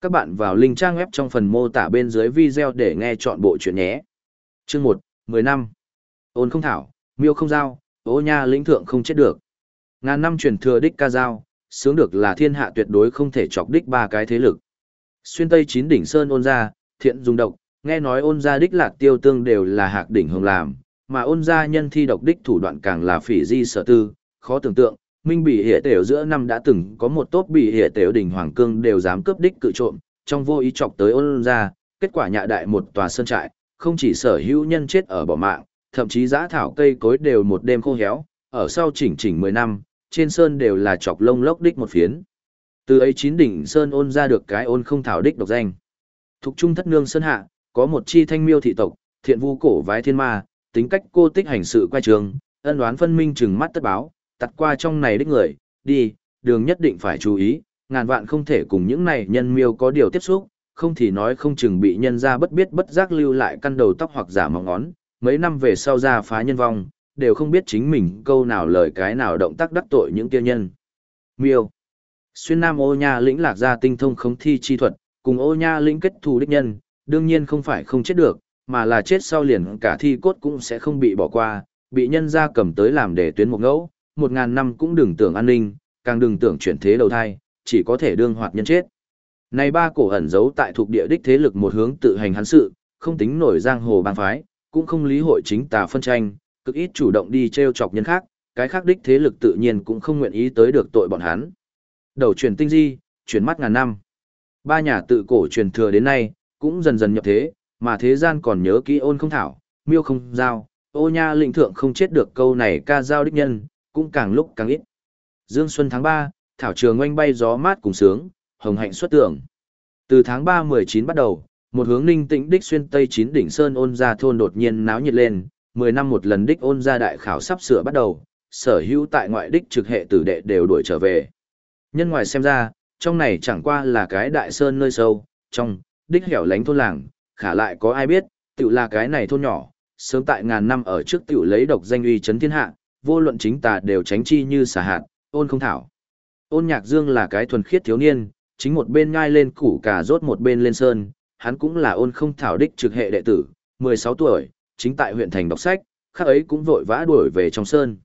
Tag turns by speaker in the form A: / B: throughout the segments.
A: Các bạn vào link trang web trong phần mô tả bên dưới video để nghe chọn bộ chuyện nhé. Chương 1, 10 năm. Ôn không thảo, miêu không giao, ô nha lĩnh thượng không chết được. Ngàn năm truyền thừa đích ca giao, sướng được là thiên hạ tuyệt đối không thể chọc đích ba cái thế lực. Xuyên Tây chín đỉnh sơn ôn ra, thiện dùng độc, nghe nói ôn ra đích lạc tiêu tương đều là hạc đỉnh hồng làm, mà ôn ra nhân thi độc đích thủ đoạn càng là phỉ di sở tư, khó tưởng tượng, minh bị hệ tể giữa năm đã từng có một tốt bị hệ tể đỉnh hoàng cương đều dám cướp đích cự trộm, trong vô ý chọc tới ôn ra, kết quả nhạ đại một tòa sơn trại, không chỉ sở hữu nhân chết ở bỏ mạng, thậm chí giã thảo cây cối đều một đêm khô héo, ở sau chỉnh chỉnh 10 năm, trên sơn đều là chọc lông lốc đích một phiến. Từ ấy chín đỉnh sơn ôn ra được cái ôn không thảo đích độc danh. Thục trung thất nương sơn hạ, có một chi thanh miêu thị tộc, thiện vu cổ vái thiên ma, tính cách cô tích hành sự quay trường, ân đoán phân minh chừng mắt tất báo, tặt qua trong này đích người, đi, đường nhất định phải chú ý, ngàn vạn không thể cùng những này nhân miêu có điều tiếp xúc, không thì nói không chừng bị nhân ra bất biết bất giác lưu lại căn đầu tóc hoặc giả mỏng ngón, mấy năm về sau ra phá nhân vong, đều không biết chính mình câu nào lời cái nào động tác đắc tội những kia nhân. Miêu Xuyên Nam ô nha lĩnh lạc ra tinh thông khống thi chi thuật, cùng ô nha lĩnh kết thù đích nhân, đương nhiên không phải không chết được, mà là chết sau liền cả thi cốt cũng sẽ không bị bỏ qua, bị nhân ra cầm tới làm để tuyến một ngẫu, một ngàn năm cũng đừng tưởng an ninh, càng đừng tưởng chuyển thế đầu thai, chỉ có thể đương hoạt nhân chết. Này ba cổ ẩn giấu tại thuộc địa đích thế lực một hướng tự hành hắn sự, không tính nổi giang hồ bang phái, cũng không lý hội chính tà phân tranh, cực ít chủ động đi treo chọc nhân khác, cái khác đích thế lực tự nhiên cũng không nguyện ý tới được tội bọn hắn. Đầu truyền tinh di, chuyển mắt ngàn năm. Ba nhà tự cổ truyền thừa đến nay, cũng dần dần nhập thế, mà thế gian còn nhớ kỹ ôn không thảo, miêu không giao, ô nha lĩnh thượng không chết được câu này ca giao đích nhân, cũng càng lúc càng ít. Dương Xuân tháng 3, thảo trường oanh bay gió mát cùng sướng, hồng hạnh xuất tưởng. Từ tháng 3-19 bắt đầu, một hướng ninh tĩnh đích xuyên tây chín đỉnh sơn ôn ra thôn đột nhiên náo nhiệt lên, 10 năm một lần đích ôn ra đại khảo sắp sửa bắt đầu, sở hữu tại ngoại đích trực hệ tử đệ đều đuổi trở về. Nhân ngoài xem ra, trong này chẳng qua là cái đại sơn nơi sâu, trong, đích hẻo lánh thôn làng, khả lại có ai biết, tự là cái này thôn nhỏ, sớm tại ngàn năm ở trước tiểu lấy độc danh uy chấn thiên hạ, vô luận chính tà đều tránh chi như xả hạt, ôn không thảo. Ôn nhạc dương là cái thuần khiết thiếu niên, chính một bên ngai lên củ cà rốt một bên lên sơn, hắn cũng là ôn không thảo đích trực hệ đệ tử, 16 tuổi, chính tại huyện thành đọc sách, khác ấy cũng vội vã đuổi về trong sơn.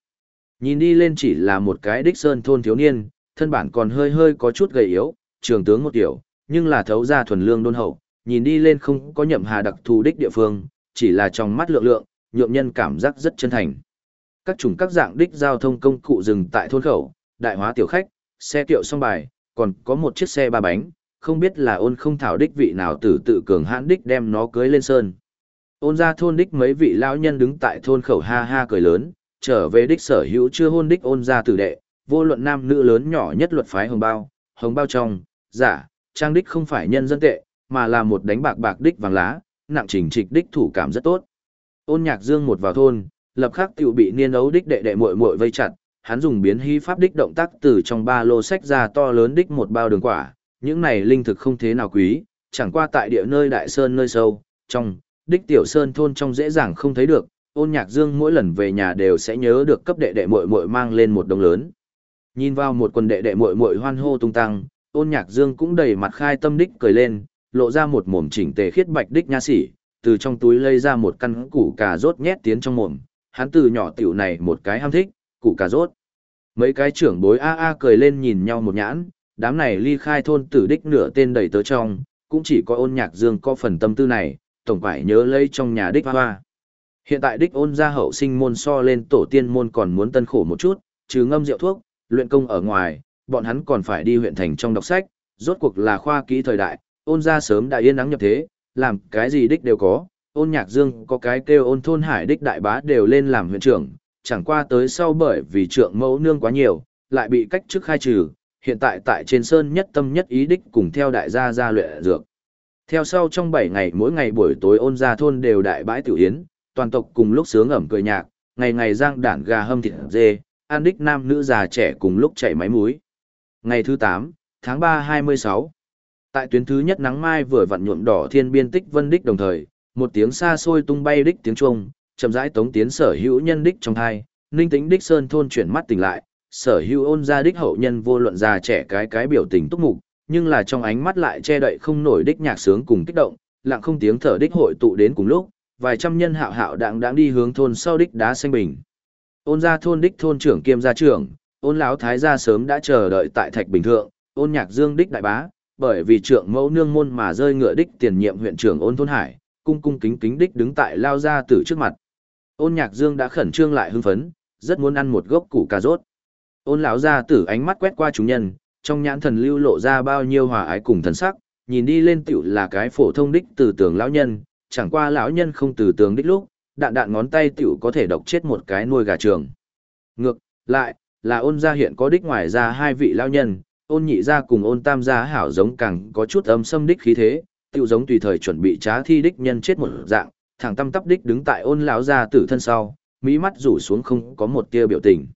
A: Nhìn đi lên chỉ là một cái đích sơn thôn thiếu niên, thân bản còn hơi hơi có chút gầy yếu, trường tướng một kiểu, nhưng là thấu ra thuần lương đôn hậu, nhìn đi lên không có nhậm hà đặc thù đích địa phương, chỉ là trong mắt lượng lượng, nhượng nhân cảm giác rất chân thành. Các chủng các dạng đích giao thông công cụ dừng tại thôn khẩu, đại hóa tiểu khách, xe tiệu song bài, còn có một chiếc xe ba bánh, không biết là ôn không thảo đích vị nào tử tự cường hãn đích đem nó cưới lên sơn. Ôn ra thôn đích mấy vị lão nhân đứng tại thôn khẩu ha ha cười lớn, trở về đích sở hữu chưa hôn đích ôn ra tử đệ, vô luận nam nữ lớn nhỏ nhất luật phái hồng bao, hồng bao trong, giả, trang đích không phải nhân dân tệ, mà là một đánh bạc bạc đích vàng lá, nặng chỉnh trịch đích thủ cảm rất tốt. Ôn nhạc dương một vào thôn, lập khắc tiểu bị niên ấu đích đệ đệ muội muội vây chặt, hắn dùng biến hy pháp đích động tác từ trong ba lô sách ra to lớn đích một bao đường quả, những này linh thực không thế nào quý, chẳng qua tại địa nơi đại sơn nơi sâu, trong, đích tiểu sơn thôn trong dễ dàng không thấy được, ôn nhạc dương mỗi lần về nhà đều sẽ nhớ được cấp đệ đệ muội muội mang lên một đồng lớn. Nhìn vào một quần đệ đệ muội muội hoan hô tung tăng, ôn nhạc dương cũng đầy mặt khai tâm đích cười lên, lộ ra một mồm chỉnh tề khiết bạch đích nha sĩ, từ trong túi lấy ra một căn củ cà rốt nhét tiến trong mồm, hắn từ nhỏ tiểu này một cái ham thích, củ cà rốt. Mấy cái trưởng bối a a cười lên nhìn nhau một nhãn, đám này ly khai thôn tử đích nửa tên đầy tớ trong, cũng chỉ có ôn nhạc dương có phần tâm tư này, tổng phải nhớ lấy trong nhà đích hoa. Hiện tại đích ôn gia hậu sinh môn so lên tổ tiên môn còn muốn tân khổ một chút, trừ ngâm rượu thuốc, luyện công ở ngoài, bọn hắn còn phải đi huyện thành trong đọc sách, rốt cuộc là khoa kỹ thời đại, ôn gia sớm đã yên nắng nhập thế, làm cái gì đích đều có, ôn nhạc dương có cái kêu ôn thôn hải đích đại bá đều lên làm huyện trưởng, chẳng qua tới sau bởi vì trưởng mẫu nương quá nhiều, lại bị cách chức khai trừ, hiện tại tại trên sơn nhất tâm nhất ý đích cùng theo đại gia gia luyện dược. Theo sau trong 7 ngày mỗi ngày buổi tối ôn gia thôn đều đại bãi tiểu yến, toàn tộc cùng lúc sướng ẩm cười nhạc, ngày ngày giang đản gà hâm thịt dê, an đích nam nữ già trẻ cùng lúc chạy máy múi. Ngày thứ 8, tháng 3 26. Tại tuyến thứ nhất nắng mai vừa vặn nhuộm đỏ thiên biên tích vân đích đồng thời, một tiếng xa xôi tung bay đích tiếng chuông, chậm rãi tống tiến sở hữu nhân đích trong hai, ninh tĩnh đích sơn thôn chuyển mắt tỉnh lại, sở hữu ôn gia đích hậu nhân vô luận già trẻ cái cái biểu tình túc mục, nhưng là trong ánh mắt lại che đậy không nổi đích nhạc sướng cùng kích động, lặng không tiếng thở đích hội tụ đến cùng lúc, vài trăm nhân hạo hạo đặng đang đi hướng thôn sau đích đá xanh bình. Ôn gia thôn đích thôn trưởng kiêm gia trưởng, ôn lão thái gia sớm đã chờ đợi tại thạch bình thượng, ôn nhạc dương đích đại bá, bởi vì trưởng mẫu nương môn mà rơi ngựa đích tiền nhiệm huyện trưởng ôn thôn hải, cung cung kính kính đích đứng tại lao gia tử trước mặt. Ôn nhạc dương đã khẩn trương lại hưng phấn, rất muốn ăn một gốc củ cà rốt. Ôn lão gia tử ánh mắt quét qua chúng nhân, trong nhãn thần lưu lộ ra bao nhiêu hòa ái cùng thần sắc, nhìn đi lên tiểu là cái phổ thông đích từ tường lão nhân, chẳng qua lão nhân không từ tường đích lúc, đạn đạn ngón tay tiểu có thể độc chết một cái nuôi gà trường. Ngược, lại, là ôn gia hiện có đích ngoài ra hai vị lão nhân, ôn nhị gia cùng ôn tam gia hảo giống càng có chút âm xâm đích khí thế, tiêu giống tùy thời chuẩn bị trá thi đích nhân chết một dạng, thẳng tâm tắp đích đứng tại ôn lão gia tử thân sau, mỹ mắt rủ xuống không có một tia biểu tình.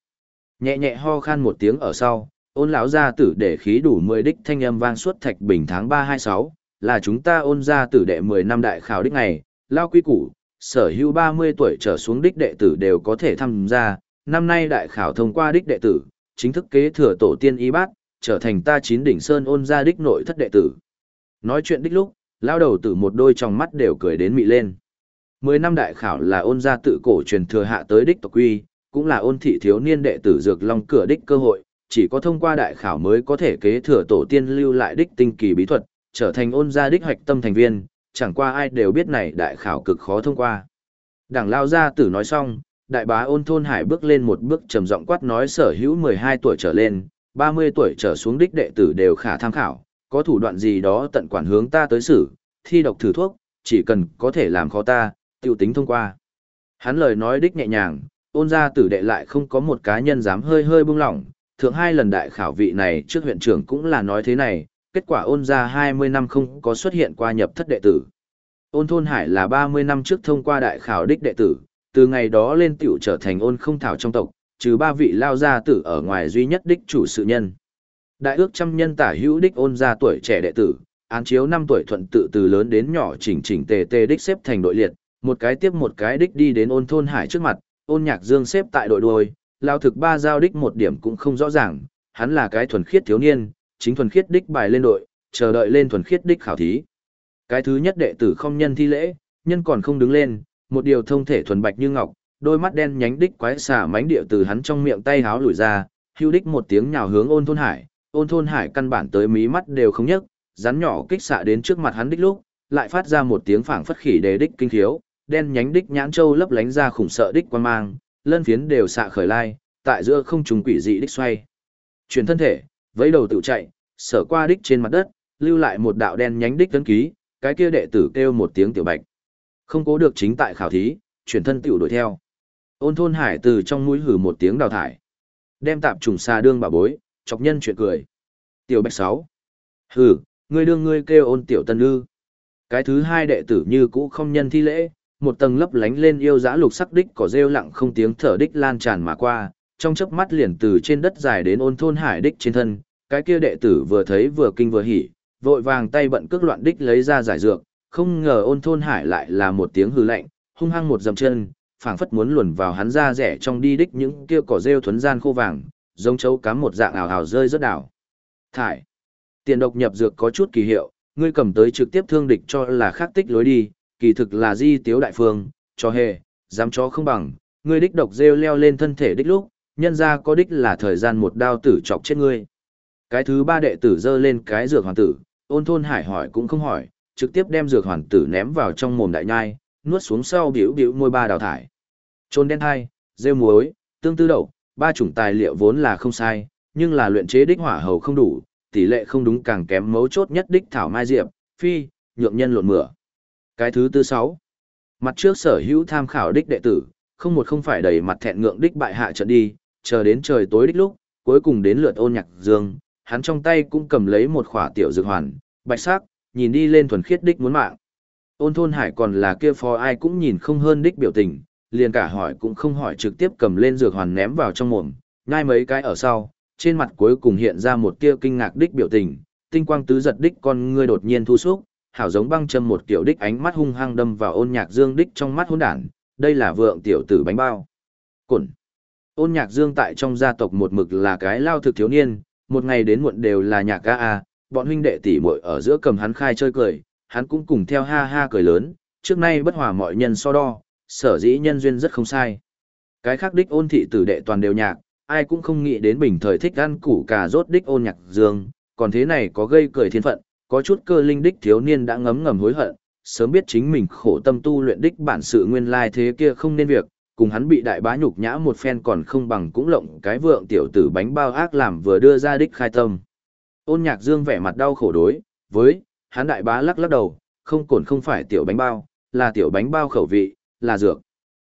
A: Nhẹ nhẹ ho khan một tiếng ở sau, ôn lão gia tử để khí đủ mười đích thanh âm vang suốt thạch bình tháng ba hai sáu là chúng ta ôn gia tử đệ mười năm đại khảo đích ngày, lao quy củ, sở hữu ba mươi tuổi trở xuống đích đệ tử đều có thể tham gia, năm nay đại khảo thông qua đích đệ tử, chính thức kế thừa tổ tiên y bát, trở thành ta chín đỉnh sơn ôn gia đích nội thất đệ tử. Nói chuyện đích lúc, lao đầu tử một đôi trong mắt đều cười đến mị lên. Mười năm đại khảo là ôn gia tự cổ truyền thừa hạ tới đích tộc quy, cũng là ôn thị thiếu niên đệ tử dược long cửa đích cơ hội, chỉ có thông qua đại khảo mới có thể kế thừa tổ tiên lưu lại đích tinh kỳ bí thuật, trở thành ôn gia đích hoạch tâm thành viên, chẳng qua ai đều biết này đại khảo cực khó thông qua. Đảng lao gia tử nói xong, đại bá ôn thôn hải bước lên một bước trầm giọng quát nói sở hữu 12 tuổi trở lên, 30 tuổi trở xuống đích đệ tử đều khả tham khảo, có thủ đoạn gì đó tận quản hướng ta tới xử, thi độc thử thuốc, chỉ cần có thể làm khó ta, tiêu tính thông qua. Hắn lời nói đích nhẹ nhàng, ôn gia tử đệ lại không có một cá nhân dám hơi hơi buông lỏng, thượng hai lần đại khảo vị này trước huyện trưởng cũng là nói thế này, kết quả ôn gia 20 năm không có xuất hiện qua nhập thất đệ tử. Ôn thôn hải là 30 năm trước thông qua đại khảo đích đệ tử, từ ngày đó lên tiểu trở thành ôn không thảo trong tộc, trừ ba vị lao gia tử ở ngoài duy nhất đích chủ sự nhân. Đại ước trăm nhân tả hữu đích ôn ra tuổi trẻ đệ tử, án chiếu năm tuổi thuận tự từ lớn đến nhỏ chỉnh chỉnh tề tề đích xếp thành đội liệt, một cái tiếp một cái đích đi đến ôn thôn hải trước mặt, ôn nhạc dương xếp tại đội đuôi, lao thực ba giao đích một điểm cũng không rõ ràng, hắn là cái thuần khiết thiếu niên, chính thuần khiết đích bài lên đội, chờ đợi lên thuần khiết đích khảo thí. Cái thứ nhất đệ tử không nhân thi lễ, nhân còn không đứng lên, một điều thông thể thuần bạch như ngọc, đôi mắt đen nhánh đích quái xả mánh địa từ hắn trong miệng tay háo lùi ra, hưu đích một tiếng nhào hướng ôn thôn hải, ôn thôn hải căn bản tới mí mắt đều không nhấc, rắn nhỏ kích xạ đến trước mặt hắn đích lúc, lại phát ra một tiếng phảng phất khỉ đề đích kinh thiếu, đen nhánh đích nhãn châu lấp lánh ra khủng sợ đích quan mang, lân phiến đều xạ khởi lai, tại giữa không trùng quỷ dị đích xoay. Chuyển thân thể, vẫy đầu tự chạy, sở qua đích trên mặt đất, lưu lại một đạo đen nhánh đích tấn ký, cái kia đệ tử kêu một tiếng tiểu bạch. Không cố được chính tại khảo thí, chuyển thân tiểu đuổi theo. Ôn thôn hải từ trong mũi hử một tiếng đào thải. Đem tạp trùng xa đương bà bối, chọc nhân chuyện cười. Tiểu bạch sáu. Hừ, ngươi đương ngươi kêu ôn tiểu tân ư. Cái thứ hai đệ tử như cũ không nhân thi lễ, một tầng lấp lánh lên yêu dã lục sắc đích có rêu lặng không tiếng thở đích lan tràn mà qua, trong chớp mắt liền từ trên đất dài đến ôn thôn hải đích trên thân, cái kia đệ tử vừa thấy vừa kinh vừa hỉ, vội vàng tay bận cước loạn đích lấy ra giải dược, không ngờ ôn thôn hải lại là một tiếng hư lạnh, hung hăng một dầm chân, phảng phất muốn luồn vào hắn ra rẻ trong đi đích những kia cỏ rêu thuấn gian khô vàng, giống châu cắm một dạng ảo ảo rơi rất đảo. Thải. Tiền độc nhập dược có chút kỳ hiệu, ngươi cầm tới trực tiếp thương địch cho là khắc tích lối đi, kỳ thực là di tiếu đại phương, cho hề, dám cho không bằng, ngươi đích độc rêu leo lên thân thể đích lúc, nhân ra có đích là thời gian một đao tử chọc chết ngươi. Cái thứ ba đệ tử dơ lên cái dược hoàn tử, ôn thôn hải hỏi cũng không hỏi, trực tiếp đem dược hoàn tử ném vào trong mồm đại nhai, nuốt xuống sau biểu biểu môi ba đào thải. Trôn đen hai, rêu muối, tương tư đậu, ba chủng tài liệu vốn là không sai, nhưng là luyện chế đích hỏa hầu không đủ, tỷ lệ không đúng càng kém mấu chốt nhất đích thảo mai diệp, phi, nhượng nhân lộn mửa. Cái thứ tư sáu, mặt trước sở hữu tham khảo đích đệ tử, không một không phải đầy mặt thẹn ngượng đích bại hạ trận đi, chờ đến trời tối đích lúc, cuối cùng đến lượt ôn nhạc dương, hắn trong tay cũng cầm lấy một khỏa tiểu dược hoàn, bạch sắc, nhìn đi lên thuần khiết đích muốn mạng. Ôn thôn hải còn là kia phó ai cũng nhìn không hơn đích biểu tình, liền cả hỏi cũng không hỏi trực tiếp cầm lên dược hoàn ném vào trong mồm, ngay mấy cái ở sau, trên mặt cuối cùng hiện ra một tia kinh ngạc đích biểu tình, tinh quang tứ giật đích con ngươi đột nhiên thu xúc, hảo giống băng châm một kiểu đích ánh mắt hung hăng đâm vào ôn nhạc dương đích trong mắt hỗn đản, đây là vượng tiểu tử bánh bao. Cổn. Ôn nhạc dương tại trong gia tộc một mực là cái lao thực thiếu niên, một ngày đến muộn đều là nhạc ca a, bọn huynh đệ tỷ muội ở giữa cầm hắn khai chơi cười, hắn cũng cùng theo ha ha cười lớn, trước nay bất hòa mọi nhân so đo, sở dĩ nhân duyên rất không sai. Cái khác đích ôn thị tử đệ toàn đều nhạc, ai cũng không nghĩ đến bình thời thích ăn củ cà rốt đích ôn nhạc dương, còn thế này có gây cười thiên phận, có chút cơ linh đích thiếu niên đã ngấm ngầm hối hận, sớm biết chính mình khổ tâm tu luyện đích bản sự nguyên lai thế kia không nên việc, cùng hắn bị đại bá nhục nhã một phen còn không bằng cũng lộng cái vượng tiểu tử bánh bao ác làm vừa đưa ra đích khai tâm. Ôn nhạc dương vẻ mặt đau khổ đối, với, hắn đại bá lắc lắc đầu, không cồn không phải tiểu bánh bao, là tiểu bánh bao khẩu vị, là dược.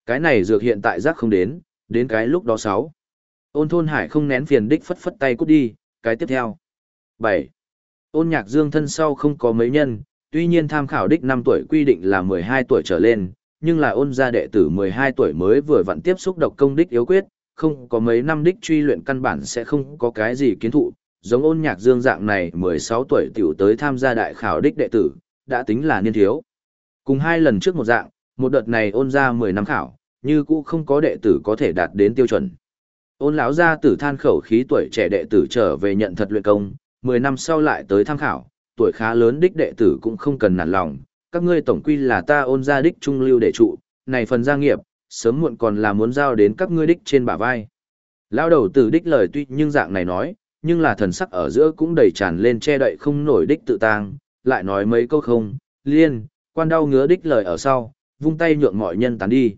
A: Cái này dược hiện tại giác không đến, đến cái lúc đó sáu. Ôn thôn hải không nén phiền đích phất phất tay cút đi, cái tiếp theo. 7. Ôn nhạc dương thân sau không có mấy nhân, tuy nhiên tham khảo đích năm tuổi quy định là 12 tuổi trở lên, nhưng là ôn gia đệ tử 12 tuổi mới vừa vặn tiếp xúc độc công đích yếu quyết, không có mấy năm đích truy luyện căn bản sẽ không có cái gì kiến thụ, giống ôn nhạc dương dạng này 16 tuổi tiểu tới tham gia đại khảo đích đệ tử, đã tính là niên thiếu. Cùng hai lần trước một dạng, một đợt này ôn ra 10 năm khảo, như cũ không có đệ tử có thể đạt đến tiêu chuẩn. Ôn lão gia tử than khẩu khí tuổi trẻ đệ tử trở về nhận thật luyện công, 10 năm sau lại tới tham khảo, tuổi khá lớn đích đệ tử cũng không cần nản lòng, các ngươi tổng quy là ta ôn gia đích trung lưu đệ trụ, này phần gia nghiệp, sớm muộn còn là muốn giao đến các ngươi đích trên bả vai. Lão đầu tử đích lời tuy nhưng dạng này nói, nhưng là thần sắc ở giữa cũng đầy tràn lên che đậy không nổi đích tự tang, lại nói mấy câu không, liên, quan đau ngứa đích lời ở sau, vung tay nhượng mọi nhân tán đi.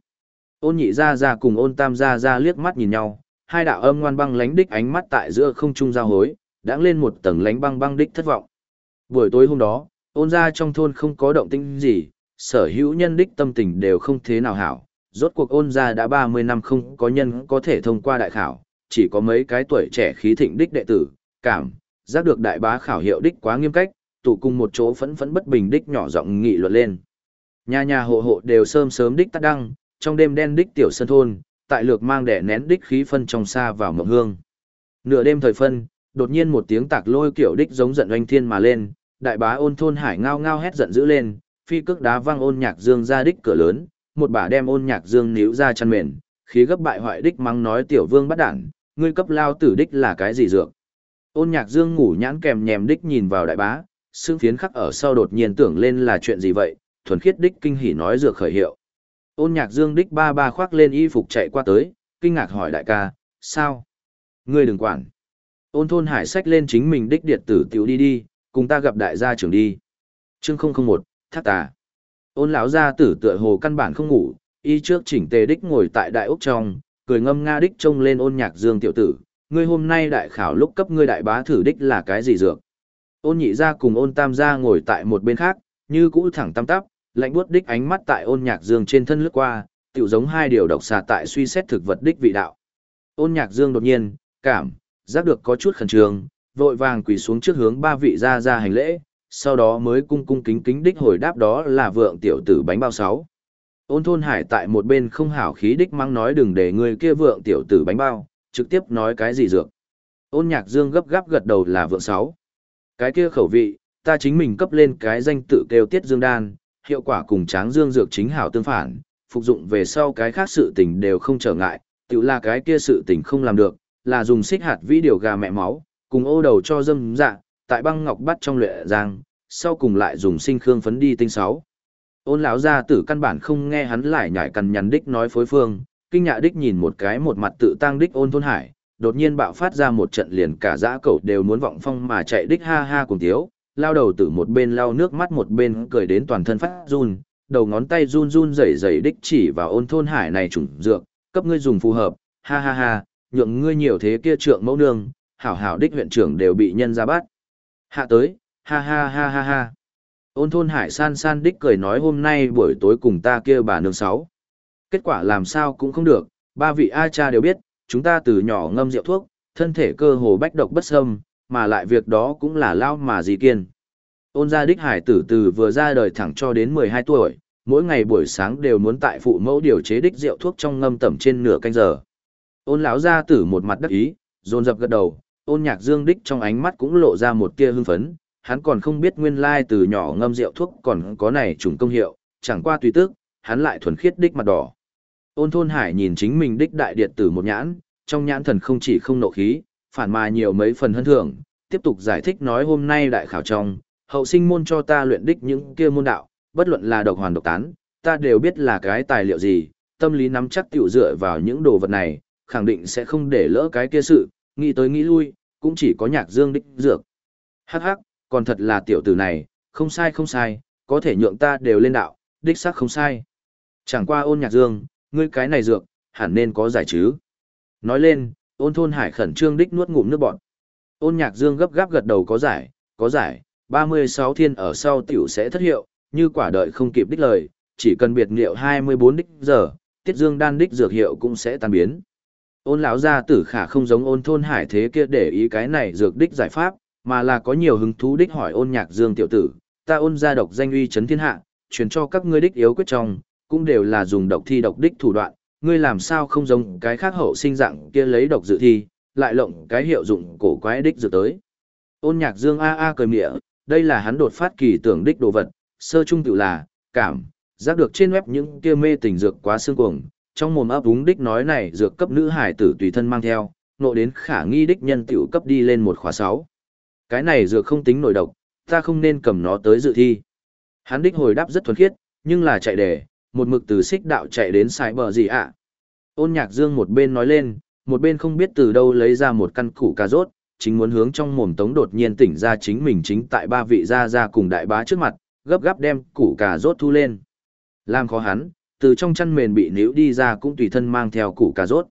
A: Ôn nhị ra ra cùng ôn tam ra ra liếc mắt nhìn nhau, hai đạo âm ngoan băng lánh đích ánh mắt tại giữa không trung giao hối, đã lên một tầng lánh băng băng đích thất vọng. Buổi tối hôm đó, ôn ra trong thôn không có động tĩnh gì, sở hữu nhân đích tâm tình đều không thế nào hảo. Rốt cuộc ôn ra đã 30 năm không có nhân có thể thông qua đại khảo, chỉ có mấy cái tuổi trẻ khí thịnh đích đệ tử, cảm, giác được đại bá khảo hiệu đích quá nghiêm cách, tụ cùng một chỗ phẫn phẫn bất bình đích nhỏ giọng nghị luận lên. Nhà nhà hộ hộ đều sớm sớm đích tắt đăng, trong đêm đen đích tiểu sân thôn, tại lược mang đẻ nén đích khí phân trong xa vào mộng hương. Nửa đêm thời phân, đột nhiên một tiếng tạc lôi kiểu đích giống giận oanh thiên mà lên, đại bá ôn thôn hải ngao ngao hét giận dữ lên, phi cước đá văng ôn nhạc dương ra đích cửa lớn, một bà đem ôn nhạc dương níu ra chăn mền, khí gấp bại hoại đích mắng nói tiểu vương bắt đản, ngươi cấp lao tử đích là cái gì dược. Ôn nhạc dương ngủ nhãn kèm nhèm đích nhìn vào đại bá, xương phiến khắc ở sau đột nhiên tưởng lên là chuyện gì vậy, thuần khiết đích kinh hỉ nói dược khởi hiệu. Ôn nhạc dương đích ba ba khoác lên y phục chạy qua tới, kinh ngạc hỏi đại ca, sao? Ngươi đừng quản. Ôn thôn hải sách lên chính mình đích điệt tử tiểu đi đi, cùng ta gặp đại gia trưởng đi. Chương 001, thác tà. Ôn lão gia tử tựa hồ căn bản không ngủ, y trước chỉnh tề đích ngồi tại đại ốc trong, cười ngâm nga đích trông lên ôn nhạc dương tiểu tử, ngươi hôm nay đại khảo lúc cấp ngươi đại bá thử đích là cái gì dược. Ôn nhị gia cùng ôn tam gia ngồi tại một bên khác, như cũ thẳng tam tắp, lạnh buốt đích ánh mắt tại ôn nhạc dương trên thân lướt qua, tiểu giống hai điều độc xà tại suy xét thực vật đích vị đạo. Ôn nhạc dương đột nhiên, cảm, giác được có chút khẩn trương, vội vàng quỳ xuống trước hướng ba vị gia gia hành lễ, sau đó mới cung cung kính kính đích hồi đáp đó là vượng tiểu tử bánh bao sáu. Ôn thôn hải tại một bên không hảo khí đích mang nói đừng để người kia vượng tiểu tử bánh bao, trực tiếp nói cái gì dược. Ôn nhạc dương gấp gáp gật đầu là vượng sáu. Cái kia khẩu vị, ta chính mình cấp lên cái danh tự kêu tiết dương đan, hiệu quả cùng tráng dương dược chính hảo tương phản, phục dụng về sau cái khác sự tình đều không trở ngại, tự là cái kia sự tình không làm được, là dùng xích hạt vĩ điều gà mẹ máu, cùng ô đầu cho dâm dạ, tại băng ngọc bắt trong luyện giang, sau cùng lại dùng sinh khương phấn đi tinh sáu. Ôn lão gia tử căn bản không nghe hắn lại nhảy cằn nhằn đích nói phối phương, kinh nhạ đích nhìn một cái một mặt tự tăng đích ôn thôn hải, đột nhiên bạo phát ra một trận liền cả dã cẩu đều muốn vọng phong mà chạy đích ha ha cùng thiếu, lao đầu từ một bên lao nước mắt một bên cười đến toàn thân phát run, đầu ngón tay run run rẩy rẩy đích chỉ vào ôn thôn hải này trùng dược, cấp ngươi dùng phù hợp, ha ha ha, nhượng ngươi nhiều thế kia trượng mẫu nương, hảo hảo đích huyện trưởng đều bị nhân ra bắt. Hạ tới, ha ha ha ha ha. Ôn thôn hải san san đích cười nói hôm nay buổi tối cùng ta kia bà nương sáu. Kết quả làm sao cũng không được, ba vị A cha đều biết, chúng ta từ nhỏ ngâm rượu thuốc, thân thể cơ hồ bách độc bất xâm, mà lại việc đó cũng là lao mà gì kiên. Ôn gia đích hải tử từ vừa ra đời thẳng cho đến 12 tuổi, mỗi ngày buổi sáng đều muốn tại phụ mẫu điều chế đích rượu thuốc trong ngâm tẩm trên nửa canh giờ. Ôn lão gia tử một mặt đắc ý, dồn dập gật đầu, ôn nhạc dương đích trong ánh mắt cũng lộ ra một tia hưng phấn, hắn còn không biết nguyên lai từ nhỏ ngâm rượu thuốc còn có này trùng công hiệu, chẳng qua tùy tức, hắn lại thuần khiết đích mặt đỏ. Ôn thôn hải nhìn chính mình đích đại điện tử một nhãn, trong nhãn thần không chỉ không nộ khí, phản mà nhiều mấy phần hơn thưởng, tiếp tục giải thích nói hôm nay đại khảo trong, hậu sinh môn cho ta luyện đích những kia môn đạo, bất luận là độc hoàn độc tán, ta đều biết là cái tài liệu gì, tâm lý nắm chắc tiểu dựa vào những đồ vật này, khẳng định sẽ không để lỡ cái kia sự, nghĩ tới nghĩ lui, cũng chỉ có nhạc dương đích dược. Hắc hắc, còn thật là tiểu tử này, không sai không sai, có thể nhượng ta đều lên đạo, đích xác không sai. Chẳng qua ôn nhạc dương, ngươi cái này dược, hẳn nên có giải chứ. Nói lên, ôn thôn hải khẩn trương đích nuốt ngụm nước bọn. Ôn nhạc dương gấp gáp gật đầu có giải, có giải, 36 thiên ở sau tiểu sẽ thất hiệu, như quả đợi không kịp đích lời, chỉ cần biệt liệu 24 đích giờ, tiết dương đan đích dược hiệu cũng sẽ tan biến. Ôn lão gia tử khả không giống ôn thôn hải thế kia để ý cái này dược đích giải pháp, mà là có nhiều hứng thú đích hỏi ôn nhạc dương tiểu tử, ta ôn gia độc danh uy chấn thiên hạ, truyền cho các ngươi đích yếu quyết trong, cũng đều là dùng độc thi độc đích thủ đoạn, ngươi làm sao không giống cái khác hậu sinh dạng kia lấy độc dự thi, lại lộng cái hiệu dụng cổ quái đích dự tới. Ôn nhạc dương a a cười mỉa, đây là hắn đột phát kỳ tưởng đích đồ vật, sơ trung tự là, cảm, giác được trên web những kia mê tình dược quá xương cuồng, trong mồm ấp úng đích nói này dược cấp nữ hải tử tùy thân mang theo, nộ đến khả nghi đích nhân tiểu cấp đi lên một khóa 6. Cái này dược không tính nổi độc, ta không nên cầm nó tới dự thi. Hắn đích hồi đáp rất thuần khiết, nhưng là chạy đề, một mực từ xích đạo chạy đến sai bờ gì ạ. Ôn nhạc dương một bên nói lên, một bên không biết từ đâu lấy ra một căn củ cà rốt, chính muốn hướng trong mồm tống đột nhiên tỉnh ra chính mình chính tại ba vị gia gia cùng đại bá trước mặt, gấp gáp đem củ cà rốt thu lên. Làm khó hắn, từ trong chăn mền bị níu đi ra cũng tùy thân mang theo củ cà rốt.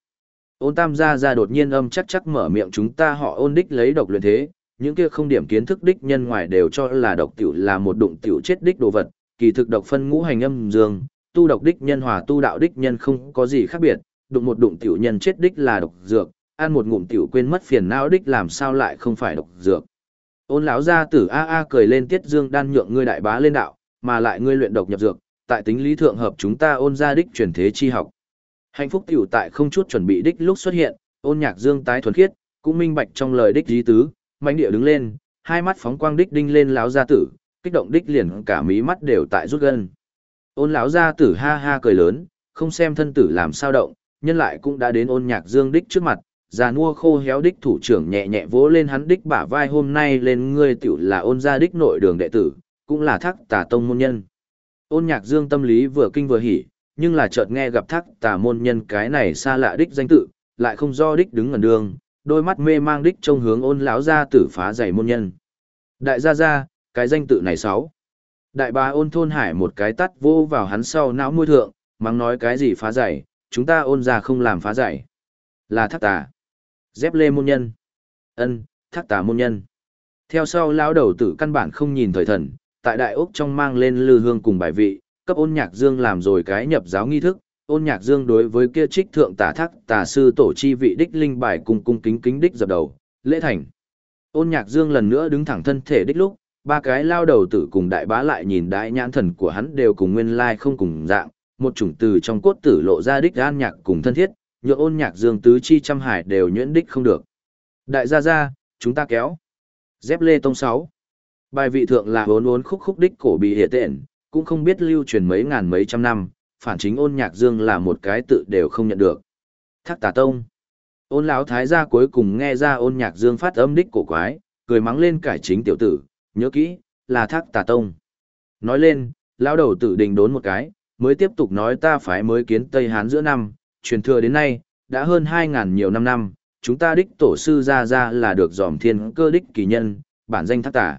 A: Ôn tam gia gia đột nhiên âm chắc chắc mở miệng chúng ta họ ôn đích lấy độc luyện thế, những kia không điểm kiến thức đích nhân ngoài đều cho là độc tiểu là một đụng tiểu chết đích đồ vật, kỳ thực độc phân ngũ hành âm dương, tu độc đích nhân hòa tu đạo đích nhân không có gì khác biệt, đụng một đụng tiểu nhân chết đích là độc dược, ăn một ngụm tiểu quên mất phiền não đích làm sao lại không phải độc dược. Ôn lão gia tử a a cười lên tiết dương đan nhượng ngươi đại bá lên đạo, mà lại ngươi luyện độc nhập dược, tại tính lý thượng hợp chúng ta ôn gia đích truyền thế chi học. Hạnh phúc tiểu tại không chút chuẩn bị đích lúc xuất hiện, ôn nhạc dương tái thuần khiết, cũng minh bạch trong lời đích dí tứ, mãnh địa đứng lên, hai mắt phóng quang đích đinh lên lão gia tử, kích động đích liền cả mí mắt đều tại rút gân. Ôn lão gia tử ha ha cười lớn, không xem thân tử làm sao động, nhân lại cũng đã đến ôn nhạc dương đích trước mặt, già nua khô héo đích thủ trưởng nhẹ nhẹ vỗ lên hắn đích bả vai hôm nay lên ngươi tiểu là ôn gia đích nội đường đệ tử, cũng là thác tà tông môn nhân. Ôn nhạc dương tâm lý vừa kinh vừa hỉ, nhưng là chợt nghe gặp thác tà môn nhân cái này xa lạ đích danh tự, lại không do đích đứng ngẩn đường, đôi mắt mê mang đích trông hướng ôn lão gia tử phá giày môn nhân. Đại gia gia, cái danh tự này sáu. Đại bá ôn thôn hải một cái tắt vô vào hắn sau não môi thượng, mắng nói cái gì phá giải, chúng ta ôn ra không làm phá giải, Là thác tà. Dép lê môn nhân. ân thác tà môn nhân. Theo sau lão đầu tử căn bản không nhìn thời thần, tại đại úc trong mang lên lư hương cùng bài vị, cấp ôn nhạc dương làm rồi cái nhập giáo nghi thức, ôn nhạc dương đối với kia trích thượng tả thác tà sư tổ chi vị đích linh bài cùng cung kính kính đích dập đầu, lễ thành. Ôn nhạc dương lần nữa đứng thẳng thân thể đích lúc, ba cái lao đầu tử cùng đại bá lại nhìn đại nhãn thần của hắn đều cùng nguyên lai không cùng dạng, một chủng từ trong cốt tử lộ ra đích an nhạc cùng thân thiết, nhựa ôn nhạc dương tứ chi trăm hải đều nhuyễn đích không được. Đại gia gia, chúng ta kéo. Dép lê tông 6. Bài vị thượng là hốn hốn khúc khúc đích cổ bị hệ tện, cũng không biết lưu truyền mấy ngàn mấy trăm năm, phản chính ôn nhạc dương là một cái tự đều không nhận được. Thác tà tông. Ôn lão thái gia cuối cùng nghe ra ôn nhạc dương phát âm đích cổ quái, cười mắng lên cải chính tiểu tử, nhớ kỹ, là thác tà tông. Nói lên, lão đầu tử đình đốn một cái, mới tiếp tục nói ta phải mới kiến Tây Hán giữa năm, truyền thừa đến nay, đã hơn 2.000 nhiều năm năm, chúng ta đích tổ sư ra ra là được dòm thiên cơ đích kỳ nhân, bản danh thác tà.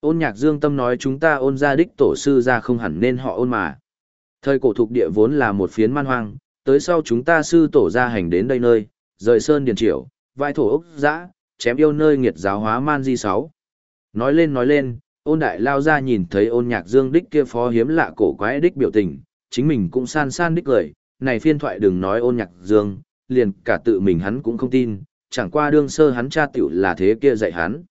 A: Ôn nhạc dương tâm nói chúng ta ôn ra đích tổ sư ra không hẳn nên họ ôn mà. Thời cổ thuộc địa vốn là một phiến man hoang, tới sau chúng ta sư tổ ra hành đến đây nơi, rời sơn điền triều, vai thổ ốc dã, chém yêu nơi nghiệt giáo hóa man di sáu. Nói lên nói lên, ôn đại lao ra nhìn thấy ôn nhạc dương đích kia phó hiếm lạ cổ quái đích biểu tình, chính mình cũng san san đích cười, này phiên thoại đừng nói ôn nhạc dương, liền cả tự mình hắn cũng không tin, chẳng qua đương sơ hắn cha tiểu là thế kia dạy hắn.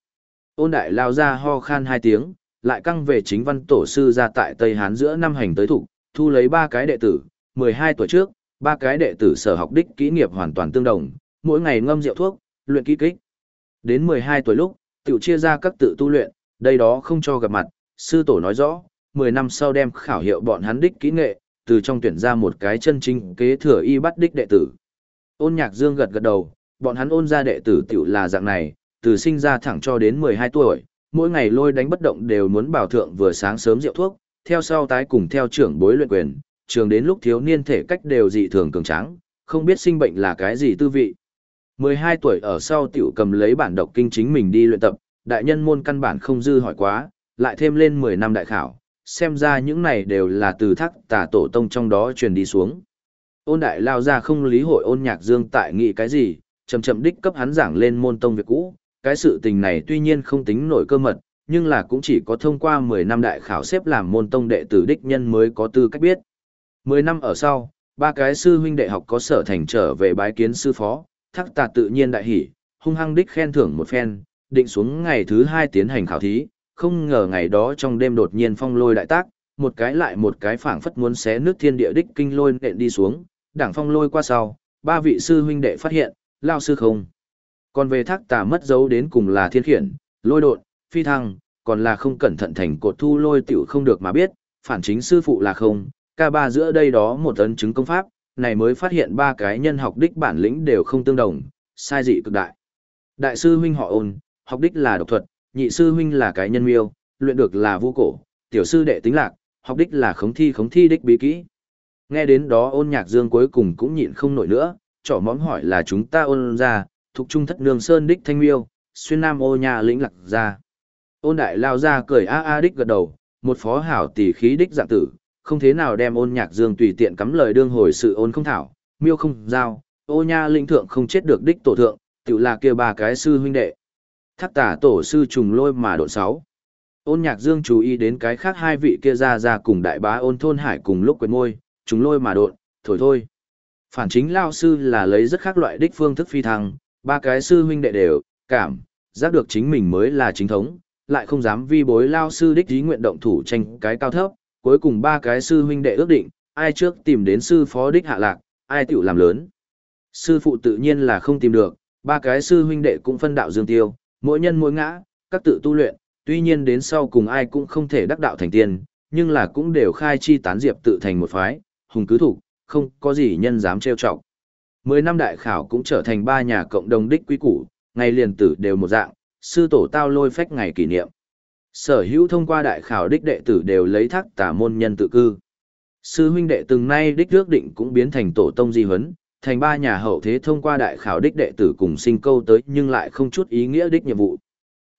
A: Ôn đại lao ra ho khan hai tiếng, lại căng về chính văn tổ sư ra tại Tây Hán giữa năm hành tới thủ, thu lấy ba cái đệ tử, 12 tuổi trước, ba cái đệ tử sở học đích kỹ nghiệp hoàn toàn tương đồng, mỗi ngày ngâm rượu thuốc, luyện kỹ kích. Đến 12 tuổi lúc, tiểu chia ra các tự tu luyện, đây đó không cho gặp mặt, sư tổ nói rõ, 10 năm sau đem khảo hiệu bọn hắn đích kỹ nghệ, từ trong tuyển ra một cái chân chính kế thừa y bắt đích đệ tử. Ôn nhạc dương gật gật đầu, bọn hắn ôn ra đệ tử tiểu là dạng này, từ sinh ra thẳng cho đến 12 tuổi, mỗi ngày lôi đánh bất động đều muốn bảo thượng vừa sáng sớm rượu thuốc, theo sau tái cùng theo trưởng bối luyện quyền, trường đến lúc thiếu niên thể cách đều dị thường cường tráng, không biết sinh bệnh là cái gì tư vị. 12 tuổi ở sau tiểu cầm lấy bản độc kinh chính mình đi luyện tập, đại nhân môn căn bản không dư hỏi quá, lại thêm lên 10 năm đại khảo, xem ra những này đều là từ thác tà tổ tông trong đó truyền đi xuống. Ôn đại lao ra không lý hội ôn nhạc dương tại nghị cái gì, chậm chậm đích cấp hắn giảng lên môn tông việc cũ, cái sự tình này tuy nhiên không tính nổi cơ mật, nhưng là cũng chỉ có thông qua 10 năm đại khảo xếp làm môn tông đệ tử đích nhân mới có tư cách biết. 10 năm ở sau, ba cái sư huynh đệ học có sở thành trở về bái kiến sư phó, thắc tà tự nhiên đại hỉ, hung hăng đích khen thưởng một phen, định xuống ngày thứ hai tiến hành khảo thí, không ngờ ngày đó trong đêm đột nhiên phong lôi đại tác, một cái lại một cái phảng phất muốn xé nước thiên địa đích kinh lôi nện đi xuống, đảng phong lôi qua sau, ba vị sư huynh đệ phát hiện, lao sư không. Còn về thác tà mất dấu đến cùng là thiên khiển, lôi đột, phi thăng, còn là không cẩn thận thành cột thu lôi tiểu không được mà biết, phản chính sư phụ là không, ca ba giữa đây đó một ấn chứng công pháp, này mới phát hiện ba cái nhân học đích bản lĩnh đều không tương đồng, sai dị cực đại. Đại sư huynh họ ôn, học đích là độc thuật, nhị sư huynh là cái nhân miêu, luyện được là vu cổ, tiểu sư đệ tính lạc, học đích là khống thi khống thi đích bí kỹ. Nghe đến đó ôn nhạc dương cuối cùng cũng nhịn không nổi nữa, trỏ móng hỏi là chúng ta ôn ra, thuộc trung thất nương sơn đích thanh miêu, xuyên nam ô nhà lĩnh lạc ra. Ôn đại lao ra cười a a đích gật đầu, một phó hảo tỷ khí đích dạng tử, không thế nào đem ôn nhạc dương tùy tiện cắm lời đương hồi sự ôn không thảo, miêu không giao, ô nha linh thượng không chết được đích tổ thượng, tự là kia ba cái sư huynh đệ. Thác tả tổ sư trùng lôi mà độ sáu. Ôn nhạc dương chú ý đến cái khác hai vị kia ra ra cùng đại bá ôn thôn hải cùng lúc quên môi, trùng lôi mà độn, thổi thôi. Phản chính lao sư là lấy rất khác loại đích phương thức phi thăng, ba cái sư huynh đệ đều, cảm, giác được chính mình mới là chính thống, lại không dám vi bối lao sư đích ý nguyện động thủ tranh cái cao thấp, cuối cùng ba cái sư huynh đệ ước định, ai trước tìm đến sư phó đích hạ lạc, ai tiểu làm lớn. Sư phụ tự nhiên là không tìm được, ba cái sư huynh đệ cũng phân đạo dương tiêu, mỗi nhân mỗi ngã, các tự tu luyện, tuy nhiên đến sau cùng ai cũng không thể đắc đạo thành tiên, nhưng là cũng đều khai chi tán diệp tự thành một phái, hùng cứ thủ, không có gì nhân dám trêu chọc. Mười năm đại khảo cũng trở thành ba nhà cộng đồng đích quý củ, ngày liền tử đều một dạng, sư tổ tao lôi phách ngày kỷ niệm. Sở hữu thông qua đại khảo đích đệ tử đều lấy thác tả môn nhân tự cư. Sư huynh đệ từng nay đích ước định cũng biến thành tổ tông di huấn, thành ba nhà hậu thế thông qua đại khảo đích đệ tử cùng sinh câu tới nhưng lại không chút ý nghĩa đích nhiệm vụ.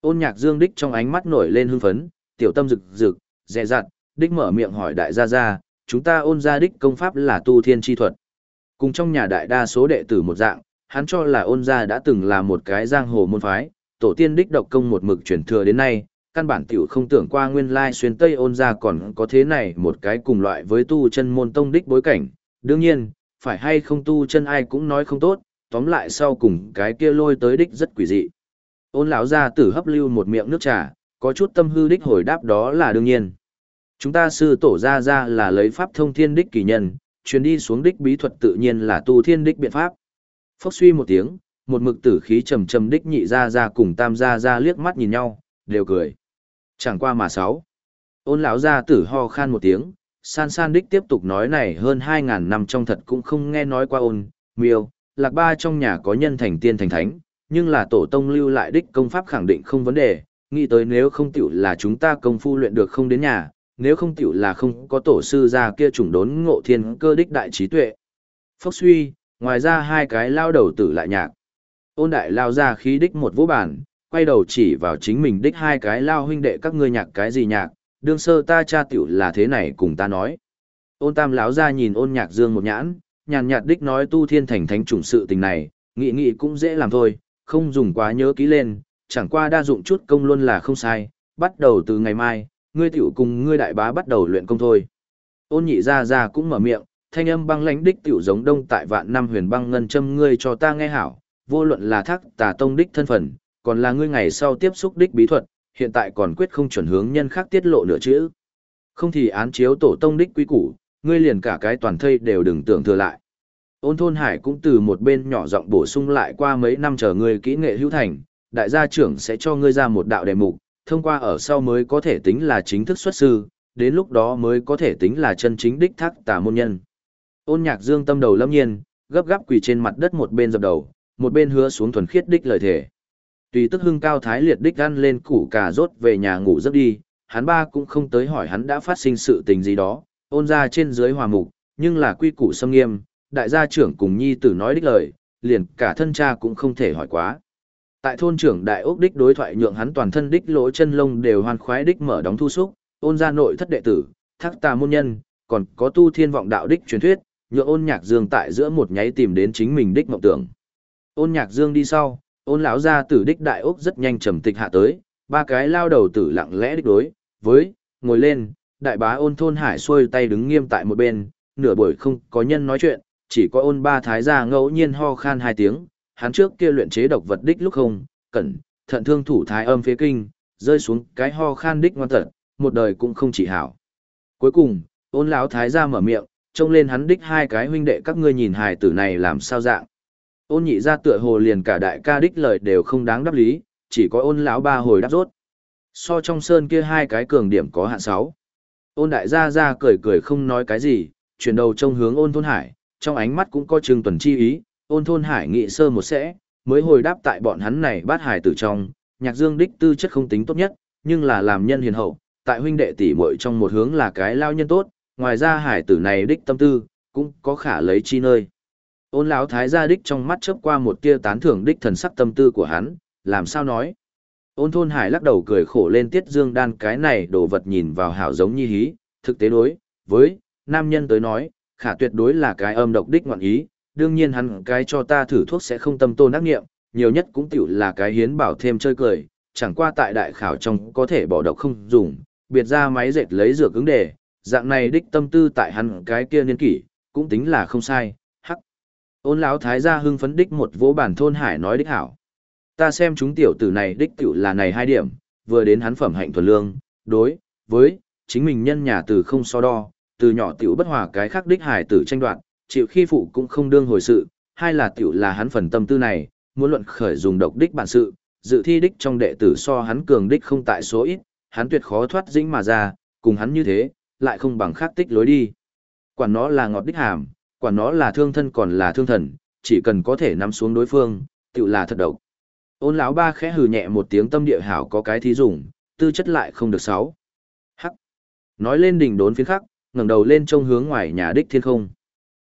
A: Ôn nhạc dương đích trong ánh mắt nổi lên hưng phấn, tiểu tâm rực rực, dè dặt, đích mở miệng hỏi đại gia gia, chúng ta ôn gia đích công pháp là tu thiên chi thuật. Cùng trong nhà đại đa số đệ tử một dạng, hắn cho là ôn gia đã từng là một cái giang hồ môn phái, tổ tiên đích độc công một mực truyền thừa đến nay, căn bản tiểu không tưởng qua nguyên lai xuyên tây ôn gia còn có thế này một cái cùng loại với tu chân môn tông đích bối cảnh. Đương nhiên, phải hay không tu chân ai cũng nói không tốt, tóm lại sau cùng cái kia lôi tới đích rất quỷ dị. Ôn lão gia tử hấp lưu một miệng nước trà, có chút tâm hư đích hồi đáp đó là đương nhiên. Chúng ta sư tổ ra ra là lấy pháp thông thiên đích kỳ nhân, truyền đi xuống đích bí thuật tự nhiên là tu thiên đích biện pháp. Phốc suy một tiếng, một mực tử khí trầm trầm đích nhị ra ra cùng tam ra ra liếc mắt nhìn nhau, đều cười. Chẳng qua mà sáu. Ôn lão gia tử ho khan một tiếng, san san đích tiếp tục nói này hơn hai ngàn năm trong thật cũng không nghe nói qua ôn, miêu, lạc ba trong nhà có nhân thành tiên thành thánh, nhưng là tổ tông lưu lại đích công pháp khẳng định không vấn đề, nghĩ tới nếu không tiểu là chúng ta công phu luyện được không đến nhà, nếu không tiểu là không có tổ sư ra kia trùng đốn ngộ thiên cơ đích đại trí tuệ. Phốc suy, ngoài ra hai cái lao đầu tử lại nhạc. Ôn đại lao ra khí đích một vũ bản, quay đầu chỉ vào chính mình đích hai cái lao huynh đệ các ngươi nhạc cái gì nhạc, đương sơ ta cha tiểu là thế này cùng ta nói. Ôn tam láo ra nhìn ôn nhạc dương một nhãn, nhàn nhạt đích nói tu thiên thành thánh trùng sự tình này, nghị nghị cũng dễ làm thôi, không dùng quá nhớ kỹ lên, chẳng qua đa dụng chút công luôn là không sai, bắt đầu từ ngày mai, ngươi tiểu cùng ngươi đại bá bắt đầu luyện công thôi. Ôn nhị ra ra cũng mở miệng, thanh âm băng lãnh đích tiểu giống đông tại vạn năm huyền băng ngân châm ngươi cho ta nghe hảo, vô luận là thác tà tông đích thân phận, còn là ngươi ngày sau tiếp xúc đích bí thuật, hiện tại còn quyết không chuẩn hướng nhân khác tiết lộ nữa chứ. Không thì án chiếu tổ tông đích quý củ, ngươi liền cả cái toàn thây đều đừng tưởng thừa lại. Ôn thôn hải cũng từ một bên nhỏ giọng bổ sung lại qua mấy năm chờ ngươi kỹ nghệ hữu thành, đại gia trưởng sẽ cho ngươi ra một đạo đề mục, thông qua ở sau mới có thể tính là chính thức xuất sư, đến lúc đó mới có thể tính là chân chính đích thác tà môn nhân. Ôn nhạc dương tâm đầu lâm nhiên, gấp gáp quỳ trên mặt đất một bên dập đầu, một bên hứa xuống thuần khiết đích lời thể. Tùy tức hưng cao thái liệt đích ăn lên củ cà rốt về nhà ngủ giấc đi, hắn ba cũng không tới hỏi hắn đã phát sinh sự tình gì đó, ôn ra trên dưới hòa mục, nhưng là quy củ xâm nghiêm, đại gia trưởng cùng nhi tử nói đích lời, liền cả thân cha cũng không thể hỏi quá. Tại thôn trưởng đại ốc đích đối thoại nhượng hắn toàn thân đích lỗ chân lông đều hoàn khoái đích mở đóng thu xúc, ôn ra nội thất đệ tử, thác tà môn nhân, còn có tu thiên vọng đạo đích truyền thuyết, nhượng ôn nhạc dương tại giữa một nháy tìm đến chính mình đích mộng tưởng. Ôn nhạc dương đi sau, ôn lão gia tử đích đại ốc rất nhanh trầm tịch hạ tới, ba cái lao đầu tử lặng lẽ đích đối, với, ngồi lên, đại bá ôn thôn hải xuôi tay đứng nghiêm tại một bên, nửa buổi không có nhân nói chuyện, chỉ có ôn ba thái gia ngẫu nhiên ho khan hai tiếng, hắn trước kia luyện chế độc vật đích lúc không, cẩn, thận thương thủ thái âm phía kinh, rơi xuống cái ho khan đích ngoan tật, một đời cũng không chỉ hảo. Cuối cùng, ôn lão thái gia mở miệng, trông lên hắn đích hai cái huynh đệ các ngươi nhìn hài tử này làm sao dạng. Ôn nhị ra tựa hồ liền cả đại ca đích lời đều không đáng đáp lý, chỉ có ôn lão ba hồi đáp rốt. So trong sơn kia hai cái cường điểm có hạn sáu. Ôn đại gia ra cười cười không nói cái gì, chuyển đầu trông hướng ôn thôn hải, trong ánh mắt cũng có chừng tuần chi ý, ôn thôn hải nghị sơ một sẽ, mới hồi đáp tại bọn hắn này bát hải tử trong, nhạc dương đích tư chất không tính tốt nhất, nhưng là làm nhân hiền hậu, tại huynh đệ tỷ muội trong một hướng là cái lao nhân tốt, ngoài ra hải tử này đích tâm tư, cũng có khả lấy chi nơi. Ôn lão thái gia đích trong mắt chớp qua một tia tán thưởng đích thần sắc tâm tư của hắn, làm sao nói? Ôn thôn hải lắc đầu cười khổ lên tiết dương đan cái này đồ vật nhìn vào hảo giống như hí, thực tế đối, với, nam nhân tới nói, khả tuyệt đối là cái âm độc đích ngoạn ý, đương nhiên hắn cái cho ta thử thuốc sẽ không tâm tôn ác nghiệm, nhiều nhất cũng tiểu là cái hiến bảo thêm chơi cười, chẳng qua tại đại khảo trong có thể bỏ độc không dùng, biệt ra máy dệt lấy dược ứng đề, dạng này đích tâm tư tại hắn cái kia niên kỷ, cũng tính là không sai. Ôn lão thái gia hưng phấn đích một vỗ bản thôn hải nói đích hảo. Ta xem chúng tiểu tử này đích cựu là này hai điểm, vừa đến hắn phẩm hạnh thuần lương, đối, với, chính mình nhân nhà từ không so đo, từ nhỏ tiểu bất hòa cái khác đích hải tử tranh đoạt, chịu khi phụ cũng không đương hồi sự, hai là tiểu là hắn phần tâm tư này, muốn luận khởi dùng độc đích bản sự, dự thi đích trong đệ tử so hắn cường đích không tại số ít, hắn tuyệt khó thoát dĩnh mà ra, cùng hắn như thế, lại không bằng khác tích lối đi. Quản nó là ngọt đích hàm, Quả nó là thương thân còn là thương thần, chỉ cần có thể nắm xuống đối phương, tự là thật độc. Ôn lão ba khẽ hừ nhẹ một tiếng tâm địa hảo có cái thí dùng, tư chất lại không được sáu. Hắc. Nói lên đỉnh đốn phiến khắc, ngẩng đầu lên trông hướng ngoài nhà đích thiên không.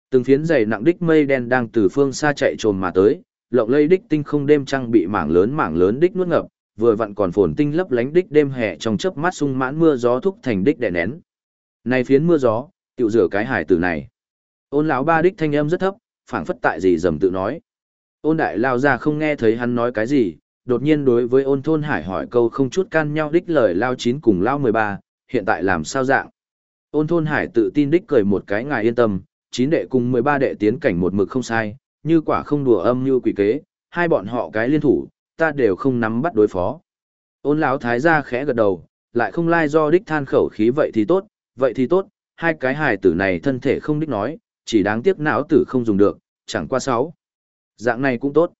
A: Từng phiến dày nặng đích mây đen đang từ phương xa chạy trồm mà tới, lộng lây đích tinh không đêm trăng bị mảng lớn mảng lớn đích nuốt ngập, vừa vặn còn phồn tinh lấp lánh đích đêm hè trong chớp mắt sung mãn mưa gió thúc thành đích đè nén. Này phiến mưa gió, tiểu rửa cái hải tử này. Ôn lão ba đích thanh âm rất thấp, phảng phất tại gì dầm tự nói. Ôn đại lao ra không nghe thấy hắn nói cái gì, đột nhiên đối với ôn thôn hải hỏi câu không chút can nhau đích lời lao chín cùng lao mười ba, hiện tại làm sao dạng. Ôn thôn hải tự tin đích cười một cái ngài yên tâm, chín đệ cùng mười ba đệ tiến cảnh một mực không sai, như quả không đùa âm như quỷ kế, hai bọn họ cái liên thủ, ta đều không nắm bắt đối phó. Ôn lão thái gia khẽ gật đầu, lại không lai do đích than khẩu khí vậy thì tốt, vậy thì tốt, hai cái hài tử này thân thể không đích nói, chỉ đáng tiếc não tử không dùng được, chẳng qua sáu. Dạng này cũng tốt.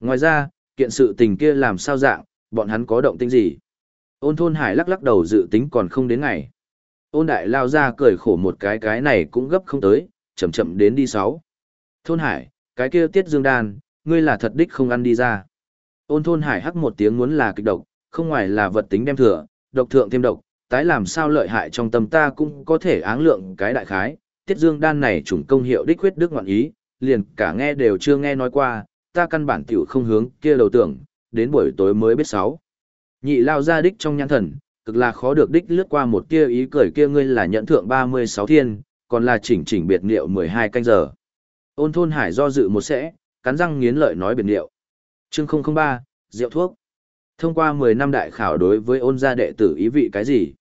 A: Ngoài ra, kiện sự tình kia làm sao dạng, bọn hắn có động tĩnh gì? Ôn thôn hải lắc lắc đầu dự tính còn không đến ngày. Ôn đại lao ra cười khổ một cái cái này cũng gấp không tới, chậm chậm đến đi sáu. Thôn hải, cái kia tiết dương đan, ngươi là thật đích không ăn đi ra. Ôn thôn hải hắc một tiếng muốn là kịch độc, không ngoài là vật tính đem thừa, độc thượng thêm độc, tái làm sao lợi hại trong tâm ta cũng có thể áng lượng cái đại khái. Tiết dương đan này chủng công hiệu đích huyết đức ngoạn ý, liền cả nghe đều chưa nghe nói qua, ta căn bản tiểu không hướng kia đầu tưởng, đến buổi tối mới biết sáu. Nhị lao ra đích trong nhãn thần, cực là khó được đích lướt qua một tia ý cười kia ngươi là nhận thượng 36 thiên, còn là chỉnh chỉnh biệt liệu 12 canh giờ. Ôn thôn hải do dự một sẽ, cắn răng nghiến lợi nói biệt liệu. Chương 003, rượu thuốc. Thông qua 10 năm đại khảo đối với ôn gia đệ tử ý vị cái gì?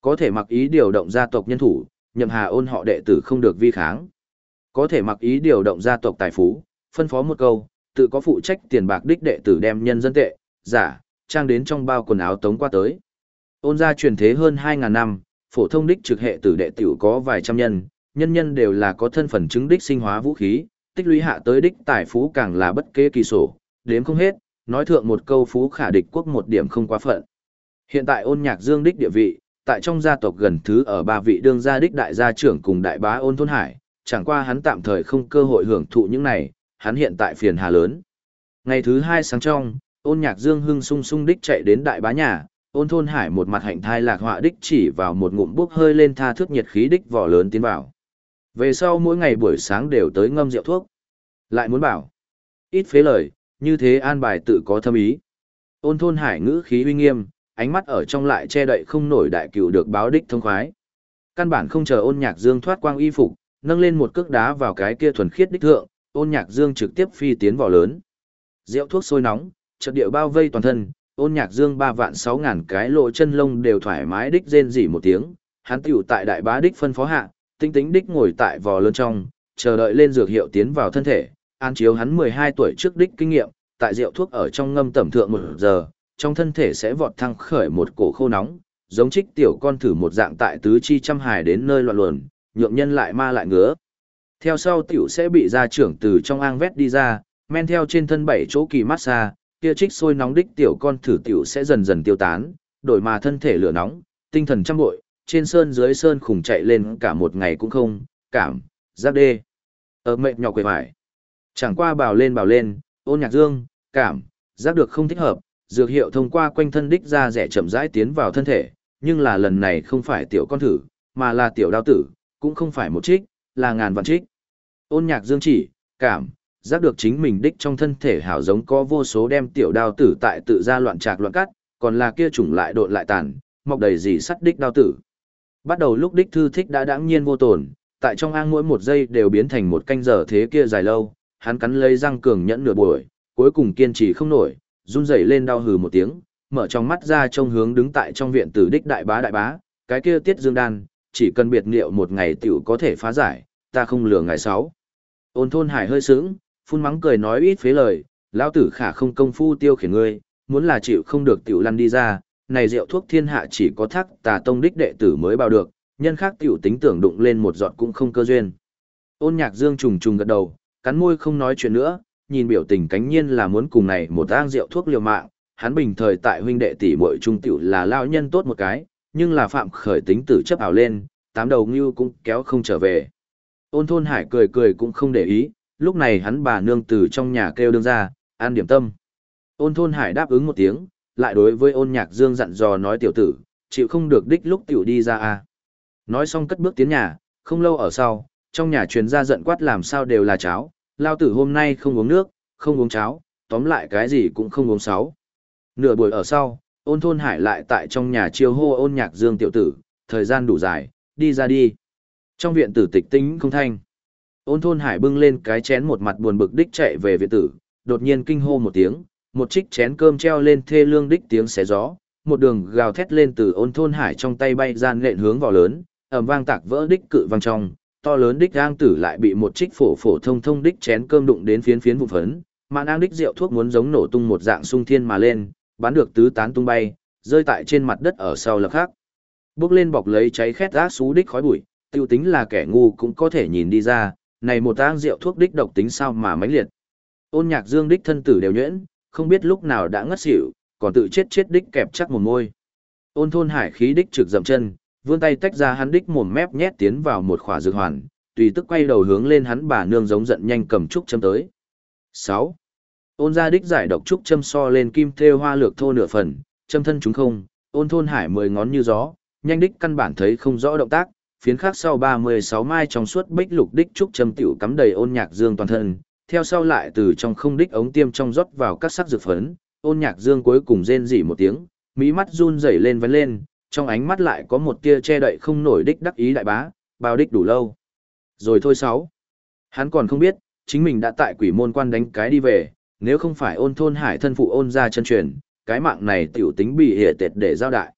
A: Có thể mặc ý điều động gia tộc nhân thủ, nhậm hà ôn họ đệ tử không được vi kháng. Có thể mặc ý điều động gia tộc tài phú, phân phó một câu, tự có phụ trách tiền bạc đích đệ tử đem nhân dân tệ, giả, trang đến trong bao quần áo tống qua tới. Ôn gia truyền thế hơn 2.000 năm, phổ thông đích trực hệ tử đệ tiểu có vài trăm nhân, nhân nhân đều là có thân phần chứng đích sinh hóa vũ khí, tích lũy hạ tới đích tài phú càng là bất kế kỳ sổ, đếm không hết, nói thượng một câu phú khả địch quốc một điểm không quá phận. Hiện tại ôn nhạc dương đích địa vị, tại trong gia tộc gần thứ ở ba vị đương gia đích đại gia trưởng cùng đại bá ôn thôn hải, chẳng qua hắn tạm thời không cơ hội hưởng thụ những này, hắn hiện tại phiền hà lớn. Ngày thứ hai sáng trong, Ôn nhạc dương hưng sung sung đích chạy đến đại bá nhà, ôn thôn hải một mặt hạnh thai lạc họa đích chỉ vào một ngụm bốc hơi lên tha thước nhiệt khí đích vỏ lớn tiến vào. Về sau mỗi ngày buổi sáng đều tới ngâm rượu thuốc. Lại muốn bảo. Ít phế lời, như thế an bài tự có thâm ý. Ôn thôn hải ngữ khí uy nghiêm, ánh mắt ở trong lại che đậy không nổi đại cửu được báo đích thông khoái. Căn bản không chờ ôn nhạc dương thoát quang y phục, nâng lên một cước đá vào cái kia thuần khiết đích thượng, ôn nhạc dương trực tiếp phi tiến vào lớn. Rượu thuốc sôi nóng, chợt điệu bao vây toàn thân, ôn nhạc dương ba vạn sáu ngàn cái lộ chân lông đều thoải mái đích rên rỉ một tiếng, hắn tiểu tại đại bá đích phân phó hạ, tinh tính đích ngồi tại vò lớn trong, chờ đợi lên dược hiệu tiến vào thân thể, an chiếu hắn 12 tuổi trước đích kinh nghiệm, tại rượu thuốc ở trong ngâm tẩm thượng một giờ, trong thân thể sẽ vọt thăng khởi một cổ khô nóng, giống trích tiểu con thử một dạng tại tứ chi trăm hài đến nơi loạn luồn, nhượng nhân lại ma lại ngứa. Theo sau tiểu sẽ bị gia trưởng từ trong ang vét đi ra, men theo trên thân bảy chỗ kỳ massage, kia trích sôi nóng đích tiểu con thử tiểu sẽ dần dần tiêu tán, đổi mà thân thể lửa nóng, tinh thần trăm bội, trên sơn dưới sơn khủng chạy lên cả một ngày cũng không, cảm, giác đê. Ở mệt nhỏ quệ mải. Chẳng qua bào lên bào lên, ôn nhạc dương, cảm, giác được không thích hợp, dược hiệu thông qua quanh thân đích ra rẻ chậm rãi tiến vào thân thể, nhưng là lần này không phải tiểu con thử, mà là tiểu đao tử, cũng không phải một trích, là ngàn vạn trích. Ôn nhạc dương chỉ, cảm, giác được chính mình đích trong thân thể hảo giống có vô số đem tiểu đao tử tại tự ra loạn trạc loạn cắt, còn là kia chủng lại độn lại tàn, mọc đầy gì sắt đích đao tử. Bắt đầu lúc đích thư thích đã đãng nhiên vô tổn, tại trong ang mỗi một giây đều biến thành một canh giờ thế kia dài lâu, hắn cắn lấy răng cường nhẫn nửa buổi, cuối cùng kiên trì không nổi, run rẩy lên đau hừ một tiếng, mở trong mắt ra trông hướng đứng tại trong viện tử đích đại bá đại bá, cái kia tiết dương đan, chỉ cần biệt liệu một ngày tiểu có thể phá giải, ta không lừa ngài sáu. Ôn thôn hải hơi sướng, phun mắng cười nói ít phế lời, lão tử khả không công phu tiêu khiển ngươi, muốn là chịu không được tiểu lăn đi ra, này rượu thuốc thiên hạ chỉ có thác tà tông đích đệ tử mới bao được, nhân khác tiểu tính tưởng đụng lên một giọt cũng không cơ duyên. Ôn nhạc dương trùng trùng gật đầu, cắn môi không nói chuyện nữa, nhìn biểu tình cánh nhiên là muốn cùng này một tang rượu thuốc liều mạng, hắn bình thời tại huynh đệ tỷ muội trung tiểu là lao nhân tốt một cái, nhưng là phạm khởi tính tử chấp ảo lên, tám đầu ngưu cũng kéo không trở về. Ôn thôn hải cười cười cũng không để ý, lúc này hắn bà nương từ trong nhà kêu đương ra, an điểm tâm. Ôn thôn hải đáp ứng một tiếng, lại đối với ôn nhạc dương dặn dò nói tiểu tử, chịu không được đích lúc tiểu đi ra à. Nói xong cất bước tiến nhà, không lâu ở sau, trong nhà truyền ra giận quát làm sao đều là cháo, lao tử hôm nay không uống nước, không uống cháo, tóm lại cái gì cũng không uống sáu. Nửa buổi ở sau, ôn thôn hải lại tại trong nhà chiêu hô ôn nhạc dương tiểu tử, thời gian đủ dài, đi ra đi. Trong viện tử tịch tính không thanh. Ôn thôn hải bưng lên cái chén một mặt buồn bực đích chạy về viện tử, đột nhiên kinh hô một tiếng, một trích chén cơm treo lên thê lương đích tiếng xé gió, một đường gào thét lên từ ôn thôn hải trong tay bay gian lện hướng vào lớn, ầm vang tạc vỡ đích cự vang trong, to lớn đích gang tử lại bị một trích phổ phổ thông thông đích chén cơm đụng đến phiến phiến vụ phấn, mạn ang đích rượu thuốc muốn giống nổ tung một dạng sung thiên mà lên, bắn được tứ tán tung bay, rơi tại trên mặt đất ở sau lập khác. Bước lên bọc lấy cháy khét ác xú đích khói bụi, tiêu tính là kẻ ngu cũng có thể nhìn đi ra, này một tang rượu thuốc đích độc tính sao mà mãnh liệt. Ôn nhạc dương đích thân tử đều nhuyễn, không biết lúc nào đã ngất xỉu, còn tự chết chết đích kẹp chắc một môi. Ôn thôn hải khí đích trực dậm chân, vươn tay tách ra hắn đích mồm mép nhét tiến vào một khỏa dược hoàn, tùy tức quay đầu hướng lên hắn bà nương giống giận nhanh cầm trúc châm tới. 6. Ôn gia đích giải độc trúc châm so lên kim thêu hoa lược thô nửa phần, châm thân chúng không, ôn thôn hải mười ngón như gió, nhanh đích căn bản thấy không rõ động tác, phiến khác sau 36 mai trong suốt bích lục đích trúc châm tiểu cắm đầy ôn nhạc dương toàn thân, theo sau lại từ trong không đích ống tiêm trong rót vào các sắc dược phấn, ôn nhạc dương cuối cùng rên rỉ một tiếng, mỹ mắt run rẩy lên vấn lên, trong ánh mắt lại có một tia che đậy không nổi đích đắc ý đại bá, bao đích đủ lâu. Rồi thôi sáu. Hắn còn không biết, chính mình đã tại quỷ môn quan đánh cái đi về, nếu không phải ôn thôn hải thân phụ ôn ra chân truyền, cái mạng này tiểu tính bị hệ tệt để giao đại.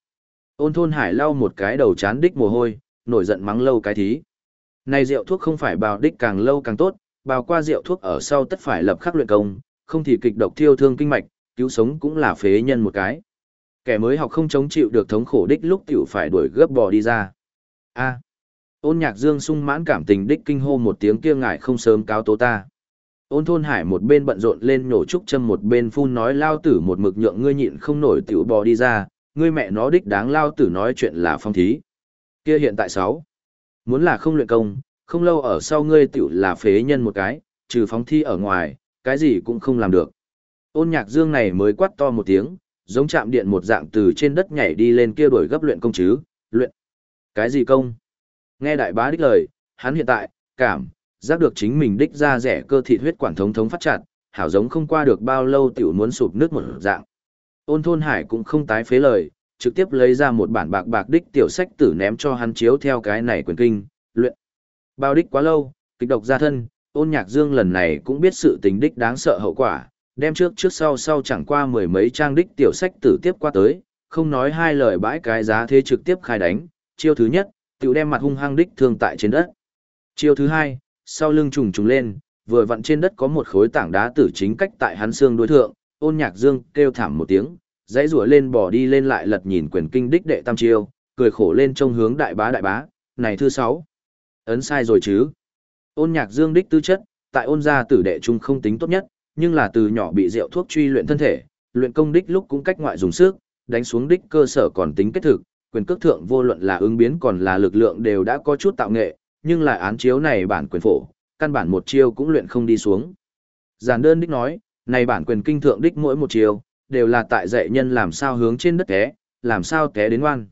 A: Ôn thôn hải lau một cái đầu chán đích mồ hôi, nổi giận mắng lâu cái thí. Này rượu thuốc không phải bào đích càng lâu càng tốt, bào qua rượu thuốc ở sau tất phải lập khắc luyện công, không thì kịch độc thiêu thương kinh mạch, cứu sống cũng là phế nhân một cái. Kẻ mới học không chống chịu được thống khổ đích lúc tiểu phải đuổi gấp bò đi ra. A. Ôn nhạc dương sung mãn cảm tình đích kinh hô một tiếng kia ngại không sớm cáo tố ta. Ôn thôn hải một bên bận rộn lên nổ trúc châm một bên phun nói lao tử một mực nhượng ngươi nhịn không nổi tiểu bò đi ra, ngươi mẹ nó đích đáng lao tử nói chuyện là phong thí. Kia hiện tại sáu. Muốn là không luyện công, không lâu ở sau ngươi tiểu là phế nhân một cái, trừ phóng thi ở ngoài, cái gì cũng không làm được. Ôn nhạc dương này mới quát to một tiếng, giống chạm điện một dạng từ trên đất nhảy đi lên kia đổi gấp luyện công chứ, luyện. Cái gì công? Nghe đại bá đích lời, hắn hiện tại, cảm, giác được chính mình đích ra rẻ cơ thịt huyết quản thống thống phát chặt, hảo giống không qua được bao lâu tiểu muốn sụp nước một dạng. Ôn thôn hải cũng không tái phế lời, trực tiếp lấy ra một bản bạc bạc đích tiểu sách tử ném cho hắn chiếu theo cái này quyền kinh, luyện. Bao đích quá lâu, kịch độc ra thân, ôn nhạc dương lần này cũng biết sự tình đích đáng sợ hậu quả, đem trước trước sau sau chẳng qua mười mấy trang đích tiểu sách tử tiếp qua tới, không nói hai lời bãi cái giá thế trực tiếp khai đánh, chiêu thứ nhất, tiểu đem mặt hung hăng đích thương tại trên đất. Chiêu thứ hai, sau lưng trùng trùng lên, vừa vặn trên đất có một khối tảng đá tử chính cách tại hắn xương đối thượng, ôn nhạc dương kêu thảm một tiếng, dãy rủa lên bỏ đi lên lại lật nhìn quyền kinh đích đệ tam chiêu, cười khổ lên trông hướng đại bá đại bá, này thứ sáu. Ấn sai rồi chứ. Ôn nhạc dương đích tư chất, tại ôn gia tử đệ trung không tính tốt nhất, nhưng là từ nhỏ bị rượu thuốc truy luyện thân thể, luyện công đích lúc cũng cách ngoại dùng sức, đánh xuống đích cơ sở còn tính kết thực, quyền cước thượng vô luận là ứng biến còn là lực lượng đều đã có chút tạo nghệ, nhưng lại án chiếu này bản quyền phổ, căn bản một chiêu cũng luyện không đi xuống. Giản đơn đích nói, này bản quyền kinh thượng đích mỗi một chiêu, đều là tại dạy nhân làm sao hướng trên đất té, làm sao té đến ngoan.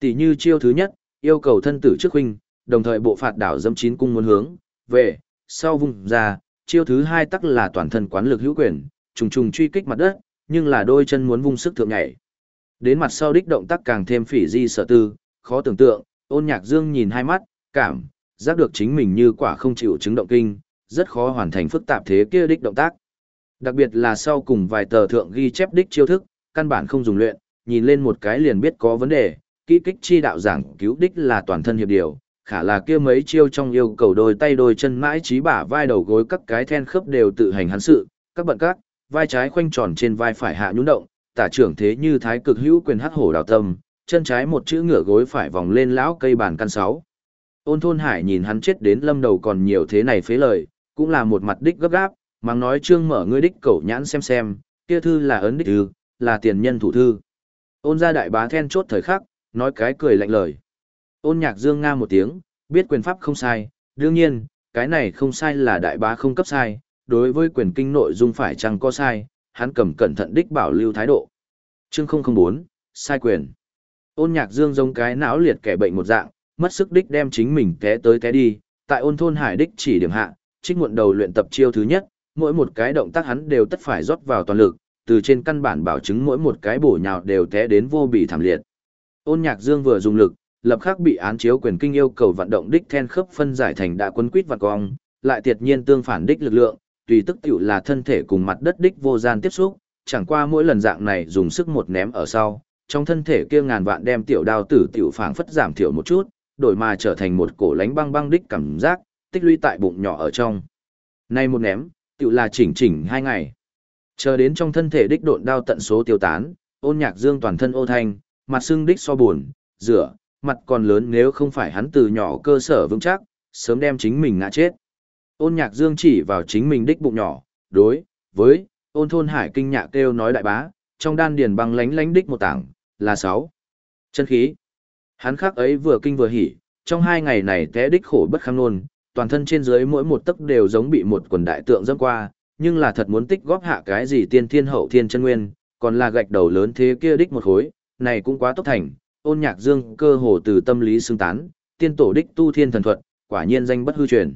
A: Tỷ như chiêu thứ nhất, yêu cầu thân tử trước huynh, đồng thời bộ phạt đảo dâm chín cung muốn hướng, về, sau vùng ra, chiêu thứ hai tắc là toàn thân quán lực hữu quyền, trùng trùng truy kích mặt đất, nhưng là đôi chân muốn vung sức thượng nhảy. Đến mặt sau đích động tác càng thêm phỉ di sở tư, khó tưởng tượng, ôn nhạc dương nhìn hai mắt, cảm, giác được chính mình như quả không chịu chứng động kinh, rất khó hoàn thành phức tạp thế kia đích động tác. Đặc biệt là sau cùng vài tờ thượng ghi chép đích chiêu thức, căn bản không dùng luyện, nhìn lên một cái liền biết có vấn đề, kỹ kích chi đạo giảng cứu đích là toàn thân hiệp điều, khả là kia mấy chiêu trong yêu cầu đôi tay đôi chân mãi trí bả vai đầu gối các cái then khớp đều tự hành hắn sự, các bận các, vai trái khoanh tròn trên vai phải hạ nhún động, tả trưởng thế như thái cực hữu quyền hắc hổ đào tâm, chân trái một chữ ngửa gối phải vòng lên lão cây bàn căn sáu. Ôn thôn hải nhìn hắn chết đến lâm đầu còn nhiều thế này phế lời, cũng là một mặt đích gấp gáp, mang nói trương mở ngươi đích cẩu nhãn xem xem, kia thư là ấn đích thư, là tiền nhân thủ thư. Ôn ra đại bá then chốt thời khắc, nói cái cười lạnh lời. Ôn nhạc dương nga một tiếng, biết quyền pháp không sai, đương nhiên, cái này không sai là đại bá không cấp sai, đối với quyền kinh nội dung phải chăng có sai, hắn cầm cẩn thận đích bảo lưu thái độ. Chương 004, sai quyền. Ôn nhạc dương giống cái não liệt kẻ bệnh một dạng, mất sức đích đem chính mình té tới té đi, tại ôn thôn hải đích chỉ điểm hạ, trích muộn đầu luyện tập chiêu thứ nhất, mỗi một cái động tác hắn đều tất phải rót vào toàn lực, từ trên căn bản bảo chứng mỗi một cái bổ nhào đều té đến vô bị thảm liệt. Ôn nhạc dương vừa dùng lực, lập khắc bị án chiếu quyền kinh yêu cầu vận động đích then khớp phân giải thành đã quân quýt và cong, lại tiệt nhiên tương phản đích lực lượng, tùy tức tiểu là thân thể cùng mặt đất đích vô gian tiếp xúc, chẳng qua mỗi lần dạng này dùng sức một ném ở sau, trong thân thể kia ngàn vạn đem tiểu đao tử tiểu phảng phất giảm thiểu một chút, đổi mà trở thành một cổ lánh băng băng đích cảm giác, tích lũy tại bụng nhỏ ở trong. Nay một ném, tiểu là chỉnh chỉnh hai ngày. Chờ đến trong thân thể đích độn đao tận số tiêu tán, ôn nhạc dương toàn thân ô thanh, mặt xương đích so buồn, rửa, mặt còn lớn nếu không phải hắn từ nhỏ cơ sở vững chắc, sớm đem chính mình ngã chết. Ôn nhạc dương chỉ vào chính mình đích bụng nhỏ, đối, với, ôn thôn hải kinh nhạc kêu nói đại bá, trong đan điền băng lánh lánh đích một tảng, là sáu Chân khí. Hắn khắc ấy vừa kinh vừa hỉ, trong hai ngày này té đích khổ bất kham luôn, toàn thân trên dưới mỗi một tấc đều giống bị một quần đại tượng dẫm qua, nhưng là thật muốn tích góp hạ cái gì tiên thiên hậu thiên chân nguyên, còn là gạch đầu lớn thế kia đích một khối, này cũng quá tốc thành, ôn nhạc dương cơ hồ từ tâm lý xương tán, tiên tổ đích tu thiên thần thuật, quả nhiên danh bất hư truyền.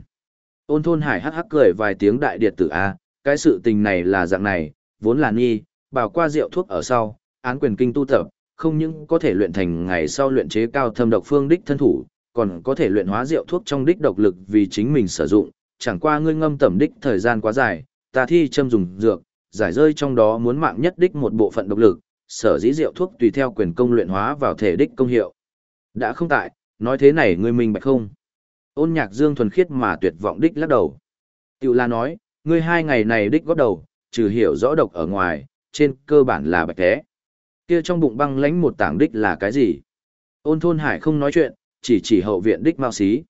A: Ôn thôn hải hắc hắc cười vài tiếng đại điệt tử A, cái sự tình này là dạng này, vốn là nghi, bảo qua rượu thuốc ở sau, án quyền kinh tu tập, không những có thể luyện thành ngày sau luyện chế cao thâm độc phương đích thân thủ, còn có thể luyện hóa rượu thuốc trong đích độc lực vì chính mình sử dụng, chẳng qua ngươi ngâm tẩm đích thời gian quá dài, ta thi châm dùng dược, giải rơi trong đó muốn mạng nhất đích một bộ phận độc lực, sở dĩ rượu thuốc tùy theo quyền công luyện hóa vào thể đích công hiệu. Đã không tại, nói thế này ngươi mình bạch không? Ôn nhạc dương thuần khiết mà tuyệt vọng đích lắc đầu. Tiểu la nói, ngươi hai ngày này đích góp đầu, trừ hiểu rõ độc ở ngoài, trên cơ bản là bạch thế. Kia trong bụng băng lánh một tảng đích là cái gì? Ôn thôn hải không nói chuyện, chỉ chỉ hậu viện đích mao xí.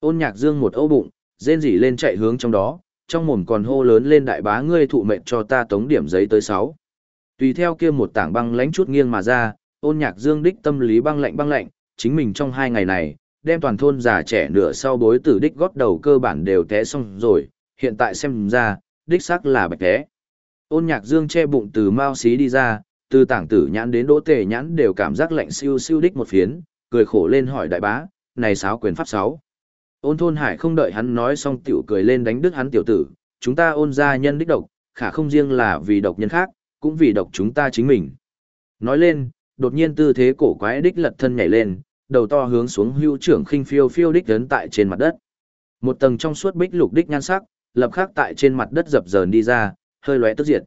A: Ôn nhạc dương một âu bụng, rên rỉ lên chạy hướng trong đó, trong mồm còn hô lớn lên đại bá ngươi thụ mệnh cho ta tống điểm giấy tới sáu. Tùy theo kia một tảng băng lánh chút nghiêng mà ra, ôn nhạc dương đích tâm lý băng lạnh băng lạnh, chính mình trong hai ngày này, đem toàn thôn già trẻ nửa sau bối tử đích gót đầu cơ bản đều té xong rồi, hiện tại xem ra, đích xác là bạch té. Ôn nhạc dương che bụng từ mao xí đi ra, từ tảng tử nhãn đến đỗ tề nhãn đều cảm giác lạnh siêu siêu đích một phiến, cười khổ lên hỏi đại bá, này sáo quyền pháp sáu. Ôn thôn hải không đợi hắn nói xong tiểu cười lên đánh đứt hắn tiểu tử, chúng ta ôn ra nhân đích độc, khả không riêng là vì độc nhân khác, cũng vì độc chúng ta chính mình. Nói lên, đột nhiên tư thế cổ quái đích lật thân nhảy lên, đầu to hướng xuống hưu trưởng khinh phiêu phiêu đích lớn tại trên mặt đất. Một tầng trong suốt bích lục đích nhan sắc, lập khắc tại trên mặt đất dập dờn đi ra, hơi lóe tức diệt.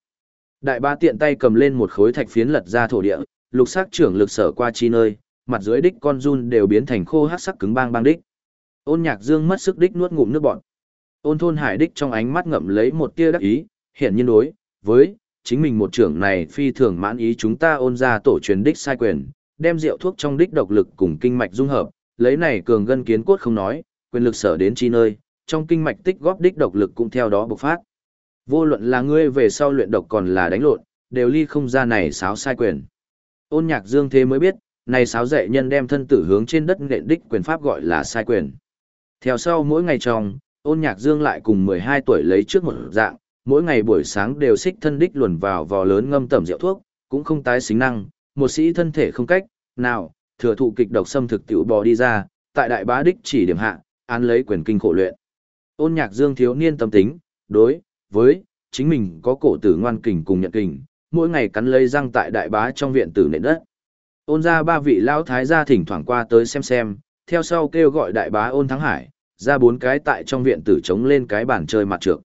A: Đại ba tiện tay cầm lên một khối thạch phiến lật ra thổ địa, lục sắc trưởng lực sở qua chi nơi, mặt dưới đích con run đều biến thành khô hắc sắc cứng bang bang đích. Ôn Nhạc Dương mất sức đích nuốt ngụm nước bọt. Ôn Thôn Hải đích trong ánh mắt ngậm lấy một tia đắc ý, hiển nhiên đối với chính mình một trưởng này phi thường mãn ý chúng ta ôn ra tổ truyền đích sai quyền, đem rượu thuốc trong đích độc lực cùng kinh mạch dung hợp, lấy này cường gân kiến cốt không nói, quyền lực sở đến chi nơi, trong kinh mạch tích góp đích độc lực cũng theo đó bộc phát. Vô luận là ngươi về sau luyện độc còn là đánh lộn, đều ly không ra này sáo sai quyền. Ôn nhạc dương thế mới biết, này sáo dạy nhân đem thân tử hướng trên đất nện đích quyền pháp gọi là sai quyền. Theo sau mỗi ngày trong, ôn nhạc dương lại cùng 12 tuổi lấy trước một dạng, mỗi ngày buổi sáng đều xích thân đích luồn vào vò lớn ngâm tẩm rượu thuốc, cũng không tái xính năng, một sĩ thân thể không cách, nào, thừa thụ kịch độc xâm thực tiểu bò đi ra, tại đại bá đích chỉ điểm hạ, án lấy quyền kinh khổ luyện. Ôn nhạc dương thiếu niên tâm tính, đối, với, chính mình có cổ tử ngoan kình cùng nhận kình, mỗi ngày cắn lấy răng tại đại bá trong viện tử nền đất. Ôn ra ba vị lão thái gia thỉnh thoảng qua tới xem xem, theo sau kêu gọi đại bá ôn thắng hải, ra bốn cái tại trong viện tử chống lên cái bàn chơi mặt trược.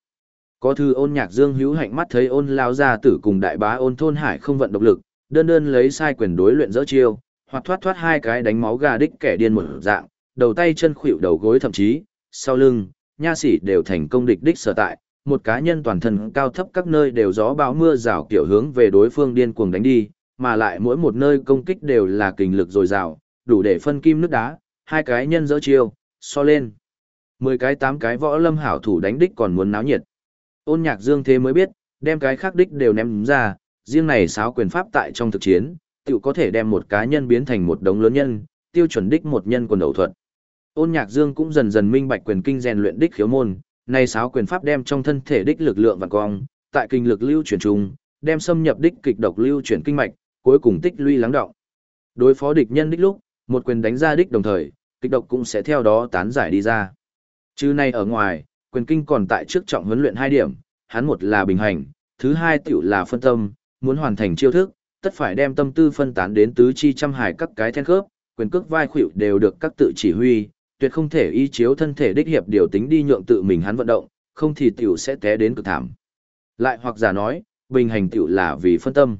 A: Có thư ôn nhạc dương hữu hạnh mắt thấy ôn lao gia tử cùng đại bá ôn thôn hải không vận độc lực, đơn đơn lấy sai quyền đối luyện dỡ chiêu, hoặc thoát thoát hai cái đánh máu gà đích kẻ điên một dạng, đầu tay chân khuỵu đầu gối thậm chí, sau lưng, nha sĩ đều thành công địch đích sở tại, một cá nhân toàn thân cao thấp các nơi đều gió bão mưa rào kiểu hướng về đối phương điên cuồng đánh đi, mà lại mỗi một nơi công kích đều là kình lực dồi dào, đủ để phân kim nước đá, hai cái nhân dỡ chiêu, so lên. Mười cái tám cái võ lâm hảo thủ đánh đích còn muốn náo nhiệt. Ôn nhạc dương thế mới biết, đem cái khác đích đều ném ra, riêng này sáo quyền pháp tại trong thực chiến, tự có thể đem một cá nhân biến thành một đống lớn nhân, tiêu chuẩn đích một nhân quần đầu thuật. Ôn nhạc dương cũng dần dần minh bạch quyền kinh rèn luyện đích khiếu môn, này sáo quyền pháp đem trong thân thể đích lực lượng và cong, tại kinh lực lưu chuyển trùng, đem xâm nhập đích kịch độc lưu chuyển kinh mạch, cuối cùng tích lũy lắng động. Đối phó địch nhân đích lúc, một quyền đánh ra đích đồng thời, kịch độc cũng sẽ theo đó tán giải đi ra. Chứ này ở ngoài, quyền kinh còn tại trước trọng huấn luyện hai điểm, hắn một là bình hành, thứ hai tiểu là phân tâm, muốn hoàn thành chiêu thức, tất phải đem tâm tư phân tán đến tứ chi trăm hải các cái then khớp, quyền cước vai khuỷu đều được các tự chỉ huy, tuyệt không thể y chiếu thân thể đích hiệp điều tính đi nhượng tự mình hắn vận động, không thì tiểu sẽ té đến cực thảm. Lại hoặc giả nói, bình hành tiểu là vì phân tâm.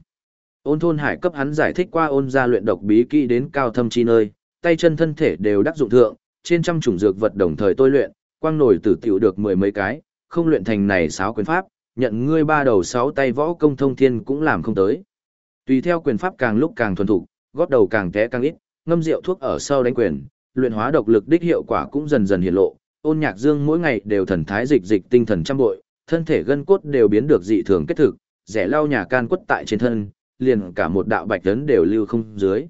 A: Ôn thôn hải cấp hắn giải thích qua ôn gia luyện độc bí kỹ đến cao thâm chi nơi, tay chân thân thể đều đắc dụng thượng, trên trăm chủng dược vật đồng thời tôi luyện, quang nổi tử tiểu được mười mấy cái, không luyện thành này sáu quyền pháp, nhận ngươi ba đầu sáu tay võ công thông thiên cũng làm không tới. Tùy theo quyền pháp càng lúc càng thuần thục, gót đầu càng té càng ít, ngâm rượu thuốc ở sau đánh quyền, luyện hóa độc lực đích hiệu quả cũng dần dần hiện lộ. Ôn Nhạc Dương mỗi ngày đều thần thái dịch dịch tinh thần trăm bội, thân thể gân cốt đều biến được dị thường kết thực, rẻ lau nhà can quất tại trên thân, liền cả một đạo bạch tấn đều lưu không dưới.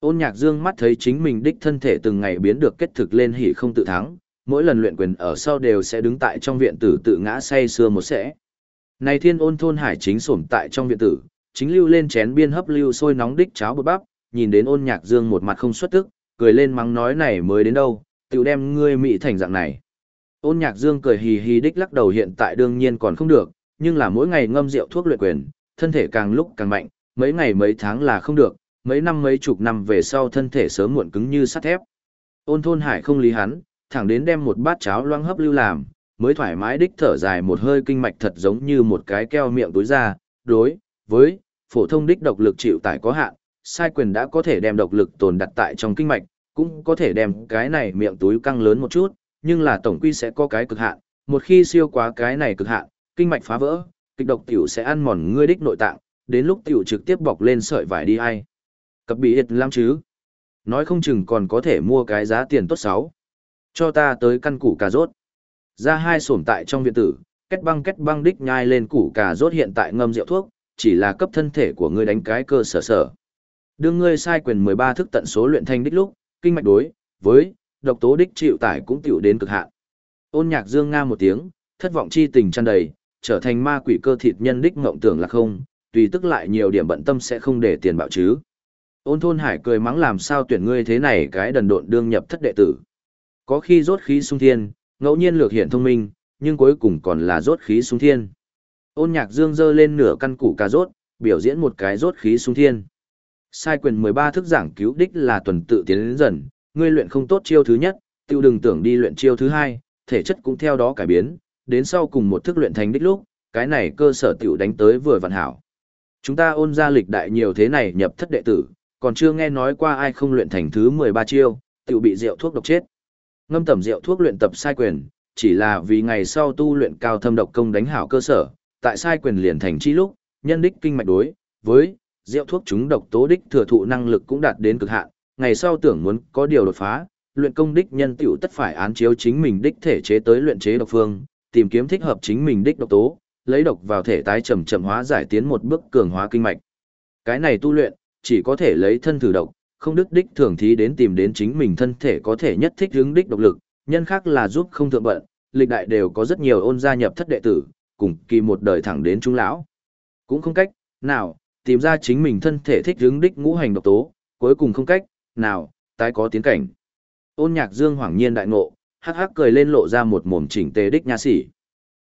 A: Ôn Nhạc Dương mắt thấy chính mình đích thân thể từng ngày biến được kết thực lên hỉ không tự thắng, mỗi lần luyện quyền ở sau đều sẽ đứng tại trong viện tử tự ngã say sưa một sẽ. Này thiên ôn thôn hải chính sổm tại trong viện tử, chính lưu lên chén biên hấp lưu sôi nóng đích cháo bột bắp, nhìn đến ôn nhạc dương một mặt không xuất tức, cười lên mắng nói này mới đến đâu, tiểu đem ngươi mị thành dạng này. Ôn nhạc dương cười hì hì đích lắc đầu hiện tại đương nhiên còn không được, nhưng là mỗi ngày ngâm rượu thuốc luyện quyền, thân thể càng lúc càng mạnh, mấy ngày mấy tháng là không được, mấy năm mấy chục năm về sau thân thể sớm muộn cứng như sắt thép. Ôn thôn hải không lý hắn, thẳng đến đem một bát cháo loang hấp lưu làm, mới thoải mái đích thở dài một hơi kinh mạch thật giống như một cái keo miệng túi ra, đối với phổ thông đích độc lực chịu tải có hạn, sai quyền đã có thể đem độc lực tồn đặt tại trong kinh mạch, cũng có thể đem cái này miệng túi căng lớn một chút, nhưng là tổng quy sẽ có cái cực hạn, một khi siêu quá cái này cực hạn, kinh mạch phá vỡ, kịch độc tiểu sẽ ăn mòn ngươi đích nội tạng, đến lúc tiểu trực tiếp bọc lên sợi vải đi ai. Cập bị ịt lắm chứ. Nói không chừng còn có thể mua cái giá tiền tốt xấu. Cho ta tới căn củ cà rốt. Ra hai sổm tại trong viện tử, kết băng kết băng đích nhai lên củ cà rốt hiện tại ngâm rượu thuốc, chỉ là cấp thân thể của ngươi đánh cái cơ sở sở. Đương ngươi sai quyền 13 thức tận số luyện thanh đích lúc, kinh mạch đối với độc tố đích chịu tải cũng tiểu đến cực hạn. Ôn Nhạc Dương nga một tiếng, thất vọng chi tình tràn đầy, trở thành ma quỷ cơ thịt nhân đích ngộng tưởng là không, tùy tức lại nhiều điểm bận tâm sẽ không để tiền bạo chứ. Ôn thôn hải cười mắng làm sao tuyển ngươi thế này cái đần độn đương nhập thất đệ tử. Có khi rốt khí sung thiên, ngẫu nhiên lược hiện thông minh, nhưng cuối cùng còn là rốt khí sung thiên. Ôn nhạc dương dơ lên nửa căn củ cà rốt, biểu diễn một cái rốt khí sung thiên. Sai quyền 13 thức giảng cứu đích là tuần tự tiến đến dần, ngươi luyện không tốt chiêu thứ nhất, tiêu đừng tưởng đi luyện chiêu thứ hai, thể chất cũng theo đó cải biến, đến sau cùng một thức luyện thành đích lúc, cái này cơ sở tiểu đánh tới vừa vạn hảo. Chúng ta ôn ra lịch đại nhiều thế này nhập thất đệ tử, còn chưa nghe nói qua ai không luyện thành thứ 13 chiêu, tiểu bị rượu thuốc độc chết. Ngâm tẩm rượu thuốc luyện tập sai quyền, chỉ là vì ngày sau tu luyện cao thâm độc công đánh hảo cơ sở, tại sai quyền liền thành chi lúc, nhân đích kinh mạch đối với rượu thuốc chúng độc tố đích thừa thụ năng lực cũng đạt đến cực hạn, ngày sau tưởng muốn có điều đột phá, luyện công đích nhân tiểu tất phải án chiếu chính mình đích thể chế tới luyện chế độc phương, tìm kiếm thích hợp chính mình đích độc tố, lấy độc vào thể tái chậm chậm hóa giải tiến một bước cường hóa kinh mạch. Cái này tu luyện, chỉ có thể lấy thân thử độc, không đức đích thường thí đến tìm đến chính mình thân thể có thể nhất thích hướng đích độc lực, nhân khác là giúp không thượng bận, lịch đại đều có rất nhiều ôn gia nhập thất đệ tử, cùng kỳ một đời thẳng đến trung lão. Cũng không cách, nào, tìm ra chính mình thân thể thích hướng đích ngũ hành độc tố, cuối cùng không cách, nào, tái có tiến cảnh. Ôn nhạc dương hoảng nhiên đại ngộ, hắc hắc cười lên lộ ra một mồm chỉnh tề đích nha sĩ.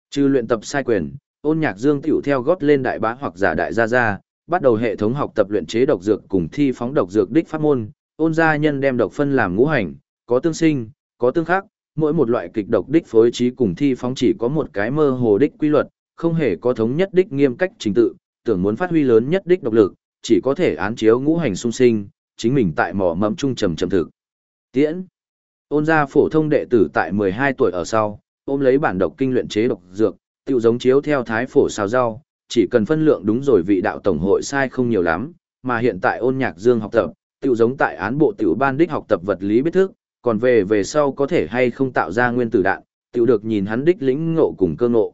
A: Trừ luyện tập sai quyền, ôn nhạc dương tiểu theo gót lên đại bá hoặc giả đại gia gia, bắt đầu hệ thống học tập luyện chế độc dược cùng thi phóng độc dược đích pháp môn, ôn gia nhân đem độc phân làm ngũ hành, có tương sinh, có tương khắc, mỗi một loại kịch độc đích phối trí cùng thi phóng chỉ có một cái mơ hồ đích quy luật, không hề có thống nhất đích nghiêm cách trình tự, tưởng muốn phát huy lớn nhất đích độc lực, chỉ có thể án chiếu ngũ hành xung sinh, chính mình tại mỏ mẫm trung trầm trầm thực. Tiễn. Ôn gia phổ thông đệ tử tại 12 tuổi ở sau, ôm lấy bản độc kinh luyện chế độc dược, tiêu giống chiếu theo thái phổ xào rau, chỉ cần phân lượng đúng rồi vị đạo tổng hội sai không nhiều lắm, mà hiện tại ôn nhạc dương học tập, tiểu giống tại án bộ tiểu ban đích học tập vật lý biết thức, còn về về sau có thể hay không tạo ra nguyên tử đạn, tiểu được nhìn hắn đích lĩnh ngộ cùng cơ ngộ.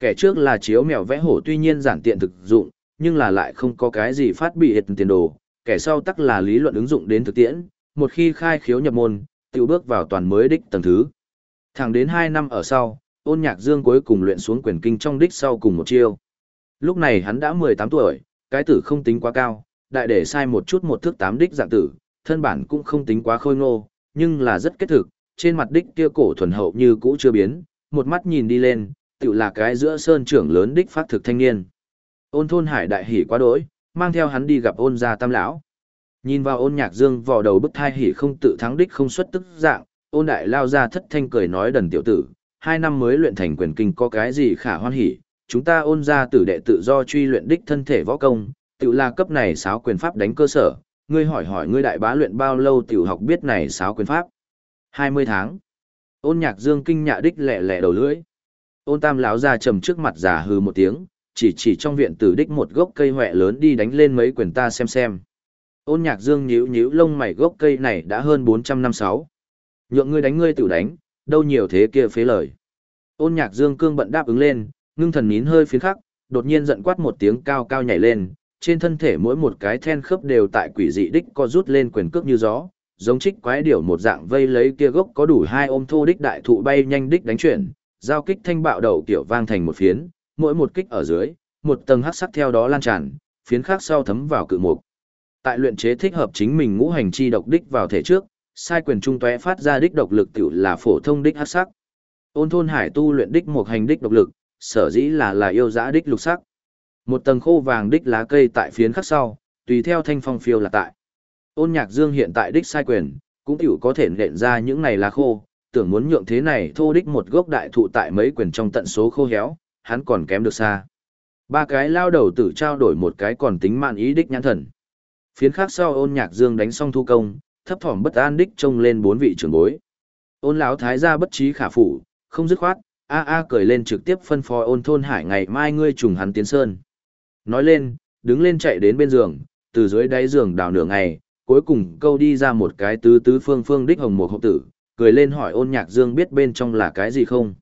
A: Kẻ trước là chiếu mèo vẽ hổ tuy nhiên giản tiện thực dụng, nhưng là lại không có cái gì phát bị hiện tiền đồ, kẻ sau tắc là lý luận ứng dụng đến thực tiễn, một khi khai khiếu nhập môn, tiểu bước vào toàn mới đích tầng thứ. Thẳng đến 2 năm ở sau, ôn nhạc dương cuối cùng luyện xuống quyền kinh trong đích sau cùng một chiêu. Lúc này hắn đã 18 tuổi, cái tử không tính quá cao, đại để sai một chút một thước tám đích dạng tử, thân bản cũng không tính quá khôi ngô, nhưng là rất kết thực, trên mặt đích kia cổ thuần hậu như cũ chưa biến, một mắt nhìn đi lên, tự là cái giữa sơn trưởng lớn đích phát thực thanh niên. Ôn thôn hải đại hỉ quá đỗi, mang theo hắn đi gặp ôn gia tam lão. Nhìn vào ôn nhạc dương vò đầu bức thai hỉ không tự thắng đích không xuất tức dạng, ôn đại lao ra thất thanh cười nói đần tiểu tử, hai năm mới luyện thành quyền kinh có cái gì khả hoan hỉ, chúng ta ôn ra tử đệ tự do truy luyện đích thân thể võ công, tự là cấp này sáo quyền pháp đánh cơ sở, ngươi hỏi hỏi ngươi đại bá luyện bao lâu tiểu học biết này sáo quyền pháp. 20 tháng. Ôn nhạc dương kinh nhạ đích lẹ lẹ đầu lưỡi. Ôn tam lão ra trầm trước mặt giả hư một tiếng, chỉ chỉ trong viện tử đích một gốc cây hoẹ lớn đi đánh lên mấy quyền ta xem xem. Ôn nhạc dương nhíu nhíu lông mày gốc cây này đã hơn 400 năm sáu. Nhượng ngươi đánh ngươi tự đánh, đâu nhiều thế kia phế lời. Ôn nhạc dương cương bận đáp ứng lên, ngưng thần nín hơi phiến khắc, đột nhiên giận quát một tiếng cao cao nhảy lên, trên thân thể mỗi một cái then khớp đều tại quỷ dị đích co rút lên quyền cước như gió, giống trích quái điểu một dạng vây lấy kia gốc có đủ hai ôm thô đích đại thụ bay nhanh đích đánh chuyển, giao kích thanh bạo đầu tiểu vang thành một phiến, mỗi một kích ở dưới, một tầng hắc sắc theo đó lan tràn, phiến khác sau thấm vào cự mục. Tại luyện chế thích hợp chính mình ngũ hành chi độc đích vào thể trước, sai quyền trung tóe phát ra đích độc lực tiểu là phổ thông đích hắc sắc. Ôn thôn hải tu luyện đích một hành đích độc lực, sở dĩ là là yêu dã đích lục sắc. Một tầng khô vàng đích lá cây tại phiến khắc sau, tùy theo thanh phong phiêu là tại. Ôn nhạc dương hiện tại đích sai quyền, cũng tiểu có thể nện ra những này lá khô, tưởng muốn nhượng thế này thô đích một gốc đại thụ tại mấy quyền trong tận số khô héo, hắn còn kém được xa. Ba cái lao đầu tử trao đổi một cái còn tính mạn ý đích nhãn thần. Phiến khác sau ôn nhạc dương đánh xong thu công, thấp thỏm bất an đích trông lên bốn vị trưởng bối. Ôn lão thái gia bất trí khả phủ, không dứt khoát, a a cười lên trực tiếp phân phó ôn thôn hải ngày mai ngươi trùng hắn tiến sơn. Nói lên, đứng lên chạy đến bên giường, từ dưới đáy giường đào nửa ngày, cuối cùng câu đi ra một cái tứ tứ phương phương đích hồng một hộp tử, cười lên hỏi ôn nhạc dương biết bên trong là cái gì không.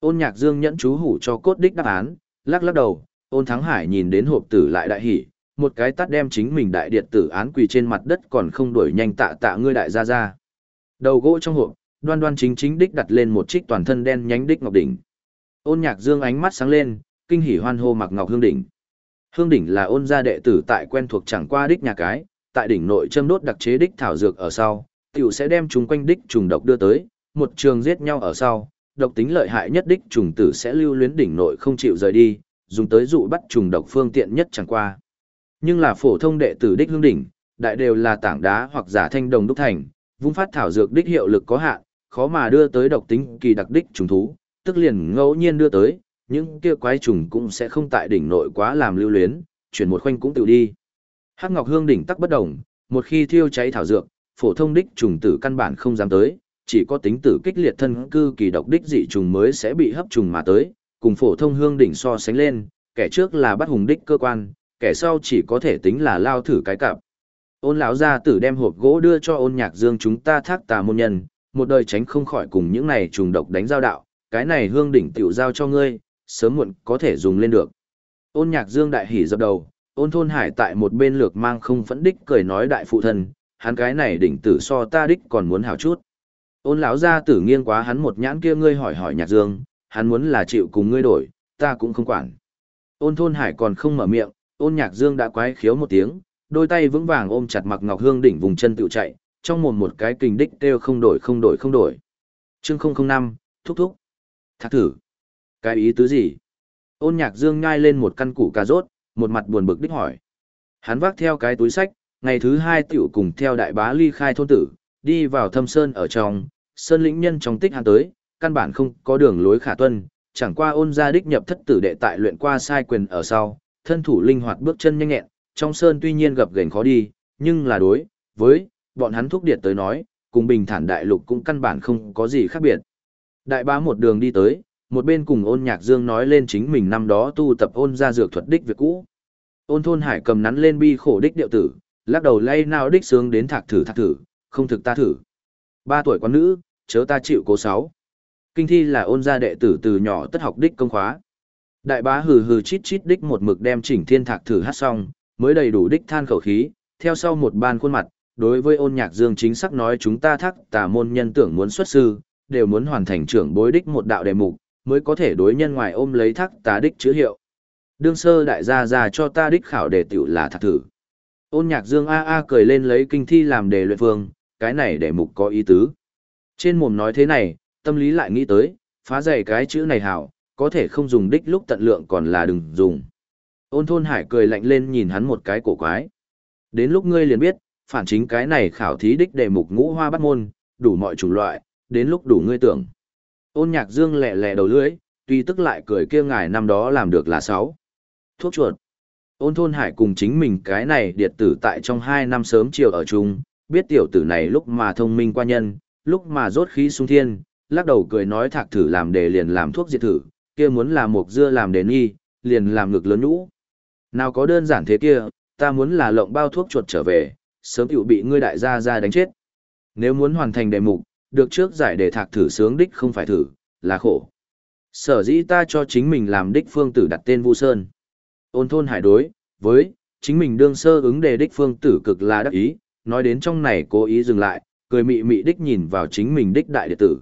A: Ôn nhạc dương nhẫn chú hủ cho cốt đích đáp án, lắc lắc đầu, ôn thắng hải nhìn đến hộp tử lại đại hỉ, một cái tắt đem chính mình đại điện tử án quỳ trên mặt đất còn không đuổi nhanh tạ tạ ngươi đại gia ra. Đầu gỗ trong hộp, đoan đoan chính chính đích đặt lên một trích toàn thân đen nhánh đích ngọc đỉnh. Ôn nhạc dương ánh mắt sáng lên, kinh hỉ hoan hô mặc ngọc hương đỉnh. Hương đỉnh là ôn gia đệ tử tại quen thuộc chẳng qua đích nhà cái, tại đỉnh nội châm đốt đặc chế đích thảo dược ở sau, tiểu sẽ đem chúng quanh đích trùng độc đưa tới, một trường giết nhau ở sau, độc tính lợi hại nhất đích trùng tử sẽ lưu luyến đỉnh nội không chịu rời đi, dùng tới dụ bắt trùng độc phương tiện nhất chẳng qua. Nhưng là phổ thông đệ tử đích hương đỉnh, đại đều là tảng đá hoặc giả thanh đồng đúc thành, vung phát thảo dược đích hiệu lực có hạn, khó mà đưa tới độc tính kỳ đặc đích trùng thú, tức liền ngẫu nhiên đưa tới, những kia quái trùng cũng sẽ không tại đỉnh nội quá làm lưu luyến, chuyển một khoanh cũng tự đi. Hắc Ngọc Hương đỉnh tắc bất động, một khi thiêu cháy thảo dược, phổ thông đích trùng tử căn bản không dám tới, chỉ có tính tử kích liệt thân cư kỳ độc đích dị trùng mới sẽ bị hấp trùng mà tới, cùng phổ thông hương đỉnh so sánh lên, kẻ trước là bắt hùng đích cơ quan, kẻ sau chỉ có thể tính là lao thử cái cặp. Ôn lão gia tử đem hộp gỗ đưa cho ôn nhạc dương chúng ta thác tà môn nhân, một đời tránh không khỏi cùng những này trùng độc đánh giao đạo, cái này hương đỉnh tiểu giao cho ngươi, sớm muộn có thể dùng lên được. Ôn nhạc dương đại hỉ dập đầu, ôn thôn hải tại một bên lược mang không phẫn đích cười nói đại phụ thân, hắn cái này đỉnh tử so ta đích còn muốn hảo chút. Ôn lão gia tử nghiêng quá hắn một nhãn kia ngươi hỏi hỏi nhạc dương, hắn muốn là chịu cùng ngươi đổi, ta cũng không quản. Ôn thôn hải còn không mở miệng, ôn nhạc dương đã quái khiếu một tiếng, đôi tay vững vàng ôm chặt mặc ngọc hương đỉnh vùng chân tự chạy, trong mồm một cái kình đích kêu không đổi không đổi không đổi. Chương 005, thúc thúc. Thạc thử. Cái ý tứ gì? Ôn nhạc dương nhai lên một căn củ cà rốt, một mặt buồn bực đích hỏi. Hắn vác theo cái túi sách, ngày thứ hai tiểu cùng theo đại bá ly khai thôn tử, đi vào thâm sơn ở trong, sơn lĩnh nhân trong tích hắn tới, căn bản không có đường lối khả tuân, chẳng qua ôn gia đích nhập thất tử đệ tại luyện qua sai quyền ở sau, thân thủ linh hoạt bước chân nhanh nhẹn, trong sơn tuy nhiên gặp gành khó đi, nhưng là đối với bọn hắn thúc điệt tới nói, cùng bình thản đại lục cũng căn bản không có gì khác biệt. Đại bá một đường đi tới, một bên cùng ôn nhạc dương nói lên chính mình năm đó tu tập ôn ra dược thuật đích việc cũ. Ôn thôn hải cầm nắn lên bi khổ đích điệu tử, lắc đầu lay nào đích sướng đến thạc thử thạc thử, không thực ta thử. Ba tuổi con nữ, chớ ta chịu cố sáu. Kinh thi là ôn gia đệ tử từ nhỏ tất học đích công khóa. Đại bá hừ hừ chít chít đích một mực đem chỉnh thiên thạc thử hát xong, mới đầy đủ đích than khẩu khí, theo sau một ban khuôn mặt, đối với ôn nhạc dương chính xác nói chúng ta thắc tà môn nhân tưởng muốn xuất sư, đều muốn hoàn thành trưởng bối đích một đạo đề mục, mới có thể đối nhân ngoài ôm lấy thắc tà đích chữ hiệu. Đương sơ đại gia ra cho ta đích khảo đề tiểu là thạc thử. Ôn nhạc dương a a cười lên lấy kinh thi làm đề luyện phương, cái này đề mục có ý tứ. Trên mồm nói thế này, tâm lý lại nghĩ tới, phá giải cái chữ này hảo, có thể không dùng đích lúc tận lượng còn là đừng dùng. Ôn thôn hải cười lạnh lên nhìn hắn một cái cổ quái. Đến lúc ngươi liền biết, phản chính cái này khảo thí đích đề mục ngũ hoa bắt môn, đủ mọi chủng loại, đến lúc đủ ngươi tưởng. Ôn nhạc dương lẹ lẹ đầu lưỡi, tuy tức lại cười kia ngài năm đó làm được là sáu. Thuốc chuột. Ôn thôn hải cùng chính mình cái này điệt tử tại trong hai năm sớm chiều ở chung, biết tiểu tử này lúc mà thông minh qua nhân, lúc mà rốt khí sung thiên, lắc đầu cười nói thạc thử làm đề liền làm thuốc diệt thử, kia muốn là một dưa làm đề nghi, liền làm ngực lớn nhũ. Nào có đơn giản thế kia, ta muốn là lộng bao thuốc chuột trở về, sớm tiểu bị ngươi đại gia ra đánh chết. Nếu muốn hoàn thành đề mục, được trước giải đề thạc thử sướng đích không phải thử, là khổ. Sở dĩ ta cho chính mình làm đích phương tử đặt tên Vu Sơn. Ôn thôn hải đối, với, chính mình đương sơ ứng đề đích phương tử cực là đắc ý, nói đến trong này cố ý dừng lại, cười mị mị đích nhìn vào chính mình đích đại đệ tử.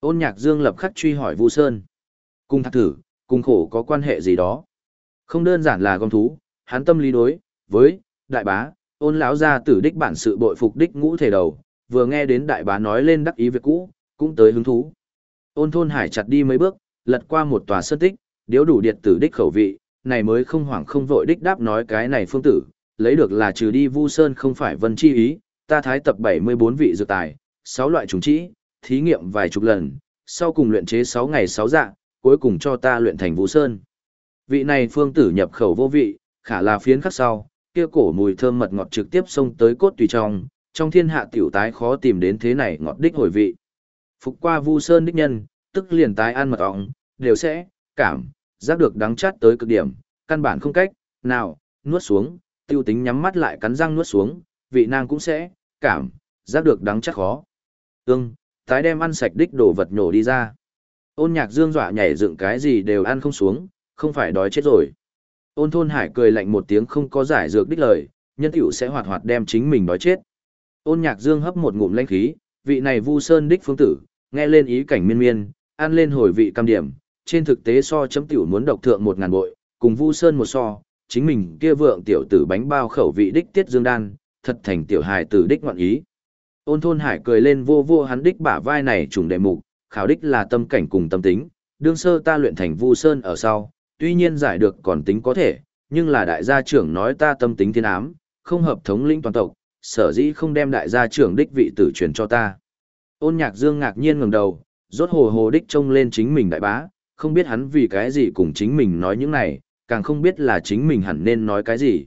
A: Ôn nhạc dương lập khắc truy hỏi Vu Sơn. Cùng thạc thử, cùng khổ có quan hệ gì đó. Không đơn giản là gom thú, hắn tâm lý đối, với, đại bá, ôn lão gia tử đích bản sự bội phục đích ngũ thể đầu, vừa nghe đến đại bá nói lên đắc ý việc cũ, cũng tới hứng thú. Ôn thôn hải chặt đi mấy bước, lật qua một tòa sơn tích, điếu đủ điện tử đích khẩu vị, này mới không hoảng không vội đích đáp nói cái này phương tử, lấy được là trừ đi vu sơn không phải vân chi ý, ta thái tập 74 vị dược tài, 6 loại trùng trĩ, thí nghiệm vài chục lần, sau cùng luyện chế 6 ngày 6 dạ, cuối cùng cho ta luyện thành vu sơn. Vị này phương tử nhập khẩu vô vị, khả là phiến khắc sau, kia cổ mùi thơm mật ngọt trực tiếp xông tới cốt tùy trong, trong thiên hạ tiểu tái khó tìm đến thế này ngọt đích hồi vị. Phục qua Vu Sơn đích nhân, tức liền tái ăn mật ong, đều sẽ cảm giác được đắng chát tới cực điểm, căn bản không cách nào nuốt xuống, tiêu tính nhắm mắt lại cắn răng nuốt xuống, vị nàng cũng sẽ cảm giác được đắng chát khó. Ưng, tái đem ăn sạch đích đồ vật nhổ đi ra. Ôn Nhạc Dương dọa nhảy dựng cái gì đều ăn không xuống, không phải đói chết rồi. Ôn thôn hải cười lạnh một tiếng không có giải dược đích lời, nhân tiểu sẽ hoạt hoạt đem chính mình đói chết. Ôn nhạc dương hấp một ngụm lãnh khí, vị này vu sơn đích phương tử, nghe lên ý cảnh miên miên, ăn lên hồi vị cam điểm, trên thực tế so chấm tiểu muốn độc thượng một ngàn bội, cùng Vu Sơn một so, chính mình kia vượng tiểu tử bánh bao khẩu vị đích tiết dương đan, thật thành tiểu hài tử đích ngoạn ý. Ôn thôn hải cười lên vô vô hắn đích bả vai này trùng đệ mục, khảo đích là tâm cảnh cùng tâm tính, đương sơ ta luyện thành Vu Sơn ở sau, tuy nhiên giải được còn tính có thể, nhưng là đại gia trưởng nói ta tâm tính thiên ám, không hợp thống lĩnh toàn tộc, sở dĩ không đem đại gia trưởng đích vị tử truyền cho ta. Ôn nhạc dương ngạc nhiên ngẩng đầu, rốt hồ hồ đích trông lên chính mình đại bá, không biết hắn vì cái gì cùng chính mình nói những này, càng không biết là chính mình hẳn nên nói cái gì.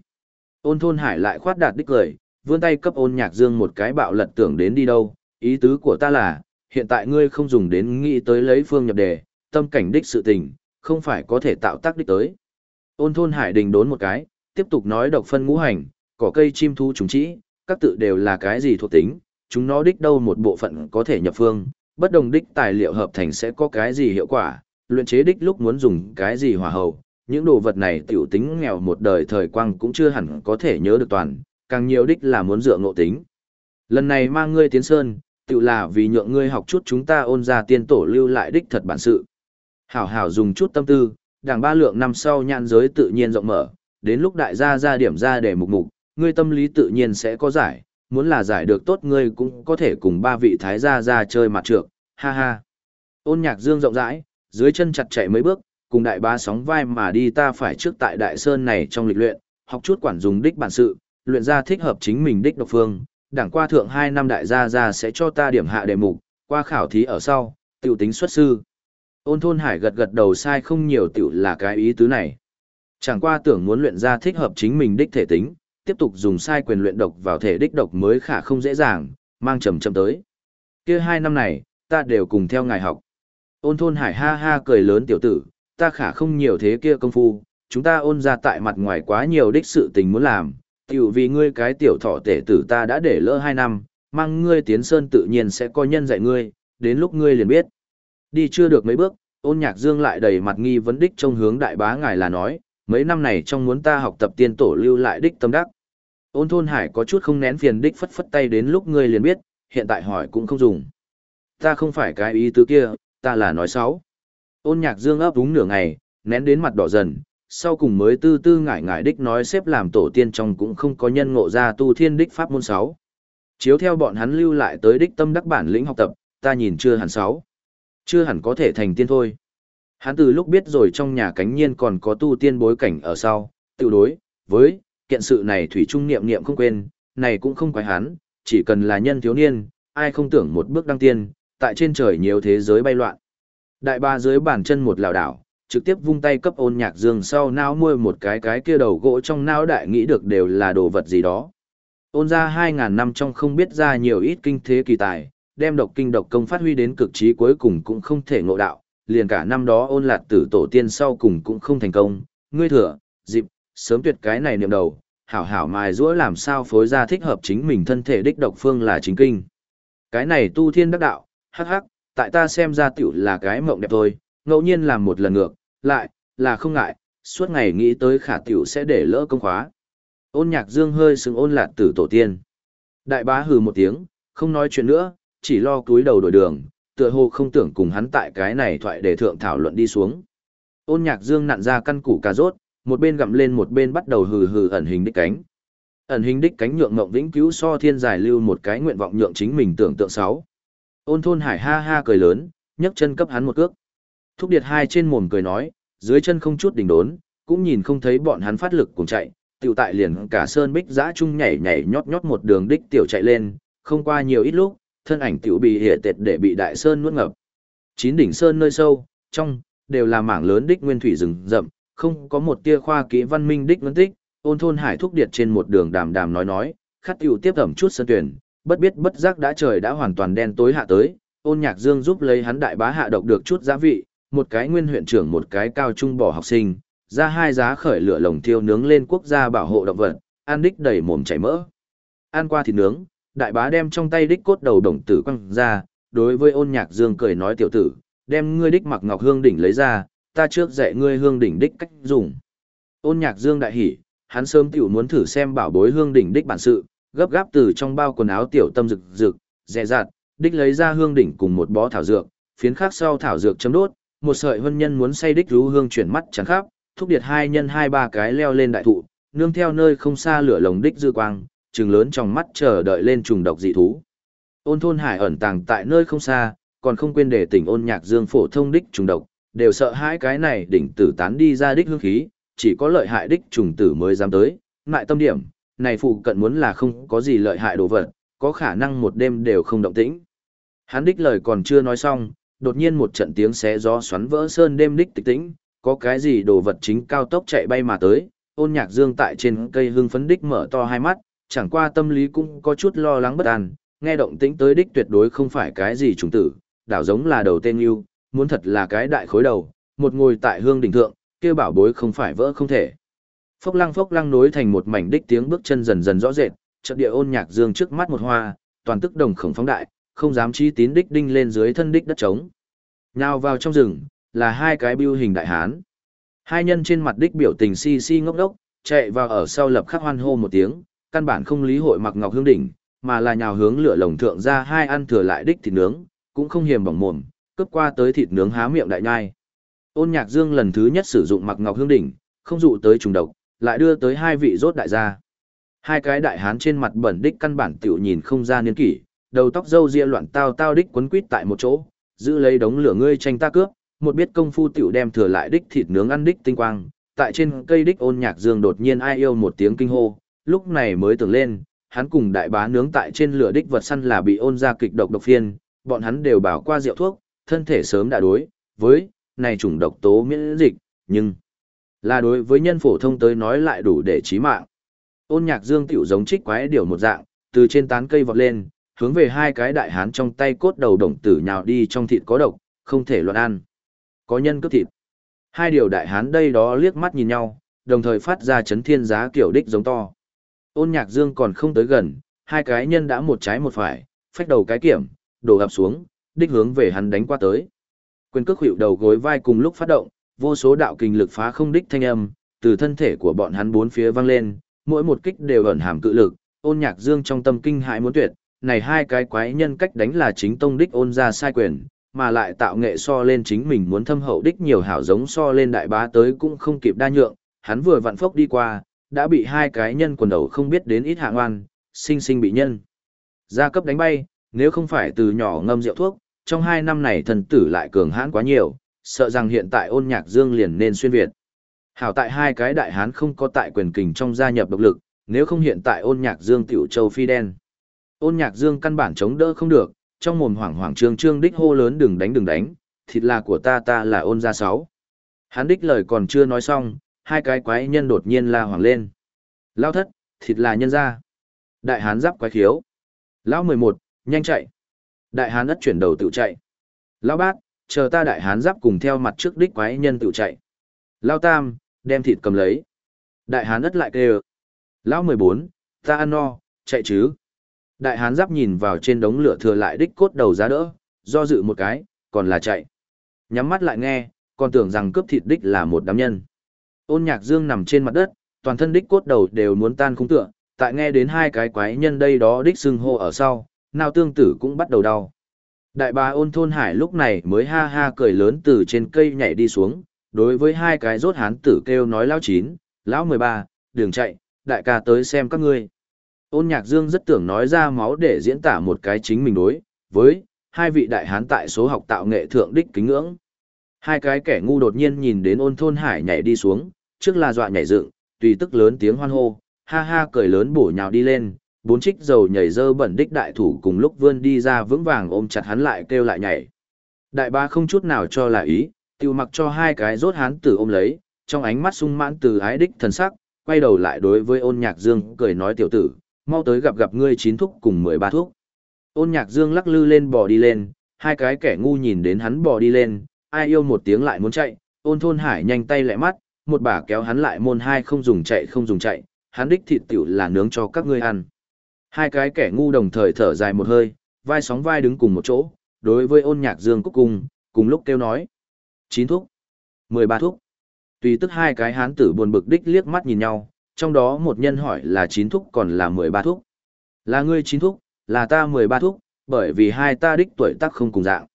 A: Ôn thôn hải lại khoát đạt đích lời, vươn tay cấp ôn nhạc dương một cái bạo lật tưởng đến đi đâu, ý tứ của ta là, hiện tại ngươi không dùng đến nghĩ tới lấy phương nhập đề, tâm cảnh đích sự tình, không phải có thể tạo tác đích tới. Ôn thôn hải đình đốn một cái, tiếp tục nói độc phân ngũ hành, cỏ cây chim thu chúng chỉ, các tự đều là cái gì thuộc tính, chúng nó đích đâu một bộ phận có thể nhập phương, bất đồng đích tài liệu hợp thành sẽ có cái gì hiệu quả, luyện chế đích lúc muốn dùng cái gì hỏa hầu, những đồ vật này tiểu tính nghèo một đời thời quang cũng chưa hẳn có thể nhớ được toàn, càng nhiều đích là muốn dựa ngộ tính. Lần này mang ngươi tiến sơn, tiểu là vì nhượng ngươi học chút chúng ta ôn ra tiên tổ lưu lại đích thật bản sự. Hảo hảo dùng chút tâm tư, đảng ba lượng năm sau nhãn giới tự nhiên rộng mở, đến lúc đại gia ra điểm ra để mục mục, ngươi tâm lý tự nhiên sẽ có giải, muốn là giải được tốt ngươi cũng có thể cùng ba vị thái gia ra chơi mặt trược, ha ha. Ôn nhạc dương rộng rãi, dưới chân chặt chạy mấy bước, cùng đại ba sóng vai mà đi ta phải trước tại đại sơn này trong lịch luyện, học chút quản dùng đích bản sự, luyện ra thích hợp chính mình đích độc phương, đảng qua thượng 2 năm đại gia gia sẽ cho ta điểm hạ đề mục, qua khảo thí ở sau, tiểu tính xuất sư. Ôn thôn hải gật gật đầu sai không nhiều tiểu là cái ý tứ này. Chẳng qua tưởng muốn luyện ra thích hợp chính mình đích thể tính, tiếp tục dùng sai quyền luyện độc vào thể đích độc mới khả không dễ dàng, mang trầm trầm tới. Kia hai năm này, ta đều cùng theo ngài học. Ôn thôn hải ha ha cười lớn tiểu tử, ta khả không nhiều thế kia công phu, chúng ta ôn ra tại mặt ngoài quá nhiều đích sự tình muốn làm, tiểu vì ngươi cái tiểu thọ tể tử ta đã để lỡ hai năm, mang ngươi tiến sơn tự nhiên sẽ có nhân dạy ngươi, đến lúc ngươi liền biết. Đi chưa được mấy bước, ôn nhạc dương lại đầy mặt nghi vấn đích trong hướng đại bá ngài là nói, mấy năm này trong muốn ta học tập tiên tổ lưu lại đích tâm đắc. Ôn thôn hải có chút không nén phiền đích phất phất tay đến lúc ngươi liền biết, hiện tại hỏi cũng không dùng. Ta không phải cái ý tứ kia, ta là nói xấu. Ôn nhạc dương ấp úng nửa ngày, nén đến mặt đỏ dần, sau cùng mới tư tư ngải ngải đích nói xếp làm tổ tiên trong cũng không có nhân ngộ ra tu thiên đích pháp môn sáu. Chiếu theo bọn hắn lưu lại tới đích tâm đắc bản lĩnh học tập, ta nhìn chưa hẳn sáu. Chưa hẳn có thể thành tiên thôi. Hắn từ lúc biết rồi trong nhà cánh nhiên còn có tu tiên bối cảnh ở sau, tự đối, với, kiện sự này thủy trung niệm niệm không quên, này cũng không quái hắn, chỉ cần là nhân thiếu niên, ai không tưởng một bước đăng tiên, tại trên trời nhiều thế giới bay loạn. Đại ba dưới bàn chân một lào đảo, trực tiếp vung tay cấp ôn nhạc dương sau nao môi một cái cái kia đầu gỗ trong não đại nghĩ được đều là đồ vật gì đó. Ôn ra 2.000 năm trong không biết ra nhiều ít kinh thế kỳ tài, đem độc kinh độc công phát huy đến cực trí cuối cùng cũng không thể ngộ đạo, liền cả năm đó ôn lạt tử tổ tiên sau cùng cũng không thành công, ngươi thừa, dịp, sớm tuyệt cái này niệm đầu, hảo hảo mài rũa làm sao phối ra thích hợp chính mình thân thể đích độc phương là chính kinh. Cái này tu thiên đắc đạo, hắc hắc, tại ta xem ra tiểu là cái mộng đẹp thôi, ngẫu nhiên làm một lần ngược, lại, là không ngại, suốt ngày nghĩ tới khả tiểu sẽ để lỡ công khóa. Ôn nhạc dương hơi sừng ôn lạt tử tổ tiên. Đại bá hừ một tiếng, không nói chuyện nữa, chỉ lo cúi đầu đổi đường, tựa hồ không tưởng cùng hắn tại cái này thoại để thượng thảo luận đi xuống. Ôn nhạc dương nặn ra căn củ cà rốt, một bên gặm lên một bên bắt đầu hừ hừ ẩn hình đích cánh. Ẩn hình đích cánh nhượng ngộng vĩnh cứu so thiên giải lưu một cái nguyện vọng nhượng chính mình tưởng tượng sáu. Ôn thôn hải ha ha cười lớn, nhấc chân cấp hắn một cước. Thúc điệt hai trên mồm cười nói, dưới chân không chút đỉnh đốn, cũng nhìn không thấy bọn hắn phát lực cùng chạy, tiểu tại liền cả sơn bích giã chung nhảy nhảy nhót nhót một đường đích tiểu chạy lên, không qua nhiều ít lúc, thân ảnh tiểu bị hệ tệt để bị đại sơn nuốt ngập. Chín đỉnh sơn nơi sâu, trong, đều là mảng lớn đích nguyên thủy rừng rậm, không có một tia khoa kỹ văn minh đích vấn tích, ôn thôn hải thúc điệt trên một đường đàm đàm nói nói, khát tiểu tiếp ẩm chút sơn tuyển, bất biết bất giác đã trời đã hoàn toàn đen tối hạ tới, ôn nhạc dương giúp lấy hắn đại bá hạ độc được chút giá vị, một cái nguyên huyện trưởng một cái cao trung bỏ học sinh, ra hai giá khởi lửa lồng thiêu nướng lên quốc gia bảo hộ động vật, ăn đích đầy mồm chảy mỡ. Ăn qua thịt nướng, đại bá đem trong tay đích cốt đầu đồng tử quăng ra, đối với ôn nhạc dương cười nói tiểu tử, đem ngươi đích mặc ngọc hương đỉnh lấy ra, ta trước dạy ngươi hương đỉnh đích cách dùng. Ôn nhạc dương đại hỉ, hắn sớm tiểu muốn thử xem bảo bối hương đỉnh đích bản sự, gấp gáp từ trong bao quần áo tiểu tâm rực rực, dè dặt, đích lấy ra hương đỉnh cùng một bó thảo dược, phiến khác sau thảo dược chấm đốt, một sợi hân nhân muốn say đích rú hương chuyển mắt chẳng khắp, thúc điệt hai nhân hai ba cái leo lên đại thụ, nương theo nơi không xa lửa lồng đích dư quang, trừng lớn trong mắt chờ đợi lên trùng độc dị thú. Ôn thôn hải ẩn tàng tại nơi không xa, còn không quên để tỉnh ôn nhạc dương phổ thông đích trùng độc, đều sợ hai cái này đỉnh tử tán đi ra đích hương khí, chỉ có lợi hại đích trùng tử mới dám tới, ngại tâm điểm, này phụ cận muốn là không có gì lợi hại đồ vật, có khả năng một đêm đều không động tĩnh. Hắn đích lời còn chưa nói xong, đột nhiên một trận tiếng xé gió xoắn vỡ sơn đêm đích tịch tĩnh, có cái gì đồ vật chính cao tốc chạy bay mà tới, ôn nhạc dương tại trên cây hương phấn đích mở to hai mắt, chẳng qua tâm lý cũng có chút lo lắng bất an, nghe động tĩnh tới đích tuyệt đối không phải cái gì trùng tử, đảo giống là đầu tên yêu, muốn thật là cái đại khối đầu, một ngồi tại hương đỉnh thượng, kia bảo bối không phải vỡ không thể. Phốc lăng phốc lăng nối thành một mảnh đích tiếng bước chân dần dần rõ rệt, trận địa ôn nhạc dương trước mắt một hoa, toàn tức đồng khổng phóng đại, không dám chi tín đích đinh lên dưới thân đích đất trống. Nhào vào trong rừng, là hai cái biêu hình đại hán. Hai nhân trên mặt đích biểu tình si si ngốc đốc, chạy vào ở sau lập khắc hoan hô một tiếng, căn bản không lý hội mặc ngọc hương đỉnh, mà là nhào hướng lửa lồng thượng ra hai ăn thừa lại đích thịt nướng, cũng không hiềm bỏng mồm, cướp qua tới thịt nướng há miệng đại nhai. Ôn Nhạc Dương lần thứ nhất sử dụng mặc ngọc hương đỉnh, không dụ tới trùng độc, lại đưa tới hai vị rốt đại gia. Hai cái đại hán trên mặt bẩn đích căn bản tiểu nhìn không ra niên kỷ, đầu tóc râu ria loạn tao tao đích quấn quít tại một chỗ, giữ lấy đống lửa ngươi tranh ta cướp, một biết công phu tiểu đem thừa lại đích thịt nướng ăn đích tinh quang, tại trên cây đích ôn nhạc dương đột nhiên ai yêu một tiếng kinh hô, lúc này mới tưởng lên, hắn cùng đại bá nướng tại trên lửa đích vật săn là bị ôn ra kịch độc độc phiên, bọn hắn đều bảo qua rượu thuốc, thân thể sớm đã đối, với, này chủng độc tố miễn dịch, nhưng là đối với nhân phổ thông tới nói lại đủ để chí mạng. Ôn nhạc dương tiểu giống trích quái điều một dạng, từ trên tán cây vọt lên, hướng về hai cái đại hán trong tay cốt đầu đồng tử nhào đi trong thịt có độc, không thể loạn ăn. Có nhân cướp thịt. Hai điều đại hán đây đó liếc mắt nhìn nhau, đồng thời phát ra chấn thiên giá kiểu đích giống to. Ôn nhạc dương còn không tới gần, hai cái nhân đã một trái một phải, phách đầu cái kiểm, đổ ập xuống, đích hướng về hắn đánh qua tới. Quyền cước hữu đầu gối vai cùng lúc phát động, vô số đạo kinh lực phá không đích thanh âm, từ thân thể của bọn hắn bốn phía vang lên, mỗi một kích đều ẩn hàm cự lực, ôn nhạc dương trong tâm kinh hãi muốn tuyệt, này hai cái quái nhân cách đánh là chính tông đích ôn ra sai quyền, mà lại tạo nghệ so lên chính mình muốn thâm hậu đích nhiều hảo giống so lên đại bá tới cũng không kịp đa nhượng, hắn vừa vặn phốc đi qua, đã bị hai cái nhân quần đầu không biết đến ít hạng ngoan sinh sinh bị nhân. Gia cấp đánh bay, nếu không phải từ nhỏ ngâm rượu thuốc, trong hai năm này thần tử lại cường hãn quá nhiều, sợ rằng hiện tại ôn nhạc dương liền nên xuyên Việt. Hảo tại hai cái đại hán không có tại quyền kình trong gia nhập độc lực, nếu không hiện tại ôn nhạc dương tiểu châu phi đen. Ôn nhạc dương căn bản chống đỡ không được, trong mồm hoảng hoảng trương trương đích hô lớn đừng đánh đừng đánh, thịt là của ta ta là ôn gia sáu. Hắn đích lời còn chưa nói xong, hai cái quái nhân đột nhiên la hoảng lên. Lao thất, thịt là nhân ra, Đại hán giáp quái khiếu. Lão mười một, nhanh chạy. Đại hán ất chuyển đầu tự chạy. Lão bát, chờ ta đại hán giáp cùng theo mặt trước đích quái nhân tự chạy. Lão tam, đem thịt cầm lấy. Đại hán ất lại kêu. Lão mười bốn, ta ăn no, chạy chứ. Đại hán giáp nhìn vào trên đống lửa thừa lại đích cốt đầu giá đỡ, do dự một cái, còn là chạy. Nhắm mắt lại nghe, còn tưởng rằng cướp thịt đích là một đám nhân. Ôn nhạc dương nằm trên mặt đất, toàn thân đích cốt đầu đều muốn tan khung tựa, tại nghe đến hai cái quái nhân đây đó đích xưng hô ở sau, nào tương tử cũng bắt đầu đau. Đại bá ôn thôn hải lúc này mới ha ha cười lớn từ trên cây nhảy đi xuống, đối với hai cái rốt hán tử kêu nói lão chín, lão mười ba, đường chạy, đại ca tới xem các ngươi. Ôn nhạc dương rất tưởng nói ra máu để diễn tả một cái chính mình đối, với, hai vị đại hán tại số học tạo nghệ thượng đích kính ngưỡng. Hai cái kẻ ngu đột nhiên nhìn đến ôn thôn hải nhảy đi xuống, trước là dọa nhảy dựng, tùy tức lớn tiếng hoan hô, ha ha cười lớn bổ nhào đi lên, bốn trích dầu nhảy dơ bẩn đích đại thủ cùng lúc vươn đi ra vững vàng ôm chặt hắn lại kêu lại nhảy. Đại ba không chút nào cho là ý, tiêu mặc cho hai cái rốt hán tử ôm lấy, trong ánh mắt sung mãn từ ái đích thần sắc, quay đầu lại đối với ôn nhạc dương cười nói tiểu tử, mau tới gặp gặp ngươi chín thúc cùng mười ba thuốc. Ôn nhạc dương lắc lư lên bò đi lên, hai cái kẻ ngu nhìn đến hắn bò đi lên, ai yêu một tiếng lại muốn chạy, ôn thôn hải nhanh tay lẹ mắt, một bà kéo hắn lại môn hai không dùng chạy không dùng chạy, hắn đích thịt tiểu là nướng cho các ngươi ăn. Hai cái kẻ ngu đồng thời thở dài một hơi, vai sóng vai đứng cùng một chỗ, đối với ôn nhạc dương cúc cung, cùng lúc kêu nói. chín thuốc, mười ba thuốc. Tùy tức hai cái hán tử buồn bực đích liếc mắt nhìn nhau, trong đó một nhân hỏi là chín thuốc còn là mười ba thuốc. Là ngươi chín thuốc, là ta mười ba thuốc, bởi vì hai ta đích tuổi tác không cùng dạng.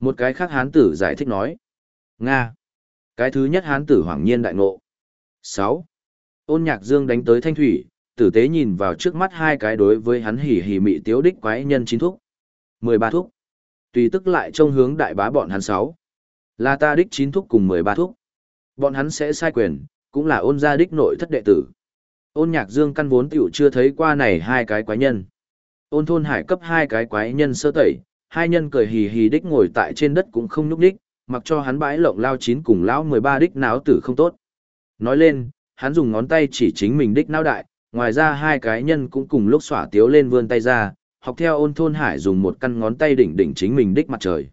A: Một cái khác hán tử giải thích nói. Nga. Cái thứ nhất hán tử hoàng nhiên đại ngộ. 6. Ôn nhạc dương đánh tới thanh thủy, tử tế nhìn vào trước mắt hai cái đối với hắn hỉ hỉ mị tiếu đích quái nhân chín thúc. 13 thúc. Tùy tức lại trông hướng đại bá bọn hắn 6. Là ta đích chín thúc cùng 13 thúc. Bọn hắn sẽ sai quyền, cũng là ôn gia đích nội thất đệ tử. Ôn nhạc dương căn vốn tiểu chưa thấy qua này hai cái quái nhân. Ôn thôn hải cấp hai cái quái nhân sơ tẩy, hai nhân cười hì hì đích ngồi tại trên đất cũng không nhúc đích, mặc cho hắn bãi lộng lao chín cùng lão 13 đích náo tử không tốt. Nói lên, hắn dùng ngón tay chỉ chính mình đích náo đại, ngoài ra hai cái nhân cũng cùng lúc xỏa tiếu lên vươn tay ra, học theo ôn thôn hải dùng một căn ngón tay đỉnh đỉnh chính mình đích mặt trời.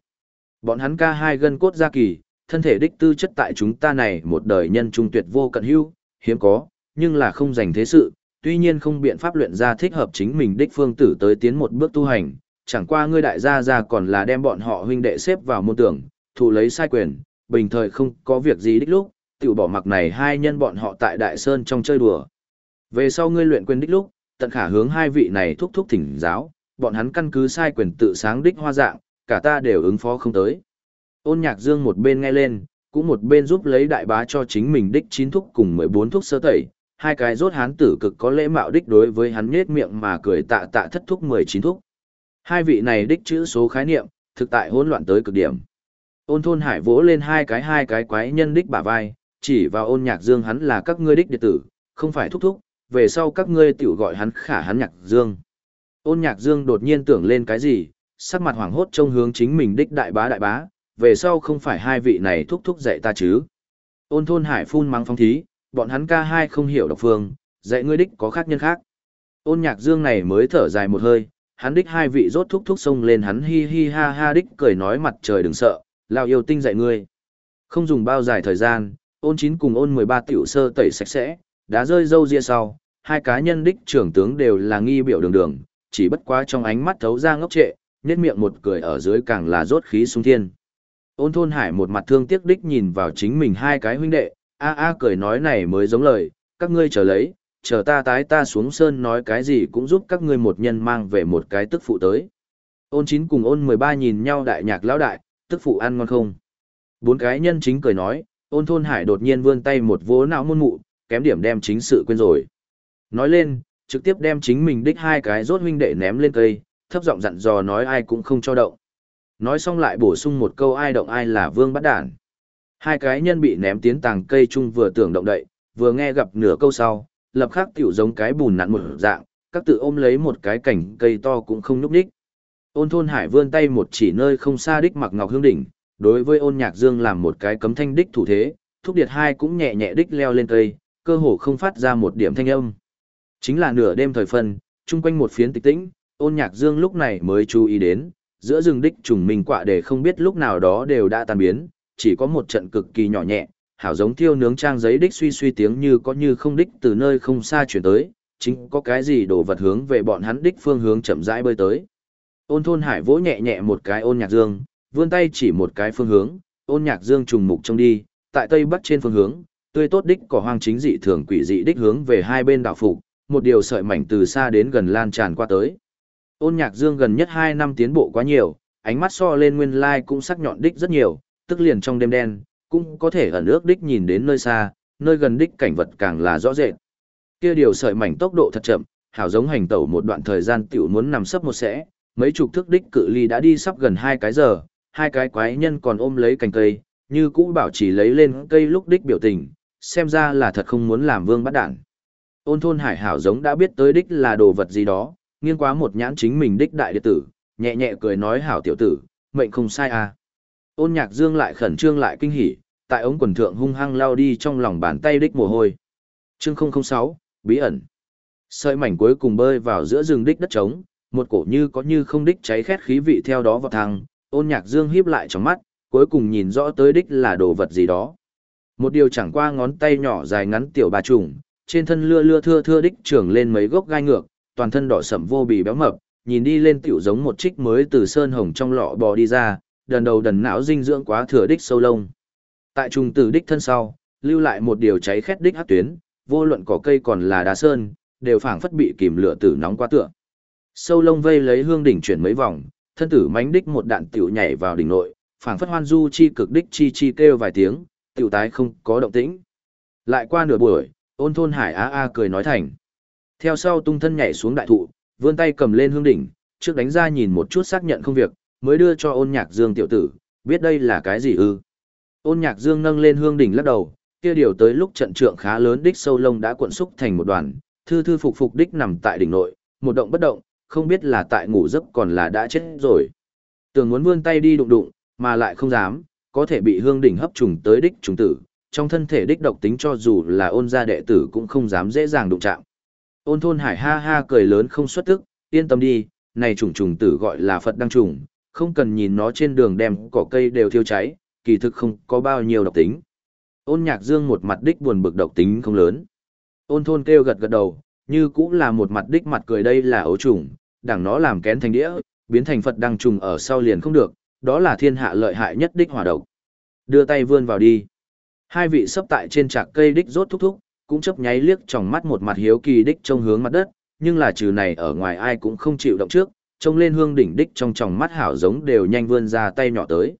A: Bọn hắn ca hai gân cốt ra kỳ, thân thể đích tư chất tại chúng ta này một đời nhân trung tuyệt vô cận hữu, hiếm có, nhưng là không dành thế sự, tuy nhiên không biện pháp luyện ra thích hợp chính mình đích phương tử tới tiến một bước tu hành, chẳng qua ngươi đại gia gia còn là đem bọn họ huynh đệ xếp vào môn tưởng, thủ lấy sai quyền, bình thời không có việc gì đích lúc, tiểu bỏ mặc này hai nhân bọn họ tại Đại Sơn trong chơi đùa. Về sau ngươi luyện quyền đích lúc, tận khả hướng hai vị này thúc thúc thỉnh giáo, bọn hắn căn cứ sai quyền tự sáng đích hoa dạng, cả ta đều ứng phó không tới. Ôn nhạc dương một bên nghe lên, cũng một bên giúp lấy đại bá cho chính mình đích chín thúc cùng mười bốn thúc sơ tẩy, hai cái rốt hán tử cực có lễ mạo đích đối với hắn nết miệng mà cười tạ tạ thất thúc mười chín thúc. Hai vị này đích chữ số khái niệm, thực tại hỗn loạn tới cực điểm. Ôn thôn hải vỗ lên hai cái hai cái quái nhân đích bả vai, chỉ vào ôn nhạc dương hắn là các ngươi đích đệ tử, không phải thúc thúc, về sau các ngươi tiểu gọi hắn khả hắn nhạc dương. Ôn nhạc dương đột nhiên tưởng lên cái gì, sắc mặt hoảng hốt trông hướng chính mình đích đại bá đại bá, về sau không phải hai vị này thúc thúc dạy ta chứ. Ôn thôn hải phun mắng phong thí, bọn hắn ca hai không hiểu độc phương, dạy ngươi đích có khác nhân khác. Ôn nhạc dương này mới thở dài một hơi, hắn đích hai vị rốt thúc thúc xông lên hắn hi hi ha ha đích cười nói mặt trời đừng sợ, lao yêu tinh dạy ngươi. Không dùng bao dài thời gian, ôn chín cùng ôn 13 tiểu sơ tẩy sạch sẽ, đã rơi dâu ria sau, hai cá nhân đích trưởng tướng đều là nghi biểu đường đường, chỉ bất quá trong ánh mắt thấu ra ngốc trệ, nhếch miệng một cười ở dưới càng là rốt khí sung thiên. Ôn thôn hải một mặt thương tiếc đích nhìn vào chính mình hai cái huynh đệ, a a cười nói này mới giống lời, các ngươi chờ lấy, chờ ta tái ta xuống sơn nói cái gì cũng giúp các ngươi một nhân mang về một cái tức phụ tới. Ôn chín cùng ôn 13 nhìn nhau đại nhạc lão đại, tức phụ ăn ngon không. Bốn cái nhân chính cười nói, ôn thôn hải đột nhiên vươn tay một vố não môn mụ, kém điểm đem chính sự quên rồi. Nói lên, trực tiếp đem chính mình đích hai cái rốt huynh đệ ném lên cây, thấp giọng dặn dò nói ai cũng không cho động. Nói xong lại bổ sung một câu ai động ai là vương bắt đản. Hai cái nhân bị ném tiến tàng cây chung vừa tưởng động đậy, vừa nghe gặp nửa câu sau, lập khắc tiểu giống cái bùn nặn một dạng, các tự ôm lấy một cái cảnh cây to cũng không núp đích. Ôn thôn hải vươn tay một chỉ nơi không xa đích mặc ngọc hương đỉnh, đối với ôn nhạc dương làm một cái cấm thanh đích thủ thế, thúc điệt hai cũng nhẹ nhẹ đích leo lên cây, cơ hồ không phát ra một điểm thanh âm. Chính là nửa đêm thời phân, chung quanh một phiến tịch tĩnh, ôn nhạc dương lúc này mới chú ý đến, giữa rừng đích trùng mình quạ để không biết lúc nào đó đều đã tan biến, chỉ có một trận cực kỳ nhỏ nhẹ, hảo giống thiêu nướng trang giấy đích suy suy tiếng như có như không đích từ nơi không xa chuyển tới, chính có cái gì đổ vật hướng về bọn hắn đích phương hướng chậm rãi bơi tới. Ôn thôn hải vỗ nhẹ nhẹ một cái ôn nhạc dương, vươn tay chỉ một cái phương hướng, ôn nhạc dương trùng mục trông đi, tại tây bắc trên phương hướng, tươi tốt đích cỏ hoang chính dị thường quỷ dị đích hướng về hai bên đảo phục, một điều sợi mảnh từ xa đến gần lan tràn qua tới. Ôn nhạc dương gần nhất 2 năm tiến bộ quá nhiều, ánh mắt so lên nguyên lai cũng sắc nhọn đích rất nhiều, tức liền trong đêm đen, cũng có thể ẩn ước đích nhìn đến nơi xa, nơi gần đích cảnh vật càng là rõ rệt. Kia điều sợi mảnh tốc độ thật chậm, hảo giống hành tẩu một đoạn thời gian tiểu muốn nằm sấp một sẽ, mấy chục thước đích cự ly đã đi sắp gần hai cái giờ, hai cái quái nhân còn ôm lấy cành cây, như cũ bảo chỉ lấy lên cây lúc đích biểu tình, xem ra là thật không muốn làm vương bắt đạn. Ôn thôn hải hảo giống đã biết tới đích là đồ vật gì đó, nghiêng quá một nhãn chính mình đích đại đệ tử, nhẹ nhẹ cười nói hảo tiểu tử, mệnh không sai à. Ôn nhạc dương lại khẩn trương lại kinh hỉ, tại ống quần thượng hung hăng lao đi trong lòng bàn tay đích mồ hôi. Chương 006, bí ẩn. Sợi mảnh cuối cùng bơi vào giữa rừng đích đất trống, một cổ như có như không đích cháy khét khí vị theo đó vào thang, ôn nhạc dương híp lại trong mắt, cuối cùng nhìn rõ tới đích là đồ vật gì đó. Một điều chẳng qua ngón tay nhỏ dài ngắn tiểu bà trùng, trên thân lưa lưa thưa thưa đích trưởng lên mấy gốc gai ngược, toàn thân đỏ sẫm vô bì béo mập, nhìn đi lên tiểu giống một trích mới từ sơn hồng trong lọ bò đi ra, đần đầu đần não dinh dưỡng quá thừa đích sâu lông. Tại trùng tử đích thân sau, lưu lại một điều cháy khét đích hát tuyến, vô luận cỏ cây còn là đá sơn, đều phảng phất bị kìm lửa tử nóng qua tựa. Sâu lông vây lấy hương đỉnh chuyển mấy vòng, thân tử mánh đích một đạn tiểu nhảy vào đỉnh nội, phảng phất hoan du chi cực đích chi chi kêu vài tiếng, tiểu tái không có động tĩnh. Lại qua nửa buổi, ôn thôn hải a a cười nói thành. Theo sau tung thân nhảy xuống đại thụ, vươn tay cầm lên hương đỉnh, trước đánh ra nhìn một chút xác nhận không việc, mới đưa cho ôn nhạc dương tiểu tử, biết đây là cái gì ư. Ôn nhạc dương nâng lên hương đỉnh lắc đầu, kia điều tới lúc trận trượng khá lớn đích sâu lông đã cuộn xúc thành một đoàn, thư thư phục phục đích nằm tại đỉnh nội, một động bất động, không biết là tại ngủ giấc còn là đã chết rồi. Tưởng muốn vươn tay đi đụng đụng, mà lại không dám, có thể bị hương đỉnh hấp trùng tới đích trùng tử, trong thân thể đích độc tính cho dù là ôn gia đệ tử cũng không dám dễ dàng đụng chạm. Ôn thôn hải ha ha cười lớn không xuất tức, yên tâm đi, này trùng trùng tử gọi là Phật đăng trùng, không cần nhìn nó trên đường đem cỏ cây đều thiêu cháy, kỳ thực không có bao nhiêu độc tính. Ôn nhạc dương một mặt đích buồn bực độc tính không lớn. Ôn thôn kêu gật gật đầu, như cũng là một mặt đích mặt cười đây là ấu trùng, đảng nó làm kén thành đĩa, biến thành Phật đăng trùng ở sau liền không được, đó là thiên hạ lợi hại nhất đích hỏa độc. Đưa tay vươn vào đi. Hai vị sấp tại trên trạc cây đích rốt thúc thúc, cũng chấp nháy liếc trong mắt một mặt hiếu kỳ đích trông hướng mặt đất, nhưng là trừ này ở ngoài ai cũng không chịu động trước, trông lên hương đỉnh đích trong tròng mắt hảo giống đều nhanh vươn ra tay nhỏ tới.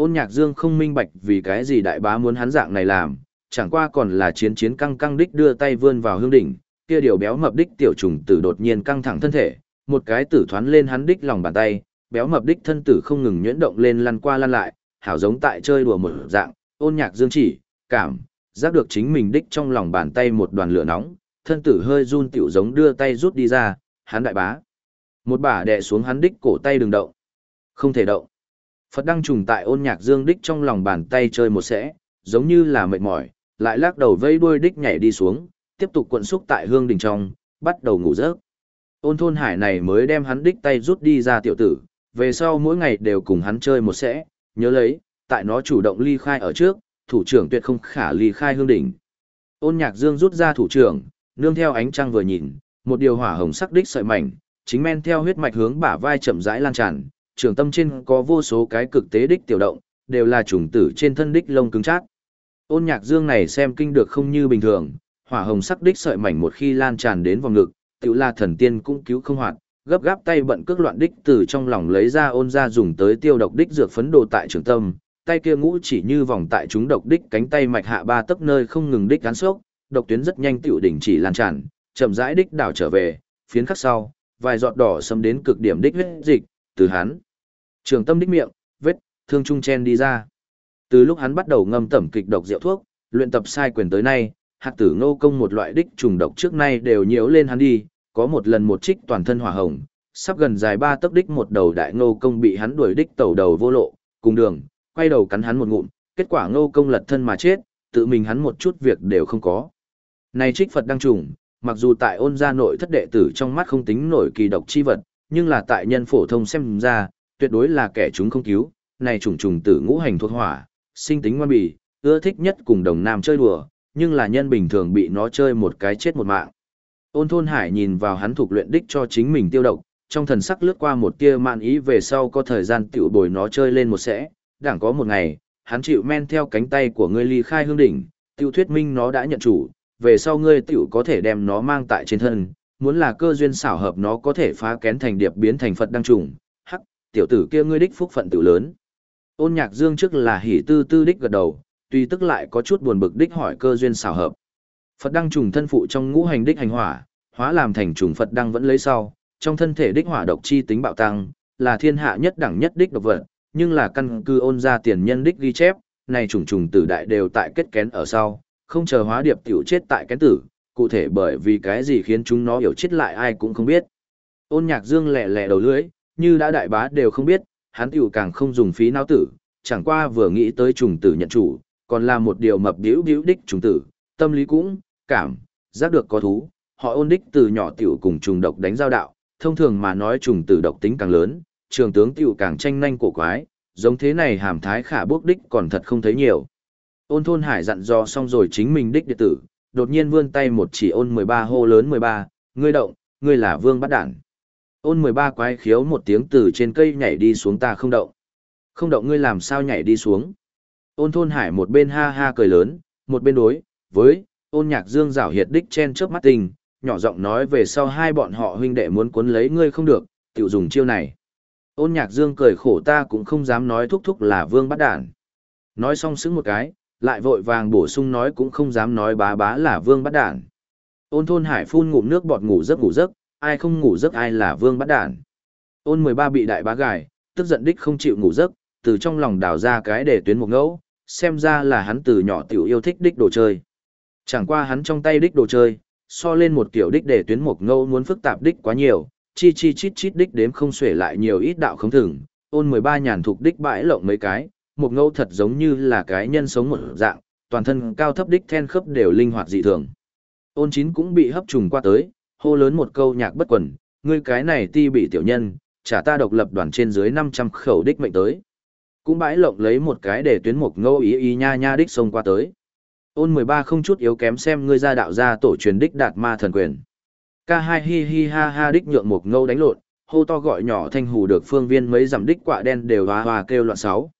A: Ôn nhạc dương không minh bạch vì cái gì đại bá muốn hắn dạng này làm, chẳng qua còn là chiến chiến căng căng đích đưa tay vươn vào hương đỉnh, kia điều béo mập đích tiểu trùng tử đột nhiên căng thẳng thân thể, một cái tử thoán lên hắn đích lòng bàn tay, béo mập đích thân tử không ngừng nhuyễn động lên lăn qua lăn lại, hảo giống tại chơi đùa một dạng, ôn nhạc dương chỉ, cảm, giác được chính mình đích trong lòng bàn tay một đoàn lửa nóng, thân tử hơi run tiểu giống đưa tay rút đi ra, hắn đại bá. Một bả đè xuống hắn đích cổ tay đừng động. Không thể động. Phật đăng trùng tại ôn nhạc dương đích trong lòng bàn tay chơi một sẽ, giống như là mệt mỏi, lại lắc đầu vây đuôi đích nhảy đi xuống, tiếp tục cuộn xúc tại hương đình trong, bắt đầu ngủ giấc. Ôn thôn hải này mới đem hắn đích tay rút đi ra tiểu tử, về sau mỗi ngày đều cùng hắn chơi một sẽ, nhớ lấy, tại nó chủ động ly khai ở trước, thủ trưởng tuyệt không khả ly khai hương đỉnh. Ôn nhạc dương rút ra thủ trưởng, nương theo ánh trăng vừa nhìn, một điều hỏa hồng sắc đích sợi mảnh, chính men theo huyết mạch hướng bả vai chậm rãi lan tràn, trường tâm trên có vô số cái cực tế đích tiểu động, đều là trùng tử trên thân đích lông cứng chát. Ôn nhạc dương này xem kinh được không như bình thường, hỏa hồng sắc đích sợi mảnh một khi lan tràn đến vòng ngực, tiểu la thần tiên cũng cứu không hoạt, gấp gáp tay bận cước loạn đích từ trong lòng lấy ra ôn ra dùng tới tiêu độc đích dược phấn đồ tại trường tâm, tay kia ngũ chỉ như vòng tại chúng độc đích cánh tay mạch hạ ba tấc nơi không ngừng đích cán sốc, độc tuyến rất nhanh tiểu đỉnh chỉ lan tràn, chậm rãi đích đảo trở về, phiến khắc sau, vài giọt đỏ xâm đến cực điểm đích huyết dịch, từ hắn. Trường tâm đích miệng, vết, thương trung chen đi ra. Từ lúc hắn bắt đầu ngâm tẩm kịch độc rượu thuốc, luyện tập sai quyền tới nay, hạt tử ngô công một loại đích trùng độc trước nay đều nhiễu lên hắn đi, có một lần một trích toàn thân hỏa hồng, sắp gần dài ba tấc đích một đầu đại ngô công bị hắn đuổi đích tẩu đầu vô lộ, cùng đường, quay đầu cắn hắn một ngụm, kết quả ngô công lật thân mà chết, tự mình hắn một chút việc đều không có. Này trích Phật đang trùng, mặc dù tại ôn gia nội thất đệ tử trong mắt không tính nổi kỳ độc chi vật, nhưng là tại nhân phổ thông xem ra, tuyệt đối là kẻ chúng không cứu, này trùng trùng tử ngũ hành thuộc hỏa, sinh tính ngoan bì, ưa thích nhất cùng đồng nam chơi đùa, nhưng là nhân bình thường bị nó chơi một cái chết một mạng. Ôn thôn hải nhìn vào hắn thuộc luyện đích cho chính mình tiêu độc, trong thần sắc lướt qua một tia mạn ý về sau có thời gian tiểu bồi nó chơi lên một sẽ, đảng có một ngày, hắn chịu men theo cánh tay của ngươi ly khai hương đỉnh, tiêu thuyết minh nó đã nhận chủ, về sau ngươi tiểu có thể đem nó mang tại trên thân, muốn là cơ duyên xảo hợp nó có thể phá kén thành điệp biến thành Phật đăng trùng, hắc, tiểu tử kia ngươi đích phúc phận tử lớn. Ôn nhạc dương trước là hỉ tư tư đích gật đầu, tuy tức lại có chút buồn bực đích hỏi cơ duyên xảo hợp. Phật đăng trùng thân phụ trong ngũ hành đích hành hỏa, hóa làm thành trùng Phật đăng vẫn lấy sau, trong thân thể đích hỏa độc chi tính bạo tăng, là thiên hạ nhất đẳng nhất đích độc vật, nhưng là căn cư ôn ra tiền nhân đích ghi chép, này trùng trùng tử đại đều tại kết kén ở sau, không chờ hóa điệp tiểu chết tại kén tử, cụ thể bởi vì cái gì khiến chúng nó hiểu chết lại ai cũng không biết. Ôn nhạc dương lẹ lẹ đầu lưỡi, như đã đại bá đều không biết, hắn tiểu càng không dùng phí não tử, chẳng qua vừa nghĩ tới trùng tử nhận chủ, còn là một điều mập điếu điếu đích trùng tử, tâm lý cũng, cảm, giác được có thú, họ ôn đích từ nhỏ tiểu cùng trùng độc đánh giao đạo, thông thường mà nói trùng tử độc tính càng lớn, trường tướng tiểu càng tranh nhanh cổ quái, giống thế này hàm thái khả bước đích còn thật không thấy nhiều. Ôn thôn hải dặn dò xong rồi chính mình đích đệ tử, đột nhiên vươn tay một chỉ ôn 13 hô lớn 13, ngươi động, ngươi là vương bắt đản. Ôn 13 quái khiếu một tiếng từ trên cây nhảy đi xuống ta không động. Không động ngươi làm sao nhảy đi xuống. Ôn thôn hải một bên ha ha cười lớn, một bên đối, với, ôn nhạc dương rảo hiệt đích chen trước mắt tình, nhỏ giọng nói về sau hai bọn họ huynh đệ muốn cuốn lấy ngươi không được, tiểu dùng chiêu này. Ôn nhạc dương cười khổ ta cũng không dám nói thúc thúc là vương bắt đản. Nói xong xứng một cái, lại vội vàng bổ sung nói cũng không dám nói bá bá là vương bắt đản. Ôn thôn hải phun ngụm nước bọt ngủ giấc ngủ giấc, ai không ngủ giấc ai là vương bắt đản. Ôn 13 bị đại bá gài, tức giận đích không chịu ngủ giấc, từ trong lòng đào ra cái để tuyến một ngẫu, xem ra là hắn từ nhỏ tiểu yêu thích đích đồ chơi. Chẳng qua hắn trong tay đích đồ chơi, so lên một kiểu đích để tuyến một ngẫu muốn phức tạp đích quá nhiều, chi chi chít chít đích đếm không xuể lại nhiều ít đạo không thừng, ôn 13 nhàn thục đích bãi lộng mấy cái, một ngẫu thật giống như là cái nhân sống một dạng, toàn thân cao thấp đích then khớp đều linh hoạt dị thường. Ôn chín cũng bị hấp trùng qua tới, hô lớn một câu nhạc bất quần, ngươi cái này ti bị tiểu nhân, trả ta độc lập đoàn trên dưới 500 khẩu đích mệnh tới. Cũng bãi lộng lấy một cái để tuyến một ngẫu ý ý nha nha đích xông qua tới. Ôn 13 không chút yếu kém xem ngươi ra đạo ra tổ truyền đích đạt ma thần quyền. ca hai hi hi ha ha đích nhượng một ngâu đánh lộn, hô to gọi nhỏ thanh hù được phương viên mấy dặm đích quạ đen đều hoa hoa kêu loạn sáu.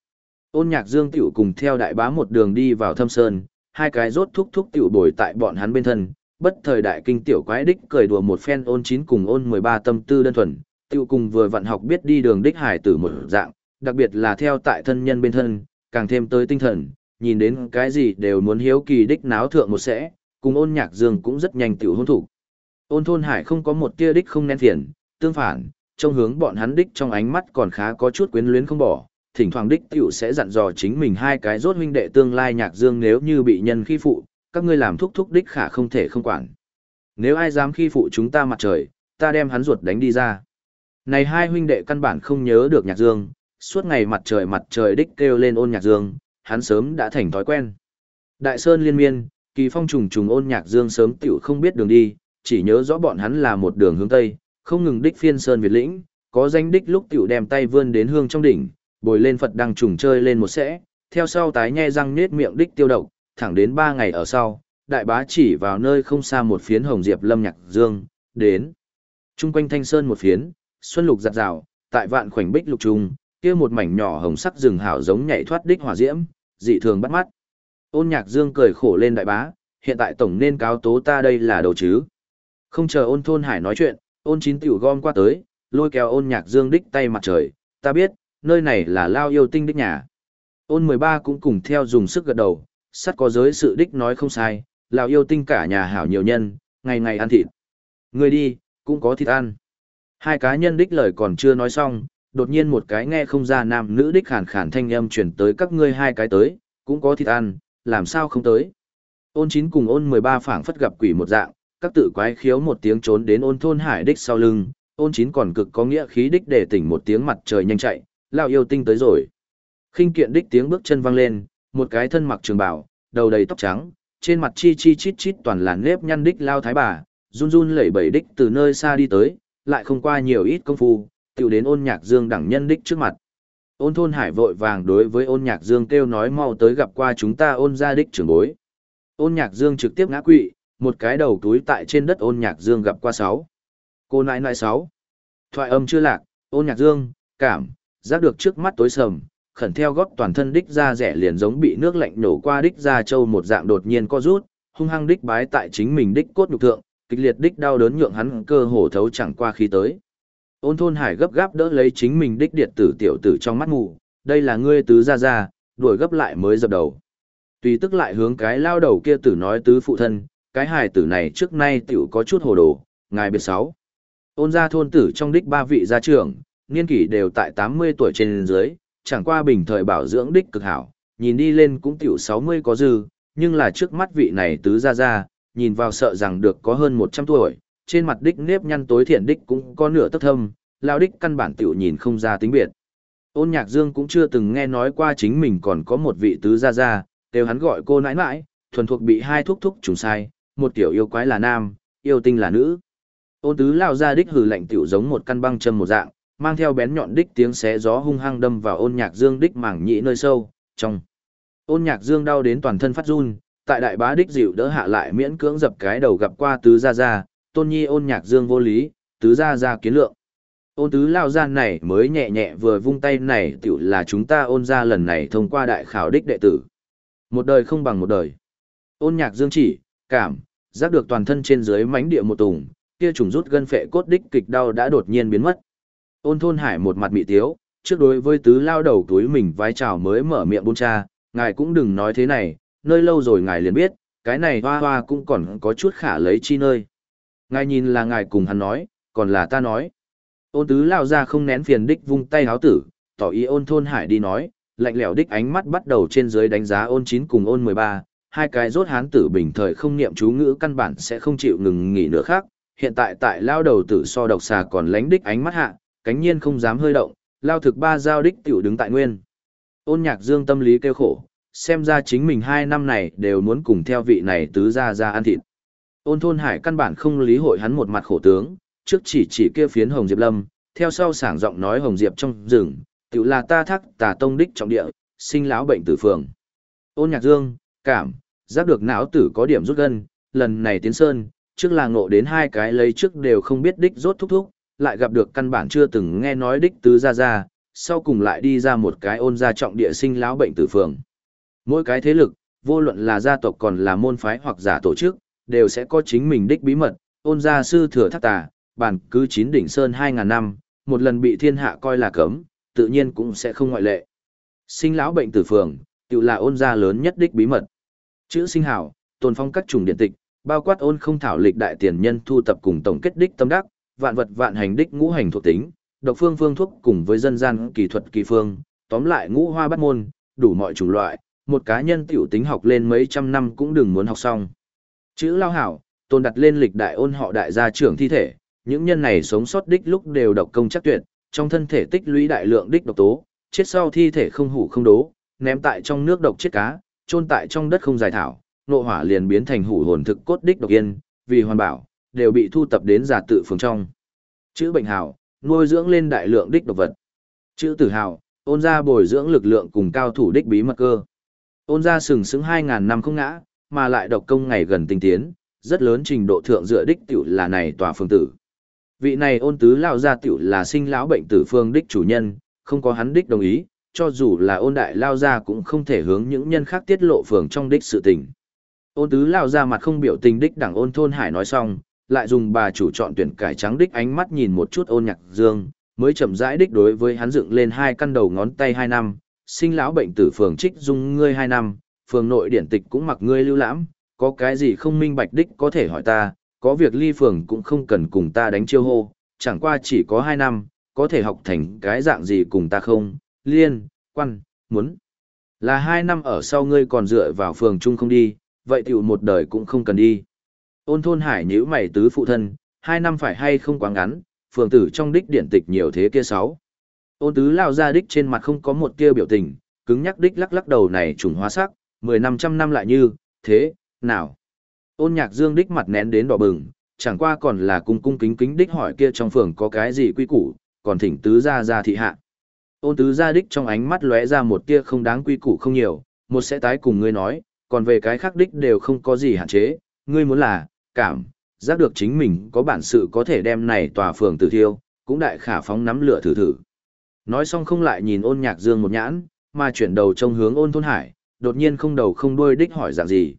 A: Ôn nhạc dương tiểu cùng theo đại bá một đường đi vào thâm sơn, hai cái rốt thúc thúc tiểu bồi tại bọn hắn bên thân, bất thời đại kinh tiểu quái đích cười đùa một phen ôn chín cùng ôn 13 tâm tư đơn thuần, tiểu cùng vừa vận học biết đi đường đích hải tử một dạng, đặc biệt là theo tại thân nhân bên thân, càng thêm tới tinh thần, nhìn đến cái gì đều muốn hiếu kỳ đích náo thượng một sẽ, cùng ôn nhạc dương cũng rất nhanh tiểu hôn thủ. Ôn thôn hải không có một tia đích không nén phiền, tương phản, trong hướng bọn hắn đích trong ánh mắt còn khá có chút quyến luyến không bỏ, thỉnh thoảng đích tiểu sẽ dặn dò chính mình hai cái rốt huynh đệ tương lai nhạc dương nếu như bị nhân khi phụ, các ngươi làm thúc thúc đích khả không thể không quản. Nếu ai dám khi phụ chúng ta mặt trời, ta đem hắn ruột đánh đi ra. Này hai huynh đệ căn bản không nhớ được nhạc dương, suốt ngày mặt trời mặt trời đích kêu lên ôn nhạc dương, hắn sớm đã thành thói quen. Đại sơn liên miên, kỳ phong trùng trùng ôn nhạc dương sớm tiểu không biết đường đi, chỉ nhớ rõ bọn hắn là một đường hướng tây, không ngừng đích phiên sơn Việt lĩnh, có danh đích lúc tiểu đem tay vươn đến hương trong đỉnh, bồi lên Phật đăng trùng chơi lên một sẽ, theo sau tái nhe răng nết miệng đích tiêu độc, thẳng đến ba ngày ở sau, đại bá chỉ vào nơi không xa một phiến hồng diệp lâm nhạc dương, đến. Trung quanh thanh sơn một phiến, xuân lục giặt rào, tại vạn khoảnh bích lục trùng, kia một mảnh nhỏ hồng sắc rừng hảo giống nhảy thoát đích hỏa diễm, dị thường bắt mắt. Ôn nhạc dương cười khổ lên đại bá, hiện tại tổng nên cáo tố ta đây là đầu chứ. Không chờ ôn thôn hải nói chuyện, ôn chín tiểu gom qua tới, lôi kéo ôn nhạc dương đích tay mặt trời, ta biết, nơi này là lao yêu tinh đích nhà. Ôn 13 cũng cùng theo dùng sức gật đầu, sắt có giới sự đích nói không sai, lao yêu tinh cả nhà hảo nhiều nhân, ngày ngày ăn thịt. Người đi, cũng có thịt ăn. Hai cá nhân đích lời còn chưa nói xong, đột nhiên một cái nghe không ra nam nữ đích khản khản thanh âm chuyển tới các ngươi hai cái tới, cũng có thịt ăn, làm sao không tới. Ôn chín cùng ôn 13 phảng phất gặp quỷ một dạng, các tự quái khiếu một tiếng trốn đến ôn thôn hải đích sau lưng, ôn chín còn cực có nghĩa khí đích để tỉnh một tiếng mặt trời nhanh chạy, lao yêu tinh tới rồi. khinh kiện đích tiếng bước chân vang lên, một cái thân mặc trường bào, đầu đầy tóc trắng, trên mặt chi chi chít chít toàn là nếp nhăn đích lao thái bà, run run lẩy bẩy đích từ nơi xa đi tới, lại không qua nhiều ít công phu, tiểu đến ôn nhạc dương đẳng nhân đích trước mặt. Ôn thôn hải vội vàng đối với ôn nhạc dương kêu nói mau tới gặp qua chúng ta ôn gia đích trưởng bối. Ôn nhạc dương trực tiếp ngã quỵ, một cái đầu túi tại trên đất ôn nhạc dương gặp qua sáu. Cô nãi nãi sáu. Thoại âm chưa lạc, ôn nhạc dương, cảm, giác được trước mắt tối sầm, khẩn theo gót toàn thân đích ra rẻ liền giống bị nước lạnh nổ qua đích ra châu một dạng đột nhiên co rút, hung hăng đích bái tại chính mình đích cốt nhục thượng, kịch liệt đích đau đớn nhượng hắn cơ hồ thấu chẳng qua khi tới. Ôn thôn hải gấp gáp đỡ lấy chính mình đích điện tử tiểu tử trong mắt ngủ, đây là ngươi tứ ra ra, đuổi gấp lại mới dập đầu. Tùy tức lại hướng cái lao đầu kia tử nói tứ phụ thân, cái hài tử này trước nay tiểu có chút hồ đồ, ngài biệt sáu. Ôn gia thôn tử trong đích ba vị gia trưởng, niên kỷ đều tại 80 tuổi trên dưới, chẳng qua bình thời bảo dưỡng đích cực hảo, nhìn đi lên cũng tiểu 60 có dư, nhưng là trước mắt vị này tứ gia gia, nhìn vào sợ rằng được có hơn 100 tuổi, trên mặt đích nếp nhăn tối thiện đích cũng có nửa tấc thâm, lao đích căn bản tiểu nhìn không ra tính biệt. Ôn nhạc dương cũng chưa từng nghe nói qua chính mình còn có một vị tứ gia gia, đều hắn gọi cô nãi nãi, thuần thuộc bị hai thúc thúc trùng sai, một tiểu yêu quái là nam, yêu tinh là nữ. Ôn tứ lao ra đích hừ lạnh tiểu giống một căn băng châm một dạng, mang theo bén nhọn đích tiếng xé gió hung hăng đâm vào ôn nhạc dương đích mảng nhĩ nơi sâu, trong. Ôn nhạc dương đau đến toàn thân phát run, tại đại bá đích dịu đỡ hạ lại miễn cưỡng dập cái đầu gặp qua tứ gia gia, tôn nhi ôn nhạc dương vô lý, tứ gia gia kiến lượng. Ôn tứ lao gian này mới nhẹ nhẹ vừa vung tay này tiểu là chúng ta ôn ra lần này thông qua đại khảo đích đệ tử. Một đời không bằng một đời. Ôn nhạc dương chỉ, cảm, giác được toàn thân trên dưới mánh địa một tùng, kia trùng rút gân phệ cốt đích kịch đau đã đột nhiên biến mất. Ôn thôn hải một mặt mị tiếu, trước đối với tứ lao đầu túi mình vai chào mới mở miệng buôn cha, ngài cũng đừng nói thế này, nơi lâu rồi ngài liền biết, cái này hoa hoa cũng còn có chút khả lấy chi nơi. Ngài nhìn là ngài cùng hắn nói, còn là ta nói. Ôn tứ lao ra không nén phiền đích vung tay háo tử, tỏ ý ôn thôn hải đi nói, lạnh lẽo đích ánh mắt bắt đầu trên dưới đánh giá ôn chín cùng ôn 13, hai cái rốt hán tử bình thời không niệm chú ngữ căn bản sẽ không chịu ngừng nghỉ nữa khác. Hiện tại tại lao đầu tử so độc xà còn lánh đích ánh mắt hạ, cánh nhiên không dám hơi động, lao thực ba giao đích tiểu đứng tại nguyên. Ôn nhạc dương tâm lý kêu khổ, xem ra chính mình hai năm này đều muốn cùng theo vị này tứ ra ra ăn thịt. Ôn thôn hải căn bản không lý hội hắn một mặt khổ tướng, trước chỉ chỉ kia phiến hồng diệp lâm, theo sau sảng giọng nói hồng diệp trong rừng, tiểu là ta thắc tà tông đích trọng địa, sinh lão bệnh tử phường. Ôn nhạc dương, cảm, giác được não tử có điểm rút gân, lần này tiến sơn, trước là ngộ đến hai cái lấy trước đều không biết đích rốt thúc thúc, lại gặp được căn bản chưa từng nghe nói đích tứ ra ra, sau cùng lại đi ra một cái ôn gia trọng địa sinh lão bệnh tử phường. Mỗi cái thế lực, vô luận là gia tộc còn là môn phái hoặc giả tổ chức, đều sẽ có chính mình đích bí mật, ôn gia sư thừa thác tà, bản cứ chín đỉnh sơn 2.000 năm, một lần bị thiên hạ coi là cấm, tự nhiên cũng sẽ không ngoại lệ. Sinh lão bệnh tử phường, tự là ôn gia lớn nhất đích bí mật. Chữ sinh hảo, tồn phong các chủng điện tịch, bao quát ôn không thảo lịch đại tiền nhân thu tập cùng tổng kết đích tâm đắc, vạn vật vạn hành đích ngũ hành thuộc tính, độc phương phương thuốc cùng với dân gian kỳ thuật kỳ phương, tóm lại ngũ hoa bát môn, đủ mọi chủng loại, một cá nhân tiểu tính học lên mấy trăm năm cũng đừng muốn học xong. Chữ lao hảo, tôn đặt lên lịch đại ôn họ đại gia trưởng thi thể, những nhân này sống sót đích lúc đều độc công chắc tuyệt, trong thân thể tích lũy đại lượng đích độc tố, chết sau thi thể không hủ không đố, ném tại trong nước độc chết cá, chôn tại trong đất không dài thảo, nộ hỏa liền biến thành hủ hồn thực cốt đích độc yên, vì hoàn bảo, đều bị thu tập đến giả tự phường trong. Chữ bệnh hảo, nuôi dưỡng lên đại lượng đích độc vật. Chữ tử hào, ôn ra bồi dưỡng lực lượng cùng cao thủ đích bí mật cơ. Ôn ra sừng sững 2.000 năm không ngã, mà lại độc công ngày gần tinh tiến, rất lớn trình độ thượng dựa đích tiểu là này tòa phương tử. Vị này ôn tứ lão gia tiểu là sinh lão bệnh tử phương đích chủ nhân, không có hắn đích đồng ý, cho dù là ôn đại lao gia cũng không thể hướng những nhân khác tiết lộ phường trong đích sự tình. Ôn tứ lao gia mặt không biểu tình đích đẳng ôn thôn hải nói xong, lại dùng bà chủ chọn tuyển cải trắng đích ánh mắt nhìn một chút ôn nhạc dương, mới chậm rãi đích đối với hắn dựng lên hai căn đầu ngón tay hai năm, sinh lão bệnh tử phường trích dung ngươi hai năm, phường nội điển tịch cũng mặc ngươi lưu lãm, có cái gì không minh bạch đích có thể hỏi ta, có việc ly phường cũng không cần cùng ta đánh chiêu hô, chẳng qua chỉ có hai năm, có thể học thành cái dạng gì cùng ta không, liên, quan, muốn. Là hai năm ở sau ngươi còn dựa vào phường chung không đi, vậy tiểu một đời cũng không cần đi. Ôn thôn hải nhữ mày tứ phụ thân, hai năm phải hay không quá ngắn, phường tử trong đích điện tịch nhiều thế kia sáu. Ôn tứ lao ra đích trên mặt không có một tia biểu tình, cứng nhắc đích lắc lắc đầu này trùng hóa sắc, mười năm trăm năm lại như, thế, nào. Ôn nhạc dương đích mặt nén đến đỏ bừng, chẳng qua còn là cung cung kính kính đích hỏi kia trong phường có cái gì quy củ, còn thỉnh tứ ra ra thị hạ. Ôn tứ ra đích trong ánh mắt lóe ra một tia không đáng quy củ không nhiều, một sẽ tái cùng ngươi nói, còn về cái khác đích đều không có gì hạn chế, ngươi muốn là, cảm, giác được chính mình có bản sự có thể đem này tòa phường tử thiêu, cũng đại khả phóng nắm lửa thử thử. Nói xong không lại nhìn ôn nhạc dương một nhãn, mà chuyển đầu trông hướng ôn thôn hải, đột nhiên không đầu không đuôi đích hỏi dạng gì.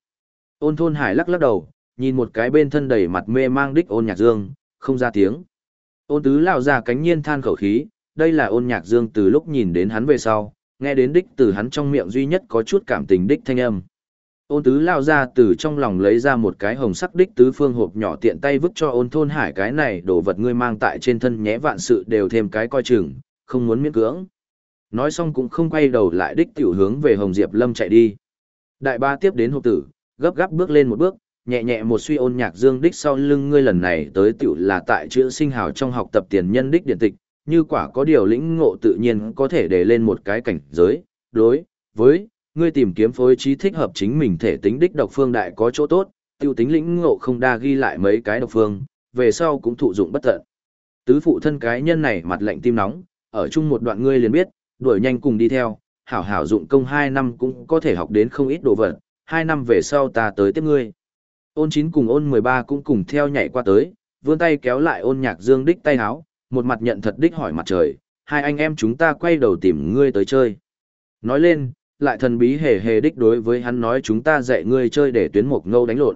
A: Ôn thôn hải lắc lắc đầu, nhìn một cái bên thân đầy mặt mê mang đích ôn nhạc dương, không ra tiếng. Ôn tứ lao ra cánh nhiên than khẩu khí, đây là ôn nhạc dương từ lúc nhìn đến hắn về sau, nghe đến đích từ hắn trong miệng duy nhất có chút cảm tình đích thanh âm. Ôn tứ lao ra từ trong lòng lấy ra một cái hồng sắc đích tứ phương hộp nhỏ tiện tay vứt cho ôn thôn hải cái này đồ vật ngươi mang tại trên thân nhé vạn sự đều thêm cái coi chừng, không muốn miễn cưỡng. Nói xong cũng không quay đầu lại đích tiểu hướng về Hồng Diệp Lâm chạy đi. Đại ba tiếp đến hộp tử, gấp gáp bước lên một bước, nhẹ nhẹ một suy ôn nhạc dương đích sau lưng ngươi lần này tới tiểu là tại chữ sinh hào trong học tập tiền nhân đích điện tịch, như quả có điều lĩnh ngộ tự nhiên có thể để lên một cái cảnh giới, đối, với, ngươi tìm kiếm phối trí thích hợp chính mình thể tính đích độc phương đại có chỗ tốt, tiêu tính lĩnh ngộ không đa ghi lại mấy cái độc phương, về sau cũng thụ dụng bất tận. Tứ phụ thân cái nhân này mặt lạnh tim nóng, ở chung một đoạn ngươi liền biết, đuổi nhanh cùng đi theo, hảo hảo dụng công 2 năm cũng có thể học đến không ít đồ vật, 2 năm về sau ta tới tiếp ngươi. Ôn 9 cùng ôn 13 cũng cùng theo nhảy qua tới, vươn tay kéo lại ôn nhạc dương đích tay háo, một mặt nhận thật đích hỏi mặt trời, hai anh em chúng ta quay đầu tìm ngươi tới chơi. Nói lên, lại thần bí hề hề đích đối với hắn nói chúng ta dạy ngươi chơi để tuyến một ngâu đánh lộn.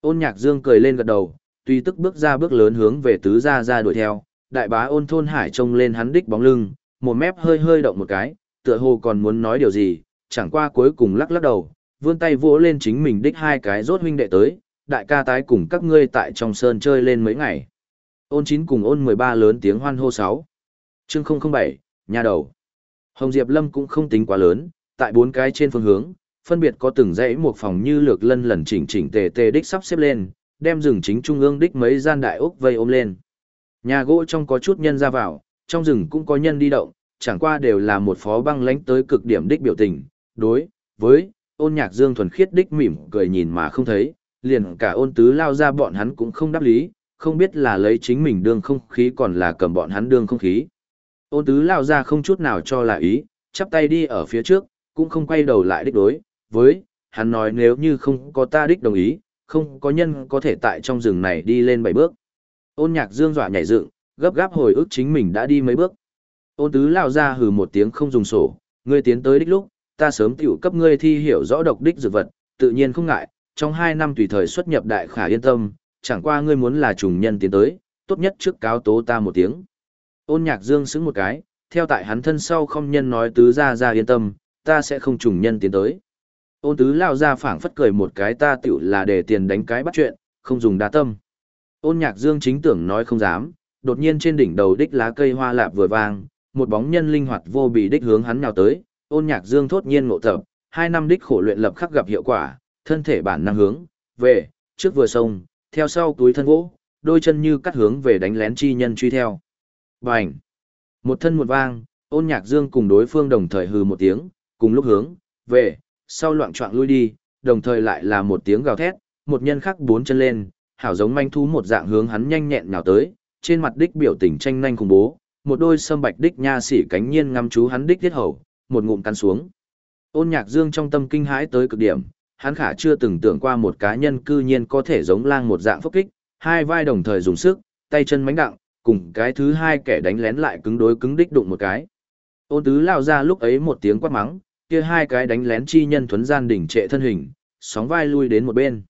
A: Ôn nhạc dương cười lên gật đầu, tuy tức bước ra bước lớn hướng về tứ gia ra đuổi theo, đại bá ôn thôn hải trông lên hắn đích bóng lưng, một mép hơi hơi động một cái, tựa hồ còn muốn nói điều gì, chẳng qua cuối cùng lắc lắc đầu, vươn tay vỗ lên chính mình đích hai cái rốt huynh đệ tới, đại ca tái cùng các ngươi tại trong sơn chơi lên mấy ngày. Ôn chín cùng ôn 13 lớn tiếng hoan hô 6. Chương 007, nhà đầu. Hồng Diệp Lâm cũng không tính quá lớn, tại bốn cái trên phương hướng, phân biệt có từng dãy một phòng như lược lân lần chỉnh chỉnh tề tề đích sắp xếp lên, đem rừng chính trung ương đích mấy gian đại ốc vây ôm lên. Nhà gỗ trong có chút nhân ra vào, trong rừng cũng có nhân đi động, chẳng qua đều là một phó băng lánh tới cực điểm đích biểu tình, đối với ôn nhạc dương thuần khiết đích mỉm cười nhìn mà không thấy, liền cả ôn tứ lao ra bọn hắn cũng không đáp lý, không biết là lấy chính mình đương không khí còn là cầm bọn hắn đương không khí. Ôn tứ lao ra không chút nào cho là ý, chắp tay đi ở phía trước, cũng không quay đầu lại đích đối, với, hắn nói nếu như không có ta đích đồng ý, không có nhân có thể tại trong rừng này đi lên bảy bước. Ôn nhạc dương dọa nhảy dựng, gấp gáp hồi ức chính mình đã đi mấy bước. Ôn tứ lao ra hừ một tiếng không dùng sổ, ngươi tiến tới đích lúc, ta sớm tiểu cấp ngươi thi hiểu rõ độc đích dược vật, tự nhiên không ngại, trong hai năm tùy thời xuất nhập đại khả yên tâm, chẳng qua ngươi muốn là trùng nhân tiến tới, tốt nhất trước cáo tố ta một tiếng. Ôn nhạc dương xứng một cái, theo tại hắn thân sau không nhân nói tứ ra ra yên tâm, ta sẽ không trùng nhân tiến tới. Ôn tứ lao ra phảng phất cười một cái ta tiểu là để tiền đánh cái bắt chuyện, không dùng đa tâm. Ôn nhạc dương chính tưởng nói không dám, đột nhiên trên đỉnh đầu đích lá cây hoa lạp vừa vang, một bóng nhân linh hoạt vô bị đích hướng hắn nhào tới, ôn nhạc dương thốt nhiên ngộ tập, hai năm đích khổ luyện lập khắc gặp hiệu quả, thân thể bản năng hướng, về, trước vừa sông, theo sau túi thân gỗ, đôi chân như cắt hướng về đánh lén chi nhân truy theo. Bành! Một thân một vang, ôn nhạc dương cùng đối phương đồng thời hừ một tiếng, cùng lúc hướng, về, sau loạn trọng lui đi, đồng thời lại là một tiếng gào thét, một nhân khắc bốn chân lên, hảo giống manh thú một dạng hướng hắn nhanh nhẹn nhào tới, trên mặt đích biểu tình tranh nhanh khủng bố, một đôi sâm bạch đích nha sĩ cánh nhiên ngắm chú hắn đích thiết hầu, một ngụm cắn xuống. Ôn nhạc dương trong tâm kinh hãi tới cực điểm, hắn khả chưa từng tưởng qua một cá nhân cư nhiên có thể giống lang một dạng phốc kích, hai vai đồng thời dùng sức, tay chân mánh đặng, cùng cái thứ hai kẻ đánh lén lại cứng đối cứng đích đụng một cái. Ôn tứ lao ra lúc ấy một tiếng quát mắng, kia hai cái đánh lén chi nhân thuấn gian đỉnh trệ thân hình, sóng vai lui đến một bên.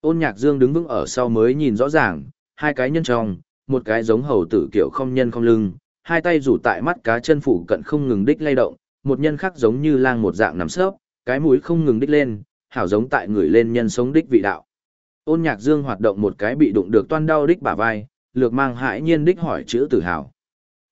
A: Ôn nhạc dương đứng vững ở sau mới nhìn rõ ràng, hai cái nhân trong, một cái giống hầu tử kiểu không nhân không lưng, hai tay rủ tại mắt cá chân phủ cận không ngừng đích lay động, một nhân khác giống như lang một dạng nằm sấp, cái mũi không ngừng đích lên, hảo giống tại người lên nhân sống đích vị đạo. Ôn nhạc dương hoạt động một cái bị đụng được toan đau đích bả vai, lược mang hãi nhiên đích hỏi chữ tử hào.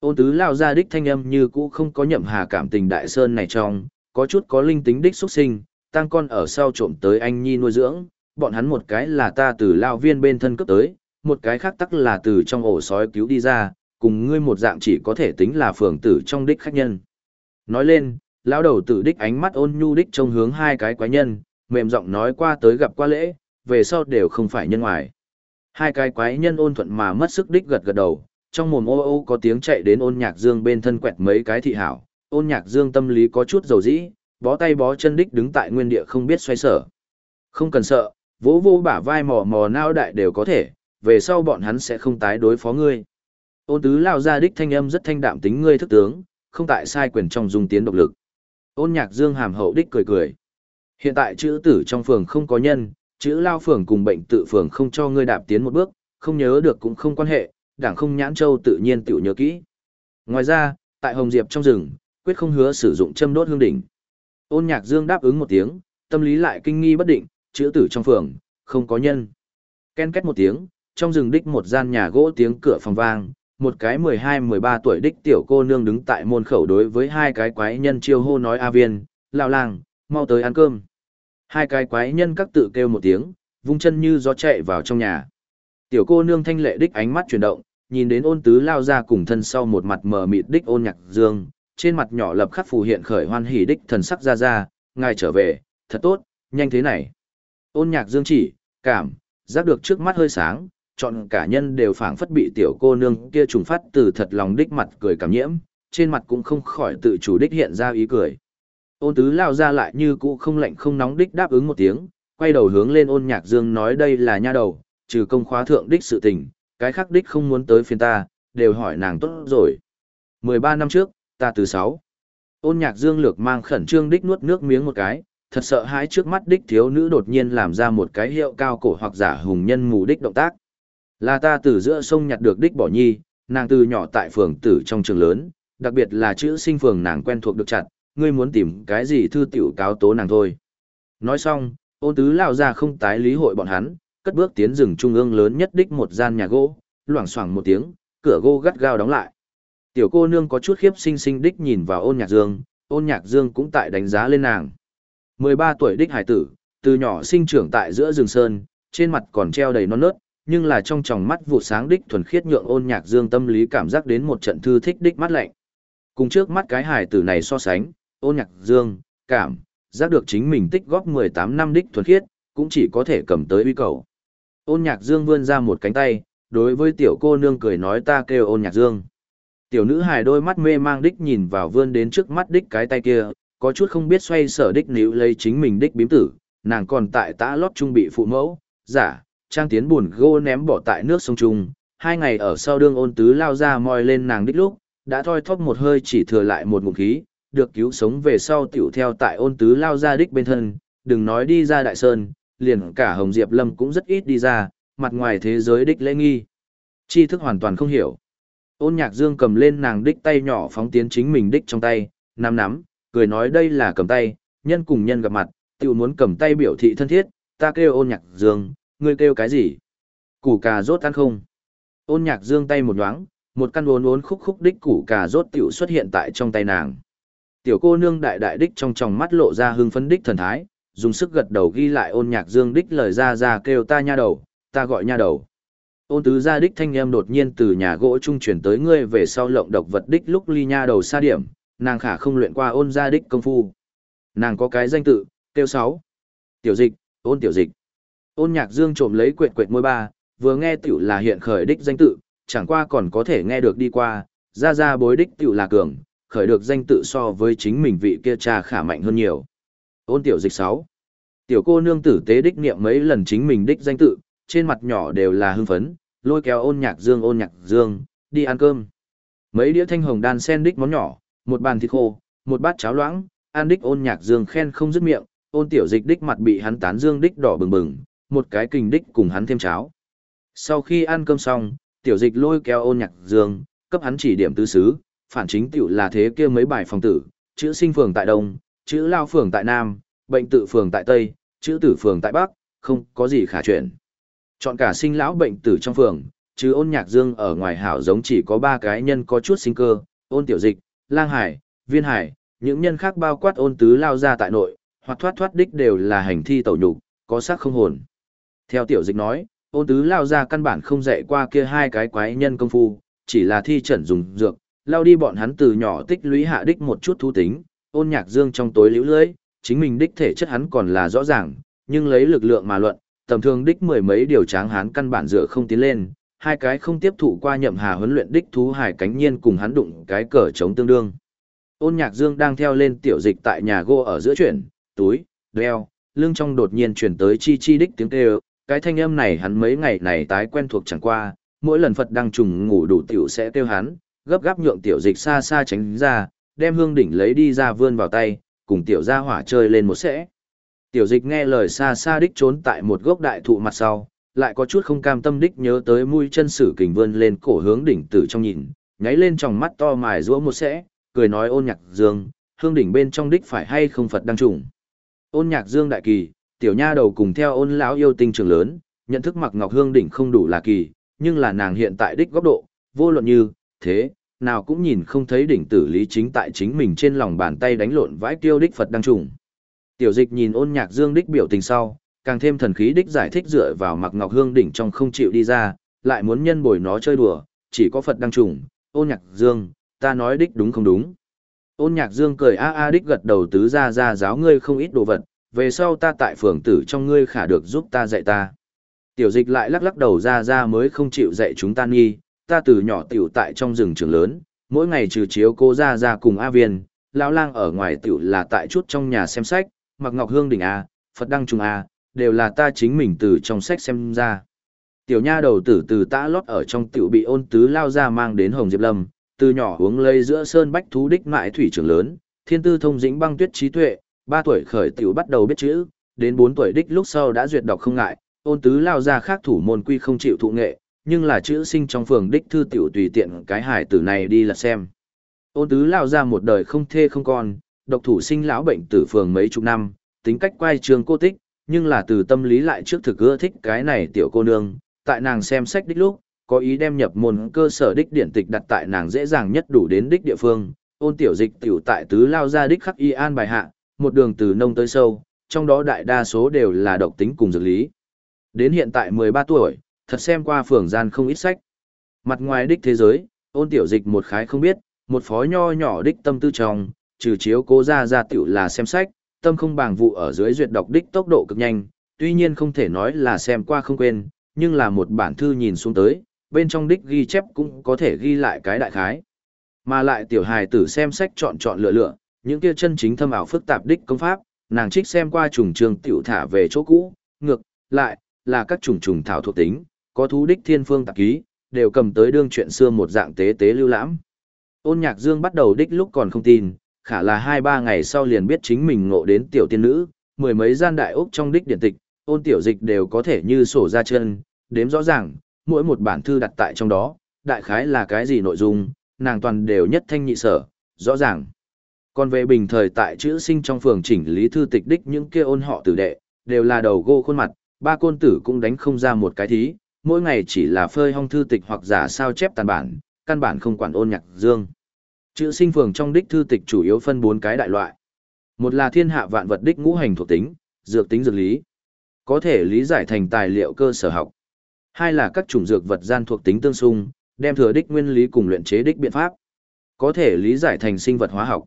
A: Ôn tứ lao ra đích thanh âm như cũ không có nhậm hà cảm tình đại sơn này trong, có chút có linh tính đích xuất sinh, tăng con ở sau trộm tới anh nhi nuôi dưỡng, bọn hắn một cái là ta từ lao viên bên thân cấp tới, một cái khác tắc là từ trong ổ sói cứu đi ra, cùng ngươi một dạng chỉ có thể tính là phường tử trong đích khách nhân. Nói lên, lão đầu tử đích ánh mắt ôn nhu đích trông hướng hai cái quái nhân, mềm giọng nói qua tới gặp qua lễ, về sau đều không phải nhân ngoài. Hai cái quái nhân ôn thuận mà mất sức đích gật gật đầu, trong mồm ô ô có tiếng chạy đến ôn nhạc dương bên thân quẹt mấy cái thị hảo, ôn nhạc dương tâm lý có chút dầu dĩ, bó tay bó chân đích đứng tại nguyên địa không biết xoay sở. Không cần sợ, vỗ vô bả vai mò mò nao đại đều có thể, về sau bọn hắn sẽ không tái đối phó ngươi. Ôn tứ lao ra đích thanh âm rất thanh đạm tính ngươi thức tướng, không tại sai quyền trong dung tiến độc lực. Ôn nhạc dương hàm hậu đích cười cười. Hiện tại chữ tử trong phường không có nhân, chữ lao phường cùng bệnh tự phường không cho ngươi đạp tiến một bước, không nhớ được cũng không quan hệ, đảng không nhãn châu tự nhiên tiểu nhớ kỹ. Ngoài ra, tại Hồng Diệp trong rừng, quyết không hứa sử dụng châm đốt hương đỉnh. Ôn nhạc dương đáp ứng một tiếng, tâm lý lại kinh nghi bất định, chữ tử trong phường, không có nhân. Ken két một tiếng, trong rừng đích một gian nhà gỗ tiếng cửa phòng vang, một cái 12-13 tuổi đích tiểu cô nương đứng tại môn khẩu đối với hai cái quái nhân chiêu hô nói A viên, lão làng, mau tới ăn cơm. Hai cái quái nhân các tự kêu một tiếng, vung chân như gió chạy vào trong nhà. Tiểu cô nương thanh lệ đích ánh mắt chuyển động, nhìn đến ôn tứ lao ra cùng thân sau một mặt mờ mịt đích ôn nhạc dương, trên mặt nhỏ lập khắc phù hiện khởi hoan hỉ đích thần sắc ra ra, ngài trở về, thật tốt, nhanh thế này. Ôn nhạc dương chỉ, cảm, giác được trước mắt hơi sáng, chọn cả nhân đều phảng phất bị tiểu cô nương kia trùng phát từ thật lòng đích mặt cười cảm nhiễm, trên mặt cũng không khỏi tự chủ đích hiện ra ý cười. Ôn tứ lao ra lại như cũ không lạnh không nóng đích đáp ứng một tiếng, quay đầu hướng lên ôn nhạc dương nói đây là nha đầu, trừ công khóa thượng đích sự tình, cái khác đích không muốn tới phiên ta, đều hỏi nàng tốt rồi. 13 năm trước, ta từ sáu, Ôn nhạc dương lược mang khẩn trương đích nuốt nước miếng một cái, thật sợ hãi trước mắt đích thiếu nữ đột nhiên làm ra một cái hiệu cao cổ hoặc giả hùng nhân mù đích động tác. Là ta từ giữa sông nhặt được đích bỏ nhi, nàng từ nhỏ tại phường tử trong trường lớn, đặc biệt là chữ sinh phường nàng quen thuộc được chặt, ngươi muốn tìm cái gì thư tiểu cáo tố nàng thôi. Nói xong, ôn tứ lao ra không tái lý hội bọn hắn, cất bước tiến rừng trung ương lớn nhất đích một gian nhà gỗ, loảng xoảng một tiếng, cửa gỗ gắt gao đóng lại. Tiểu cô nương có chút khiếp sinh sinh đích nhìn vào ôn nhạc dương, ôn nhạc dương cũng tại đánh giá lên nàng. 13 tuổi đích hải tử, từ nhỏ sinh trưởng tại giữa rừng sơn, trên mặt còn treo đầy non nớt, nhưng là trong tròng mắt vụ sáng đích thuần khiết nhượng ôn nhạc dương tâm lý cảm giác đến một trận thư thích đích mắt lạnh. Cùng trước mắt cái hải tử này so sánh, ôn nhạc dương, cảm, giác được chính mình tích góp 18 năm đích thuần khiết, cũng chỉ có thể cầm tới uy cầu. Ôn nhạc dương vươn ra một cánh tay, đối với tiểu cô nương cười nói ta kêu ôn nhạc dương. Tiểu nữ hài đôi mắt mê mang đích nhìn vào vươn đến trước mắt đích cái tay kia, có chút không biết xoay sở đích níu lấy chính mình đích bím tử, nàng còn tại tã lót trung bị phụ mẫu, giả, trang tiến buồn gô ném bỏ tại nước sông trung. Hai ngày ở sau đương ôn tứ lao ra moi lên nàng đích lúc, đã thoi thóp một hơi chỉ thừa lại một ngụm khí, được cứu sống về sau tiểu theo tại ôn tứ lao ra đích bên thân, đừng nói đi ra đại sơn, liền cả Hồng Diệp Lâm cũng rất ít đi ra, mặt ngoài thế giới đích lễ nghi. Tri thức hoàn toàn không hiểu. Ôn nhạc dương cầm lên nàng đích tay nhỏ phóng tiến chính mình đích trong tay, nắm nắm, cười nói đây là cầm tay, nhân cùng nhân gặp mặt, tiểu muốn cầm tay biểu thị thân thiết, ta kêu ôn nhạc dương, ngươi kêu cái gì? Củ cà rốt ăn không? Ôn nhạc dương tay một nhoáng, một căn uốn uốn khúc khúc đích củ cà rốt tiểu xuất hiện tại trong tay nàng. Tiểu cô nương đại đại đích trong tròng mắt lộ ra hưng phấn đích thần thái, dùng sức gật đầu ghi lại ôn nhạc dương đích lời ra ra kêu ta nha đầu, ta gọi nha đầu. Ôn tứ gia đích thanh em đột nhiên từ nhà gỗ trung chuyển tới ngươi về sau lộng độc vật đích lúc ly nha đầu xa điểm, nàng khả không luyện qua ôn gia đích công phu. Nàng có cái danh tự, kêu sáu. Tiểu dịch, ôn tiểu dịch. Ôn nhạc dương trộm lấy quệt quệt môi ba, vừa nghe tiểu là hiện khởi đích danh tự, chẳng qua còn có thể nghe được đi qua, ra ra bối đích tiểu là cường, khởi được danh tự so với chính mình vị kia cha khả mạnh hơn nhiều. Ôn tiểu dịch 6. Tiểu cô nương tử tế đích niệm mấy lần chính mình đích danh tự, trên mặt nhỏ đều là hưng phấn, lôi kéo ôn nhạc dương ôn nhạc dương, đi ăn cơm. Mấy đĩa thanh hồng đan sen đích món nhỏ, một bàn thịt khô, một bát cháo loãng, ăn đích ôn nhạc dương khen không dứt miệng, ôn tiểu dịch đích mặt bị hắn tán dương đích đỏ bừng bừng, một cái kình đích cùng hắn thêm cháo. Sau khi ăn cơm xong, tiểu dịch lôi kéo ôn nhạc dương, cấp hắn chỉ điểm tứ xứ, phản chính tiểu là thế kia mấy bài phòng tử, chữ sinh phường tại đông, chữ lao phường tại nam, bệnh tự phường tại tây, chữ tử phường tại bắc, không có gì khả chuyển. Chọn cả sinh lão bệnh tử trong phường, chứ ôn nhạc dương ở ngoài hảo giống chỉ có ba cái nhân có chút sinh cơ, ôn tiểu dịch, lang hải, viên hải, những nhân khác bao quát ôn tứ lao ra tại nội, hoặc thoát thoát đích đều là hành thi tẩu nhục, có xác không hồn. Theo tiểu dịch nói, ôn tứ lao ra căn bản không dạy qua kia hai cái quái nhân công phu, chỉ là thi trần dùng dược, lao đi bọn hắn từ nhỏ tích lũy hạ đích một chút thú tính, ôn nhạc dương trong tối liễu lưỡi, chính mình đích thể chất hắn còn là rõ ràng, nhưng lấy lực lượng mà luận, tầm thường đích mười mấy điều tráng hán căn bản dựa không tiến lên, hai cái không tiếp thụ qua nhậm hà huấn luyện đích thú hải cánh nhiên cùng hắn đụng cái cờ chống tương đương. Ôn nhạc dương đang theo lên tiểu dịch tại nhà gỗ ở giữa chuyển, túi, đeo, lưng trong đột nhiên chuyển tới chi chi đích tiếng kêu, cái thanh âm này hắn mấy ngày này tái quen thuộc chẳng qua, mỗi lần Phật đang trùng ngủ đủ tiểu sẽ kêu hắn, gấp gáp nhượng tiểu dịch xa xa tránh ra, đem hương đỉnh lấy đi ra vươn vào tay, cùng tiểu gia hỏa chơi lên một sẽ. Tiểu dịch nghe lời xa xa đích trốn tại một gốc đại thụ mặt sau, lại có chút không cam tâm đích nhớ tới mũi chân sử kình vươn lên cổ hướng đỉnh tử trong nhìn, nháy lên trong mắt to mài rũa một sẽ, cười nói ôn nhạc dương, hương đỉnh bên trong đích phải hay không Phật đăng trùng. Ôn nhạc dương đại kỳ, tiểu nha đầu cùng theo ôn lão yêu tinh trường lớn, nhận thức mặc ngọc hương đỉnh không đủ là kỳ, nhưng là nàng hiện tại đích góc độ, vô luận như, thế, nào cũng nhìn không thấy đỉnh tử lý chính tại chính mình trên lòng bàn tay đánh lộn vãi tiêu đích Phật đăng trùng. Tiểu dịch nhìn ôn nhạc dương đích biểu tình sau, càng thêm thần khí đích giải thích dựa vào mặc ngọc hương đỉnh trong không chịu đi ra, lại muốn nhân bồi nó chơi đùa, chỉ có Phật đăng trùng, ôn nhạc dương, ta nói đích đúng không đúng. Ôn nhạc dương cười a a đích gật đầu tứ ra ra giáo ngươi không ít đồ vật, về sau ta tại phường tử trong ngươi khả được giúp ta dạy ta. Tiểu dịch lại lắc lắc đầu ra ra mới không chịu dạy chúng ta nghi, ta từ nhỏ tiểu tại trong rừng trường lớn, mỗi ngày trừ chiếu cô ra ra cùng A viên, lão lang ở ngoài tiểu là tại chút trong nhà xem sách, mặc ngọc hương đỉnh A, Phật đăng trùng A, đều là ta chính mình từ trong sách xem ra. Tiểu nha đầu tử từ tã lót ở trong tiểu bị ôn tứ lao ra mang đến Hồng Diệp Lâm, từ nhỏ uống lây giữa sơn bách thú đích mại thủy trường lớn, thiên tư thông dĩnh băng tuyết trí tuệ, ba tuổi khởi tiểu bắt đầu biết chữ, đến bốn tuổi đích lúc sau đã duyệt đọc không ngại, ôn tứ lao ra khác thủ môn quy không chịu thụ nghệ, nhưng là chữ sinh trong phường đích thư tiểu tùy tiện cái hải tử này đi là xem. Ôn tứ lao ra một đời không thê không con, độc thủ sinh lão bệnh tử phường mấy chục năm, tính cách quay trường cô tích, nhưng là từ tâm lý lại trước thực ưa thích cái này tiểu cô nương, tại nàng xem sách đích lúc, có ý đem nhập môn cơ sở đích điển tịch đặt tại nàng dễ dàng nhất đủ đến đích địa phương, ôn tiểu dịch tiểu tại tứ lao ra đích khắc y an bài hạ, một đường từ nông tới sâu, trong đó đại đa số đều là độc tính cùng dược lý. Đến hiện tại 13 tuổi, thật xem qua phường gian không ít sách. Mặt ngoài đích thế giới, ôn tiểu dịch một khái không biết, một phó nho nhỏ đích tâm tư trong, trừ chiếu cố ra ra tiểu là xem sách, tâm không bàng vụ ở dưới duyệt đọc đích tốc độ cực nhanh, tuy nhiên không thể nói là xem qua không quên, nhưng là một bản thư nhìn xuống tới, bên trong đích ghi chép cũng có thể ghi lại cái đại khái. Mà lại tiểu hài tử xem sách chọn chọn lựa lựa, những kia chân chính thâm ảo phức tạp đích công pháp, nàng trích xem qua trùng trường tiểu thả về chỗ cũ, ngược, lại, là các trùng trùng thảo thuộc tính, có thú đích thiên phương tạp ký, đều cầm tới đương chuyện xưa một dạng tế tế lưu lãm. Ôn nhạc dương bắt đầu đích lúc còn không tin, khả là hai ba ngày sau liền biết chính mình ngộ đến tiểu tiên nữ, mười mấy gian đại úc trong đích điển tịch, ôn tiểu dịch đều có thể như sổ ra chân, đếm rõ ràng, mỗi một bản thư đặt tại trong đó, đại khái là cái gì nội dung, nàng toàn đều nhất thanh nhị sở, rõ ràng. Còn về bình thời tại chữ sinh trong phường chỉnh lý thư tịch đích những kia ôn họ tử đệ, đều là đầu gô khuôn mặt, ba côn tử cũng đánh không ra một cái thí, mỗi ngày chỉ là phơi hong thư tịch hoặc giả sao chép tàn bản, căn bản không quản ôn nhạc dương. Chữ sinh phường trong đích thư tịch chủ yếu phân bốn cái đại loại. Một là thiên hạ vạn vật đích ngũ hành thuộc tính, dược tính dược lý. Có thể lý giải thành tài liệu cơ sở học. Hai là các chủng dược vật gian thuộc tính tương xung, đem thừa đích nguyên lý cùng luyện chế đích biện pháp. Có thể lý giải thành sinh vật hóa học.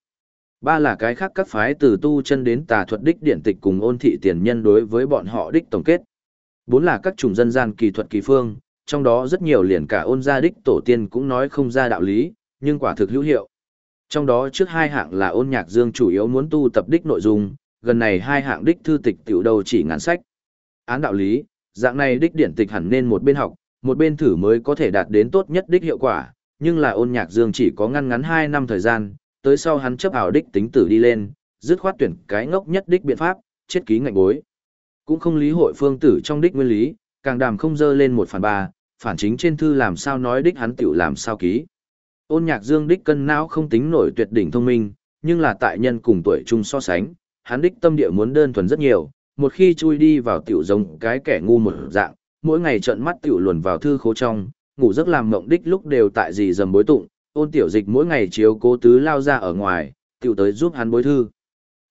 A: Ba là cái khác các phái từ tu chân đến tà thuật đích điển tịch cùng ôn thị tiền nhân đối với bọn họ đích tổng kết. Bốn là các chủng dân gian kỳ thuật kỳ phương, trong đó rất nhiều liền cả ôn gia đích tổ tiên cũng nói không ra đạo lý, nhưng quả thực hữu hiệu. Trong đó trước hai hạng là ôn nhạc dương chủ yếu muốn tu tập đích nội dung, gần này hai hạng đích thư tịch tiểu đầu chỉ ngắn sách. Án đạo lý, dạng này đích điển tịch hẳn nên một bên học, một bên thử mới có thể đạt đến tốt nhất đích hiệu quả, nhưng là ôn nhạc dương chỉ có ngăn ngắn 2 năm thời gian, tới sau hắn chấp ảo đích tính tử đi lên, dứt khoát tuyển cái ngốc nhất đích biện pháp, chết ký ngạnh bối. Cũng không lý hội phương tử trong đích nguyên lý, càng đàm không dơ lên một phản ba, phản chính trên thư làm sao nói đích hắn tiểu làm sao ký. Ôn nhạc dương đích cân não không tính nổi tuyệt đỉnh thông minh, nhưng là tại nhân cùng tuổi chung so sánh, hắn đích tâm địa muốn đơn thuần rất nhiều, một khi chui đi vào tiểu giống cái kẻ ngu một dạng, mỗi ngày trợn mắt tiểu luồn vào thư khố trong, ngủ giấc làm mộng đích lúc đều tại gì dầm bối tụng, ôn tiểu dịch mỗi ngày chiếu cố tứ lao ra ở ngoài, tiểu tới giúp hắn bối thư.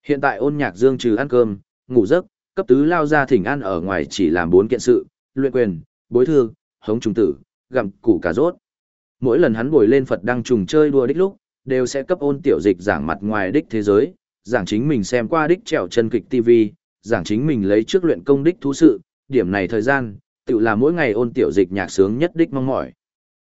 A: Hiện tại ôn nhạc dương trừ ăn cơm, ngủ giấc, cấp tứ lao ra thỉnh ăn ở ngoài chỉ làm bốn kiện sự, luyện quyền, bối thư, hống trùng tử, gặm củ cà rốt. Mỗi lần hắn bồi lên Phật đang trùng chơi đua đích lúc, đều sẽ cấp ôn tiểu dịch giảng mặt ngoài đích thế giới, giảng chính mình xem qua đích trèo chân kịch TV, giảng chính mình lấy trước luyện công đích thú sự, điểm này thời gian, tự là mỗi ngày ôn tiểu dịch nhạc sướng nhất đích mong mỏi.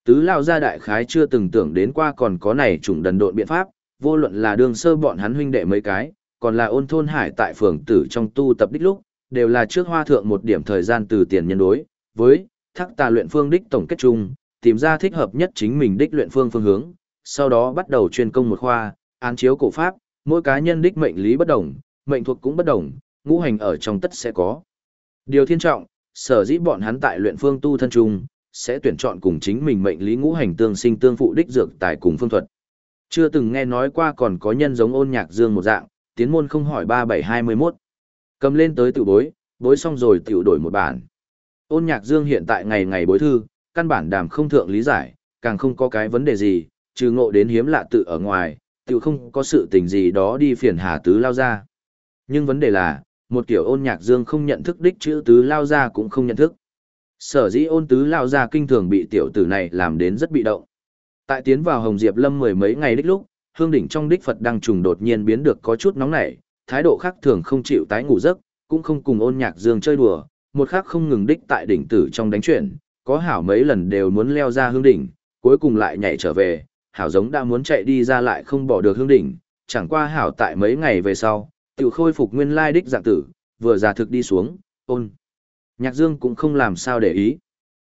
A: Tứ lao gia đại khái chưa từng tưởng đến qua còn có này chủng đần độn biện pháp, vô luận là đường sơ bọn hắn huynh đệ mấy cái, còn là ôn thôn hải tại phường tử trong tu tập đích lúc, đều là trước hoa thượng một điểm thời gian từ tiền nhân đối, với, thắc tà luyện phương đích tổng kết chung, tìm ra thích hợp nhất chính mình đích luyện phương phương hướng, sau đó bắt đầu chuyên công một khoa, án chiếu cổ pháp, mỗi cá nhân đích mệnh lý bất đồng, mệnh thuộc cũng bất đồng, ngũ hành ở trong tất sẽ có. Điều thiên trọng, sở dĩ bọn hắn tại luyện phương tu thân trung, sẽ tuyển chọn cùng chính mình mệnh lý ngũ hành tương sinh tương phụ đích dược tài cùng phương thuật. Chưa từng nghe nói qua còn có nhân giống ôn nhạc dương một dạng, tiến môn không hỏi 3721. Cầm lên tới tự bối, bối xong rồi tiểu đổi một bản. Ôn nhạc dương hiện tại ngày ngày bối thư, căn bản đàm không thượng lý giải, càng không có cái vấn đề gì, trừ ngộ đến hiếm lạ tự ở ngoài, tiểu không có sự tình gì đó đi phiền hà tứ lao ra. Nhưng vấn đề là, một kiểu ôn nhạc dương không nhận thức đích chữ tứ lao ra cũng không nhận thức. Sở dĩ ôn tứ lao ra kinh thường bị tiểu tử này làm đến rất bị động. Tại tiến vào Hồng Diệp Lâm mười mấy ngày đích lúc, hương đỉnh trong đích Phật đang trùng đột nhiên biến được có chút nóng nảy, thái độ khác thường không chịu tái ngủ giấc, cũng không cùng ôn nhạc dương chơi đùa, một khác không ngừng đích tại đỉnh tử trong đánh chuyển, có hảo mấy lần đều muốn leo ra hương đỉnh, cuối cùng lại nhảy trở về, hảo giống đã muốn chạy đi ra lại không bỏ được hương đỉnh, chẳng qua hảo tại mấy ngày về sau, tự khôi phục nguyên lai đích dạng tử, vừa già thực đi xuống, ôn. Nhạc dương cũng không làm sao để ý.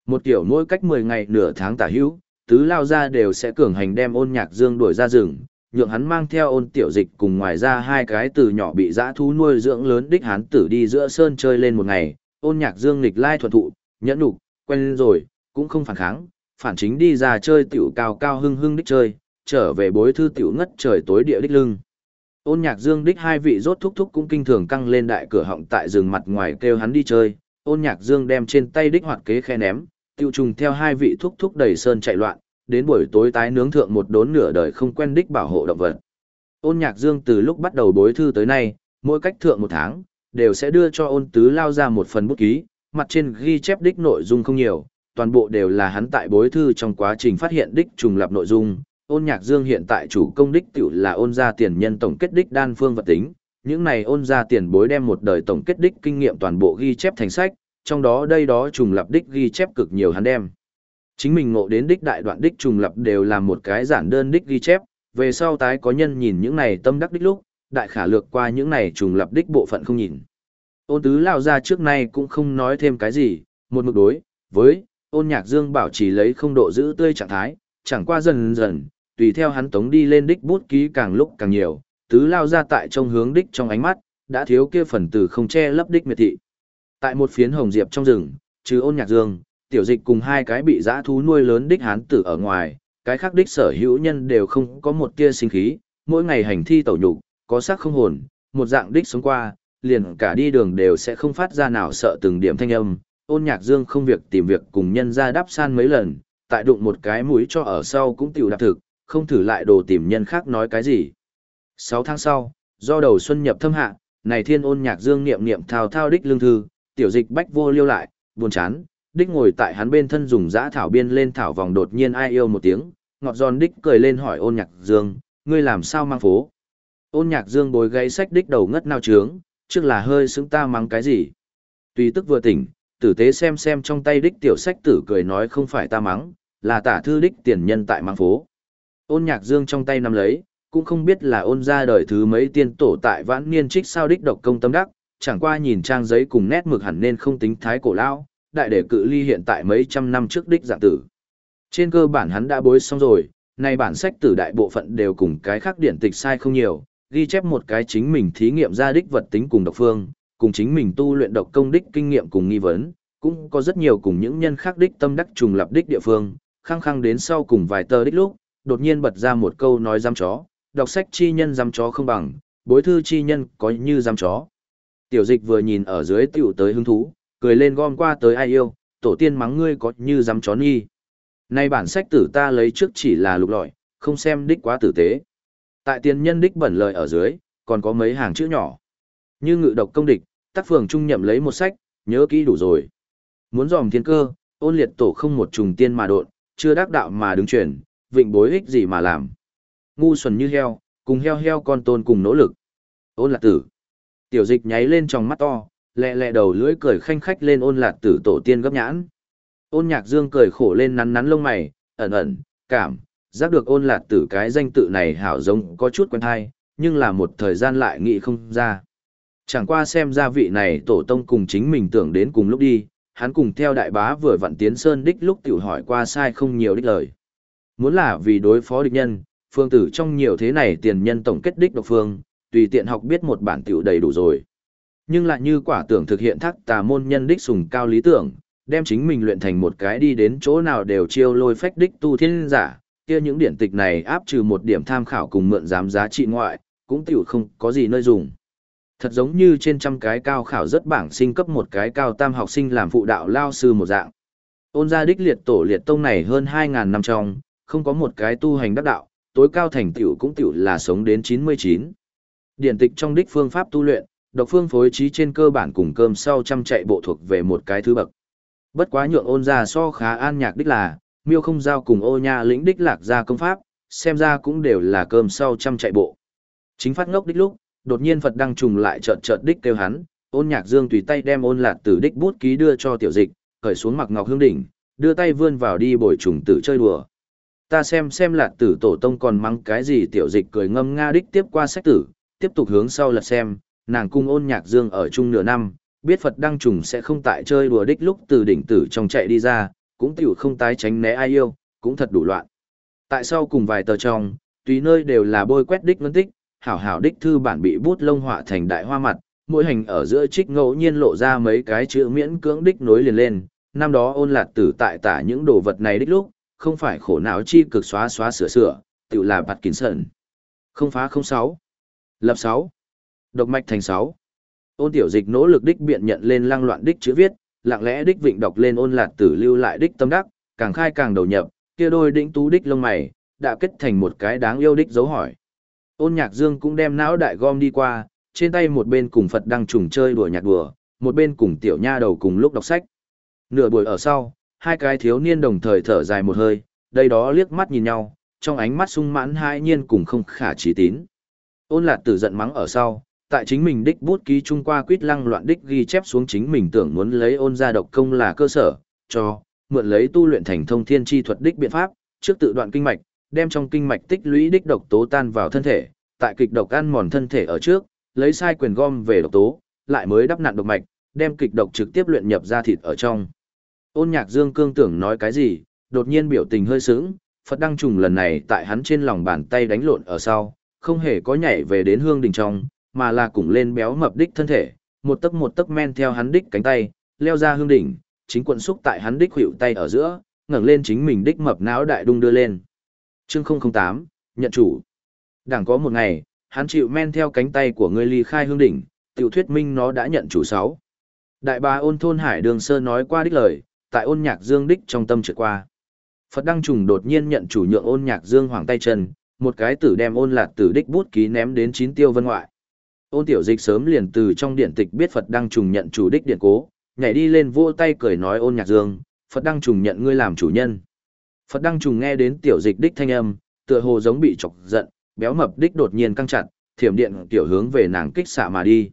A: Một kiểu mỗi cách 10 ngày nửa tháng tả hữu, tứ lao ra đều sẽ cường hành đem ôn nhạc dương đuổi ra rừng, nhượng hắn mang theo ôn tiểu dịch cùng ngoài ra hai cái từ nhỏ bị dã thú nuôi dưỡng lớn đích hắn tử đi giữa sơn chơi lên một ngày, ôn nhạc dương nghịch lai thuận thụ, nhẫn nhục, quen rồi, cũng không phản kháng, phản chính đi ra chơi tiểu cao cao hưng hưng đích chơi, trở về bối thư tiểu ngất trời tối địa đích lưng. Ôn nhạc dương đích hai vị rốt thúc thúc cũng kinh thường căng lên đại cửa họng tại rừng mặt ngoài kêu hắn đi chơi, ôn nhạc dương đem trên tay đích hoạt kế khe ném, tiêu trùng theo hai vị thúc thúc đầy sơn chạy loạn, đến buổi tối tái nướng thượng một đốn nửa đời không quen đích bảo hộ động vật. Ôn nhạc dương từ lúc bắt đầu bối thư tới nay, mỗi cách thượng một tháng, đều sẽ đưa cho ôn tứ lao ra một phần bút ký, mặt trên ghi chép đích nội dung không nhiều, toàn bộ đều là hắn tại bối thư trong quá trình phát hiện đích trùng lập nội dung. Ôn nhạc dương hiện tại chủ công đích tiểu là ôn ra tiền nhân tổng kết đích đan phương vật tính, những này ôn ra tiền bối đem một đời tổng kết đích kinh nghiệm toàn bộ ghi chép thành sách, trong đó đây đó trùng lập đích ghi chép cực nhiều hắn đem. Chính mình ngộ đến đích đại đoạn đích trùng lập đều là một cái giản đơn đích ghi chép, về sau tái có nhân nhìn những này tâm đắc đích lúc, đại khả lược qua những này trùng lập đích bộ phận không nhìn. Ôn tứ lao ra trước nay cũng không nói thêm cái gì, một mực đối, với, ôn nhạc dương bảo trì lấy không độ giữ tươi trạng thái, chẳng qua dần dần, tùy theo hắn tống đi lên đích bút ký càng lúc càng nhiều, tứ lao ra tại trong hướng đích trong ánh mắt, đã thiếu kia phần từ không che lấp đích miệt thị. Tại một phiến hồng diệp trong rừng, trừ ôn nhạc dương, tiểu dịch cùng hai cái bị dã thú nuôi lớn đích hán tử ở ngoài, cái khác đích sở hữu nhân đều không có một tia sinh khí, mỗi ngày hành thi tẩu nhục, có xác không hồn, một dạng đích sống qua, liền cả đi đường đều sẽ không phát ra nào sợ từng điểm thanh âm. Ôn nhạc dương không việc tìm việc cùng nhân ra đáp san mấy lần, tại đụng một cái mũi cho ở sau cũng tiểu đạp thực, không thử lại đồ tìm nhân khác nói cái gì. Sáu tháng sau, do đầu xuân nhập thâm hạ, này thiên ôn nhạc dương niệm niệm thao thao đích lương thư, tiểu dịch bách vô liêu lại, buồn chán, đích ngồi tại hắn bên thân dùng giã thảo biên lên thảo vòng đột nhiên ai yêu một tiếng, ngọt giòn đích cười lên hỏi ôn nhạc dương, ngươi làm sao mang phố. Ôn nhạc dương bồi gáy sách đích đầu ngất nao trướng, trước là hơi xứng ta mắng cái gì. Tùy tức vừa tỉnh, tử tế xem xem trong tay đích tiểu sách tử cười nói không phải ta mắng, là tả thư đích tiền nhân tại mang phố. Ôn nhạc dương trong tay nắm lấy, cũng không biết là ôn ra đời thứ mấy tiên tổ tại vãn niên trích sao đích độc công tâm đắc, chẳng qua nhìn trang giấy cùng nét mực hẳn nên không tính thái cổ lao, đại để cự ly hiện tại mấy trăm năm trước đích dạng tử. Trên cơ bản hắn đã bối xong rồi, nay bản sách tử đại bộ phận đều cùng cái khác điển tịch sai không nhiều, ghi chép một cái chính mình thí nghiệm ra đích vật tính cùng độc phương, cùng chính mình tu luyện độc công đích kinh nghiệm cùng nghi vấn, cũng có rất nhiều cùng những nhân khác đích tâm đắc trùng lập đích địa phương, khăng khăng đến sau cùng vài tờ đích lúc, đột nhiên bật ra một câu nói giam chó, đọc sách chi nhân giam chó không bằng, bối thư chi nhân có như giam chó. Tiểu dịch vừa nhìn ở dưới tiểu tới hứng thú, cười lên gom qua tới ai yêu, tổ tiên mắng ngươi có như giam chó nghi. Nay bản sách tử ta lấy trước chỉ là lục lọi, không xem đích quá tử tế. Tại tiền nhân đích bẩn lời ở dưới, còn có mấy hàng chữ nhỏ. Như ngự độc công địch, tác phường trung nhậm lấy một sách, nhớ kỹ đủ rồi. Muốn dòm thiên cơ, ôn liệt tổ không một trùng tiên mà độn, chưa đắc đạo mà đứng chuyển, vịnh bối ích gì mà làm. Ngu xuẩn như heo, cùng heo heo con tôn cùng nỗ lực. Ôn lạc tử. Tiểu dịch nháy lên trong mắt to, lẹ lẹ đầu lưỡi cười khanh khách lên ôn lạc tử tổ tiên gấp nhãn. Ôn nhạc dương cười khổ lên nắn nắn lông mày, ẩn ẩn, cảm, giác được ôn lạc tử cái danh tự này hảo giống có chút quen thai, nhưng là một thời gian lại nghĩ không ra. Chẳng qua xem ra vị này tổ tông cùng chính mình tưởng đến cùng lúc đi, hắn cùng theo đại bá vừa vặn tiến sơn đích lúc tiểu hỏi qua sai không nhiều đích lời. Muốn là vì đối phó địch nhân, phương tử trong nhiều thế này tiền nhân tổng kết đích độc phương, tùy tiện học biết một bản tiểu đầy đủ rồi. Nhưng lại như quả tưởng thực hiện thắc tà môn nhân đích sùng cao lý tưởng, đem chính mình luyện thành một cái đi đến chỗ nào đều chiêu lôi phách đích tu thiên giả, kia những điển tịch này áp trừ một điểm tham khảo cùng mượn giám giá trị ngoại, cũng tiểu không có gì nơi dùng. Thật giống như trên trăm cái cao khảo rất bảng sinh cấp một cái cao tam học sinh làm phụ đạo lao sư một dạng. Ôn gia đích liệt tổ liệt tông này hơn 2.000 năm trong, không có một cái tu hành đắc đạo, tối cao thành tiểu cũng tiểu là sống đến 99. Điển tịch trong đích phương pháp tu luyện, độc phương phối trí trên cơ bản cùng cơm sau trăm chạy bộ thuộc về một cái thứ bậc. Bất quá nhượng ôn ra so khá an nhạc đích là, miêu không giao cùng ô nha lĩnh đích lạc ra công pháp, xem ra cũng đều là cơm sau trăm chạy bộ. Chính phát ngốc đích lúc, đột nhiên Phật đăng trùng lại chợt chợt đích kêu hắn, ôn nhạc dương tùy tay đem ôn lạc tử đích bút ký đưa cho tiểu dịch, khởi xuống mặc ngọc hương đỉnh, đưa tay vươn vào đi bồi trùng tử chơi đùa. Ta xem xem lạc tử tổ tông còn mắng cái gì tiểu dịch cười ngâm nga đích tiếp qua sách tử, tiếp tục hướng sau lật xem, nàng cung ôn nhạc dương ở chung nửa năm, biết Phật đăng trùng sẽ không tại chơi đùa đích lúc từ đỉnh tử trong chạy đi ra, cũng tiểu không tái tránh né ai yêu, cũng thật đủ loạn. Tại sao cùng vài tờ trong, tùy nơi đều là bôi quét đích ngân tích, hảo hảo đích thư bản bị bút lông họa thành đại hoa mặt, mỗi hành ở giữa trích ngẫu nhiên lộ ra mấy cái chữ miễn cưỡng đích nối liền lên, năm đó ôn lạc tử tại tả những đồ vật này đích lúc, không phải khổ não chi cực xóa xóa sửa sửa, tự là bạt kín sợn. Không phá không sáu. Lập sáu. Độc mạch thành sáu. Ôn tiểu dịch nỗ lực đích biện nhận lên lăng loạn đích chữ viết, lặng lẽ đích vịnh đọc lên ôn lạt tử lưu lại đích tâm đắc, càng khai càng đầu nhập, kia đôi đỉnh tú đích lông mày, đã kết thành một cái đáng yêu đích dấu hỏi. Ôn nhạc dương cũng đem não đại gom đi qua, trên tay một bên cùng Phật đang trùng chơi đùa nhạc đùa, một bên cùng tiểu nha đầu cùng lúc đọc sách. Nửa buổi ở sau, hai cái thiếu niên đồng thời thở dài một hơi, đây đó liếc mắt nhìn nhau, trong ánh mắt sung mãn hai nhiên cùng không khả trí tín. Ôn lạt tử giận mắng ở sau, tại chính mình đích bút ký trung qua quýt lăng loạn đích ghi chép xuống chính mình tưởng muốn lấy ôn gia độc công là cơ sở, cho, mượn lấy tu luyện thành thông thiên chi thuật đích biện pháp, trước tự đoạn kinh mạch, đem trong kinh mạch tích lũy đích độc tố tan vào thân thể, tại kịch độc ăn mòn thân thể ở trước, lấy sai quyền gom về độc tố, lại mới đắp nặn độc mạch, đem kịch độc trực tiếp luyện nhập ra thịt ở trong. Ôn Nhạc Dương cương tưởng nói cái gì, đột nhiên biểu tình hơi sững, Phật đăng trùng lần này tại hắn trên lòng bàn tay đánh lộn ở sau, không hề có nhảy về đến hương đình trong, mà là cùng lên béo mập đích thân thể, một tấc một tấc men theo hắn đích cánh tay, leo ra hương đỉnh, chính quận xúc tại hắn đích hữu tay ở giữa, ngẩng lên chính mình đích mập não đại đung đưa lên. Chương 008, nhận chủ. Đảng có một ngày, hắn chịu men theo cánh tay của người ly khai hương đỉnh, tiểu thuyết minh nó đã nhận chủ sáu. Đại bá ôn thôn hải đường sơ nói qua đích lời, tại ôn nhạc dương đích trong tâm trượt qua. Phật Đăng Trùng đột nhiên nhận chủ nhượng ôn nhạc dương hoàng tay chân, một cái tử đem ôn lạc tử đích bút ký ném đến chín tiêu vân ngoại. Ôn tiểu dịch sớm liền từ trong điện tịch biết Phật Đăng Trùng nhận chủ đích điện cố, nhảy đi lên vỗ tay cười nói ôn nhạc dương, Phật Đăng Trùng nhận ngươi làm chủ nhân. Phật Đăng Trùng nghe đến tiểu dịch đích thanh âm, tựa hồ giống bị chọc giận, béo mập đích đột nhiên căng chặt, thiểm điện tiểu hướng về nàng kích xạ mà đi.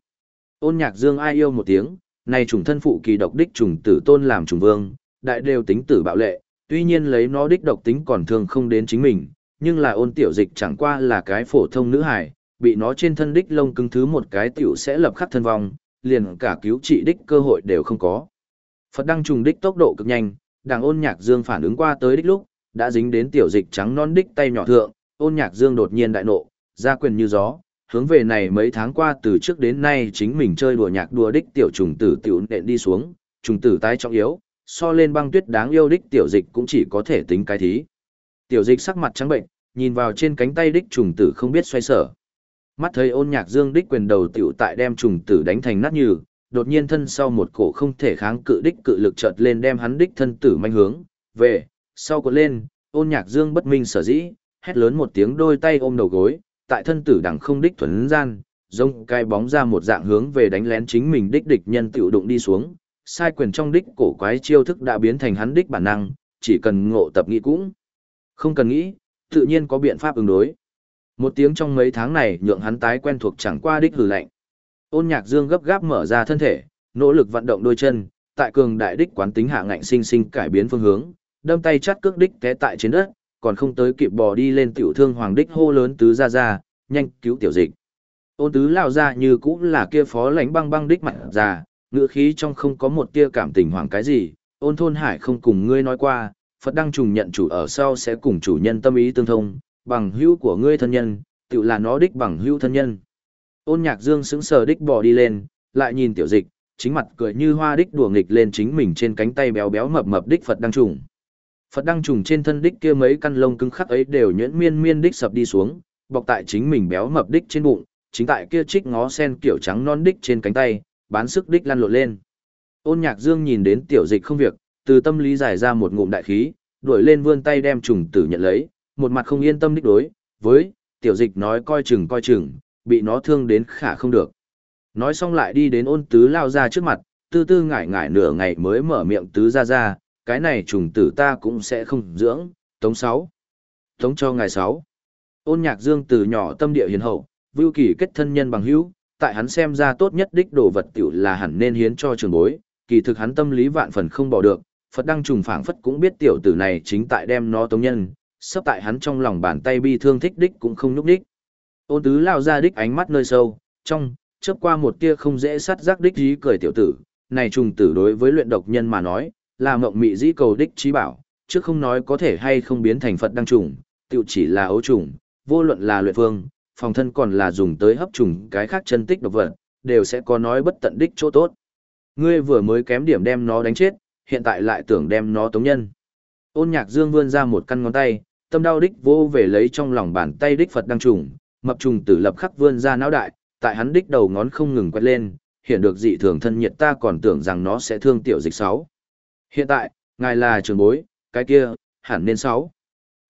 A: Ôn nhạc dương ai yêu một tiếng, này trùng thân phụ kỳ độc đích trùng tử tôn làm trùng vương, đại đều tính tử bạo lệ, tuy nhiên lấy nó đích độc tính còn thường không đến chính mình, nhưng là ôn tiểu dịch chẳng qua là cái phổ thông nữ hài, bị nó trên thân đích lông cứng thứ một cái tiểu sẽ lập khắc thân vong, liền cả cứu trị đích cơ hội đều không có. Phật đăng trùng đích tốc độ cực nhanh, đàng ôn nhạc dương phản ứng qua tới đích lúc, đã dính đến tiểu dịch trắng non đích tay nhỏ thượng, ôn nhạc dương đột nhiên đại nộ, ra quyền như gió, hướng về này mấy tháng qua từ trước đến nay chính mình chơi đùa nhạc đùa đích tiểu trùng tử tiểu nện đi xuống, trùng tử tái trọng yếu, so lên băng tuyết đáng yêu đích tiểu dịch cũng chỉ có thể tính cái thí. Tiểu dịch sắc mặt trắng bệnh, nhìn vào trên cánh tay đích trùng tử không biết xoay sở. Mắt thấy ôn nhạc dương đích quyền đầu tiểu tại đem trùng tử đánh thành nát như, đột nhiên thân sau một cổ không thể kháng cự đích cự lực chợt lên đem hắn đích thân tử manh hướng, về, sau cuộn lên, ôn nhạc dương bất minh sở dĩ, hét lớn một tiếng đôi tay ôm đầu gối, tại thân tử đẳng không đích thuần gian, rông cai bóng ra một dạng hướng về đánh lén chính mình đích địch nhân tiểu đụng đi xuống, sai quyền trong đích cổ quái chiêu thức đã biến thành hắn đích bản năng, chỉ cần ngộ tập nghĩ cũng không cần nghĩ, tự nhiên có biện pháp ứng đối. Một tiếng trong mấy tháng này nhượng hắn tái quen thuộc chẳng qua đích hử lạnh. Ôn nhạc dương gấp gáp mở ra thân thể, nỗ lực vận động đôi chân, tại cường đại đích quán tính hạ ngạnh sinh sinh cải biến phương hướng, đâm tay chắt cước đích té tại trên đất, còn không tới kịp bò đi lên tiểu thương hoàng đích hô lớn tứ ra ra, nhanh cứu tiểu dịch. Ôn tứ lao ra như cũng là kia phó lãnh băng băng đích mặt ra, ngựa khí trong không có một tia cảm tình hoàng cái gì, ôn thôn hải không cùng ngươi nói qua, Phật đăng trùng nhận chủ ở sau sẽ cùng chủ nhân tâm ý tương thông, bằng hữu của ngươi thân nhân, tự là nó đích bằng hữu thân nhân. Ôn nhạc dương sững sờ đích bò đi lên, lại nhìn tiểu dịch, chính mặt cười như hoa đích đùa nghịch lên chính mình trên cánh tay béo béo mập mập đích Phật đăng trùng. Phật đăng trùng trên thân đích kia mấy căn lông cứng khắc ấy đều nhuyễn miên miên đích sập đi xuống, bọc tại chính mình béo mập đích trên bụng, chính tại kia trích ngó sen kiểu trắng non đích trên cánh tay, bán sức đích lăn lộn lên. Ôn Nhạc Dương nhìn đến tiểu dịch không việc, từ tâm lý giải ra một ngụm đại khí, đuổi lên vươn tay đem trùng tử nhận lấy, một mặt không yên tâm đích đối, với tiểu dịch nói coi chừng coi chừng, bị nó thương đến khả không được. Nói xong lại đi đến ôn tứ lao ra trước mặt, tư tư ngải ngải nửa ngày mới mở miệng tứ ra ra, cái này trùng tử ta cũng sẽ không dưỡng, tống sáu Tống cho ngài sáu Ôn nhạc dương từ nhỏ tâm địa hiền hậu, vưu kỳ kết thân nhân bằng hữu, tại hắn xem ra tốt nhất đích đồ vật tiểu là hẳn nên hiến cho trường bối, kỳ thực hắn tâm lý vạn phần không bỏ được, Phật đăng trùng phảng phất cũng biết tiểu tử này chính tại đem nó tống nhân, sắp tại hắn trong lòng bàn tay bi thương thích đích cũng không nhúc đích. Ôn tứ lao ra đích ánh mắt nơi sâu, trong, chớp qua một tia không dễ sắt giác đích dí cười tiểu tử, này trùng tử đối với luyện độc nhân mà nói, là mộng mị dĩ cầu đích trí bảo, trước không nói có thể hay không biến thành Phật đăng trùng, tiểu chỉ là ấu trùng, vô luận là luyện phương, phòng thân còn là dùng tới hấp trùng cái khác chân tích độc vật, đều sẽ có nói bất tận đích chỗ tốt. Ngươi vừa mới kém điểm đem nó đánh chết, hiện tại lại tưởng đem nó tống nhân. Ôn nhạc dương vươn ra một căn ngón tay, tâm đau đích vô về lấy trong lòng bàn tay đích Phật đăng trùng, mập trùng tử lập khắc vươn ra não đại, tại hắn đích đầu ngón không ngừng quét lên, hiện được dị thường thân nhiệt ta còn tưởng rằng nó sẽ thương tiểu dịch sáu. Hiện tại, ngài là trường bối, cái kia, hẳn nên sáu.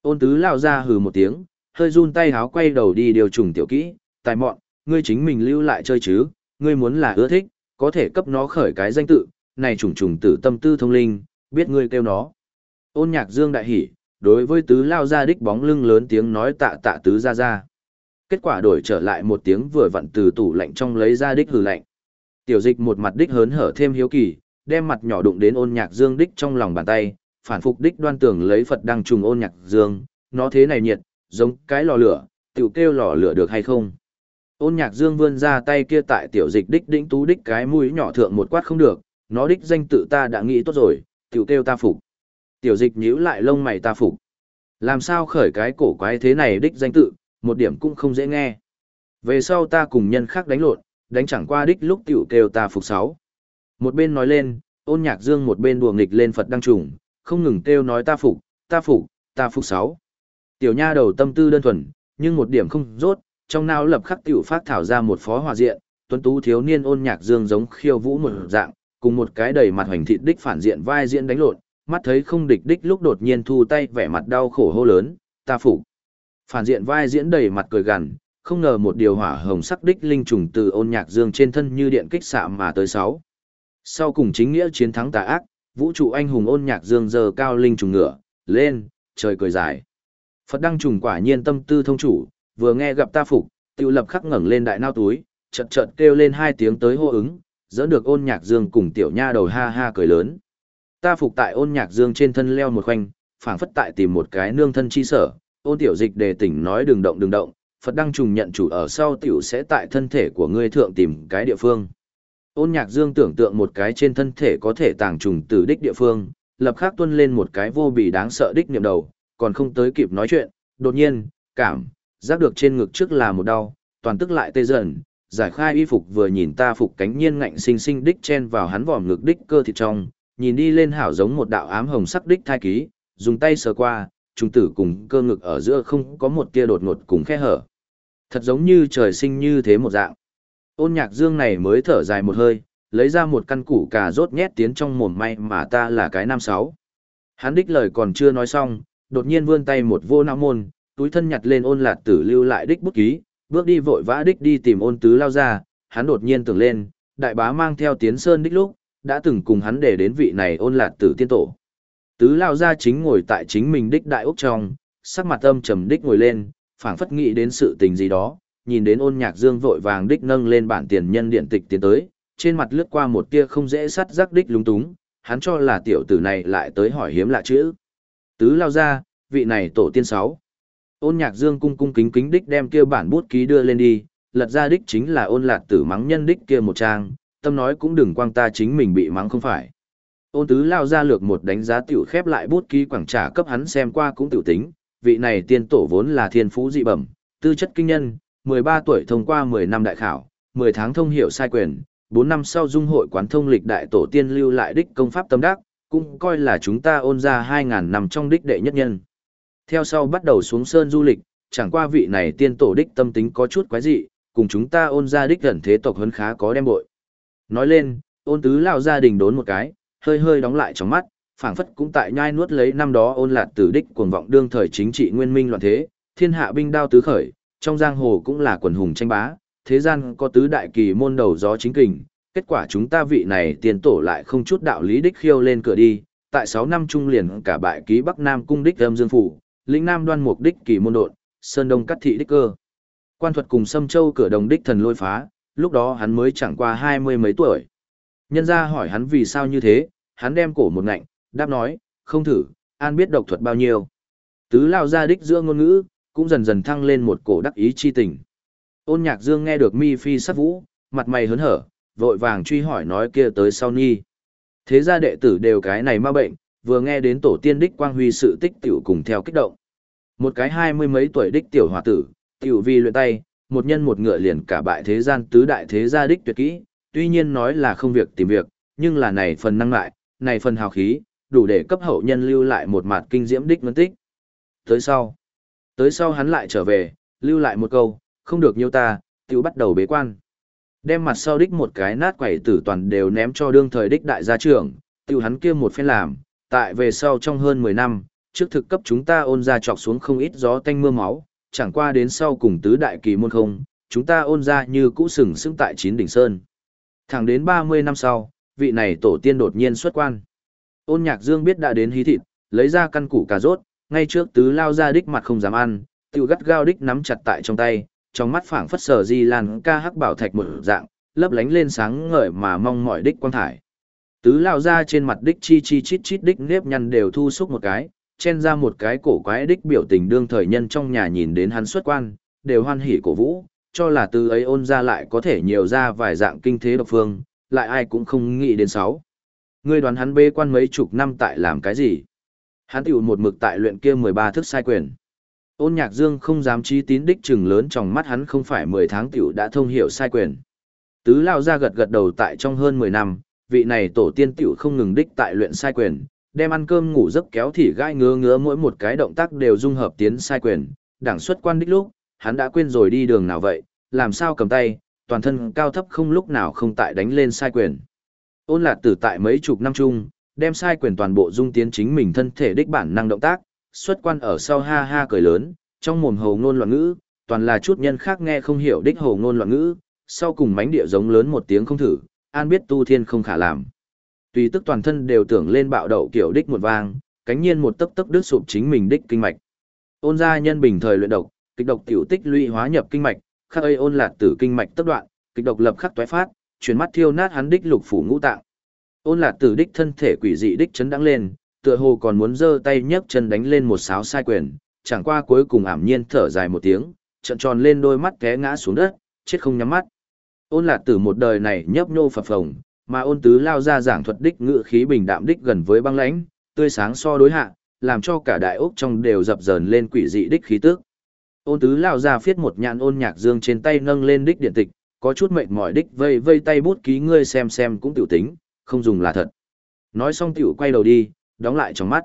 A: Ôn tứ lao ra hừ một tiếng, hơi run tay háo quay đầu đi điều trùng tiểu kỹ, tài mọn, ngươi chính mình lưu lại chơi chứ, ngươi muốn là ưa thích, có thể cấp nó khởi cái danh tự, này trùng trùng tử tâm tư thông linh, biết ngươi kêu nó. Ôn nhạc dương đại hỉ, đối với tứ lao ra đích bóng lưng lớn tiếng nói tạ tạ tứ ra ra. Kết quả đổi trở lại một tiếng vừa vặn từ tủ lạnh trong lấy ra đích hừ lạnh. Tiểu dịch một mặt đích hớn hở thêm hiếu kỳ, đem mặt nhỏ đụng đến ôn nhạc dương đích trong lòng bàn tay, phản phục đích đoan tưởng lấy Phật đăng trùng ôn nhạc dương, nó thế này nhiệt, giống cái lò lửa, tiểu kêu lò lửa được hay không. Ôn nhạc dương vươn ra tay kia tại tiểu dịch đích đĩnh tú đích cái mũi nhỏ thượng một quát không được, nó đích danh tự ta đã nghĩ tốt rồi, tiểu kêu ta phục. Tiểu dịch nhíu lại lông mày ta phục. Làm sao khởi cái cổ quái thế này đích danh tự, một điểm cũng không dễ nghe. Về sau ta cùng nhân khác đánh lộn, đánh chẳng qua đích lúc tiểu kêu ta phục sáu. Một bên nói lên, ôn nhạc dương một bên đùa nghịch lên Phật đăng trùng, không ngừng kêu nói ta phục, ta phục, ta phục sáu. Tiểu nha đầu tâm tư đơn thuần, nhưng một điểm không rốt, trong não lập khắc tiểu phát thảo ra một phó hòa diện, tuấn tú thiếu niên ôn nhạc dương giống khiêu vũ một dạng, cùng một cái đầy mặt hoành thịt đích phản diện vai diễn đánh lộn, mắt thấy không địch đích lúc đột nhiên thu tay vẻ mặt đau khổ hô lớn, ta phục. Phản diện vai diễn đầy mặt cười gằn, không ngờ một điều hỏa hồng sắc đích linh trùng từ ôn nhạc dương trên thân như điện kích xạ mà tới sáu. Sau cùng chính nghĩa chiến thắng tà ác, vũ trụ anh hùng ôn nhạc dương giờ cao linh trùng ngựa, lên, trời cười dài. Phật đăng trùng quả nhiên tâm tư thông chủ, vừa nghe gặp ta phục, tiêu lập khắc ngẩng lên đại nao túi, chợt chợt kêu lên hai tiếng tới hô ứng, dẫn được ôn nhạc dương cùng tiểu nha đầu ha ha cười lớn. Ta phục tại ôn nhạc dương trên thân leo một khoanh, phảng phất tại tìm một cái nương thân chi sở, ôn tiểu dịch đề tỉnh nói đừng động đừng động, Phật đăng trùng nhận chủ ở sau tiểu sẽ tại thân thể của ngươi thượng tìm cái địa phương. Ôn nhạc dương tưởng tượng một cái trên thân thể có thể tàng trùng từ đích địa phương, lập khắc tuân lên một cái vô bị đáng sợ đích niệm đầu, còn không tới kịp nói chuyện, đột nhiên, cảm, giác được trên ngực trước là một đau, toàn tức lại tê dần, giải khai y phục vừa nhìn ta phục cánh nhiên ngạnh sinh sinh đích chen vào hắn vòm ngực đích cơ thịt trong, nhìn đi lên hảo giống một đạo ám hồng sắc đích thai ký, dùng tay sờ qua, trung tử cùng cơ ngực ở giữa không có một tia đột ngột cùng khe hở. Thật giống như trời sinh như thế một dạng. Ôn nhạc dương này mới thở dài một hơi, lấy ra một căn củ cà rốt nhét tiến trong mồm may mà ta là cái nam sáu. Hắn đích lời còn chưa nói xong, đột nhiên vươn tay một vô não môn, túi thân nhặt lên ôn lạt tử lưu lại đích bút ký, bước đi vội vã đích đi tìm ôn tứ lao ra, hắn đột nhiên tưởng lên, đại bá mang theo tiến sơn đích lúc, đã từng cùng hắn để đến vị này ôn lạt tử tiên tổ. Tứ lao ra chính ngồi tại chính mình đích đại ốc trong, sắc mặt âm trầm đích ngồi lên, phảng phất nghĩ đến sự tình gì đó, nhìn đến ôn nhạc dương vội vàng đích nâng lên bản tiền nhân điện tịch tiến tới, trên mặt lướt qua một tia không dễ sắt rắc đích lúng túng, hắn cho là tiểu tử này lại tới hỏi hiếm lạ chữ. Tứ lao ra, vị này tổ tiên sáu. Ôn nhạc dương cung cung kính kính đích đem kia bản bút ký đưa lên đi, lật ra đích chính là ôn lạc tử mắng nhân đích kia một trang, tâm nói cũng đừng quang ta chính mình bị mắng không phải. Ôn tứ lao ra lược một đánh giá tiểu khép lại bút ký quảng trả cấp hắn xem qua cũng tiểu tính, vị này tiên tổ vốn là thiên phú dị bẩm, tư chất kinh nhân, 13 tuổi thông qua 10 năm đại khảo, 10 tháng thông hiểu sai quyền, 4 năm sau dung hội quán thông lịch đại tổ tiên lưu lại đích công pháp tâm đắc, cũng coi là chúng ta ôn ra 2.000 năm trong đích đệ nhất nhân. Theo sau bắt đầu xuống sơn du lịch, chẳng qua vị này tiên tổ đích tâm tính có chút quái dị, cùng chúng ta ôn ra đích gần thế tộc hơn khá có đem bội. Nói lên, ôn tứ lao gia đình đốn một cái, hơi hơi đóng lại trong mắt, phảng phất cũng tại nhai nuốt lấy năm đó ôn lạt tử đích cuồng vọng đương thời chính trị nguyên minh loạn thế, thiên hạ binh đao tứ khởi, trong giang hồ cũng là quần hùng tranh bá, thế gian có tứ đại kỳ môn đầu gió chính kình, kết quả chúng ta vị này tiền tổ lại không chút đạo lý đích khiêu lên cửa đi, tại 6 năm trung liền cả bại ký Bắc Nam cung đích âm dương phủ, lĩnh Nam đoan mục đích kỳ môn độn, sơn đông cắt thị đích cơ. Quan thuật cùng Sâm Châu cửa đồng đích thần lôi phá, lúc đó hắn mới chẳng qua hai mươi mấy tuổi. Nhân ra hỏi hắn vì sao như thế, hắn đem cổ một ngạnh, đáp nói, không thử, an biết độc thuật bao nhiêu. Tứ lao ra đích giữa ngôn ngữ, cũng dần dần thăng lên một cổ đắc ý chi tình. Ôn nhạc dương nghe được mi phi sát vũ, mặt mày hớn hở, vội vàng truy hỏi nói kia tới sau nhi. Thế ra đệ tử đều cái này ma bệnh, vừa nghe đến tổ tiên đích quang huy sự tích tiểu cùng theo kích động. Một cái hai mươi mấy tuổi đích tiểu hòa tử, tiểu vi luyện tay, một nhân một ngựa liền cả bại thế gian tứ đại thế gia đích tuyệt kỹ, tuy nhiên nói là không việc tìm việc, nhưng là này phần năng lại, này phần hào khí, đủ để cấp hậu nhân lưu lại một mặt kinh diễm đích ngân tích. Tới sau, tới sau hắn lại trở về, lưu lại một câu, không được nhiêu ta, tiêu bắt đầu bế quan. Đem mặt sau đích một cái nát quẩy tử toàn đều ném cho đương thời đích đại gia trưởng, tiêu hắn kia một phen làm, tại về sau trong hơn 10 năm, trước thực cấp chúng ta ôn ra chọc xuống không ít gió tanh mưa máu, chẳng qua đến sau cùng tứ đại kỳ môn không, chúng ta ôn ra như cũ sừng sững tại chín đỉnh sơn. Thẳng đến 30 năm sau, vị này tổ tiên đột nhiên xuất quan. Ôn nhạc dương biết đã đến hí thịt, lấy ra căn củ cà rốt, ngay trước tứ lao ra đích mặt không dám ăn, tiêu gắt gao đích nắm chặt tại trong tay, trong mắt phảng phất sở di lan ca hắc bảo thạch một dạng, lấp lánh lên sáng ngời mà mong mỏi đích quang thải. Tứ lao ra trên mặt đích chi chi chít chít đích nếp nhăn đều thu xúc một cái, chen ra một cái cổ quái đích biểu tình đương thời nhân trong nhà nhìn đến hắn xuất quan, đều hoan hỉ cổ vũ, cho là từ ấy ôn ra lại có thể nhiều ra vài dạng kinh thế độc phương, lại ai cũng không nghĩ đến sáu. Ngươi đoán hắn bê quan mấy chục năm tại làm cái gì? Hắn tiểu một mực tại luyện kia 13 thức sai quyền. Ôn nhạc dương không dám chi tín đích trừng lớn trong mắt hắn không phải 10 tháng tiểu đã thông hiểu sai quyền. Tứ lao ra gật gật đầu tại trong hơn 10 năm, vị này tổ tiên tiểu không ngừng đích tại luyện sai quyền, đem ăn cơm ngủ giấc kéo thì gai ngứa ngứa mỗi một cái động tác đều dung hợp tiến sai quyền, đảng xuất quan đích lúc, hắn đã quên rồi đi đường nào vậy, làm sao cầm tay, toàn thân cao thấp không lúc nào không tại đánh lên sai quyền. Ôn lạt tử tại mấy chục năm chung, đem sai quyền toàn bộ dung tiến chính mình thân thể đích bản năng động tác, xuất quan ở sau ha ha cười lớn, trong mồm hầu ngôn loạn ngữ, toàn là chút nhân khác nghe không hiểu đích hầu ngôn loạn ngữ, sau cùng mánh địa giống lớn một tiếng không thử, an biết tu thiên không khả làm. Tùy tức toàn thân đều tưởng lên bạo đậu kiểu đích một vang, cánh nhiên một tấc tấc đứt sụp chính mình đích kinh mạch. Ôn gia nhân bình thời luyện độc, kịch độc tiểu tích lũy hóa nhập kinh mạch, khắc ấy ôn lạc tử kinh mạch tốc đoạn, kịch độc lập khắc toái phát, chuyển mắt thiêu nát hắn đích lục phủ ngũ tạng. Ôn lạc tử đích thân thể quỷ dị đích chấn đắng lên, tựa hồ còn muốn giơ tay nhấc chân đánh lên một sáo sai quyền, chẳng qua cuối cùng ảm nhiên thở dài một tiếng, trợn tròn lên đôi mắt té ngã xuống đất, chết không nhắm mắt. Ôn lạc tử một đời này nhấp nhô phập phồng, mà ôn tứ lao ra giảng thuật đích ngự khí bình đạm đích gần với băng lãnh, tươi sáng so đối hạ, làm cho cả đại ốc trong đều dập dờn lên quỷ dị đích khí tức. Ôn tứ lao ra phiết một nhạn ôn nhạc dương trên tay nâng lên đích điện tịch, có chút mệt mỏi đích vây vây tay bút ký ngươi xem xem cũng tiểu tính, không dùng là thật. Nói xong tiểu quay đầu đi, đóng lại trong mắt.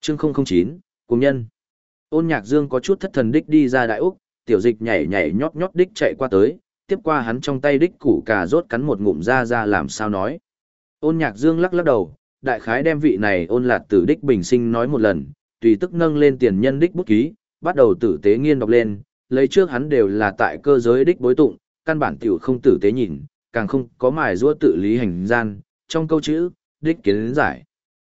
A: Chương 009, cùng nhân. Ôn nhạc dương có chút thất thần đích đi ra đại úc, tiểu dịch nhảy nhảy nhót nhót đích chạy qua tới, tiếp qua hắn trong tay đích củ cà rốt cắn một ngụm ra ra làm sao nói. Ôn nhạc dương lắc lắc đầu, đại khái đem vị này ôn lạt tử đích bình sinh nói một lần, tùy tức nâng lên tiền nhân đích bút ký, bắt đầu tử tế nghiên đọc lên, lấy trước hắn đều là tại cơ giới đích bối tụng, căn bản tiểu không tử tế nhìn, càng không có mài rua tự lý hành gian, trong câu chữ, đích kiến giải.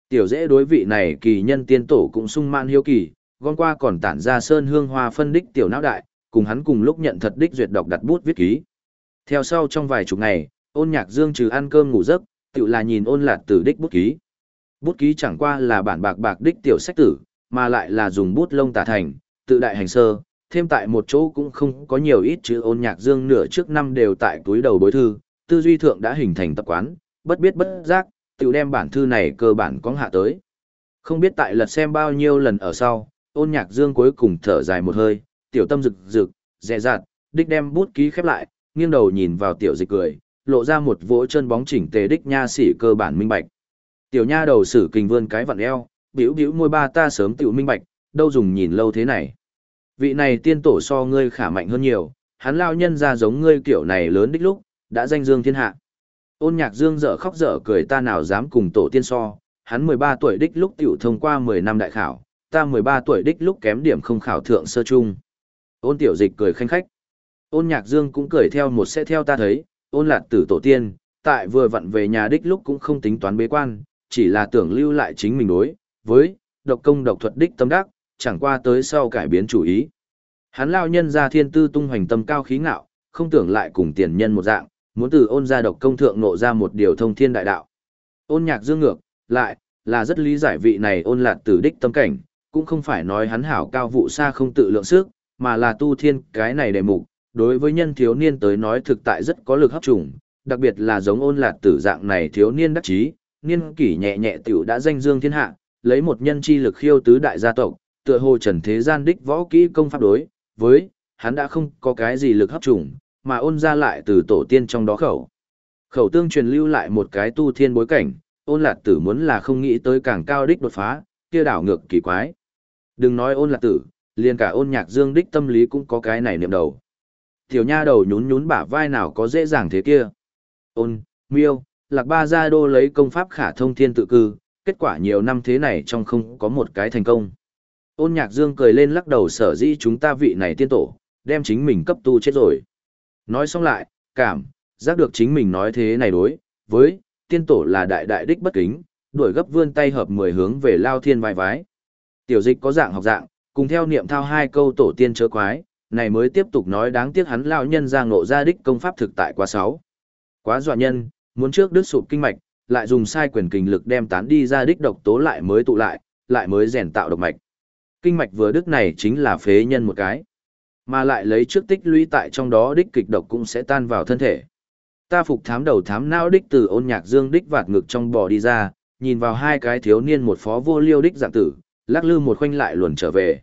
A: Tiểu dễ đối vị này kỳ nhân tiên tổ cũng sung man hiếu kỳ, gom qua còn tản ra sơn hương hoa phân đích tiểu não đại, cùng hắn cùng lúc nhận thật đích duyệt đọc đặt bút viết ký. Theo sau trong vài chục ngày, ôn nhạc dương trừ ăn cơm ngủ giấc, tự là nhìn ôn lạt tử đích bút ký. Bút ký chẳng qua là bản bạc bạc đích tiểu sách tử, mà lại là dùng bút lông tả thành, tự đại hành sơ, thêm tại một chỗ cũng không có nhiều ít chữ ôn nhạc dương nửa trước năm đều tại túi đầu bối thư, tư duy thượng đã hình thành tập quán, bất biết bất giác, tự đem bản thư này cơ bản có hạ tới. Không biết tại lật xem bao nhiêu lần ở sau, ôn nhạc dương cuối cùng thở dài một hơi, tiểu tâm rực rực, dè dạt, đích đem bút ký khép lại, nghiêng đầu nhìn vào tiểu dịch cười, lộ ra một vỗ chân bóng chỉnh tề đích nha sĩ cơ bản minh bạch. Tiểu nha đầu sử kình vươn cái vặn eo, biểu biểu môi ba ta sớm tiểu minh bạch, đâu dùng nhìn lâu thế này. Vị này tiên tổ so ngươi khả mạnh hơn nhiều, hắn lao nhân ra giống ngươi kiểu này lớn đích lúc, đã danh dương thiên hạ. Ôn nhạc dương dở khóc dở cười ta nào dám cùng tổ tiên so, hắn 13 tuổi đích lúc tiểu thông qua 10 năm đại khảo, ta 13 tuổi đích lúc kém điểm không khảo thượng sơ trung. Ôn tiểu dịch cười khanh khách. Ôn nhạc dương cũng cười theo một sẽ theo ta thấy, ôn lạt tử tổ tiên, tại vừa vặn về nhà đích lúc cũng không tính toán bế quan, chỉ là tưởng lưu lại chính mình đối, với, độc công độc thuật đích tâm đắc, chẳng qua tới sau cải biến chủ ý. Hắn lao nhân ra thiên tư tung hoành tâm cao khí ngạo, không tưởng lại cùng tiền nhân một dạng, muốn từ ôn ra độc công thượng nộ ra một điều thông thiên đại đạo. Ôn nhạc dương ngược, lại, là rất lý giải vị này ôn lạt tử đích tâm cảnh, cũng không phải nói hắn hảo cao vụ xa không tự lượng sức, mà là tu thiên cái này đề mục, đối với nhân thiếu niên tới nói thực tại rất có lực hấp trùng, đặc biệt là giống ôn lạt tử dạng này thiếu niên đắc chí, niên kỷ nhẹ nhẹ tiểu đã danh dương thiên hạ, lấy một nhân chi lực khiêu tứ đại gia tộc, tựa hồ trần thế gian đích võ kỹ công pháp đối, với, hắn đã không có cái gì lực hấp trùng, mà ôn ra lại từ tổ tiên trong đó khẩu. Khẩu tương truyền lưu lại một cái tu thiên bối cảnh, ôn lạt tử muốn là không nghĩ tới càng cao đích đột phá, kia đảo ngược kỳ quái. Đừng nói ôn lạt tử, liền cả ôn nhạc dương đích tâm lý cũng có cái này niệm đầu. Tiểu nha đầu nhún nhún bả vai nào có dễ dàng thế kia. Ôn, miêu, lạc ba gia đô lấy công pháp khả thông thiên tự cư, kết quả nhiều năm thế này trong không có một cái thành công. Ôn nhạc dương cười lên lắc đầu sở dĩ chúng ta vị này tiên tổ, đem chính mình cấp tu chết rồi. Nói xong lại, cảm, giác được chính mình nói thế này đối, với, tiên tổ là đại đại đích bất kính, đuổi gấp vươn tay hợp mười hướng về lao thiên vai vái. Tiểu dịch có dạng học dạng, cùng theo niệm thao hai câu tổ tiên chớ quái, này mới tiếp tục nói đáng tiếc hắn lão nhân ra ngộ ra đích công pháp thực tại quá sáu. Quá dọa nhân, muốn trước đứt sụp kinh mạch, lại dùng sai quyền kinh lực đem tán đi ra đích độc tố lại mới tụ lại, lại mới rèn tạo độc mạch. Kinh mạch vừa đứt này chính là phế nhân một cái. Mà lại lấy trước tích lũy tại trong đó đích kịch độc cũng sẽ tan vào thân thể. Ta phục thám đầu thám não đích từ ôn nhạc dương đích vạt ngực trong bò đi ra, nhìn vào hai cái thiếu niên một phó vô liêu đích dạng tử, lắc lư một khoanh lại luồn trở về.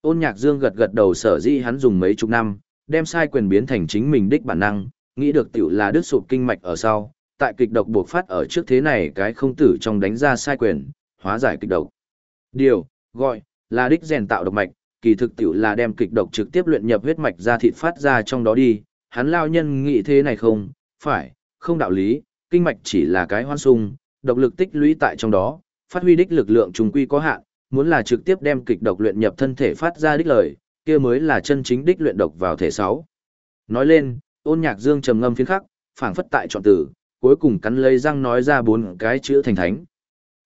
A: Ôn nhạc dương gật gật đầu sở dĩ hắn dùng mấy chục năm, đem sai quyền biến thành chính mình đích bản năng, nghĩ được tiểu là đứt sụp kinh mạch ở sau, tại kịch độc buộc phát ở trước thế này cái không tử trong đánh ra sai quyền, hóa giải kịch độc. Điều, gọi, là đích rèn tạo độc mạch, kỳ thực tiểu là đem kịch độc trực tiếp luyện nhập huyết mạch ra thịt phát ra trong đó đi, hắn lao nhân nghĩ thế này không, phải, không đạo lý, kinh mạch chỉ là cái hoan sung, độc lực tích lũy tại trong đó, phát huy đích lực lượng trùng quy có hạn, muốn là trực tiếp đem kịch độc luyện nhập thân thể phát ra đích lời, kia mới là chân chính đích luyện độc vào thể sáu. Nói lên, ôn nhạc dương trầm ngâm phiến khắc, phảng phất tại chọn tử, cuối cùng cắn lấy răng nói ra bốn cái chữ thành thánh.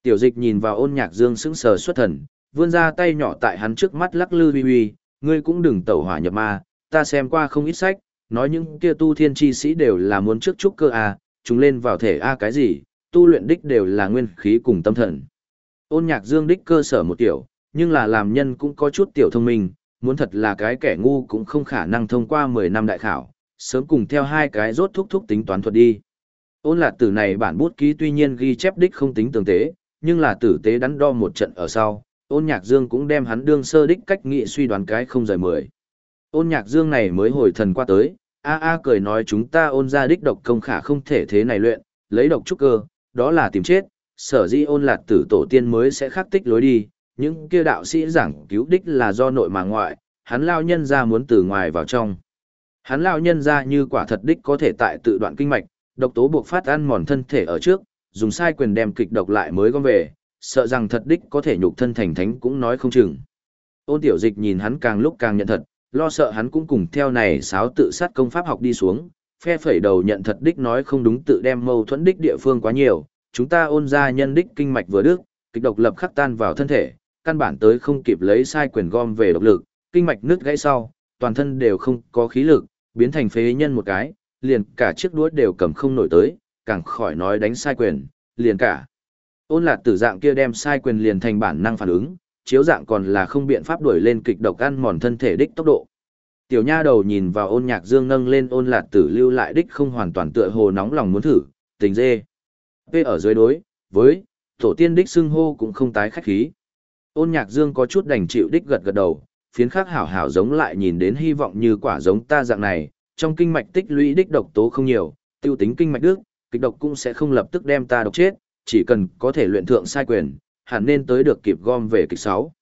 A: Tiểu dịch nhìn vào ôn nhạc dương sững sờ xuất thần, vươn ra tay nhỏ tại hắn trước mắt lắc lư uy uy, ngươi cũng đừng tẩu hỏa nhập ma, ta xem qua không ít sách, nói những kia tu thiên chi sĩ đều là muốn trước trúc cơ a, chúng lên vào thể a cái gì, tu luyện đích đều là nguyên khí cùng tâm thần. Ôn nhạc dương đích cơ sở một tiểu, nhưng là làm nhân cũng có chút tiểu thông minh, muốn thật là cái kẻ ngu cũng không khả năng thông qua 10 năm đại khảo, sớm cùng theo hai cái rốt thúc thúc tính toán thuật đi. Ôn lạc tử này bản bút ký tuy nhiên ghi chép đích không tính tường tế, nhưng là tử tế đắn đo một trận ở sau, ôn nhạc dương cũng đem hắn đương sơ đích cách nghị suy đoán cái không rời mười. Ôn nhạc dương này mới hồi thần qua tới, a a cười nói chúng ta ôn ra đích độc công khả không thể thế này luyện, lấy độc trúc cơ, đó là tìm chết, sở di ôn lạc tử tổ tiên mới sẽ khắc tích lối đi, những kia đạo sĩ giảng cứu đích là do nội mà ngoại, hắn lao nhân ra muốn từ ngoài vào trong. Hắn lao nhân ra như quả thật đích có thể tại tự đoạn kinh mạch, độc tố buộc phát ăn mòn thân thể ở trước, dùng sai quyền đem kịch độc lại mới gom về, sợ rằng thật đích có thể nhục thân thành thánh cũng nói không chừng. Ôn tiểu dịch nhìn hắn càng lúc càng nhận thật, lo sợ hắn cũng cùng theo này sáo tự sát công pháp học đi xuống, phe phẩy đầu nhận thật đích nói không đúng tự đem mâu thuẫn đích địa phương quá nhiều, chúng ta ôn ra nhân đích kinh mạch vừa đức, kịch độc lập khắc tan vào thân thể, căn bản tới không kịp lấy sai quyền gom về độc lực, kinh mạch nứt gãy sau, toàn thân đều không có khí lực, biến thành phế nhân một cái, liền cả chiếc đuốt đều cầm không nổi tới, càng khỏi nói đánh sai quyền, liền cả. Ôn lạt tử dạng kia đem sai quyền liền thành bản năng phản ứng, chiếu dạng còn là không biện pháp đuổi lên kịch độc ăn mòn thân thể đích tốc độ. Tiểu nha đầu nhìn vào ôn nhạc dương nâng lên ôn lạt tử lưu lại đích không hoàn toàn tựa hồ nóng lòng muốn thử, tình dê. Vê ở dưới đối, với, tổ tiên đích xưng hô cũng không tái khách khí. Ôn nhạc dương có chút đành chịu đích gật gật đầu, phiến khắc hảo hảo giống lại nhìn đến hy vọng như quả giống ta dạng này, trong kinh mạch tích lũy đích độc tố không nhiều, tiêu tính kinh mạch đức, kịch độc cũng sẽ không lập tức đem ta độc chết, chỉ cần có thể luyện thượng sai quyền, hẳn nên tới được kịp gom về kịch 6.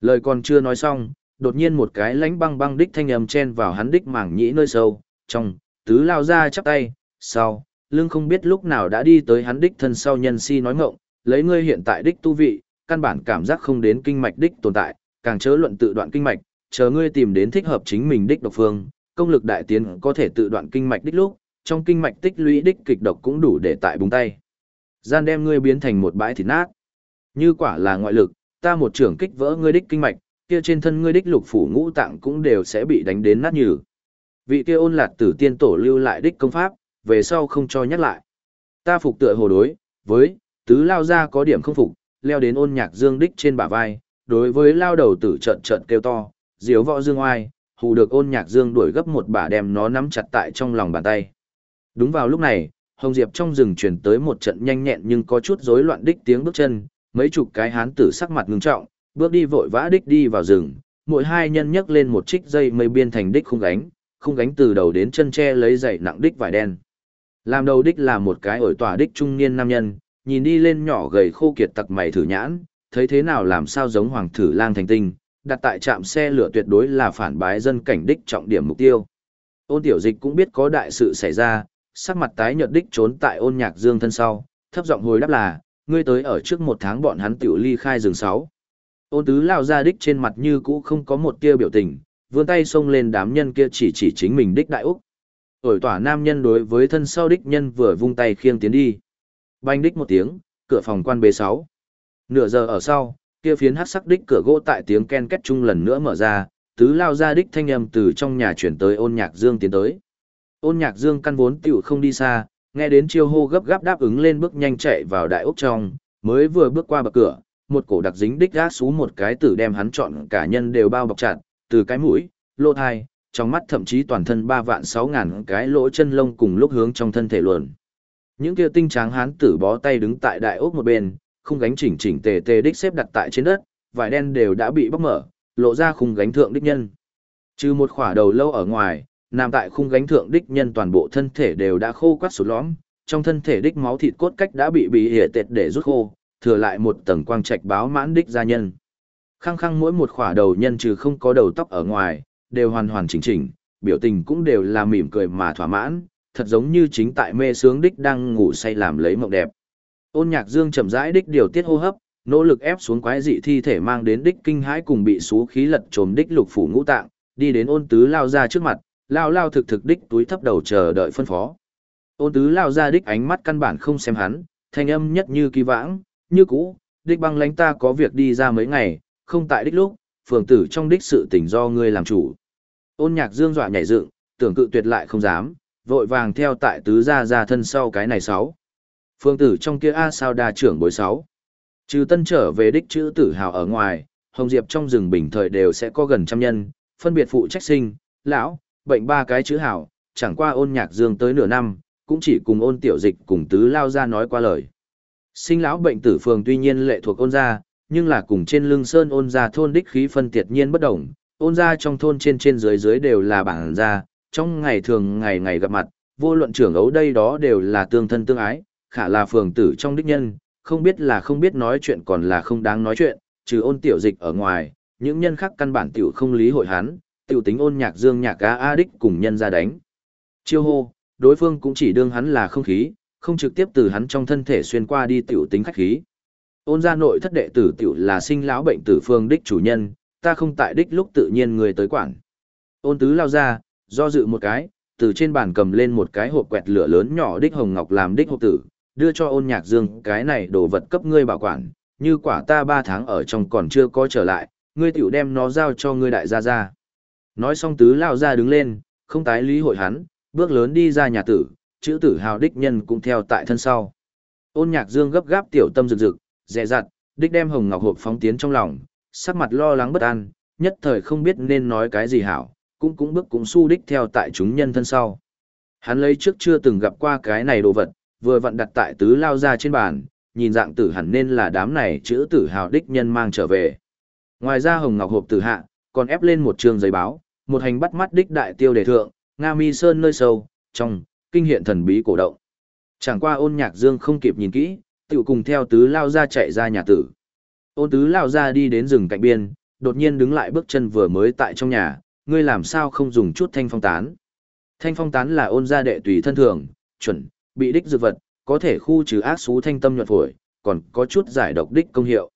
A: Lời còn chưa nói xong, đột nhiên một cái lánh băng băng đích thanh âm chen vào hắn đích mảng nhĩ nơi sâu, trong, tứ lao ra chắp tay, sau, lưng không biết lúc nào đã đi tới hắn đích thân sau nhân si nói ngộng, lấy ngươi hiện tại đích tu vị, căn bản cảm giác không đến kinh mạch đích tồn tại, càng chớ luận tự đoạn kinh mạch, chờ ngươi tìm đến thích hợp chính mình đích độc phương, công lực đại tiến có thể tự đoạn kinh mạch đích lúc, trong kinh mạch tích lũy đích kịch độc cũng đủ để tại búng tay. Gian đem ngươi biến thành một bãi thịt nát. Như quả là ngoại lực, ta một trưởng kích vỡ ngươi đích kinh mạch, kia trên thân ngươi đích lục phủ ngũ tạng cũng đều sẽ bị đánh đến nát nhừ. Vị kia ôn lạt tử tiên tổ lưu lại đích công pháp, về sau không cho nhắc lại. Ta phục tựa hồ đối, với, tứ lao ra có điểm không phục, leo đến ôn nhạc dương đích trên bả vai, đối với lao đầu tử trận trận kêu to, diếu võ dương oai, hù được ôn nhạc dương đuổi gấp một bả đem nó nắm chặt tại trong lòng bàn tay. Đúng vào lúc này, Hồng Diệp trong rừng truyền tới một trận nhanh nhẹn nhưng có chút rối loạn đích tiếng bước chân, mấy chục cái hán tử sắc mặt ngưng trọng, bước đi vội vã đích đi vào rừng, mỗi hai nhân nhấc lên một trích dây mây biên thành đích khung gánh, khung gánh từ đầu đến chân tre lấy dậy nặng đích vải đen. Làm đầu đích là một cái ổi tỏa đích trung niên nam nhân, nhìn đi lên nhỏ gầy khô kiệt tặc mày thử nhãn, thấy thế nào làm sao giống hoàng thử lang thành tinh, đặt tại trạm xe lửa tuyệt đối là phản bái dân cảnh đích trọng điểm mục tiêu. Ôn tiểu dịch cũng biết có đại sự xảy ra, sắc mặt tái nhợt đích trốn tại ôn nhạc dương thân sau, thấp giọng hồi đáp là, ngươi tới ở trước một tháng bọn hắn tiểu ly khai rừng sáu. Ôn tứ lao ra đích trên mặt như cũ không có một tia biểu tình, vươn tay xông lên đám nhân kia chỉ chỉ chính mình đích đại úc. Ổi tỏa nam nhân đối với thân sau đích nhân vừa vung tay khiêng tiến đi. Banh đích một tiếng, cửa phòng quan bế sáu. Nửa giờ ở sau, kia phiến hắc sắc đích cửa gỗ tại tiếng ken két chung lần nữa mở ra, tứ lao ra đích thanh âm từ trong nhà chuyển tới ôn nhạc dương tiến tới. Ôn nhạc dương căn vốn tiểu không đi xa, nghe đến chiêu hô gấp gáp đáp ứng lên bước nhanh chạy vào đại ốc trong, mới vừa bước qua bậc cửa, một cổ đặc dính đích gác xú một cái tử đem hắn chọn cả nhân đều bao bọc chặt, từ cái mũi, lỗ thai, trong mắt thậm chí toàn thân ba vạn sáu ngàn cái lỗ chân lông cùng lúc hướng trong thân thể luồn. Những kia tinh tráng hán tử bó tay đứng tại đại ốc một bên, khung gánh chỉnh chỉnh tề tề đích xếp đặt tại trên đất, vải đen đều đã bị bóc mở, lộ ra khung gánh thượng đích nhân. Trừ một khỏa đầu lâu ở ngoài, nằm tại khung gánh thượng đích nhân toàn bộ thân thể đều đã khô quắt sụt lõm, trong thân thể đích máu thịt cốt cách đã bị bị hỉa tệt để rút khô, thừa lại một tầng quang trạch báo mãn đích gia nhân. Khăng khăng mỗi một khỏa đầu nhân trừ không có đầu tóc ở ngoài, đều hoàn hoàn chỉnh chỉnh, biểu tình cũng đều là mỉm cười mà thỏa mãn, thật giống như chính tại mê sướng đích đang ngủ say làm lấy mộng đẹp. Ôn Nhạc Dương chậm rãi đích điều tiết hô hấp, nỗ lực ép xuống quái dị thi thể mang đến đích kinh hãi cùng bị số khí lật trồm đích lục phủ ngũ tạng, đi đến ôn tứ lao ra trước mặt, lao lao thực thực đích túi thấp đầu chờ đợi phân phó. Ôn tứ lao ra đích ánh mắt căn bản không xem hắn, thanh âm nhất như kỳ vãng, như cũ, đích băng lánh ta có việc đi ra mấy ngày, không tại đích lúc, phường tử trong đích sự tình do ngươi làm chủ. Ôn nhạc dương dọa nhảy dựng, tưởng cự tuyệt lại không dám, vội vàng theo tại tứ gia gia thân sau cái này sáu. Phương tử trong kia A sao đa trưởng bối sáu. Trừ tân trở về đích chữ tử hào ở ngoài, Hồng Diệp trong rừng bình thời đều sẽ có gần trăm nhân, phân biệt phụ trách sinh, lão, bệnh ba cái chữ hào, chẳng qua ôn nhạc dương tới nửa năm, cũng chỉ cùng ôn tiểu dịch cùng tứ lao ra nói qua lời. Sinh lão bệnh tử phường tuy nhiên lệ thuộc ôn gia, nhưng là cùng trên lưng sơn ôn gia thôn đích khí phân tiệt nhiên bất đồng, ôn gia trong thôn trên trên dưới dưới đều là bản gia, trong ngày thường ngày ngày gặp mặt, vô luận trưởng ấu đây đó đều là tương thân tương ái, khả là phường tử trong đích nhân, không biết là không biết nói chuyện còn là không đáng nói chuyện, trừ ôn tiểu dịch ở ngoài, những nhân khác căn bản tiểu không lý hội hắn, tiểu tính ôn nhạc dương nhạc a a đích cùng nhân ra đánh. Chiêu hô, đối phương cũng chỉ đương hắn là không khí, không trực tiếp từ hắn trong thân thể xuyên qua đi tiểu tính khách khí. Ôn gia nội thất đệ tử tiểu là sinh lão bệnh tử phương đích chủ nhân, ta không tại đích lúc tự nhiên người tới quản. Ôn tứ lao ra, do dự một cái, từ trên bàn cầm lên một cái hộp quẹt lửa lớn nhỏ đích hồng ngọc làm đích hộp tử, đưa cho ôn nhạc dương cái này đồ vật cấp ngươi bảo quản, như quả ta ba tháng ở trong còn chưa có trở lại, ngươi tiểu đem nó giao cho ngươi đại gia gia. Nói xong tứ lao ra đứng lên, không tái lý hội hắn, bước lớn đi ra nhà tử, chữ tử hào đích nhân cũng theo tại thân sau. Ôn nhạc dương gấp gáp tiểu tâm rực rực, dè dặt, đích đem hồng ngọc hộp phóng tiến trong lòng, sắc mặt lo lắng bất an, nhất thời không biết nên nói cái gì hảo, cũng cũng bước cũng su đích theo tại chúng nhân thân sau. Hắn lấy trước chưa từng gặp qua cái này đồ vật, vừa vặn đặt tại tứ lao ra trên bàn, nhìn dạng tử hẳn nên là đám này chữ tử hào đích nhân mang trở về. Ngoài ra hồng ngọc hộp tử hạ, còn ép lên một trường giấy báo, một hành bắt mắt đích đại tiêu đề thượng, Nga Mi Sơn nơi sâu, trong, kinh hiện thần bí cổ động. Chẳng qua ôn nhạc dương không kịp nhìn kỹ, tự cùng theo tứ lao ra chạy ra nhà tử. Ôn tứ lao ra đi đến rừng cạnh biên, đột nhiên đứng lại bước chân vừa mới tại trong nhà, ngươi làm sao không dùng chút thanh phong tán. Thanh phong tán là ôn gia đệ tùy thân thường, chuẩn, bị đích dược vật, có thể khu trừ ác xú thanh tâm nhuận phổi, còn có chút giải độc đích công hiệu.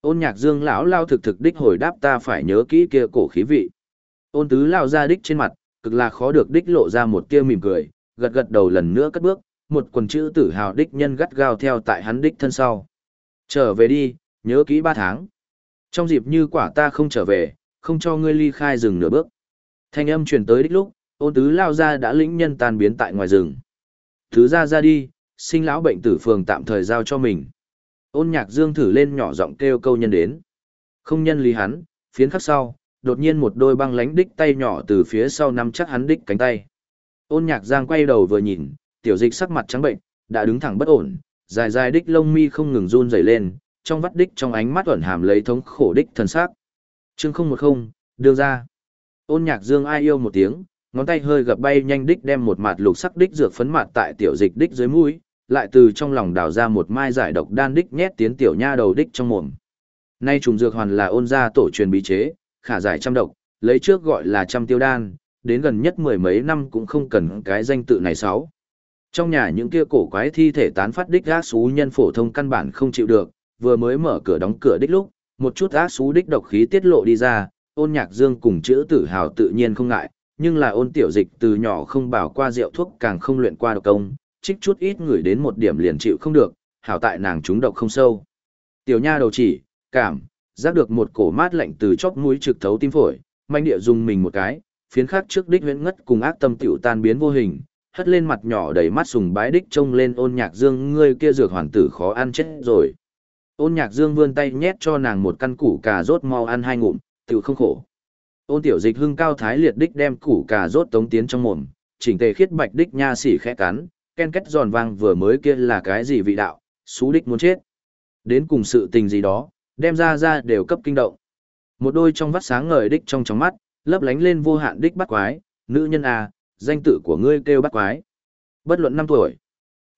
A: Ôn nhạc dương lão lao thực thực đích hồi đáp ta phải nhớ kỹ kia cổ khí vị. Ôn tứ lao ra đích trên mặt, cực là khó được đích lộ ra một tia mỉm cười, gật gật đầu lần nữa cất bước, một quần chữ tử hào đích nhân gắt gao theo tại hắn đích thân sau. Trở về đi, nhớ kỹ ba tháng. Trong dịp như quả ta không trở về, không cho ngươi ly khai rừng nửa bước. Thanh âm truyền tới đích lúc, ôn tứ lao ra đã lĩnh nhân tan biến tại ngoài rừng. Thứ ra ra đi, sinh lão bệnh tử phường tạm thời giao cho mình. Ôn nhạc dương thử lên nhỏ giọng kêu câu nhân đến. Không nhân lý hắn, phiến khắc sau, đột nhiên một đôi băng lánh đích tay nhỏ từ phía sau nắm chắc hắn đích cánh tay. Ôn nhạc giang quay đầu vừa nhìn, tiểu dịch sắc mặt trắng bệnh, đã đứng thẳng bất ổn, dài dài đích lông mi không ngừng run rẩy lên, trong vắt đích trong ánh mắt ẩn hàm lấy thống khổ đích thần sắc. Chương không một không, đưa ra. Ôn nhạc dương ai yêu một tiếng, ngón tay hơi gập bay nhanh đích đem một mặt lục sắc đích dược phấn mặt tại tiểu dịch đích dưới mũi, lại từ trong lòng đào ra một mai giải độc đan đích nhét tiến tiểu nha đầu đích trong mồm. Nay trùng dược hoàn là ôn gia tổ truyền bí chế, khả giải trăm độc, lấy trước gọi là trăm tiêu đan, đến gần nhất mười mấy năm cũng không cần cái danh tự này sáu. Trong nhà những kia cổ quái thi thể tán phát đích gã xú nhân phổ thông căn bản không chịu được, vừa mới mở cửa đóng cửa đích lúc, một chút ác xú đích độc khí tiết lộ đi ra, ôn nhạc dương cùng chữ tử hào tự nhiên không ngại, nhưng là ôn tiểu dịch từ nhỏ không bảo qua rượu thuốc càng không luyện qua độc công, trích chút ít người đến một điểm liền chịu không được, hảo tại nàng chúng độc không sâu. Tiểu nha đầu chỉ, cảm, giác được một cổ mát lạnh từ chóp mũi trực thấu tim phổi, manh địa dùng mình một cái, phiến khắc trước đích huyễn ngất cùng ác tâm tiểu tan biến vô hình, hất lên mặt nhỏ đầy mắt sùng bái đích trông lên ôn nhạc dương ngươi kia dược hoàn tử khó ăn chết rồi. Ôn nhạc dương vươn tay nhét cho nàng một căn củ cà rốt mau ăn hai ngụm, tự không khổ. Ôn tiểu dịch hưng cao thái liệt đích đem củ cà rốt tống tiến trong mồm, chỉnh tề khiết bạch đích nha xỉ khẽ cắn, ken kết giòn vang vừa mới kia là cái gì vị đạo, xú đích muốn chết. Đến cùng sự tình gì đó, đem ra ra đều cấp kinh động. Một đôi trong vắt sáng ngời đích trong trong mắt, lấp lánh lên vô hạn đích bắt quái, nữ nhân à, danh tự của ngươi kêu bắt quái. Bất luận năm tuổi.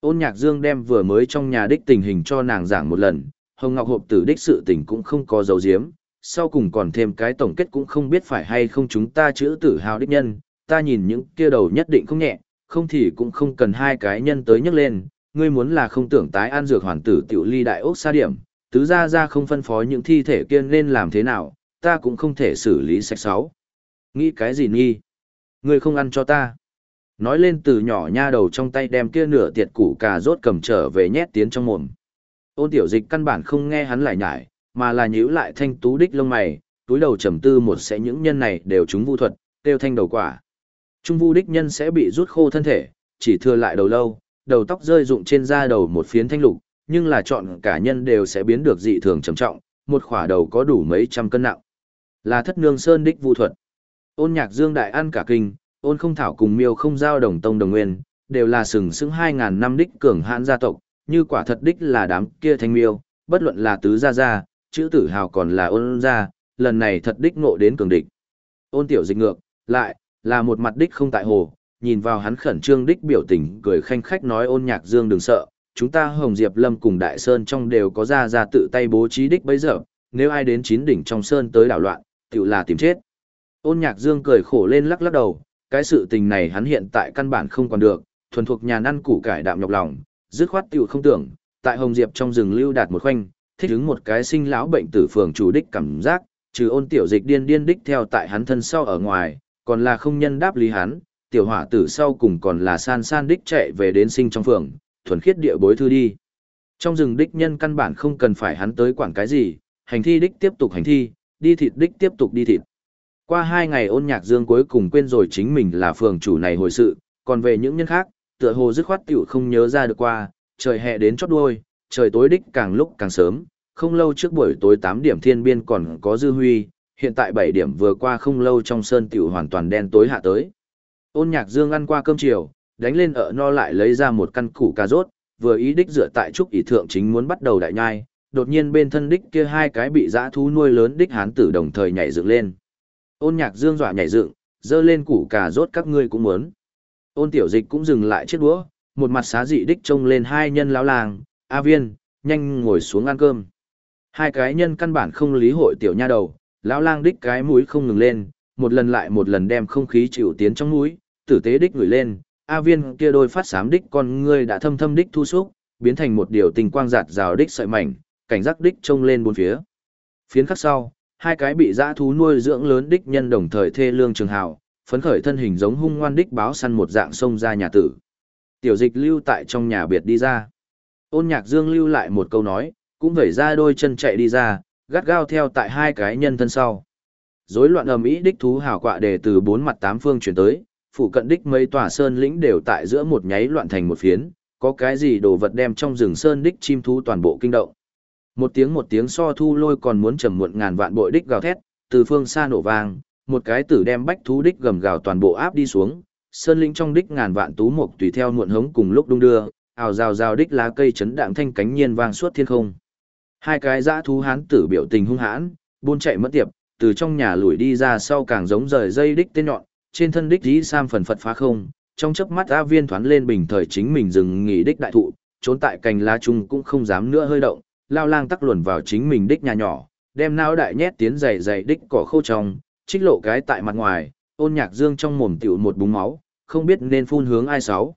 A: Ôn nhạc dương đem vừa mới trong nhà đích tình hình cho nàng giảng một lần, Hồng Ngọc Hộp tử đích sự tình cũng không có dấu diếm, sau cùng còn thêm cái tổng kết cũng không biết phải hay không chúng ta chữ tử hào đích nhân, ta nhìn những kia đầu nhất định không nhẹ, không thì cũng không cần hai cái nhân tới nhấc lên, ngươi muốn là không tưởng tái an dược hoàn tử tiểu ly đại ốc xa điểm, tứ ra ra không phân phó những thi thể kia nên làm thế nào, ta cũng không thể xử lý sạch sáu. Nghĩ cái gì nghi? Ngươi không ăn cho ta. Nói lên từ nhỏ nha đầu trong tay đem kia nửa tiệt củ cà rốt cầm trở về nhét tiến trong mồm. Ôn tiểu dịch căn bản không nghe hắn lại nhải, mà là nhíu lại thanh tú đích lông mày, túi đầu trầm tư một sẽ những nhân này đều chúng vu thuật, tiêu thanh đầu quả. Trung vu đích nhân sẽ bị rút khô thân thể, chỉ thừa lại đầu lâu, đầu tóc rơi rụng trên da đầu một phiến thanh lục, nhưng là chọn cả nhân đều sẽ biến được dị thường trầm trọng, một khỏa đầu có đủ mấy trăm cân nặng. Là thất nương sơn đích vu thuật. Ôn nhạc dương đại ăn cả kinh, ôn không thảo cùng miêu không giao đồng tông đồng nguyên, đều là sừng sững 2.000 năm đích cường hãn gia tộc, như quả thật đích là đám kia thanh miêu, bất luận là tứ gia gia, chữ tử hào còn là ôn gia, lần này thật đích ngộ đến cường địch. Ôn tiểu dịch ngược, lại, là một mặt đích không tại hồ, nhìn vào hắn khẩn trương đích biểu tình cười khanh khách nói ôn nhạc dương đừng sợ, chúng ta Hồng Diệp Lâm cùng Đại Sơn trong đều có ra ra tự tay bố trí đích bấy giờ, nếu ai đến chín đỉnh trong Sơn tới đảo loạn, tự là tìm chết. Ôn nhạc dương cười khổ lên lắc lắc đầu, cái sự tình này hắn hiện tại căn bản không còn được, thuần thuộc nhà ăn củ cải đạm nhọc lòng, dứt khoát tiểu không tưởng, tại Hồng Diệp trong rừng lưu đạt một khoanh, thích ứng một cái sinh lão bệnh tử phường chủ đích cảm giác, trừ ôn tiểu dịch điên điên đích theo tại hắn thân sau ở ngoài, còn là không nhân đáp lý hắn, tiểu hỏa tử sau cùng còn là san san đích chạy về đến sinh trong phường, thuần khiết địa bối thư đi. Trong rừng đích nhân căn bản không cần phải hắn tới quản cái gì, hành thi đích tiếp tục hành thi, đi thịt đích tiếp tục đi thịt. Qua hai ngày ôn nhạc dương cuối cùng quên rồi chính mình là phường chủ này hồi sự, còn về những nhân khác, tựa hồ dứt khoát tiểu không nhớ ra được qua, trời hè đến chót đuôi, trời tối đích càng lúc càng sớm, không lâu trước buổi tối 8 điểm thiên biên còn có dư huy, hiện tại 7 điểm vừa qua không lâu trong sơn tiểu hoàn toàn đen tối hạ tới. Ôn nhạc dương ăn qua cơm chiều, đánh lên ở no lại lấy ra một căn củ cà rốt, vừa ý đích dựa tại trúc ý thượng chính muốn bắt đầu đại nhai, đột nhiên bên thân đích kia hai cái bị dã thú nuôi lớn đích hán tử đồng thời nhảy dựng lên. Ôn nhạc dương dọa nhảy dựng, dơ lên củ cà rốt các ngươi cũng muốn. Ôn tiểu dịch cũng dừng lại chiếc đũa, một mặt xá dị đích trông lên hai nhân lão làng, A viên, nhanh ngồi xuống ăn cơm. Hai cái nhân căn bản không lý hội tiểu nha đầu, lão lang đích cái mũi không ngừng lên, một lần lại một lần đem không khí chịu tiến trong mũi, tử tế đích ngửi lên, A viên kia đôi phát xám đích con ngươi đã thâm thâm đích thu xúc, biến thành một điều tình quang giạt rào đích sợi mảnh, cảnh giác đích trông lên bốn phía. Phiến khắc sau, hai cái bị dã thú nuôi dưỡng lớn đích nhân đồng thời thê lương trường hào, phấn khởi thân hình giống hung ngoan đích báo săn một dạng sông ra nhà tử. Tiểu dịch lưu tại trong nhà biệt đi ra. Ôn nhạc dương lưu lại một câu nói, cũng vẩy ra đôi chân chạy đi ra, gắt gao theo tại hai cái nhân thân sau. Rối loạn ầm ĩ đích thú hào quạ đề từ bốn mặt tám phương chuyển tới, phụ cận đích mấy tòa sơn lĩnh đều tại giữa một nháy loạn thành một phiến, có cái gì đồ vật đem trong rừng sơn đích chim thú toàn bộ kinh động. Một tiếng một tiếng so thu lôi còn muốn trầm muộn ngàn vạn bội đích gào thét, từ phương xa nổ vang, một cái tử đem bách thú đích gầm gào toàn bộ áp đi xuống, sơn lĩnh trong đích ngàn vạn tú mục tùy theo muộn hống cùng lúc đung đưa, ào rào rào đích lá cây chấn đạng thanh cánh nhiên vang suốt thiên không. Hai cái dã thú hán tử biểu tình hung hãn, buôn chạy mất tiệp, từ trong nhà lùi đi ra sau càng giống rời dây đích tên nhọn, trên thân đích dí sam phần phật phá không, trong chớp mắt A Viên thoáng lên bình thời chính mình dừng nghỉ đích đại thụ, trốn tại cành lá chung cũng không dám nữa hơi động, lao lang tắc luồn vào chính mình đích nhà nhỏ, đem não đại nhét tiến dày dày đích cỏ khô trong, trích lộ cái tại mặt ngoài, ôn nhạc dương trong mồm tiểu một búng máu, không biết nên phun hướng ai sáu.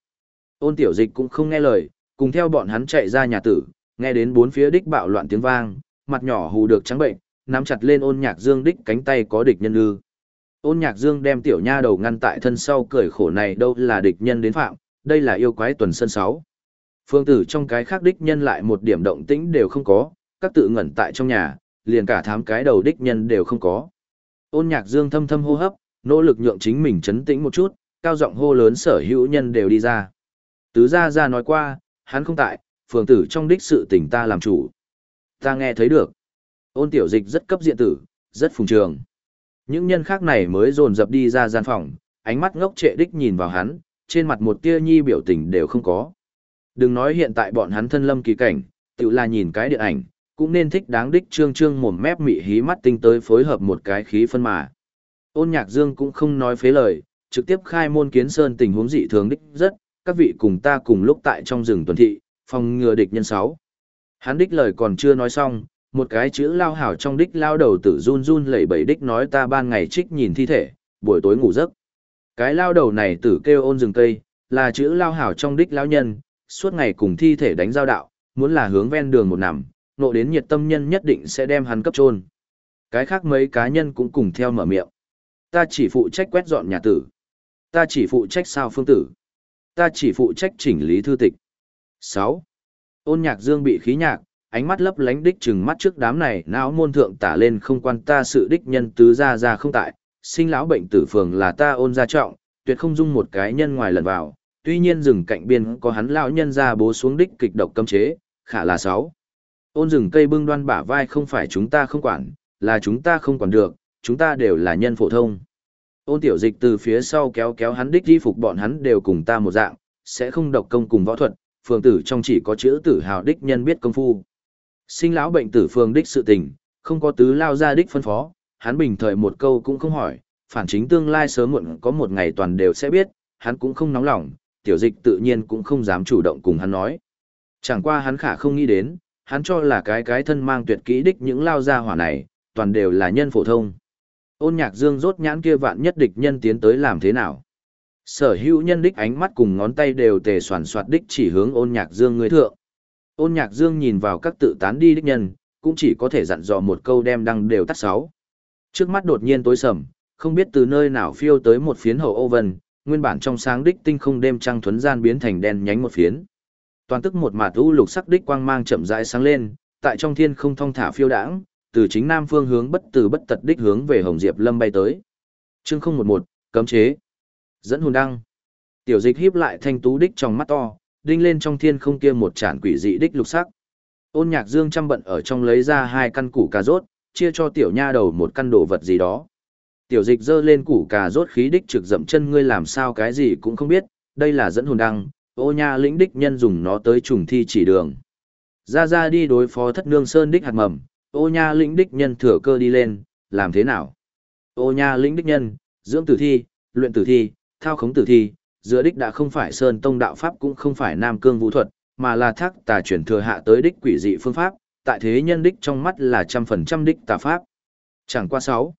A: Ôn tiểu dịch cũng không nghe lời, cùng theo bọn hắn chạy ra nhà tử, nghe đến bốn phía đích bạo loạn tiếng vang, mặt nhỏ hù được trắng bệnh, nắm chặt lên ôn nhạc dương đích cánh tay có địch nhân ư. Ôn nhạc dương đem tiểu nha đầu ngăn tại thân sau cười khổ này đâu là địch nhân đến phạm, đây là yêu quái tuần sân sáu. Phương tử trong cái khác đích nhân lại một điểm động tĩnh đều không có, các tự ngẩn tại trong nhà, liền cả thám cái đầu đích nhân đều không có. Ôn nhạc dương thâm thâm hô hấp, nỗ lực nhượng chính mình chấn tĩnh một chút, cao giọng hô lớn sở hữu nhân đều đi ra. Tứ gia gia nói qua, hắn không tại, phường tử trong đích sự tình ta làm chủ. Ta nghe thấy được. Ôn tiểu dịch rất cấp diện tử, rất phùng trường. Những nhân khác này mới dồn dập đi ra gian phòng, ánh mắt ngốc trệ đích nhìn vào hắn, trên mặt một tia nhi biểu tình đều không có. Đừng nói hiện tại bọn hắn thân lâm kỳ cảnh, tự là nhìn cái điện ảnh, cũng nên thích đáng đích trương trương mồm mép mị hí mắt tinh tới phối hợp một cái khí phân mà. Ôn nhạc dương cũng không nói phế lời, trực tiếp khai môn kiến sơn tình huống dị thường đích rất, các vị cùng ta cùng lúc tại trong rừng tuần thị, phòng ngừa địch nhân sáu. Hắn đích lời còn chưa nói xong, một cái chữ lao hảo trong đích lao đầu tử run run lẩy bẩy đích nói ta ban ngày trích nhìn thi thể, buổi tối ngủ giấc. Cái lao đầu này tử kêu ôn rừng cây, là chữ lao hảo trong đích lao nhân, suốt ngày cùng thi thể đánh giao đạo, muốn là hướng ven đường một nằm, nộ đến nhiệt tâm nhân nhất định sẽ đem hắn cấp trôn. Cái khác mấy cá nhân cũng cùng theo mở miệng. Ta chỉ phụ trách quét dọn nhà tử. Ta chỉ phụ trách sao phương tử. Ta chỉ phụ trách chỉnh lý thư tịch. 6. Ôn nhạc dương bị khí nhạc, ánh mắt lấp lánh đích chừng mắt trước đám này não môn thượng tả lên không quan ta sự đích nhân tứ ra ra không tại, sinh lão bệnh tử phường là ta ôn gia trọng, tuyệt không dung một cái nhân ngoài lần vào, tuy nhiên rừng cạnh biên có hắn lão nhân ra bố xuống đích kịch độc cấm chế, khả là sáu. Ôn rừng cây bưng đoan bả vai không phải chúng ta không quản, là chúng ta không quản được, chúng ta đều là nhân phổ thông. Ôn tiểu dịch từ phía sau kéo kéo hắn đích đi phục bọn hắn đều cùng ta một dạng, sẽ không độc công cùng võ thuật, phường tử trong chỉ có chữ tử hào đích nhân biết công phu. Sinh lão bệnh tử phường đích sự tình, không có tứ lao ra đích phân phó, hắn bình thời một câu cũng không hỏi, phản chính tương lai sớm muộn có một ngày toàn đều sẽ biết, hắn cũng không nóng lòng, tiểu dịch tự nhiên cũng không dám chủ động cùng hắn nói. Chẳng qua hắn khả không nghĩ đến, hắn cho là cái cái thân mang tuyệt kỹ đích những lao gia hỏa này, toàn đều là nhân phổ thông. Ôn nhạc dương rốt nhãn kia vạn nhất địch nhân tiến tới làm thế nào. Sở hữu nhân đích ánh mắt cùng ngón tay đều tề soàn soạt đích chỉ hướng ôn nhạc dương người thượng. Ôn nhạc dương nhìn vào các tự tán đi đích nhân, cũng chỉ có thể dặn dò một câu đem đăng đều tắt sáu. Trước mắt đột nhiên tối sầm, không biết từ nơi nào phiêu tới một phiến hậu ô vân, nguyên bản trong sáng đích tinh không đêm trăng thuấn gian biến thành đen nhánh một phiến. Toàn tức một mạt u lục sắc đích quang mang chậm rãi sáng lên, tại trong thiên không thong thả phiêu đãng, từ chính nam phương hướng bất từ bất tật đích hướng về Hồng Diệp Lâm bay tới. Chương 011, cấm chế. Dẫn hồn đăng. Tiểu Dịch híp lại thanh tú đích trong mắt to, đinh lên trong thiên không kia một tràn quỷ dị đích lục sắc. Ôn Nhạc Dương chăm bận ở trong lấy ra hai căn củ cà rốt, chia cho tiểu nha đầu một căn đồ vật gì đó. Tiểu Dịch giơ lên củ cà rốt khí đích trực dậm chân ngươi làm sao cái gì cũng không biết, đây là dẫn hồn đăng, ô nha lĩnh đích nhân dùng nó tới trùng thi chỉ đường. Ra ra đi đối phó thất nương sơn đích hạt mầm, ô nha lĩnh đích nhân thừa cơ đi lên, làm thế nào? Ô nha lĩnh đích nhân, dưỡng tử thi, luyện tử thi, thao khống tử thi, giữa đích đã không phải sơn tông đạo pháp cũng không phải nam cương vũ thuật, mà là thác tà chuyển thừa hạ tới đích quỷ dị phương pháp, tại thế nhân đích trong mắt là trăm phần trăm đích tà pháp. Chẳng qua sáu.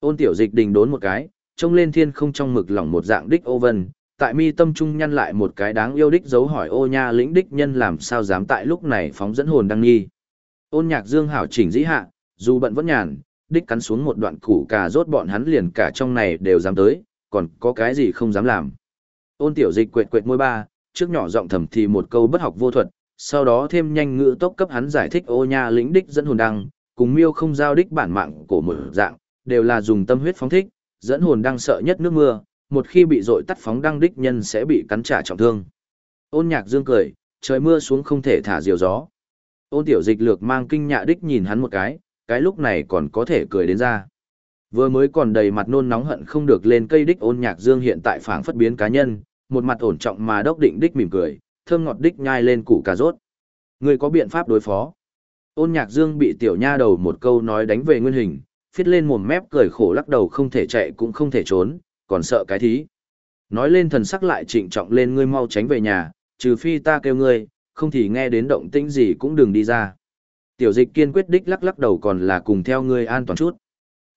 A: Ôn tiểu dịch đình đốn một cái, trông lên thiên không trong mực lỏng một dạng đích ô vân, tại mi tâm trung nhăn lại một cái đáng yêu đích dấu hỏi ô nha lĩnh đích nhân làm sao dám tại lúc này phóng dẫn hồn đăng nghi. Ôn nhạc dương hảo chỉnh dĩ hạ, dù bận vẫn nhàn, đích cắn xuống một đoạn củ cà rốt bọn hắn liền cả trong này đều dám tới, còn có cái gì không dám làm. Ôn tiểu dịch quệt quệt môi ba, trước nhỏ giọng thầm thì một câu bất học vô thuật, sau đó thêm nhanh ngữ tốc cấp hắn giải thích ô nha lĩnh đích dẫn hồn đăng, cùng miêu không giao đích bản mạng của một dạng, đều là dùng tâm huyết phóng thích, dẫn hồn đăng sợ nhất nước mưa, một khi bị dội tắt phóng đăng đích nhân sẽ bị cắn trả trọng thương. Ôn nhạc dương cười, trời mưa xuống không thể thả diều gió. Ôn tiểu dịch lược mang kinh nhạ đích nhìn hắn một cái, cái lúc này còn có thể cười đến ra. Vừa mới còn đầy mặt nôn nóng hận không được lên cây đích ôn nhạc dương hiện tại phảng phất biến cá nhân, một mặt ổn trọng mà đốc định đích mỉm cười, thơm ngọt đích nhai lên củ cà rốt. Người có biện pháp đối phó. Ôn nhạc dương bị tiểu nha đầu một câu nói đánh về nguyên hình, phiết lên mồm mép cười khổ lắc đầu không thể chạy cũng không thể trốn, còn sợ cái thí. Nói lên thần sắc lại trịnh trọng lên ngươi mau tránh về nhà, trừ phi ta kêu ngươi, không thì nghe đến động tĩnh gì cũng đừng đi ra. Tiểu dịch kiên quyết đích lắc lắc đầu còn là cùng theo ngươi an toàn chút.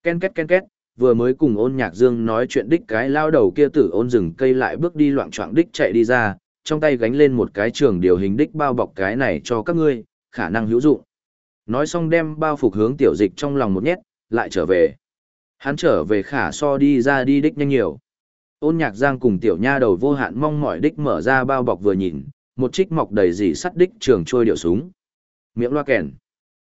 A: Ken két ken két, vừa mới cùng ôn nhạc dương nói chuyện đích cái lao đầu kia tử ôn rừng cây lại bước đi loạn trọng đích chạy đi ra, trong tay gánh lên một cái trường điều hình đích bao bọc cái này cho các ngươi, khả năng hữu dụng. Nói xong đem bao phục hướng tiểu dịch trong lòng một nhét, lại trở về. Hắn trở về khả so đi ra đi đích nhanh nhiều. Ôn nhạc giang cùng tiểu nha đầu vô hạn mong mỏi đích mở ra bao bọc vừa nhìn, một trích mọc đầy dì sắt đích trường trôi điệu súng. Miệng loa kèn.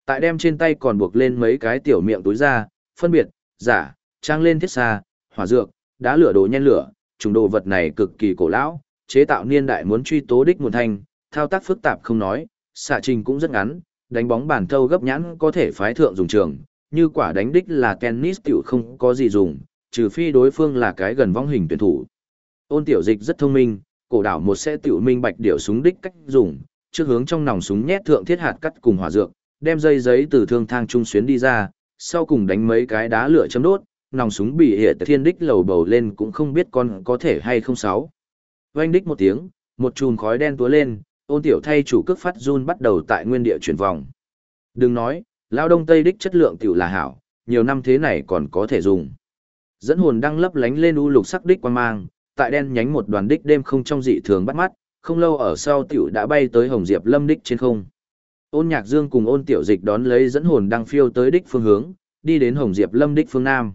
A: Tại đem trên tay còn buộc lên mấy cái tiểu miệng túi ra, phân biệt, giả, trang lên thiết xa, hỏa dược, đá lửa đồ nhen lửa, trùng đồ vật này cực kỳ cổ lão, chế tạo niên đại muốn truy tố đích nguồn thanh, thao tác phức tạp không nói, xạ trình cũng rất ngắn, đánh bóng bàn thâu gấp nhãn có thể phái thượng dùng trường, như quả đánh đích là tennis tiểu không có gì dùng, trừ phi đối phương là cái gần vong hình tuyển thủ. Ôn tiểu dịch rất thông minh, cổ đảo một xe tiểu minh bạch điệu súng đích cách dùng, trước hướng trong nòng súng nhét thượng thiết hạt cắt cùng hỏa dược, đem dây giấy từ thương thang trung xuyến đi ra, sau cùng đánh mấy cái đá lửa chấm đốt, nòng súng bị hệ thiên đích lầu bầu lên cũng không biết con có thể hay không sáu. Vang đích một tiếng, một chùm khói đen túa lên, ôn tiểu thay chủ cước phát run bắt đầu tại nguyên địa chuyển vòng. Đừng nói, lao đông tây đích chất lượng tiểu là hảo, nhiều năm thế này còn có thể dùng. Dẫn hồn đang lấp lánh lên u lục sắc đích quan mang, tại đen nhánh một đoàn đích đêm không trong dị thường bắt mắt, không lâu ở sau tiểu đã bay tới Hồng Diệp Lâm đích trên không. Ôn Nhạc Dương cùng Ôn Tiểu Dịch đón lấy dẫn hồn đang phiêu tới đích phương hướng, đi đến Hồng Diệp Lâm đích phương nam.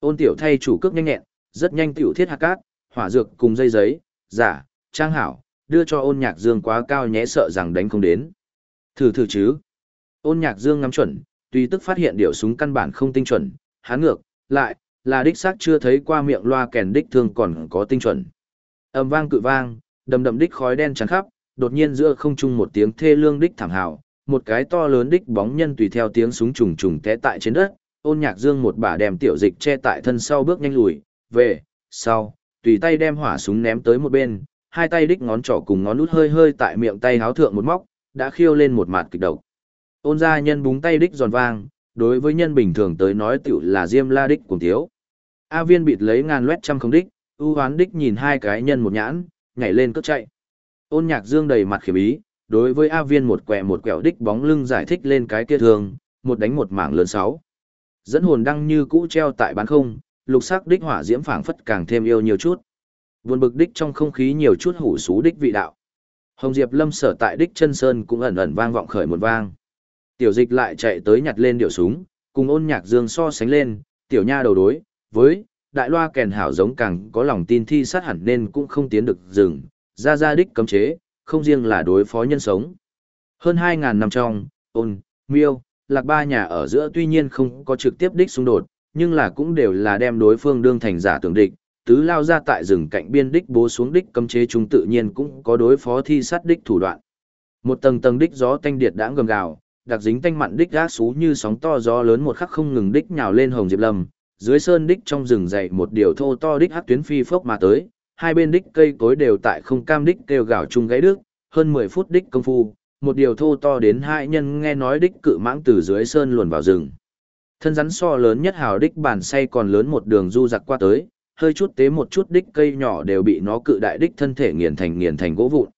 A: Ôn Tiểu thay chủ cước nhanh nhẹn, rất nhanh tiểu thiết hạt cát, hỏa dược cùng dây giấy, giả, trang hảo, đưa cho Ôn Nhạc Dương quá cao nhẽ sợ rằng đánh không đến. Thử thử chứ. Ôn Nhạc Dương ngắm chuẩn, tuy tức phát hiện điều súng căn bản không tinh chuẩn, hắn ngược, lại, là đích xác chưa thấy qua miệng loa kèn đích thương còn có tinh chuẩn. Âm vang cự vang, đầm đầm đích khói đen tràn khắp, đột nhiên giữa không trung một tiếng thê lương đích thảm hào, một cái to lớn đích bóng nhân tùy theo tiếng súng trùng trùng té tại trên đất, ôn nhạc dương một bà đem tiểu dịch che tại thân sau bước nhanh lùi, về, sau, tùy tay đem hỏa súng ném tới một bên, hai tay đích ngón trỏ cùng ngón út hơi hơi tại miệng tay háo thượng một móc, đã khiêu lên một mạt kịch độc. Ôn gia nhân búng tay đích giòn vang, đối với nhân bình thường tới nói tiểu là diêm la đích cùng thiếu. A viên bịt lấy ngàn loét trăm không đích, ưu hoán đích nhìn hai cái nhân một nhãn, nhảy lên cất chạy. Ôn nhạc dương đầy mặt khiếm ý, đối với A viên một quẹ một quẹo đích bóng lưng giải thích lên cái kia thường, một đánh một mảng lớn sáu. Dẫn hồn đăng như cũ treo tại bán không, lục sắc đích hỏa diễm phảng phất càng thêm yêu nhiều chút. Buồn bực đích trong không khí nhiều chút hủ sú đích vị đạo. Hồng Diệp Lâm sở tại đích chân sơn cũng ẩn ẩn vang vọng khởi một vang. Tiểu dịch lại chạy tới nhặt lên điệu súng, cùng ôn nhạc dương so sánh lên, tiểu nha đầu đối, với, đại loa kèn hảo giống càng có lòng tin thi sát hẳn nên cũng không tiến được dừng, ra ra đích cấm chế, không riêng là đối phó nhân sống. Hơn 2.000 năm trong, ôn, miêu, lạc ba nhà ở giữa tuy nhiên không có trực tiếp đích xung đột, nhưng là cũng đều là đem đối phương đương thành giả tưởng địch, tứ lao ra tại rừng cạnh biên đích bố xuống đích cấm chế chúng tự nhiên cũng có đối phó thi sát đích thủ đoạn. Một tầng tầng đích gió tanh điệt đã gầm gào, đặc dính tanh mặn đích gác xú như sóng to gió lớn một khắc không ngừng đích nhào lên hồng diệp lâm, dưới sơn đích trong rừng dậy một điều thô to đích hắc tuyến phi phốc mà tới, hai bên đích cây cối đều tại không cam đích kêu gào chung gáy đứt, hơn 10 phút đích công phu, một điều thô to đến hai nhân nghe nói đích cự mãng từ dưới sơn luồn vào rừng. Thân rắn so lớn nhất hào đích bàn say còn lớn một đường du giặc qua tới, hơi chút tế một chút đích cây nhỏ đều bị nó cự đại đích thân thể nghiền thành nghiền thành gỗ vụn.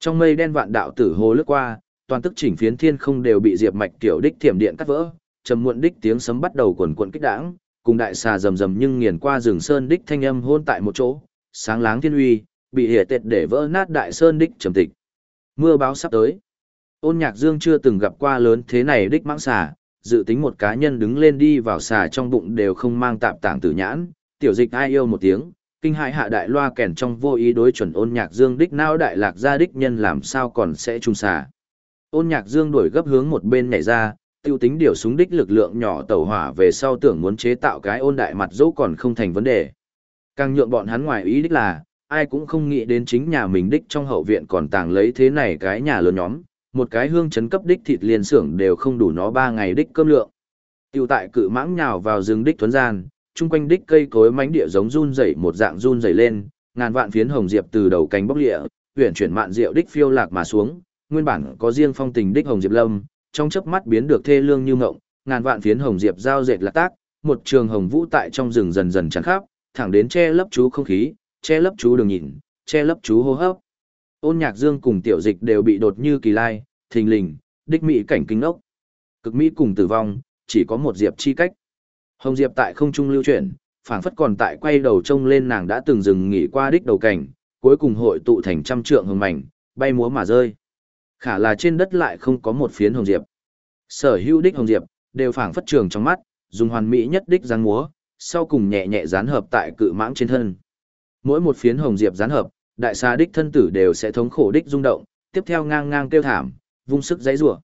A: Trong mây đen vạn đạo tử hồ lướt qua, toàn tức chỉnh phiến thiên không đều bị diệp mạch tiểu đích thiểm điện cắt vỡ, trầm muộn đích tiếng sấm bắt đầu quần quận kích đảng, cùng đại xà rầm rầm nhưng nghiền qua rừng sơn đích thanh âm hôn tại một chỗ, sáng láng thiên uy, bị hệ tệt để vỡ nát đại sơn đích trầm tịch. Mưa báo sắp tới. Ôn Nhạc Dương chưa từng gặp qua lớn thế này đích mãng xà, dự tính một cá nhân đứng lên đi vào xà trong bụng đều không mang tạp tảng tử nhãn, tiểu dịch ai yêu một tiếng, kinh hại hạ đại loa kèn trong vô ý đối chuẩn Ôn Nhạc Dương đích nao đại lạc gia đích nhân làm sao còn sẽ trung xà. Ôn Nhạc Dương đuổi gấp hướng một bên nhảy ra, tiêu tính điều súng đích lực lượng nhỏ tẩu hỏa về sau tưởng muốn chế tạo cái ôn đại mặt dỗ còn không thành vấn đề. Càng nhượng bọn hắn ngoài ý đích là, ai cũng không nghĩ đến chính nhà mình đích trong hậu viện còn tàng lấy thế này cái nhà lớn nhóm, một cái hương chấn cấp đích thịt liền xưởng đều không đủ nó ba ngày đích cơm lượng. Tiêu tại cự mãng nhào vào rừng đích tuấn gian, chung quanh đích cây cối mánh địa giống run rẩy một dạng run rẩy lên, ngàn vạn phiến hồng diệp từ đầu cánh bốc lịa, huyền chuyển mạn diệu đích phiêu lạc mà xuống, nguyên bản có riêng phong tình đích hồng diệp lâm, trong chớp mắt biến được thê lương như ngộng, ngàn vạn phiến hồng diệp giao dệt lạc tác, một trường hồng vũ tại trong rừng dần dần tràn khắp, thẳng đến che lấp chú không khí, che lấp chú đường nhìn, che lấp chú hô hấp. Ôn nhạc dương cùng tiểu dịch đều bị đột như kỳ lai, thình lình, đích mỹ cảnh kinh ốc. Cực mỹ cùng tử vong, chỉ có một diệp chi cách. Hồng diệp tại không trung lưu chuyển, phảng phất còn tại quay đầu trông lên nàng đã từng dừng nghỉ qua đích đầu cảnh, cuối cùng hội tụ thành trăm trượng hồng mảnh, bay múa mà rơi. Khả là trên đất lại không có một phiến hồng diệp. Sở hữu đích hồng diệp, đều phảng phất trường trong mắt, dùng hoàn mỹ nhất đích giáng múa, sau cùng nhẹ nhẹ dán hợp tại cự mãng trên thân. Mỗi một phiến hồng diệp dán hợp, đại xa đích thân tử đều sẽ thống khổ đích rung động, tiếp theo ngang ngang kêu thảm, vung sức giãy giụa.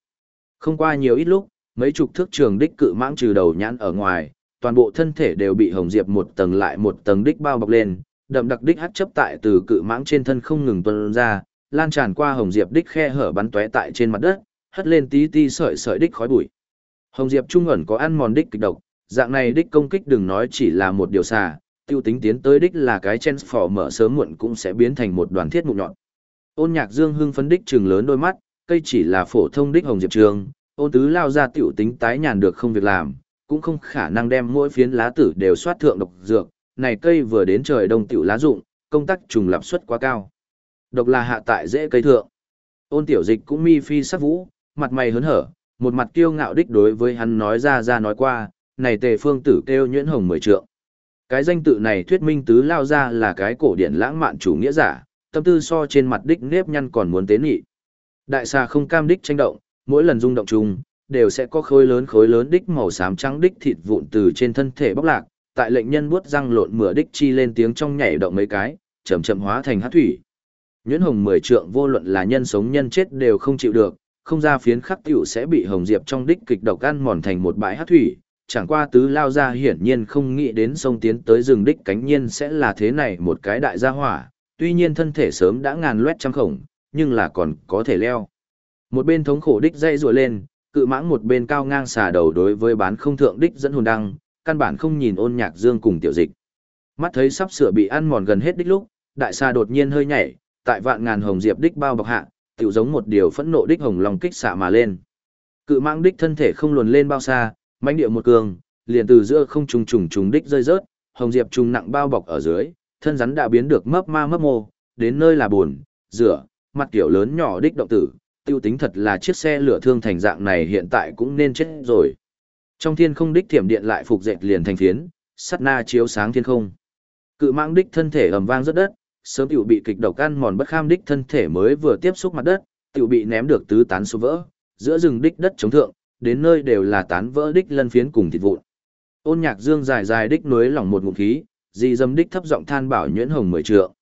A: Không qua nhiều ít lúc, mấy chục thước trường đích cự mãng trừ đầu nhãn ở ngoài, toàn bộ thân thể đều bị hồng diệp một tầng lại một tầng đích bao bọc lên, đậm đặc đích hắt chấp tại từ cự mãng trên thân không ngừng tuôn ra, lan tràn qua hồng diệp đích khe hở bắn tóe tại trên mặt đất, hất lên tí ti sợi sợi đích khói bụi. Hồng diệp trung ẩn có ăn mòn đích kịch độc, dạng này đích công kích đừng nói chỉ là một điều xà, tiêu tính tiến tới đích là cái chen phỏ mở sớm muộn cũng sẽ biến thành một đoàn thiết mụn nhọn. Ôn Nhạc Dương hưng phấn đích trừng lớn đôi mắt, cây chỉ là phổ thông đích hồng diệp trường, ôn tứ lao ra tiểu tính tái nhàn được không việc làm, cũng không khả năng đem mỗi phiến lá tử đều soát thượng độc dược, này cây vừa đến trời đông tiểu lá rụng, công tác trùng lập suất quá cao. Độc là hạ tại dễ cây thượng. Ôn tiểu dịch cũng mi phi sắc vũ, mặt mày hớn hở, một mặt kiêu ngạo đích đối với hắn nói ra ra nói qua, này tề phương tử kêu nhuyễn hồng mười trượng. Cái danh tự này thuyết minh tứ lao ra là cái cổ điển lãng mạn chủ nghĩa giả, tâm tư so trên mặt đích nếp nhăn còn muốn tế nhị Đại xà không cam đích tranh động, mỗi lần rung động chung, đều sẽ có khối lớn khối lớn đích màu xám trắng đích thịt vụn từ trên thân thể bóc lạc, tại lệnh nhân buốt răng lộn mửa đích chi lên tiếng trong nhảy động mấy cái, chậm chậm hóa thành hát thủy. Nhuyễn hồng mười trượng vô luận là nhân sống nhân chết đều không chịu được, không ra phiến khắc tiểu sẽ bị hồng diệp trong đích kịch độc ăn mòn thành một bãi hát thủy. Chẳng qua tứ lao ra hiển nhiên không nghĩ đến sông tiến tới rừng đích cánh nhiên sẽ là thế này một cái đại gia hỏa, tuy nhiên thân thể sớm đã ngàn loét trăm khổng, nhưng là còn có thể leo. Một bên thống khổ đích dây rùa lên, cự mãng một bên cao ngang xà đầu đối với bán không thượng đích dẫn hồn đăng, căn bản không nhìn ôn nhạc dương cùng tiểu dịch. Mắt thấy sắp sửa bị ăn mòn gần hết đích lúc, đại xà đột nhiên hơi nhảy, tại vạn ngàn hồng diệp đích bao bọc hạ, tiểu giống một điều phẫn nộ đích hồng lòng kích xạ mà lên. Cự mãng đích thân thể không luồn lên bao xa, mãnh điệu một cường, liền từ giữa không trùng trùng trùng đích rơi rớt, hồng diệp trùng nặng bao bọc ở dưới, thân rắn đã biến được mấp ma mấp mô, đến nơi là buồn, rửa, mặt tiểu lớn nhỏ đích động tử, tiêu tính thật là chiếc xe lửa thương thành dạng này hiện tại cũng nên chết rồi. Trong thiên không đích thiểm điện lại phục dệt liền thành phiến, sắt na chiếu sáng thiên không. Cự mãng đích thân thể ầm vang rất đất, sớm tiểu bị kịch độc ăn mòn bất kham đích thân thể mới vừa tiếp xúc mặt đất, tiểu bị ném được tứ tán số vỡ, giữa rừng đích đất chống thượng, đến nơi đều là tán vỡ đích lân phiến cùng thịt vụn. Ôn Nhạc Dương dài dài đích núi lỏng một ngụm khí, dị dâm đích thấp giọng than bảo nhuyễn hồng mười trượng.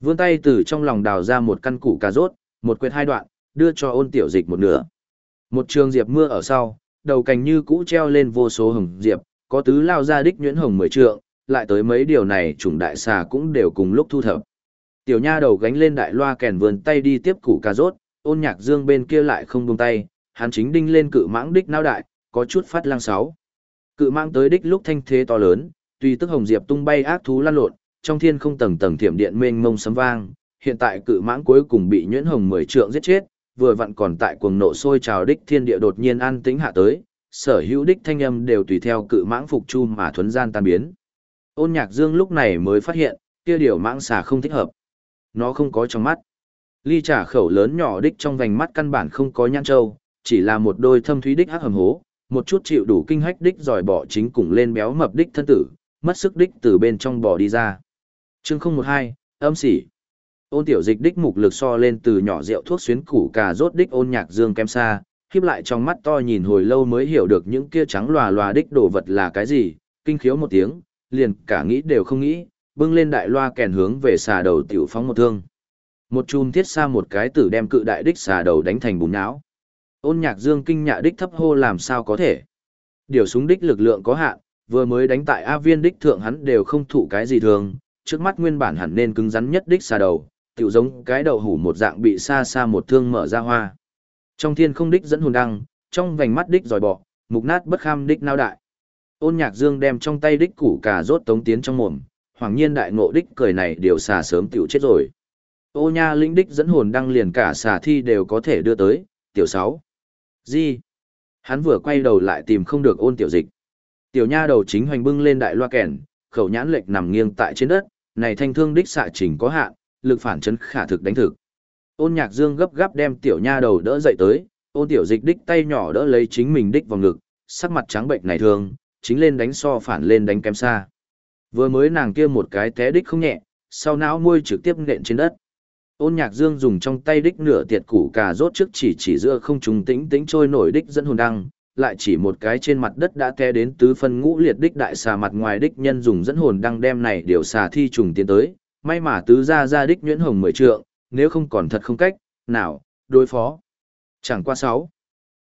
A: Vươn tay từ trong lòng đào ra một căn củ cà rốt, một quyệt hai đoạn, đưa cho ôn tiểu dịch một nửa. Một trường diệp mưa ở sau, đầu cành như cũ treo lên vô số hồng diệp, có tứ lao ra đích nhuyễn hồng mười trượng, lại tới mấy điều này trùng đại xà cũng đều cùng lúc thu thập. Tiểu nha đầu gánh lên đại loa kèn vườn tay đi tiếp củ cà rốt, ôn nhạc dương bên kia lại không buông tay, hắn chính đinh lên cự mãng đích nao đại, có chút phát lang sáu. Cự mãng tới đích lúc thanh thế to lớn, tùy tức hồng diệp tung bay ác thú lan lộn, trong thiên không tầng tầng thiểm điện mênh mông sấm vang, hiện tại cự mãng cuối cùng bị nhuyễn hồng mười trượng giết chết, vừa vặn còn tại cuồng nộ sôi trào đích thiên địa đột nhiên an tĩnh hạ tới, sở hữu đích thanh âm đều tùy theo cự mãng phục chu mà thuấn gian tan biến. Ôn Nhạc Dương lúc này mới phát hiện, kia điều mãng xà không thích hợp. Nó không có trong mắt. Ly trả khẩu lớn nhỏ đích trong vành mắt căn bản không có nhăn trâu, chỉ là một đôi thâm thúy đích hắc hầm hố, một chút chịu đủ kinh hách đích giỏi bỏ chính cùng lên béo mập đích thân tử, mất sức đích từ bên trong bò đi ra. Chương 012, âm sỉ. Ôn tiểu dịch đích mục lực so lên từ nhỏ rượu thuốc xuyến củ cà rốt đích ôn nhạc dương kem xa, khiếp lại trong mắt to nhìn hồi lâu mới hiểu được những kia trắng lòa lòa đích đồ vật là cái gì, kinh khiếu một tiếng, liền cả nghĩ đều không nghĩ, bưng lên đại loa kèn hướng về xà đầu tiểu phóng một thương. Một chùm thiết xa một cái tử đem cự đại đích xà đầu đánh thành bùn não. Ôn nhạc dương kinh nhạ đích thấp hô làm sao có thể. Điều súng đích lực lượng có hạn, vừa mới đánh tại A viên đích thượng hắn đều không thụ cái gì thường, trước mắt nguyên bản hẳn nên cứng rắn nhất đích xà đầu, tiểu giống cái đầu hủ một dạng bị xa xa một thương mở ra hoa. Trong thiên không đích dẫn hồn đăng, trong vành mắt đích dòi bỏ mục nát bất kham đích nao đại. Ôn nhạc dương đem trong tay đích củ cà rốt tống tiến trong mồm, hoàng nhiên đại ngộ đích cười này điều xà sớm tiểu chết rồi. Ô nha linh đích dẫn hồn đăng liền cả xà thi đều có thể đưa tới, tiểu sáu. Gì? Hắn vừa quay đầu lại tìm không được ôn tiểu dịch. Tiểu nha đầu chính hoành bưng lên đại loa kèn, khẩu nhãn lệch nằm nghiêng tại trên đất, này thanh thương đích xạ trình có hạn, lực phản chấn khả thực đánh thực. Ôn nhạc dương gấp gáp đem tiểu nha đầu đỡ dậy tới, ôn tiểu dịch đích tay nhỏ đỡ lấy chính mình đích vào ngực, sắc mặt trắng bệnh này thường, chính lên đánh so phản lên đánh kém xa. Vừa mới nàng kia một cái té đích không nhẹ, sau não môi trực tiếp nện trên đất. Ôn nhạc dương dùng trong tay đích nửa tiệt củ cà rốt trước chỉ chỉ giữa không trùng tĩnh tĩnh trôi nổi đích dẫn hồn đăng, lại chỉ một cái trên mặt đất đã té đến tứ phân ngũ liệt đích đại xà mặt ngoài đích nhân dùng dẫn hồn đăng đem này điều xà thi trùng tiến tới, may mà tứ ra ra đích nhuyễn hồng mười trượng, nếu không còn thật không cách, nào, đối phó. Chẳng qua sáu.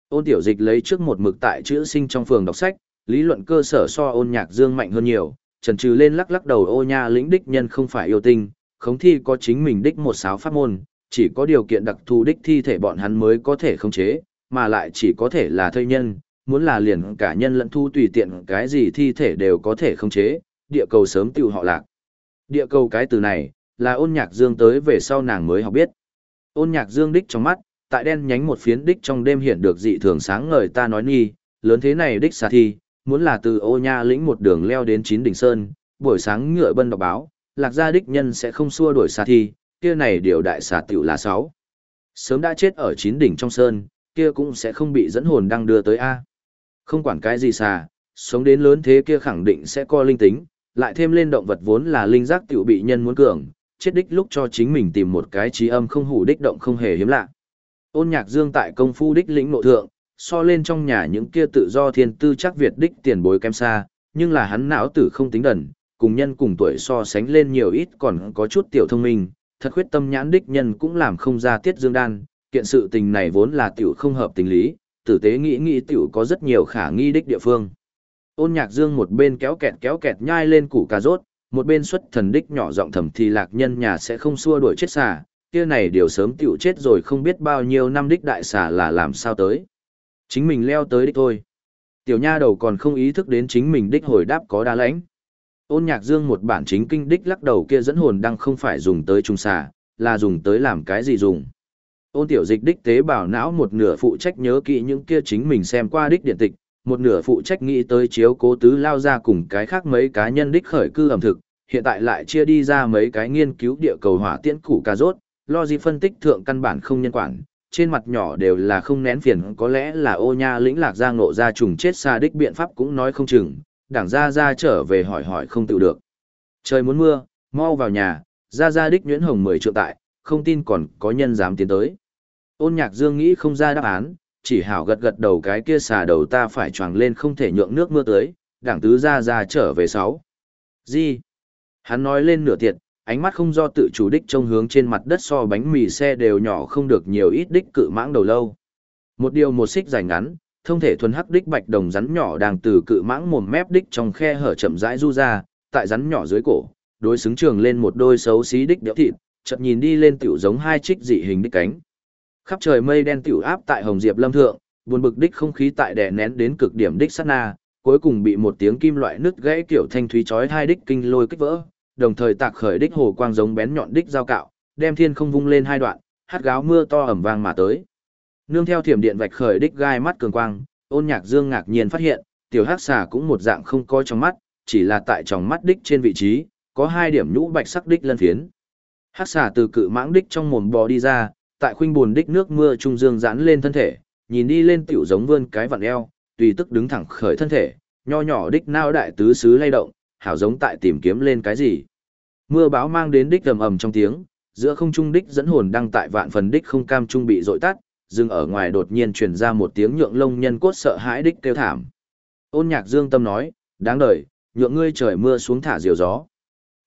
A: Ôn tiểu dịch lấy trước một mực tại chữ sinh trong phường đọc sách, lý luận cơ sở so ôn nhạc dương mạnh hơn nhiều, trần trừ lên lắc lắc đầu ô nha lĩnh đích nhân không phải yêu tinh, khống thi có chính mình đích một sáu pháp môn, chỉ có điều kiện đặc thù đích thi thể bọn hắn mới có thể khống chế, mà lại chỉ có thể là thây nhân, muốn là liền cả nhân lẫn thu tùy tiện cái gì thi thể đều có thể khống chế, địa cầu sớm tiêu họ lạc. Địa cầu cái từ này, là ôn nhạc dương tới về sau nàng mới học biết. Ôn nhạc dương đích trong mắt, tại đen nhánh một phiến đích trong đêm hiện được dị thường sáng ngời ta nói nghi, lớn thế này đích xà thi, muốn là từ ô nha lĩnh một đường leo đến chín đỉnh sơn, buổi sáng ngựa bân đọc báo, lạc gia đích nhân sẽ không xua đuổi xà thi, kia này điều đại xà tiểu là sáu. Sớm đã chết ở chín đỉnh trong sơn, kia cũng sẽ không bị dẫn hồn đang đưa tới A. Không quản cái gì xà, sống đến lớn thế kia khẳng định sẽ co linh tính, lại thêm lên động vật vốn là linh giác tiểu bị nhân muốn cường, chết đích lúc cho chính mình tìm một cái trí âm không hủ đích động không hề hiếm lạ. Ôn nhạc dương tại công phu đích lĩnh nội thượng, so lên trong nhà những kia tự do thiên tư chắc Việt đích tiền bối kém xa, nhưng là hắn não tử không tính đần, cùng nhân cùng tuổi so sánh lên nhiều ít còn có chút tiểu thông minh, thật khuyết tâm nhãn đích nhân cũng làm không ra tiết dương đan, kiện sự tình này vốn là tiểu không hợp tình lý, tử tế nghĩ nghĩ tiểu có rất nhiều khả nghi đích địa phương. Ôn nhạc dương một bên kéo kẹt kéo kẹt nhai lên củ cà rốt, một bên xuất thần đích nhỏ giọng thầm thì lạc nhân nhà sẽ không xua đuổi chết xà, kia này điều sớm tiểu chết rồi không biết bao nhiêu năm đích đại xà là làm sao tới. Chính mình leo tới đích thôi. Tiểu nha đầu còn không ý thức đến chính mình đích hồi đáp có đa lãnh. Ôn nhạc dương một bản chính kinh đích lắc đầu kia dẫn hồn đang không phải dùng tới trung xà, là dùng tới làm cái gì dùng. Ôn tiểu dịch đích tế bào não một nửa phụ trách nhớ kỹ những kia chính mình xem qua đích điện tịch, một nửa phụ trách nghĩ tới chiếu cố tứ lao ra cùng cái khác mấy cá nhân đích khởi cư ẩm thực, hiện tại lại chia đi ra mấy cái nghiên cứu địa cầu hỏa tiễn củ cà rốt, lo gì phân tích thượng căn bản không nhân quản, trên mặt nhỏ đều là không nén phiền có lẽ là ô nha lĩnh lạc ra ngộ ra trùng chết xa đích biện pháp cũng nói không chừng, đảng ra ra trở về hỏi hỏi không tự được. Trời muốn mưa, mau vào nhà, ra ra đích nhuyễn hồng mười trượng tại, không tin còn có nhân dám tiến tới. Ôn nhạc dương nghĩ không ra đáp án, chỉ hảo gật gật đầu cái kia xà đầu ta phải choàng lên không thể nhượng nước mưa tới, đảng tứ ra ra trở về sáu. Gì? Hắn nói lên nửa tiệt, ánh mắt không do tự chủ đích trông hướng trên mặt đất so bánh mì xe đều nhỏ không được nhiều ít đích cự mãng đầu lâu. Một điều một xích dài ngắn, thông thể thuần hắc đích bạch đồng rắn nhỏ đang từ cự mãng mồm mép đích trong khe hở chậm rãi du ra, tại rắn nhỏ dưới cổ, đối xứng trường lên một đôi xấu xí đích đẽo thịt, chợt nhìn đi lên tiểu giống hai trích dị hình đích cánh. Khắp trời mây đen tiểu áp tại Hồng Diệp Lâm thượng, buồn bực đích không khí tại đè nén đến cực điểm đích sát na, cuối cùng bị một tiếng kim loại nứt gãy kiểu thanh thúy chói hai đích kinh lôi kích vỡ, đồng thời tạc khởi đích hồ quang giống bén nhọn đích dao cạo, đem thiên không vung lên hai đoạn, hát gáo mưa to ẩm vang mà tới. Nương theo thiểm điện vạch khởi đích gai mắt cường quang, ôn nhạc dương ngạc nhiên phát hiện, tiểu hắc xà cũng một dạng không coi trong mắt, chỉ là tại trong mắt đích trên vị trí, có hai điểm nhũ bạch sắc đích lân phiến. Hắc xà từ cự mãng đích trong mồm bò đi ra, tại khuynh buồn đích nước mưa trung dương giãn lên thân thể, nhìn đi lên tiểu giống vươn cái vặn eo, tùy tức đứng thẳng khởi thân thể, nho nhỏ đích nao đại tứ xứ lay động, hảo giống tại tìm kiếm lên cái gì. Mưa báo mang đến đích ầm ầm trong tiếng, giữa không trung đích dẫn hồn đang tại vạn phần đích không cam trung bị dội tắt, dừng ở ngoài đột nhiên truyền ra một tiếng nhượng lông nhân cốt sợ hãi đích kêu thảm. Ôn nhạc dương tâm nói, đáng đời, nhượng ngươi trời mưa xuống thả diều gió.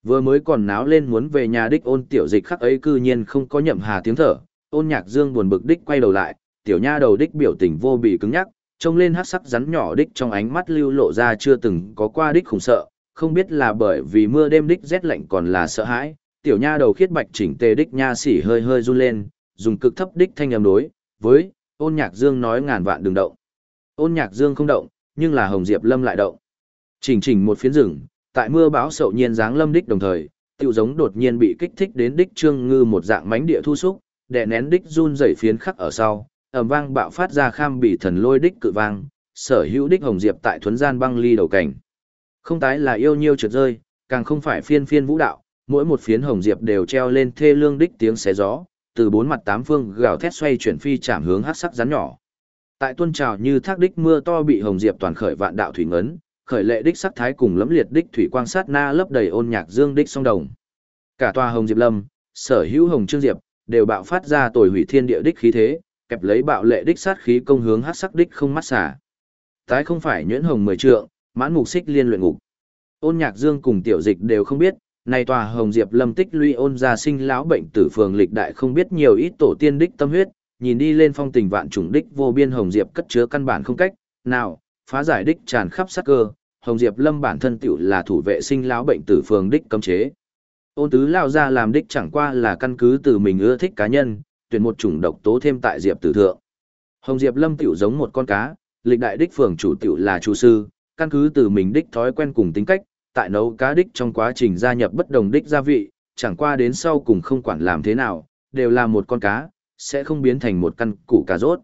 A: Vừa mới còn náo lên muốn về nhà đích ôn tiểu dịch khắc ấy cư nhiên không có nhậm hà tiếng thở, ôn nhạc dương buồn bực đích quay đầu lại, tiểu nha đầu đích biểu tình vô bị cứng nhắc, trông lên hắc sắc rắn nhỏ đích trong ánh mắt lưu lộ ra chưa từng có qua đích khủng sợ, không biết là bởi vì mưa đêm đích rét lạnh còn là sợ hãi, tiểu nha đầu khiết bạch chỉnh tề đích nha sỉ hơi hơi run lên, dùng cực thấp đích thanh âm đối, với, ôn nhạc dương nói ngàn vạn đừng động. Ôn nhạc dương không động, nhưng là Hồng Diệp Lâm lại động. Chỉnh chỉnh một phiến rừng, tại mưa bão sậu nhiên dáng lâm đích đồng thời, tiểu giống đột nhiên bị kích thích đến đích trương ngư một dạng mánh địa thu xúc, đè nén đích run rẩy phiến khắc ở sau, ầm vang bạo phát ra kham bị thần lôi đích cự vang, sở hữu đích hồng diệp tại thuấn gian băng ly đầu cảnh. Không tái là yêu nhiêu trượt rơi, càng không phải phiên phiên vũ đạo, mỗi một phiến hồng diệp đều treo lên thê lương đích tiếng xé gió, từ bốn mặt tám phương gào thét xoay chuyển phi chạm hướng hắc sắc rắn nhỏ. Tại tuôn trào như thác đích mưa to bị hồng diệp toàn khởi vạn đạo thủy ngấn, khởi lệ đích sắc thái cùng lẫm liệt đích thủy quang sát na lấp đầy ôn nhạc dương đích song đồng. Cả tòa hồng diệp lâm, sở hữu hồng trương diệp, đều bạo phát ra tồi hủy thiên địa đích khí thế, kẹp lấy bạo lệ đích sát khí công hướng hắc sắc đích không mắt xả. Tái không phải nhuyễn hồng mười trượng, mãn mục xích liên luyện ngục. Ôn Nhạc Dương cùng tiểu dịch đều không biết, này tòa hồng diệp lâm tích lũy ôn gia sinh lão bệnh tử phường lịch đại không biết nhiều ít tổ tiên đích tâm huyết, nhìn đi lên phong tình vạn trùng đích vô biên hồng diệp cất chứa căn bản không cách, nào, phá giải đích tràn khắp sắc cơ, hồng diệp lâm bản thân tiểu là thủ vệ sinh lão bệnh tử phường đích cấm chế. Ôn tứ lao ra làm đích chẳng qua là căn cứ từ mình ưa thích cá nhân, tuyển một chủng độc tố thêm tại diệp tử thượng. Hồng diệp lâm tiểu giống một con cá, lịch đại đích phường chủ tiểu là chủ sư, căn cứ từ mình đích thói quen cùng tính cách, tại nấu cá đích trong quá trình gia nhập bất đồng đích gia vị, chẳng qua đến sau cùng không quản làm thế nào, đều là một con cá, sẽ không biến thành một căn củ cà rốt.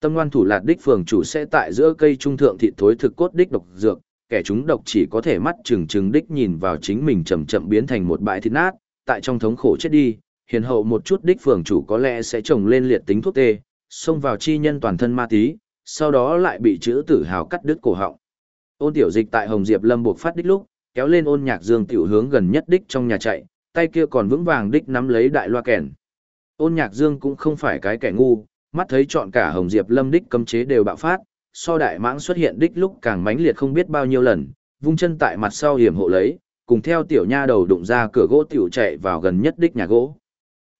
A: Tâm ngoan thủ lạt đích phường chủ sẽ tại giữa cây trung thượng thịt thối thực cốt đích độc dược, kẻ chúng độc chỉ có thể mắt chừng chừng đích nhìn vào chính mình chậm chậm biến thành một bãi thịt nát, tại trong thống khổ chết đi, hiền hậu một chút đích phường chủ có lẽ sẽ trồng lên liệt tính thuốc tê, xông vào chi nhân toàn thân ma tí, sau đó lại bị chữ tử hào cắt đứt cổ họng. Ôn tiểu dịch tại Hồng Diệp Lâm buộc phát đích lúc, kéo lên ôn nhạc dương tiểu hướng gần nhất đích trong nhà chạy, tay kia còn vững vàng đích nắm lấy đại loa kèn. Ôn nhạc dương cũng không phải cái kẻ ngu, mắt thấy chọn cả Hồng Diệp Lâm đích cấm chế đều bạo phát, so đại mãng xuất hiện đích lúc càng mãnh liệt không biết bao nhiêu lần, vung chân tại mặt sau hiểm hộ lấy, cùng theo tiểu nha đầu đụng ra cửa gỗ tiểu chạy vào gần nhất đích nhà gỗ.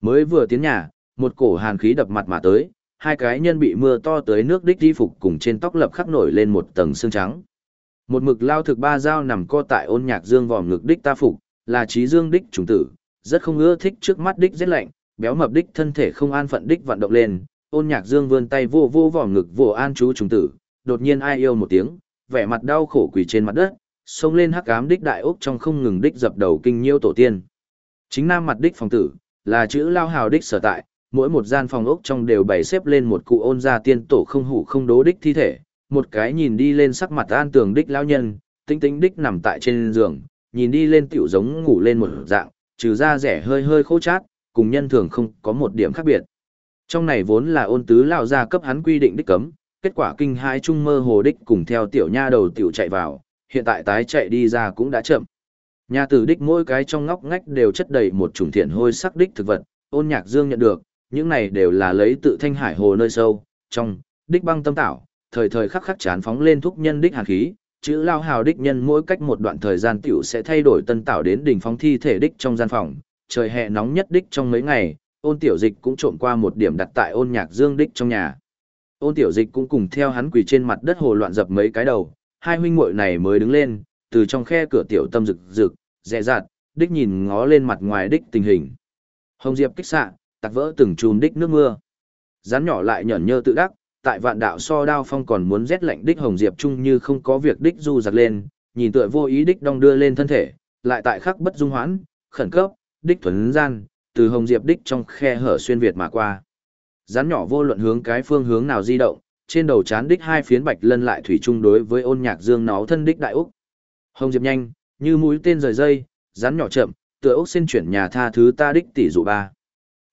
A: Mới vừa tiến nhà, một cổ hàn khí đập mặt mà tới, hai cái nhân bị mưa to tới nước đích di phục cùng trên tóc lập khắc nổi lên một tầng xương trắng. Một mực lao thực ba dao nằm co tại ôn nhạc dương vòm ngực đích ta phục, là trí dương đích trùng tử, rất không ưa thích trước mắt đích rét lạnh, béo mập đích thân thể không an phận đích vận động lên, ôn nhạc dương vươn tay vô vô vòm ngực vô an chú trùng tử, đột nhiên ai yêu một tiếng, vẻ mặt đau khổ quỳ trên mặt đất, xông lên hắc ám đích đại ốc trong không ngừng đích dập đầu kinh nhiêu tổ tiên. Chính nam mặt đích phòng tử, là chữ lao hào đích sở tại, mỗi một gian phòng ốc trong đều bày xếp lên một cụ ôn gia tiên tổ không hủ không đố đích thi thể, một cái nhìn đi lên sắc mặt an tường đích lão nhân, tinh tinh đích nằm tại trên giường, nhìn đi lên tiểu giống ngủ lên một dạng, trừ da rẻ hơi hơi khô chát, cùng nhân thường không có một điểm khác biệt. Trong này vốn là ôn tứ lão gia cấp hắn quy định đích cấm, kết quả kinh hai trung mơ hồ đích cùng theo tiểu nha đầu tiểu chạy vào, hiện tại tái chạy đi ra cũng đã chậm. Nhà tử đích mỗi cái trong ngóc ngách đều chất đầy một chủng thiện hôi sắc đích thực vật, ôn nhạc dương nhận được, những này đều là lấy tự thanh hải hồ nơi sâu, trong, đích băng tâm tảo, thời thời khắc khắc chán phóng lên thúc nhân đích hàn khí, chữ lao hào đích nhân mỗi cách một đoạn thời gian tiểu sẽ thay đổi tân tạo đến đỉnh phóng thi thể đích trong gian phòng, trời hè nóng nhất đích trong mấy ngày, ôn tiểu dịch cũng trộn qua một điểm đặt tại ôn nhạc dương đích trong nhà. Ôn tiểu dịch cũng cùng theo hắn quỳ trên mặt đất hồ loạn dập mấy cái đầu, hai huynh muội này mới đứng lên, từ trong khe cửa tiểu tâm rực rực, dè dạt, đích nhìn ngó lên mặt ngoài đích tình hình. Hồng Diệp kích xạ, tạc vỡ từng chùm đích nước mưa. Rắn nhỏ lại nhẫn nhơ tự đắc, tại vạn đạo so đao phong còn muốn rét lạnh đích hồng diệp chung như không có việc đích du giặc lên, nhìn tựa vô ý đích đong đưa lên thân thể, lại tại khắc bất dung hoãn, khẩn cấp, đích thuần gian, từ hồng diệp đích trong khe hở xuyên việt mà qua. Rắn nhỏ vô luận hướng cái phương hướng nào di động, trên đầu chán đích hai phiến bạch lân lại thủy chung đối với ôn nhạc dương nó thân đích đại úc. Hồng diệp nhanh, như mũi tên rời dây, rắn nhỏ chậm, tựa úc xin chuyển nhà tha thứ ta đích tỷ dụ ba.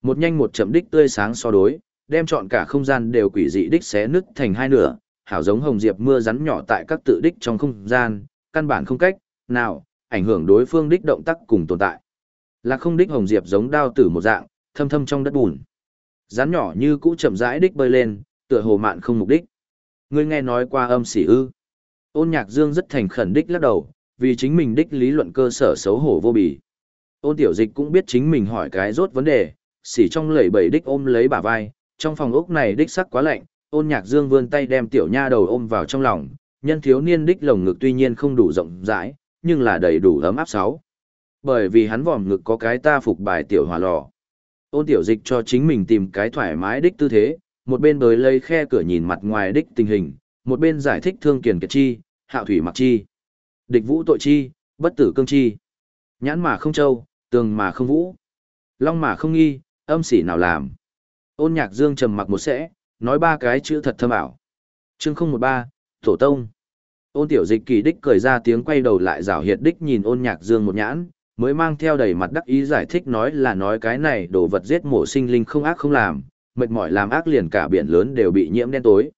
A: Một nhanh một chậm đích tươi sáng so đối, đem chọn cả không gian đều quỷ dị đích xé nứt thành hai nửa, hảo giống hồng diệp mưa rắn nhỏ tại các tự đích trong không gian, căn bản không cách nào ảnh hưởng đối phương đích động tác cùng tồn tại. Là không đích hồng diệp giống đao tử một dạng, thâm thâm trong đất bùn. Rắn nhỏ như cũ chậm rãi đích bơi lên, tựa hồ mạn không mục đích. Ngươi nghe nói qua âm sĩ ư? Ôn Nhạc Dương rất thành khẩn đích lắc đầu, vì chính mình đích lý luận cơ sở xấu hổ vô bì. Ôn Tiểu Dịch cũng biết chính mình hỏi cái rốt vấn đề, xỉ trong lẩy bẩy đích ôm lấy bả vai, trong phòng ốc này đích sắc quá lạnh, ôn nhạc dương vươn tay đem tiểu nha đầu ôm vào trong lòng, nhân thiếu niên đích lồng ngực tuy nhiên không đủ rộng rãi, nhưng là đầy đủ ấm áp sáu. Bởi vì hắn vòm ngực có cái ta phục bài tiểu hỏa lò. Ôn tiểu dịch cho chính mình tìm cái thoải mái đích tư thế, một bên bới lấy khe cửa nhìn mặt ngoài đích tình hình, một bên giải thích thương kiền kiệt chi, hạo thủy mặc chi. Địch vũ tội chi, bất tử cương chi. Nhãn mà không trâu, tường mà không vũ. Long mà không nghi, âm sỉ nào làm. Ôn nhạc dương trầm mặc một sẽ, nói ba cái chữ thật thâm ảo. Chương không một ba, Tổ Tông. Ôn tiểu dịch kỳ đích cười ra tiếng quay đầu lại rảo hiệt đích nhìn ôn nhạc dương một nhãn, mới mang theo đầy mặt đắc ý giải thích nói là nói cái này đồ vật giết mổ sinh linh không ác không làm, mệt mỏi làm ác liền cả biển lớn đều bị nhiễm đen tối.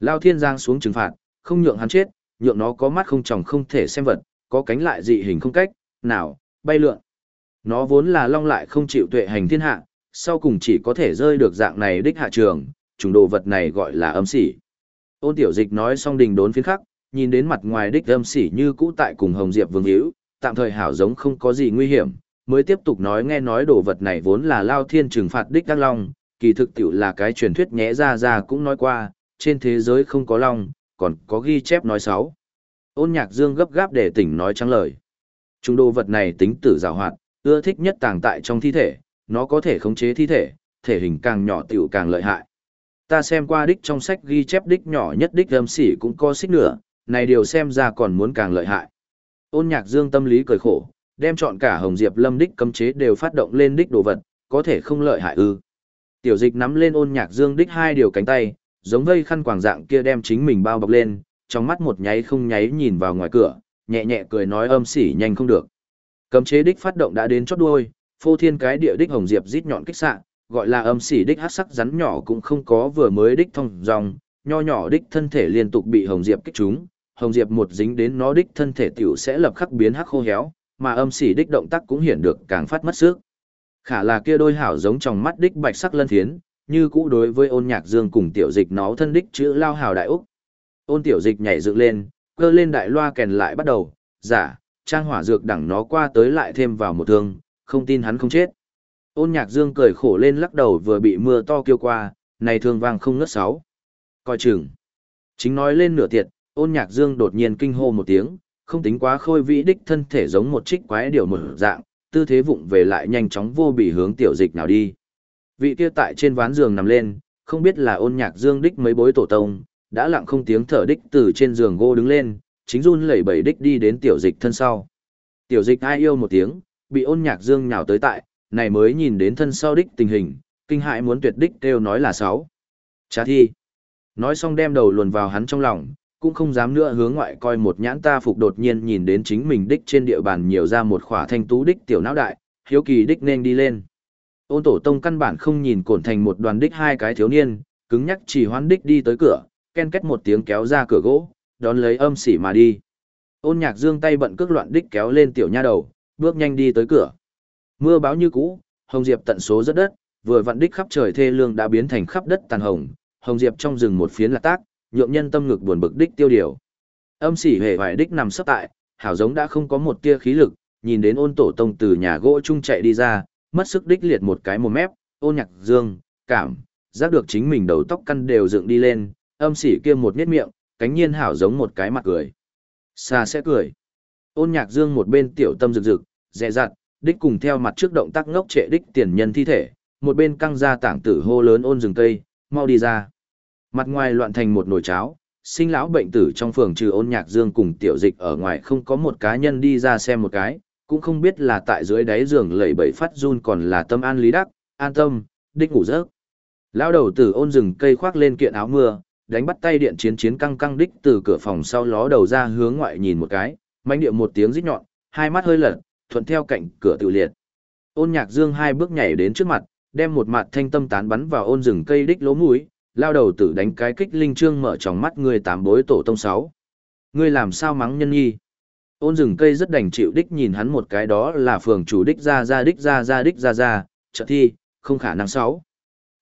A: Lao thiên giang xuống trừng phạt, không nhượng hắn chết, nhượng nó có mắt không tròng không thể xem vật, có cánh lại dị hình không cách, nào, bay lượn. Nó vốn là long lại không chịu tuệ hành thiên hạ, sau cùng chỉ có thể rơi được dạng này đích hạ trường, chủng đồ vật này gọi là âm sỉ. Ôn tiểu dịch nói xong đình đốn phiến khắc, nhìn đến mặt ngoài đích âm sỉ như cũ tại cùng Hồng Diệp vương hữu, tạm thời hảo giống không có gì nguy hiểm, mới tiếp tục nói nghe nói đồ vật này vốn là lao thiên trừng phạt đích các long, kỳ thực tiểu là cái truyền thuyết nhẽ ra ra cũng nói qua, trên thế giới không có long, còn có ghi chép nói xấu. Ôn nhạc dương gấp gáp để tỉnh nói trắng lời. Trung đồ vật này tính tử rào hoạt, ưa thích nhất tàng tại trong thi thể, nó có thể khống chế thi thể, thể hình càng nhỏ tiểu càng lợi hại. Ta xem qua đích trong sách ghi chép đích nhỏ nhất đích âm sỉ cũng có xích nửa, này điều xem ra còn muốn càng lợi hại. Ôn nhạc dương tâm lý cười khổ, đem chọn cả Hồng Diệp Lâm đích cấm chế đều phát động lên đích đồ vật, có thể không lợi hại ư. Tiểu dịch nắm lên ôn nhạc dương đích hai điều cánh tay, giống vây khăn quàng dạng kia đem chính mình bao bọc lên, trong mắt một nháy không nháy nhìn vào ngoài cửa, nhẹ nhẹ cười nói âm sỉ nhanh không được. Cấm chế đích phát động đã đến chót đuôi, phô thiên cái địa đích Hồng Diệp rít nhọn kích xạ, gọi là âm xỉ đích hát sắc rắn nhỏ cũng không có vừa mới đích thông dòng, nho nhỏ đích thân thể liên tục bị Hồng Diệp kích trúng, Hồng Diệp một dính đến nó đích thân thể tiểu sẽ lập khắc biến hắc khô héo, mà âm xỉ đích động tác cũng hiển được càng phát mất sức. Khả là kia đôi hảo giống trong mắt đích bạch sắc lân thiến, như cũ đối với ôn nhạc dương cùng tiểu dịch nó thân đích chữ lao hào đại úc. Ôn tiểu dịch nhảy dựng lên, cơ lên đại loa kèn lại bắt đầu, giả, trang hỏa dược đẳng nó qua tới lại thêm vào một thương, không tin hắn không chết. Ôn nhạc dương cười khổ lên lắc đầu vừa bị mưa to kêu qua, này thương vang không ngất sáu. Coi chừng. Chính nói lên nửa tiệt, ôn nhạc dương đột nhiên kinh hô một tiếng, không tính quá khôi vĩ đích thân thể giống một trích quái điều một dạng, tư thế vụng về lại nhanh chóng vô bị hướng tiểu dịch nào đi. Vị kia tại trên ván giường nằm lên, không biết là ôn nhạc dương đích mấy bối tổ tông, đã lặng không tiếng thở đích từ trên giường gô đứng lên, chính run lẩy bẩy đích đi đến tiểu dịch thân sau. Tiểu dịch ai yêu một tiếng, bị ôn nhạc dương nhào tới tại, này mới nhìn đến thân sau đích tình hình, kinh hại muốn tuyệt đích kêu nói là sáu. Chá thi. Nói xong đem đầu luồn vào hắn trong lòng, cũng không dám nữa hướng ngoại coi một nhãn ta phục đột nhiên nhìn đến chính mình đích trên địa bàn nhiều ra một khỏa thanh tú đích tiểu não đại, hiếu kỳ đích nên đi lên. Ôn tổ tông căn bản không nhìn cổn thành một đoàn đích hai cái thiếu niên, cứng nhắc chỉ hoán đích đi tới cửa, ken kết một tiếng kéo ra cửa gỗ, đón lấy âm xỉ mà đi. Ôn nhạc dương tay bận cước loạn đích kéo lên tiểu nha đầu, bước nhanh đi tới cửa. Mưa báo như cũ, hồng diệp tận số rất đất, vừa vặn đích khắp trời thê lương đã biến thành khắp đất tàn hồng, hồng diệp trong rừng một phiến là tác, nhượng nhân tâm ngực buồn bực đích tiêu điều. Âm sỉ hề hoài đích nằm sấp tại, hảo giống đã không có một tia khí lực, nhìn đến ôn tổ tông từ nhà gỗ chung chạy đi ra, mất sức đích liệt một cái mồm mép, ôn nhạc dương, cảm, giác được chính mình đầu tóc căn đều dựng đi lên, âm sỉ kia một nhếch miệng, cánh nhiên hảo giống một cái mặt cười. Xa sẽ cười. Ôn nhạc dương một bên tiểu tâm rực rực, dè dặt, đích cùng theo mặt trước động tác ngốc trệ đích tiền nhân thi thể, một bên căng ra tảng tử hô lớn ôn rừng cây, mau đi ra. Mặt ngoài loạn thành một nồi cháo, sinh lão bệnh tử trong phường trừ ôn nhạc dương cùng tiểu dịch ở ngoài không có một cá nhân đi ra xem một cái, cũng không biết là tại dưới đáy giường lẩy bẩy phát run còn là tâm an lý đắc, an tâm, đích ngủ giấc. Lão đầu tử ôn rừng cây khoác lên kiện áo mưa, đánh bắt tay điện chiến chiến căng căng đích từ cửa phòng sau ló đầu ra hướng ngoại nhìn một cái, mánh điệu một tiếng rít nhọn, hai mắt hơi lật, thuận theo cạnh cửa tự liệt. Ôn nhạc dương hai bước nhảy đến trước mặt, đem một mặt thanh tâm tán bắn vào ôn rừng cây đích lỗ mũi, lao đầu tử đánh cái kích linh trương mở tròng mắt người tám bối tổ tông sáu. Ngươi làm sao mắng nhân nhi? Ôn rừng cây rất đành chịu đích nhìn hắn một cái đó là phường chủ đích ra ra đích ra ra đích ra ra, trợ thi, không khả năng sáu.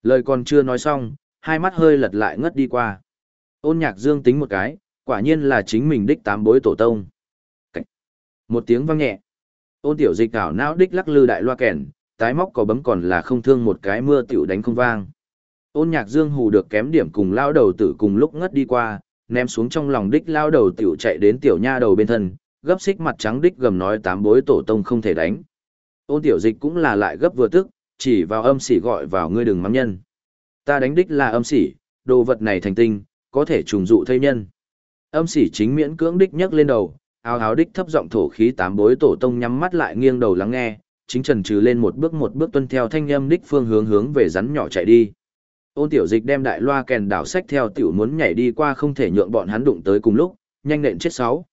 A: Lời còn chưa nói xong, hai mắt hơi lật lại ngất đi qua. Ôn nhạc dương tính một cái, quả nhiên là chính mình đích tám bối tổ tông. Cách. Một tiếng vang nhẹ. Ôn tiểu dịch ảo não đích lắc lư đại loa kèn, tái móc có bấm còn là không thương một cái mưa tiểu đánh không vang. Ôn nhạc dương hù được kém điểm cùng lao đầu tử cùng lúc ngất đi qua, ném xuống trong lòng đích lao đầu tiểu chạy đến tiểu nha đầu bên thân, gấp xích mặt trắng đích gầm nói tám bối tổ tông không thể đánh. Ôn tiểu dịch cũng là lại gấp vừa tức, chỉ vào âm sỉ gọi vào ngươi đừng mắng nhân. Ta đánh đích là âm sỉ, đồ vật này thành tinh, có thể trùng dụ thây nhân. Âm sỉ chính miễn cưỡng đích nhấc lên đầu, áo áo đích thấp giọng thổ khí tám bối tổ tông nhắm mắt lại nghiêng đầu lắng nghe, chính trần trừ lên một bước một bước tuân theo thanh âm đích phương hướng hướng về rắn nhỏ chạy đi. Ôn tiểu dịch đem đại loa kèn đảo sách theo tiểu muốn nhảy đi qua không thể nhượng bọn hắn đụng tới cùng lúc, nhanh nện chết sáu.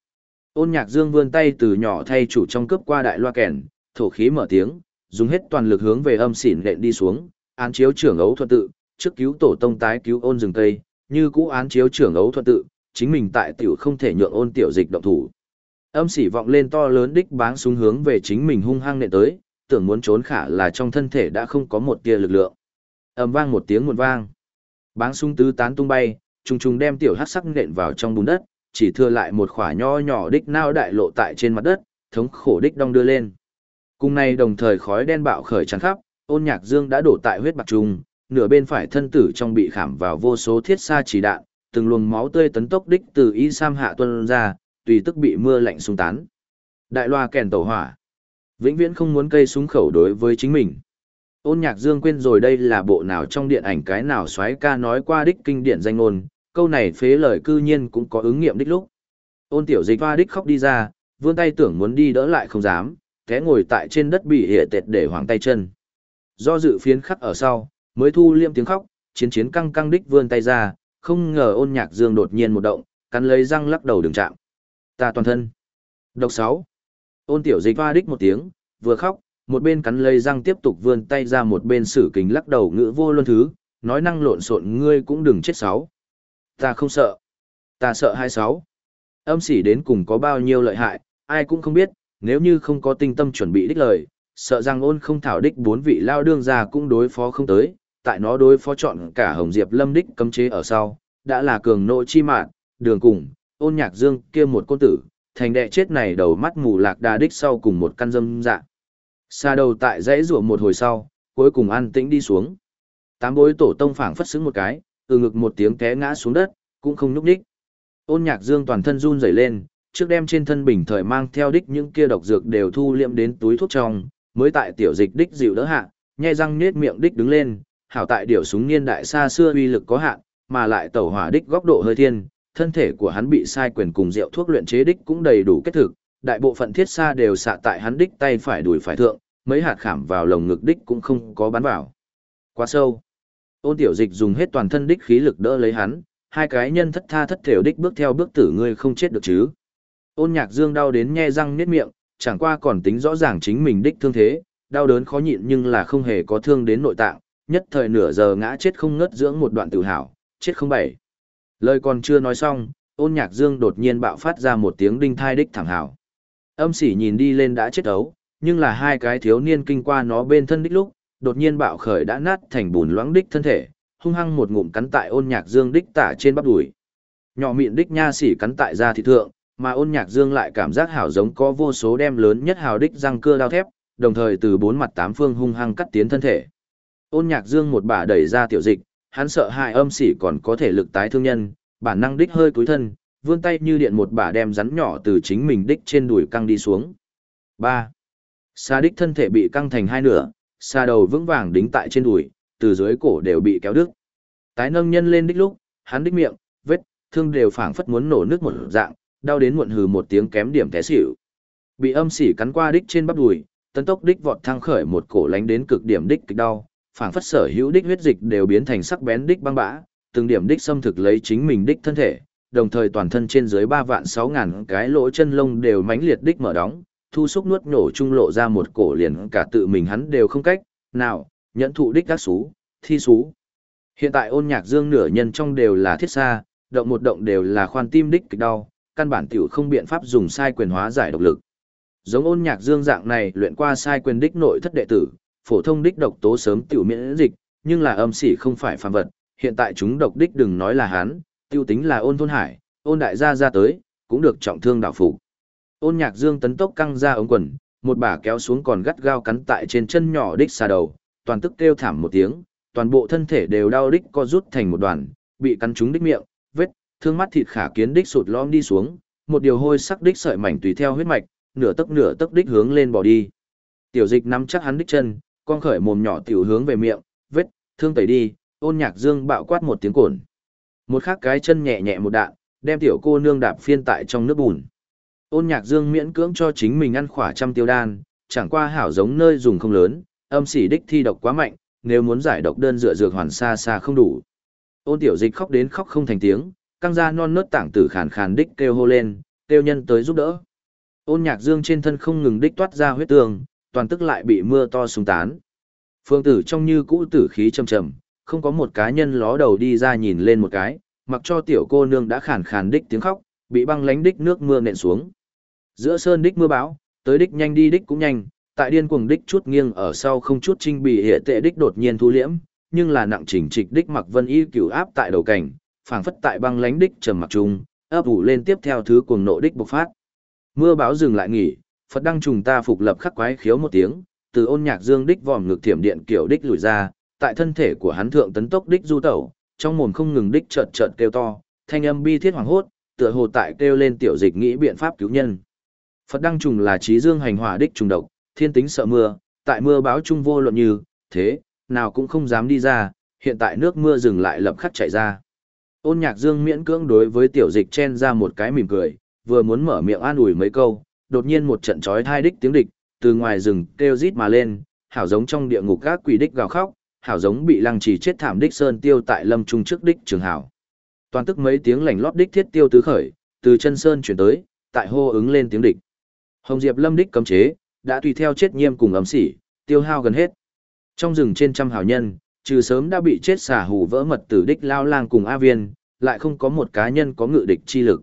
A: Ôn nhạc dương vươn tay từ nhỏ thay chủ trong cướp qua đại loa kèn, Thổ khí mở tiếng, dùng hết toàn lực hướng về âm xỉn nện đi xuống, án chiếu trưởng ấu thuận tự, trước cứu tổ tông tái cứu ôn rừng tây, như cũ án chiếu trưởng ấu thuận tự, chính mình tại tiểu không thể nhượng ôn tiểu dịch động thủ. Âm sỉ vọng lên to lớn đích báng súng hướng về chính mình hung hăng nện tới, tưởng muốn trốn khả là trong thân thể đã không có một tia lực lượng. ầm vang một tiếng một vang. Báng súng tứ tán tung bay, trùng trùng đem tiểu hắc sắc nện vào trong bùn đất, chỉ thừa lại một khỏa nho nhỏ đích nao đại lộ tại trên mặt đất, thống khổ đích đong đưa lên. Cùng nay đồng thời khói đen bạo khởi tràn khắp, ôn nhạc dương đã đổ tại huyết bạc trùng, nửa bên phải thân tử trong bị khảm vào vô số thiết xa chỉ đạn, từng luồng máu tươi tấn tốc đích từ y sam hạ tuân ra, tùy tức bị mưa lạnh xung tán. Đại loa kèn tẩu hỏa. Vĩnh viễn không muốn cây súng khẩu đối với chính mình. Ôn nhạc dương quên rồi đây là bộ nào trong điện ảnh cái nào xoáy ca nói qua đích kinh điển danh ngôn, câu này phế lời cư nhiên cũng có ứng nghiệm đích lúc. Ôn tiểu dịch hoa đích khóc đi ra, vươn tay tưởng muốn đi đỡ lại không dám, té ngồi tại trên đất bị hệ tệt để hoàng tay chân. Do dự phiến khắc ở sau, mới thu liêm tiếng khóc, chiến chiến căng căng đích vươn tay ra, không ngờ ôn nhạc dương đột nhiên một động, cắn lấy răng lắc đầu đường chạm. Ta toàn thân. Độc 6. Ôn tiểu dịch hoa đích một tiếng, vừa khóc, một bên cắn lây răng tiếp tục vươn tay ra một bên sử kính lắc đầu ngữ vô luân thứ, nói năng lộn xộn ngươi cũng đừng chết sáu. Ta không sợ. Ta sợ hai sáu. Âm sỉ đến cùng có bao nhiêu lợi hại, ai cũng không biết, nếu như không có tinh tâm chuẩn bị đích lời, sợ rằng ôn không thảo đích bốn vị lao đương ra cũng đối phó không tới, tại nó đối phó chọn cả Hồng Diệp Lâm đích cấm chế ở sau, đã là cường nội chi mạng, đường cùng, ôn nhạc dương kia một côn tử, thành đệ chết này đầu mắt mù lạc đà đích sau cùng một căn dâm dạ. Xa đầu tại dãy rủa một hồi sau, cuối cùng an tĩnh đi xuống. Tám bối tổ tông phảng phất xứng một cái, từ ngực một tiếng té ngã xuống đất, cũng không nhúc đích. Ôn nhạc dương toàn thân run rẩy lên, trước đem trên thân bình thời mang theo đích những kia độc dược đều thu liệm đến túi thuốc trong, mới tại tiểu dịch đích dịu đỡ hạ, nhai răng nết miệng đích đứng lên, hảo tại điều súng niên đại xa xưa uy lực có hạn, mà lại tẩu hỏa đích góc độ hơi thiên, thân thể của hắn bị sai quyền cùng rượu thuốc luyện chế đích cũng đầy đủ kết thực, đại bộ phận thiết xa đều xạ tại hắn đích tay phải đùi phải thượng, mấy hạt khảm vào lồng ngực đích cũng không có bắn vào. Quá sâu. Ôn tiểu dịch dùng hết toàn thân đích khí lực đỡ lấy hắn, hai cái nhân thất tha thất thểu đích bước theo bước tử ngươi không chết được chứ. Ôn nhạc dương đau đến nhe răng niết miệng, chẳng qua còn tính rõ ràng chính mình đích thương thế, đau đớn khó nhịn nhưng là không hề có thương đến nội tạng, nhất thời nửa giờ ngã chết không ngất dưỡng một đoạn tự hào, chết không bảy. Lời còn chưa nói xong, ôn nhạc dương đột nhiên bạo phát ra một tiếng đinh thai đích thẳng hảo. Âm sỉ nhìn đi lên đã chết ấu, nhưng là hai cái thiếu niên kinh qua nó bên thân đích lúc, đột nhiên bạo khởi đã nát thành bùn loãng đích thân thể, hung hăng một ngụm cắn tại ôn nhạc dương đích tả trên bắp đùi. Nhỏ miệng đích nha sỉ cắn tại da thị thượng, mà ôn nhạc dương lại cảm giác hảo giống có vô số đem lớn nhất hào đích răng cưa đao thép, đồng thời từ bốn mặt tám phương hung hăng cắt tiến thân thể. Ôn nhạc dương một bà đẩy ra tiểu dịch, hắn sợ hại âm sỉ còn có thể lực tái thương nhân, bản năng đích hơi cúi thân, vươn tay như điện một bà đem rắn nhỏ từ chính mình đích trên đùi căng đi xuống. 3. Sa đích thân thể bị căng thành hai nửa, sa đầu vững vàng đính tại trên đùi, từ dưới cổ đều bị kéo đứt. Tái nâng nhân lên đích lúc, hắn đích miệng, vết, thương đều phảng phất muốn nổ nước một dạng, đau đến muộn hừ một tiếng kém điểm té xỉu. Bị âm sỉ cắn qua đích trên bắp đùi, tấn tốc đích vọt thăng khởi một cổ lánh đến cực điểm đích kịch đau, phảng phất sở hữu đích huyết dịch đều biến thành sắc bén đích băng bã, từng điểm đích xâm thực lấy chính mình đích thân thể, đồng thời toàn thân trên dưới ba vạn sáu ngàn cái lỗ chân lông đều mãnh liệt đích mở đóng, thu xúc nuốt nổ trung lộ ra một cổ liền cả tự mình hắn đều không cách, nào, nhẫn thụ đích các xú, thi xú. Hiện tại ôn nhạc dương nửa nhân trong đều là thiết xa, động một động đều là khoan tim đích kịch đau, căn bản tiểu không biện pháp dùng sai quyền hóa giải độc lực. Giống ôn nhạc dương dạng này luyện qua sai quyền đích nội thất đệ tử, phổ thông đích độc tố sớm tiểu miễn dịch, nhưng là âm sỉ không phải phàm vật, hiện tại chúng độc đích đừng nói là hắn, tiêu tính là ôn thôn hải, ôn đại gia ra tới, cũng được trọng thương đạo phủ. Ôn nhạc dương tấn tốc căng ra ống quần, một bà kéo xuống còn gắt gao cắn tại trên chân nhỏ đích xa đầu, toàn tức kêu thảm một tiếng, toàn bộ thân thể đều đau đích co rút thành một đoàn, bị cắn trúng đích miệng, vết, thương mắt thịt khả kiến đích sụt lõm đi xuống, một điều hôi sắc đích sợi mảnh tùy theo huyết mạch, nửa tấc nửa tấc đích hướng lên bỏ đi. Tiểu dịch nắm chắc hắn đích chân, con khởi mồm nhỏ tiểu hướng về miệng, vết, thương tẩy đi, ôn nhạc dương bạo quát một tiếng cồn. Một khắc cái chân nhẹ nhẹ một đạn, đem tiểu cô nương đạp phiên tại trong nước bùn. Ôn nhạc dương miễn cưỡng cho chính mình ăn khỏa trăm tiêu đan, chẳng qua hảo giống nơi dùng không lớn, âm sỉ đích thi độc quá mạnh, nếu muốn giải độc đơn dựa dược hoàn xa xa không đủ. Ôn tiểu dịch khóc đến khóc không thành tiếng, căng ra non nớt tảng tử khàn khàn đích kêu hô lên, kêu nhân tới giúp đỡ. Ôn nhạc dương trên thân không ngừng đích toát ra huyết tường, toàn tức lại bị mưa to súng tán. Phương tử trong như cũ tử khí trầm trầm, không có một cá nhân ló đầu đi ra nhìn lên một cái, mặc cho tiểu cô nương đã khàn khàn đích tiếng khóc, bị băng lánh đích nước mưa nện xuống. Giữa sơn đích mưa bão, tới đích nhanh đi đích cũng nhanh, tại điên cuồng đích chút nghiêng ở sau không chút trinh bị hệ tệ đích đột nhiên thu liễm, nhưng là nặng chỉnh trịch đích mặc vân y cửu áp tại đầu cảnh, phảng phất tại băng lánh đích trầm mặc trung, ấp ủ lên tiếp theo thứ cuồng nộ đích bộc phát. Mưa bão dừng lại nghỉ, Phật đăng trùng ta phục lập khắc quái khiếu một tiếng, từ ôn nhạc dương đích vòm ngực thiểm điện kiểu đích lùi ra, tại thân thể của hắn thượng tấn tốc đích du tẩu, trong mồm không ngừng đích chợt chợt kêu to, thanh âm bi thiết hoàng hốt, tựa hồ tại kêu lên tiểu dịch nghĩ biện pháp cứu nhân. Phật đăng trùng là trí dương hành hỏa đích trùng độc, thiên tính sợ mưa, tại mưa báo trung vô luận như, thế, nào cũng không dám đi ra, hiện tại nước mưa dừng lại lập khắc chạy ra. Ôn nhạc dương miễn cưỡng đối với tiểu dịch chen ra một cái mỉm cười, vừa muốn mở miệng an ủi mấy câu, đột nhiên một trận chói thai đích tiếng địch, từ ngoài rừng kêu rít mà lên, hảo giống trong địa ngục các quỷ đích gào khóc, hảo giống bị lăng trì chết thảm đích sơn tiêu tại lâm trung trước đích trường hảo. Toàn tức mấy tiếng lảnh lót đích thiết tiêu tứ khởi, từ chân sơn chuyển tới, tại hô ứng lên tiếng địch. Hồng Diệp lâm đích cấm chế, đã tùy theo chết nhiêm cùng ấm sỉ, tiêu hao gần hết. Trong rừng trên trăm hảo nhân, trừ sớm đã bị chết xả hủ vỡ mật tử đích lao lang cùng A viên, lại không có một cá nhân có ngự địch chi lực.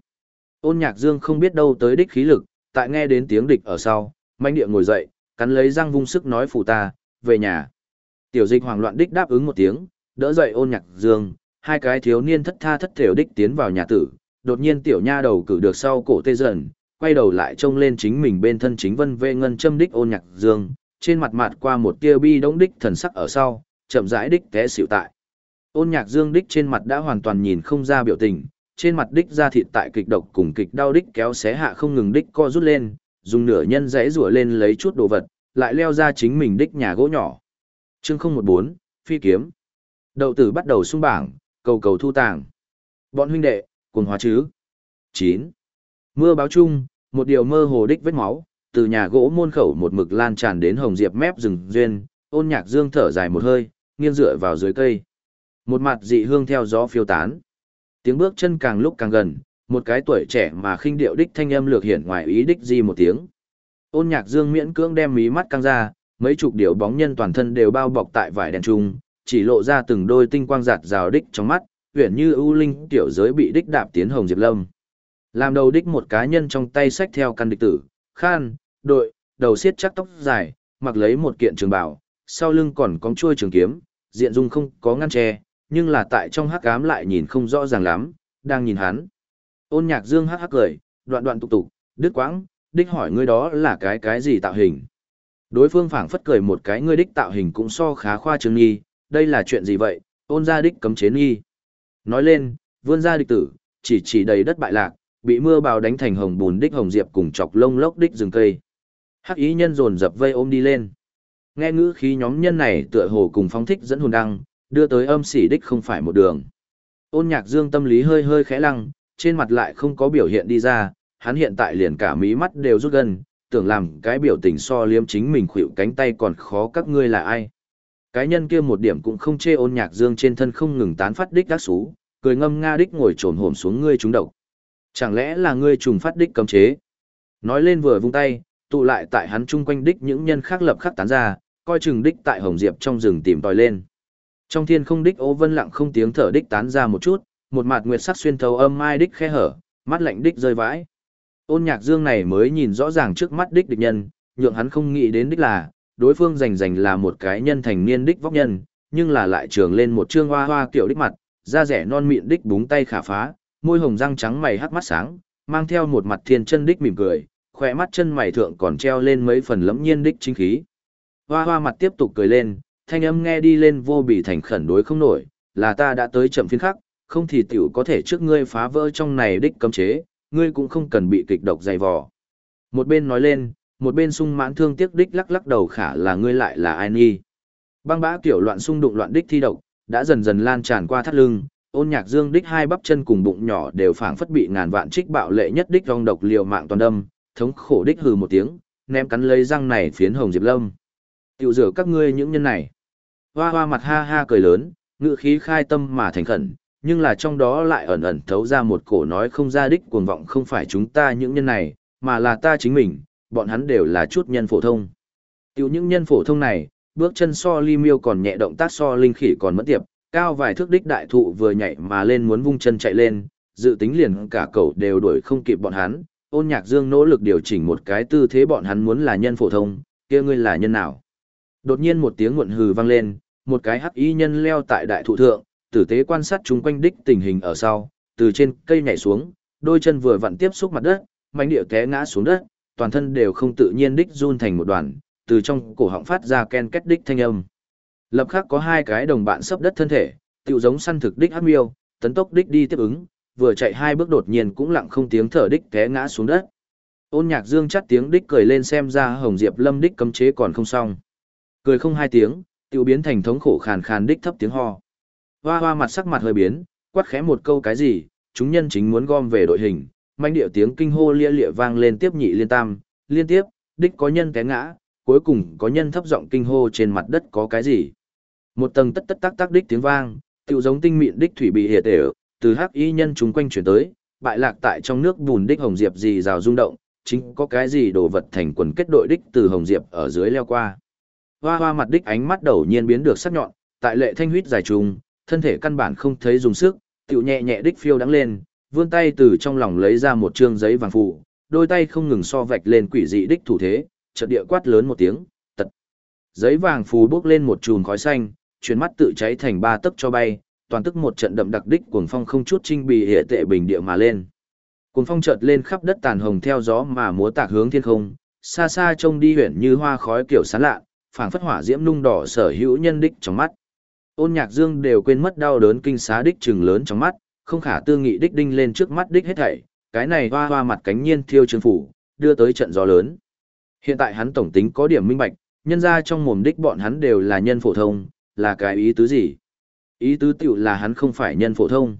A: Ôn nhạc dương không biết đâu tới đích khí lực, tại nghe đến tiếng địch ở sau, manh địa ngồi dậy, cắn lấy răng vung sức nói phụ ta, về nhà. Tiểu dịch hoảng loạn đích đáp ứng một tiếng, đỡ dậy ôn nhạc dương, hai cái thiếu niên thất tha thất thểu đích tiến vào nhà tử, đột nhiên tiểu nha đầu cử được sau cổ tê dần, quay đầu lại trông lên chính mình bên thân chính vân vệ ngân châm đích ôn nhạc dương, trên mặt mặt qua một tia bi đống đích thần sắc ở sau, chậm rãi đích té xỉu tại. Ôn nhạc dương đích trên mặt đã hoàn toàn nhìn không ra biểu tình, trên mặt đích ra thịt tại kịch độc cùng kịch đau đích kéo xé hạ không ngừng đích co rút lên, dùng nửa nhân rẽ rủa lên lấy chút đồ vật, lại leo ra chính mình đích nhà gỗ nhỏ. Chương 014, Phi kiếm. Đậu tử bắt đầu sung bảng, cầu cầu thu tàng. Bọn huynh đệ, cùng hóa chứ. 9. Mưa báo chung, một điều mơ hồ đích vết máu, từ nhà gỗ môn khẩu một mực lan tràn đến hồng diệp mép rừng duyên, ôn nhạc dương thở dài một hơi, nghiêng dựa vào dưới cây. Một mặt dị hương theo gió phiêu tán. Tiếng bước chân càng lúc càng gần, một cái tuổi trẻ mà khinh điệu đích thanh âm lược hiển ngoài ý đích di một tiếng. Ôn nhạc dương miễn cưỡng đem mí mắt căng ra, mấy chục điệu bóng nhân toàn thân đều bao bọc tại vải đèn trung, chỉ lộ ra từng đôi tinh quang giạt rào đích trong mắt, uyển như ưu linh tiểu giới bị đích đạp tiến hồng diệp lâm. Làm đầu đích một cá nhân trong tay sách theo căn địch tử, khan, đội, đầu xiết chắc tóc dài, mặc lấy một kiện trường bảo, sau lưng còn có chuôi trường kiếm, diện dung không có ngăn che, nhưng là tại trong hắc ám lại nhìn không rõ ràng lắm, đang nhìn hắn. Ôn nhạc dương hắc hắc cười, đoạn đoạn tục tục, đứt quãng, đích hỏi ngươi đó là cái cái gì tạo hình. Đối phương phảng phất cười một cái ngươi đích tạo hình cũng so khá khoa trương nghi, đây là chuyện gì vậy, ôn ra đích cấm chế nghi. Nói lên, vươn ra địch tử, chỉ chỉ đầy đất bại lạc, bị mưa bào đánh thành hồng bùn đích hồng diệp cùng chọc lông lốc đích rừng cây. Hắc ý nhân dồn dập vây ôm đi lên. Nghe ngữ khí nhóm nhân này tựa hồ cùng phóng thích dẫn hồn đăng, đưa tới âm sỉ đích không phải một đường. Ôn nhạc dương tâm lý hơi hơi khẽ lăng, trên mặt lại không có biểu hiện đi ra, hắn hiện tại liền cả mí mắt đều rút gần, tưởng làm cái biểu tình so liếm chính mình khuỵu cánh tay còn khó các ngươi là ai. Cái nhân kia một điểm cũng không chê ôn nhạc dương trên thân không ngừng tán phát đích các xú, cười ngâm nga đích ngồi trồn hổm xuống ngươi trúng độc. Chẳng lẽ là ngươi trùng phát đích cấm chế? Nói lên vừa vung tay, tụ lại tại hắn chung quanh đích những nhân khác lập khắc tán ra, coi chừng đích tại hồng diệp trong rừng tìm tòi lên. Trong thiên không đích ố vân lặng không tiếng thở đích tán ra một chút, một mặt nguyệt sắc xuyên thấu âm mai đích khe hở, mắt lạnh đích rơi vãi. Ôn nhạc dương này mới nhìn rõ ràng trước mắt đích địch nhân, nhượng hắn không nghĩ đến đích là, đối phương rành rành là một cái nhân thành niên đích vóc nhân, nhưng là lại trường lên một trương hoa hoa kiểu đích mặt, da rẻ non mịn đích búng tay khả phá, môi hồng răng trắng mày hắt mắt sáng, mang theo một mặt thiên chân đích mỉm cười, khỏe mắt chân mày thượng còn treo lên mấy phần lẫm nhiên đích chính khí. Hoa hoa mặt tiếp tục cười lên, thanh âm nghe đi lên vô bị thành khẩn đối không nổi, là ta đã tới chậm phiên khắc, không thì tiểu có thể trước ngươi phá vỡ trong này đích cấm chế, ngươi cũng không cần bị kịch độc dày vò. Một bên nói lên, một bên sung mãn thương tiếc đích lắc lắc đầu khả là ngươi lại là ai nghi. Băng bã tiểu loạn sung đụng loạn đích thi độc, đã dần dần lan tràn qua thắt lưng, ôn nhạc dương đích hai bắp chân cùng bụng nhỏ đều phảng phất bị ngàn vạn trích bạo lệ nhất đích rong độc liều mạng toàn đâm, thống khổ đích hừ một tiếng, ném cắn lấy răng này phiến hồng diệp lâm. Tiểu rửa các ngươi những nhân này. Hoa hoa mặt ha ha cười lớn, ngựa khí khai tâm mà thành khẩn, nhưng là trong đó lại ẩn ẩn thấu ra một cổ nói không ra đích cuồng vọng không phải chúng ta những nhân này, mà là ta chính mình, bọn hắn đều là chút nhân phổ thông. Tiểu những nhân phổ thông này, bước chân so ly miêu còn nhẹ động tác so linh khỉ còn mất tiệp, cao vài thước đích đại thụ vừa nhảy mà lên muốn vung chân chạy lên, dự tính liền cả cậu đều đuổi không kịp bọn hắn. Ôn nhạc dương nỗ lực điều chỉnh một cái tư thế bọn hắn muốn là nhân phổ thông, kia ngươi là nhân nào. Đột nhiên một tiếng muộn hừ vang lên, một cái hắc y nhân leo tại đại thụ thượng, tử tế quan sát chúng quanh đích tình hình ở sau, từ trên cây nhảy xuống, đôi chân vừa vặn tiếp xúc mặt đất, mảnh địa té ngã xuống đất, toàn thân đều không tự nhiên đích run thành một đoàn, từ trong cổ họng phát ra ken két đích thanh âm. Lập khắc có hai cái đồng bạn sấp đất thân thể, tiểu giống săn thực đích hắc miêu, tấn tốc đích đi tiếp ứng, vừa chạy hai bước đột nhiên cũng lặng không tiếng thở đích té ngã xuống đất. Ôn Nhạc Dương chắt tiếng đích cười lên xem ra Hồng Diệp Lâm đích cấm chế còn không xong. Cười không hai tiếng, tiểu biến thành thống khổ khàn khàn đích thấp tiếng ho. Hoa hoa mặt sắc mặt hơi biến, quát khẽ một câu cái gì, chúng nhân chính muốn gom về đội hình, manh điệu tiếng kinh hô lia lịa vang lên tiếp nhị liên tam, liên tiếp, đích có nhân té ngã, cuối cùng có nhân thấp giọng kinh hô trên mặt đất có cái gì. Một tầng tất tất tác tác đích tiếng vang, tiểu giống tinh mịn đích thủy bị hiệt đều, từ hắc y nhân chúng quanh chuyển tới, bại lạc tại trong nước bùn đích hồng diệp gì rào rung động, chính có cái gì đồ vật thành quần kết đội đích từ hồng diệp ở dưới leo qua. Hoa hoa mặt đích ánh mắt đầu nhiên biến được sắc nhọn, tại lệ thanh huyết dài trùng, thân thể căn bản không thấy dùng sức, tiểu nhẹ nhẹ đích phiêu đắng lên, vươn tay từ trong lòng lấy ra một trương giấy vàng phụ, đôi tay không ngừng so vạch lên quỷ dị đích thủ thế, chợt địa quát lớn một tiếng, tật. Giấy vàng phù bước lên một chùm khói xanh, chuyển mắt tự cháy thành ba tấc cho bay, toàn tức một trận đậm đặc đích cuồng phong không chút trinh bì hệ tệ bình địa mà lên. Cuồng phong chợt lên khắp đất tàn hồng theo gió mà múa tạc hướng thiên không, xa xa trông đi huyền như hoa khói kiểu sáng lạ, phảng phất hỏa diễm nung đỏ sở hữu nhân đích trong mắt. Ôn Nhạc Dương đều quên mất đau đớn kinh xá đích trừng lớn trong mắt, không khả tư nghị đích đinh lên trước mắt đích hết thảy, cái này hoa hoa mặt cánh nhiên thiêu trường phủ, đưa tới trận gió lớn. Hiện tại hắn tổng tính có điểm minh bạch, nhân ra trong mồm đích bọn hắn đều là nhân phổ thông, là cái ý tứ gì? Ý tứ tiểu là hắn không phải nhân phổ thông.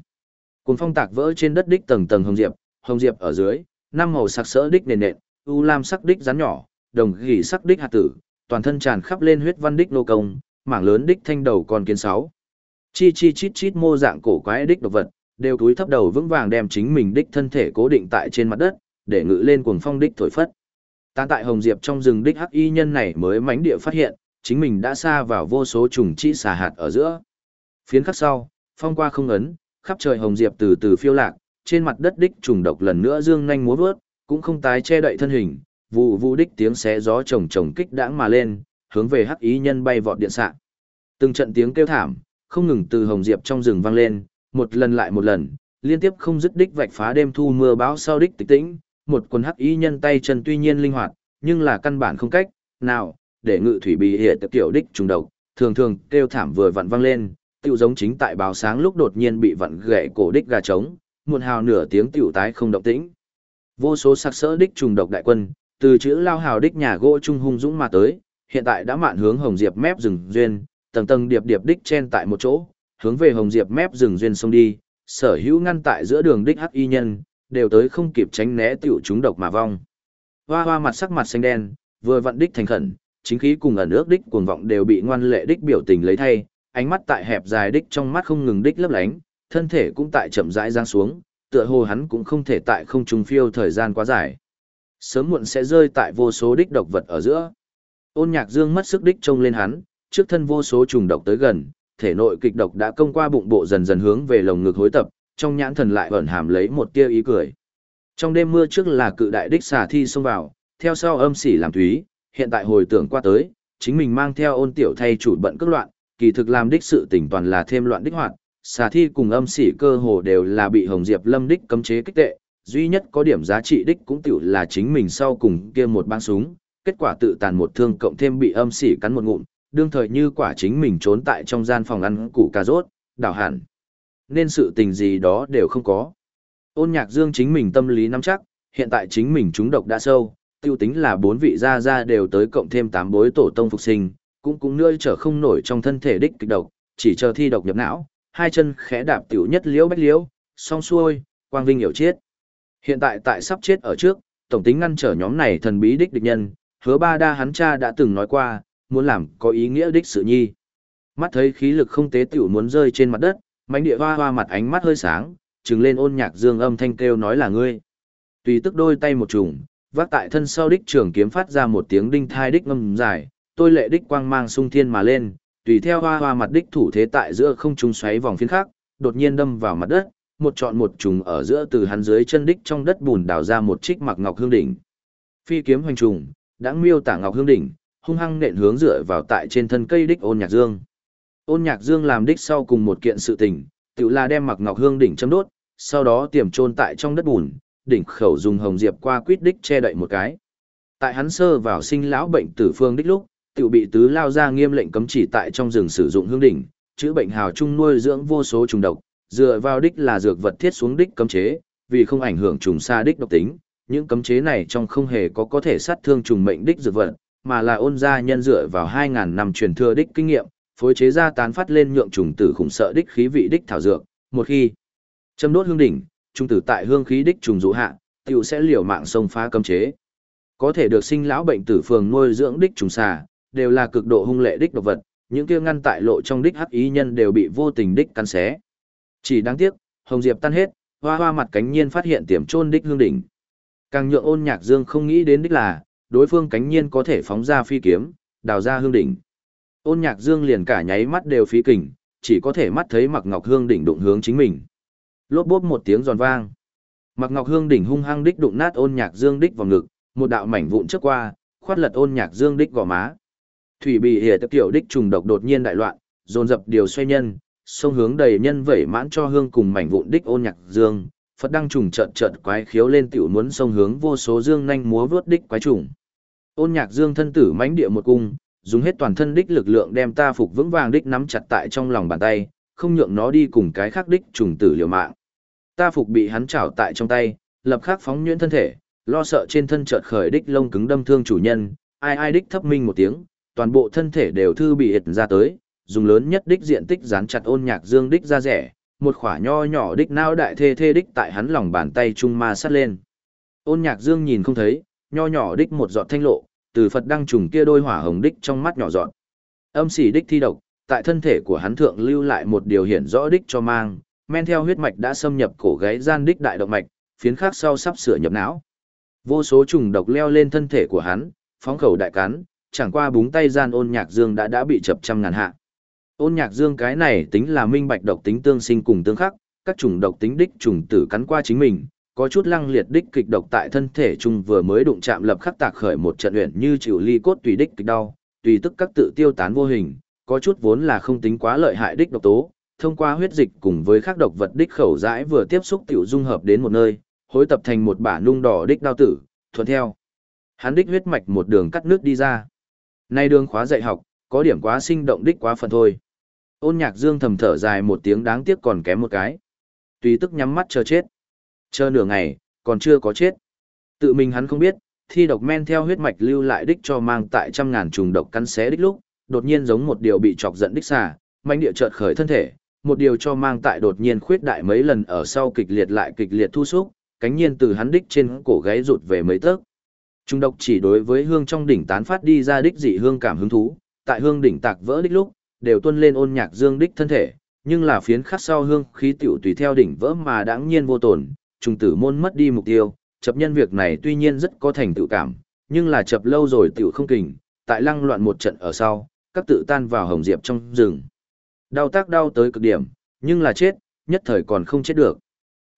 A: Cùng phong tạc vỡ trên đất đích tầng tầng hồng diệp, hồng diệp ở dưới, năm màu sắc sỡ đích nền nện, u lam sắc đích rắn nhỏ, đồng gỉ sắc đích hạt tử, toàn thân tràn khắp lên huyết văn đích nô công, mảng lớn đích thanh đầu con kiến sáu. Chi chi chít chít mô dạng cổ quái đích độc vật, đều túi thấp đầu vững vàng đem chính mình đích thân thể cố định tại trên mặt đất, để ngự lên cuồng phong đích thổi phất. Tán tại Hồng Diệp trong rừng đích hắc y nhân này mới mánh địa phát hiện, chính mình đã xa vào vô số trùng chi xà hạt ở giữa. Phiến khắc sau, phong qua không ấn, khắp trời Hồng Diệp từ từ phiêu lạc, trên mặt đất đích trùng độc lần nữa dương nhanh múa vớt, cũng không tái che đậy thân hình, vụ vụ đích tiếng xé gió trồng trồng kích đãng mà lên, hướng về hắc ý nhân bay vọt điện xạ. Từng trận tiếng kêu thảm, không ngừng từ Hồng Diệp trong rừng vang lên, một lần lại một lần, liên tiếp không dứt đích vạch phá đêm thu mưa bão sau đích tịch tĩnh, một quần hắc ý nhân tay chân tuy nhiên linh hoạt, nhưng là căn bản không cách, nào, để ngự thủy bị hệ tập tiểu đích trùng độc, thường thường kêu thảm vừa vặn vang lên, tiểu giống chính tại báo sáng lúc đột nhiên bị vặn gãy cổ đích gà trống, muộn hào nửa tiếng tiểu tái không động tĩnh. Vô số sặc sỡ đích trùng độc đại quân, từ chữ lao hào đích nhà gỗ trung hung dũng mà tới, hiện tại đã mạn hướng hồng diệp mép rừng duyên, tầng tầng điệp điệp đích chen tại một chỗ, hướng về hồng diệp mép rừng duyên sông đi, sở hữu ngăn tại giữa đường đích hắc y nhân, đều tới không kịp tránh né tiểu chúng độc mà vong. Hoa hoa mặt sắc mặt xanh đen, vừa vặn đích thành khẩn, chính khí cùng ẩn ước đích cuồng vọng đều bị ngoan lệ đích biểu tình lấy thay, ánh mắt tại hẹp dài đích trong mắt không ngừng đích lấp lánh, thân thể cũng tại chậm rãi giang xuống, tựa hồ hắn cũng không thể tại không trung phiêu thời gian quá dài. Sớm muộn sẽ rơi tại vô số đích độc vật ở giữa. Ôn Nhạc Dương mất sức đích trông lên hắn, trước thân vô số trùng độc tới gần, thể nội kịch độc đã công qua bụng bộ dần dần hướng về lồng ngực hối tập, trong nhãn thần lại ẩn hàm lấy một tia ý cười. Trong đêm mưa trước là cự đại đích xà thi xông vào, theo sau âm sỉ làm thúy, hiện tại hồi tưởng qua tới, chính mình mang theo ôn tiểu thay chủ bận cước loạn, kỳ thực làm đích sự tỉnh toàn là thêm loạn đích hoạt, xà thi cùng âm sỉ cơ hồ đều là bị Hồng Diệp Lâm đích cấm chế kích tệ, duy nhất có điểm giá trị đích cũng tiểu là chính mình sau cùng kia một băng súng, kết quả tự tàn một thương cộng thêm bị âm sỉ cắn một ngụm, đương thời như quả chính mình trốn tại trong gian phòng ăn củ cà rốt, đảo hẳn. Nên sự tình gì đó đều không có. Ôn nhạc dương chính mình tâm lý nắm chắc, hiện tại chính mình trúng độc đã sâu, tiêu tính là bốn vị gia gia đều tới cộng thêm tám bối tổ tông phục sinh, cũng cũng nơi trở không nổi trong thân thể đích kịch độc, chỉ chờ thi độc nhập não, hai chân khẽ đạp tiểu nhất liễu bách liễu, song xuôi, quang vinh hiểu chết. Hiện tại tại sắp chết ở trước, tổng tính ngăn trở nhóm này thần bí đích địch nhân, hứa ba đa hắn cha đã từng nói qua, muốn làm có ý nghĩa đích sự nhi. Mắt thấy khí lực không tế tiểu muốn rơi trên mặt đất, mánh địa hoa hoa mặt ánh mắt hơi sáng, trừng lên ôn nhạc dương âm thanh kêu nói là ngươi. Tùy tức đôi tay một trùng, vác tại thân sau đích trường kiếm phát ra một tiếng đinh thai đích ngâm dài, tôi lệ đích quang mang sung thiên mà lên, tùy theo hoa hoa mặt đích thủ thế tại giữa không trung xoáy vòng phiến khác, đột nhiên đâm vào mặt đất, một chọn một trùng ở giữa từ hắn dưới chân đích trong đất bùn đào ra một trích mặc ngọc hương đỉnh. Phi kiếm hoành trùng, đã miêu tả ngọc hương đỉnh, hung hăng nện hướng dựa vào tại trên thân cây đích ôn nhạc dương. Ôn nhạc dương làm đích sau cùng một kiện sự tình, tự là đem mặc ngọc hương đỉnh châm đốt, sau đó tiềm trôn tại trong đất bùn, đỉnh khẩu dùng hồng diệp qua quýt đích che đậy một cái. Tại hắn sơ vào sinh lão bệnh tử phương đích lúc, tự bị tứ lao ra nghiêm lệnh cấm chỉ tại trong rừng sử dụng hương đỉnh, chữa bệnh hào trung nuôi dưỡng vô số trùng độc, dựa vào đích là dược vật thiết xuống đích cấm chế, vì không ảnh hưởng trùng xa đích độc tính, những cấm chế này trong không hề có có thể sát thương trùng mệnh đích dược vật, mà là ôn gia nhân dựa vào 2000 năm truyền thừa đích kinh nghiệm, phối chế ra tán phát lên nhượng trùng tử khủng sợ đích khí vị đích thảo dược, một khi châm đốt hương đỉnh, trùng tử tại hương khí đích trùng dụ hạ, tiểu sẽ liều mạng xông phá cấm chế. Có thể được sinh lão bệnh tử phường nuôi dưỡng đích trùng xà, đều là cực độ hung lệ đích độc vật, những kia ngăn tại lộ trong đích hắc ý nhân đều bị vô tình đích cắn xé. Chỉ đáng tiếc, hồng diệp tan hết, hoa hoa mặt cánh nhiên phát hiện tiềm trôn đích hương đỉnh. Càng nhượng ôn nhạc dương không nghĩ đến đích là, đối phương cánh nhiên có thể phóng ra phi kiếm, đào ra hương đỉnh. Ôn nhạc dương liền cả nháy mắt đều phí kình, chỉ có thể mắt thấy mặc ngọc hương đỉnh đụng hướng chính mình. Lốp bốp một tiếng giòn vang. Mặc ngọc hương đỉnh hung hăng đích đụng nát ôn nhạc dương đích vào ngực, một đạo mảnh vụn trước qua, khoát lật ôn nhạc dương đích gò má. Thủy bị hiệt tiểu đích trùng độc đột nhiên đại loạn, dồn dập điều xoay nhân, sông hướng đầy nhân vẩy mãn cho hương cùng mảnh vụn đích ôn nhạc dương, Phật đăng trùng trận trợn quái khiếu lên tiểu muốn sông hướng vô số dương nhanh múa vớt đích quái trùng. Ôn nhạc dương thân tử mãnh địa một cung, dùng hết toàn thân đích lực lượng đem ta phục vững vàng đích nắm chặt tại trong lòng bàn tay, không nhượng nó đi cùng cái khác đích trùng tử liều mạng. Ta phục bị hắn trảo tại trong tay, lập khắc phóng nhuyễn thân thể, lo sợ trên thân chợt khởi đích lông cứng đâm thương chủ nhân, ai ai đích thấp minh một tiếng, toàn bộ thân thể đều thư bị hệt ra tới, dùng lớn nhất đích diện tích dán chặt ôn nhạc dương đích ra rẻ, một khỏa nho nhỏ đích nao đại thê thê đích tại hắn lòng bàn tay trung ma sát lên. Ôn nhạc dương nhìn không thấy, nho nhỏ đích một giọt thanh lộ, từ Phật đăng trùng kia đôi hỏa hồng đích trong mắt nhỏ giọt. Âm xỉ đích thi độc, tại thân thể của hắn thượng lưu lại một điều hiển rõ đích cho mang, men theo huyết mạch đã xâm nhập cổ gáy gian đích đại động mạch, phiến khác sau sắp sửa nhập não. Vô số trùng độc leo lên thân thể của hắn, phóng khẩu đại cắn, chẳng qua búng tay gian ôn nhạc dương đã đã bị chập trăm ngàn hạ. Ôn nhạc dương cái này tính là minh bạch độc tính tương sinh cùng tương khắc, các chủng độc tính đích trùng tử cắn qua chính mình, có chút lăng liệt đích kịch độc tại thân thể trung vừa mới đụng chạm lập khắc tạc khởi một trận luyện như chịu ly cốt tùy đích kịch đau, tùy tức các tự tiêu tán vô hình, có chút vốn là không tính quá lợi hại đích độc tố, thông qua huyết dịch cùng với các độc vật đích khẩu dãi vừa tiếp xúc tiểu dung hợp đến một nơi, hối tập thành một bả nung đỏ đích đao tử, thuận theo. Hắn đích huyết mạch một đường cắt nước đi ra. Nay đường khóa dạy học, có điểm quá sinh động đích quá phần thôi. Ôn nhạc dương thầm thở dài một tiếng đáng tiếc còn kém một cái. Tùy tức nhắm mắt chờ chết. Chờ nửa ngày, còn chưa có chết. Tự mình hắn không biết, thi độc men theo huyết mạch lưu lại đích cho mang tại trăm ngàn trùng độc cắn xé đích lúc, đột nhiên giống một điều bị chọc giận đích xà, manh địa chợt khởi thân thể, một điều cho mang tại đột nhiên khuyết đại mấy lần ở sau kịch liệt lại kịch liệt thu xúc, cánh nhiên từ hắn đích trên cổ gáy rụt về mấy tấc. Trung độc chỉ đối với hương trong đỉnh tán phát đi ra đích dị hương cảm hứng thú, tại hương đỉnh tạc vỡ đích lúc, đều tuân lên ôn nhạc dương đích thân thể, nhưng là phiến khắc sau hương khí tiểu tùy theo đỉnh vỡ mà đãng nhiên vô tổn, trùng tử môn mất đi mục tiêu, chập nhân việc này tuy nhiên rất có thành tựu cảm, nhưng là chập lâu rồi tiểu không kình, tại lăng loạn một trận ở sau, các tự tan vào hồng diệp trong rừng. Đau tác đau tới cực điểm, nhưng là chết, nhất thời còn không chết được.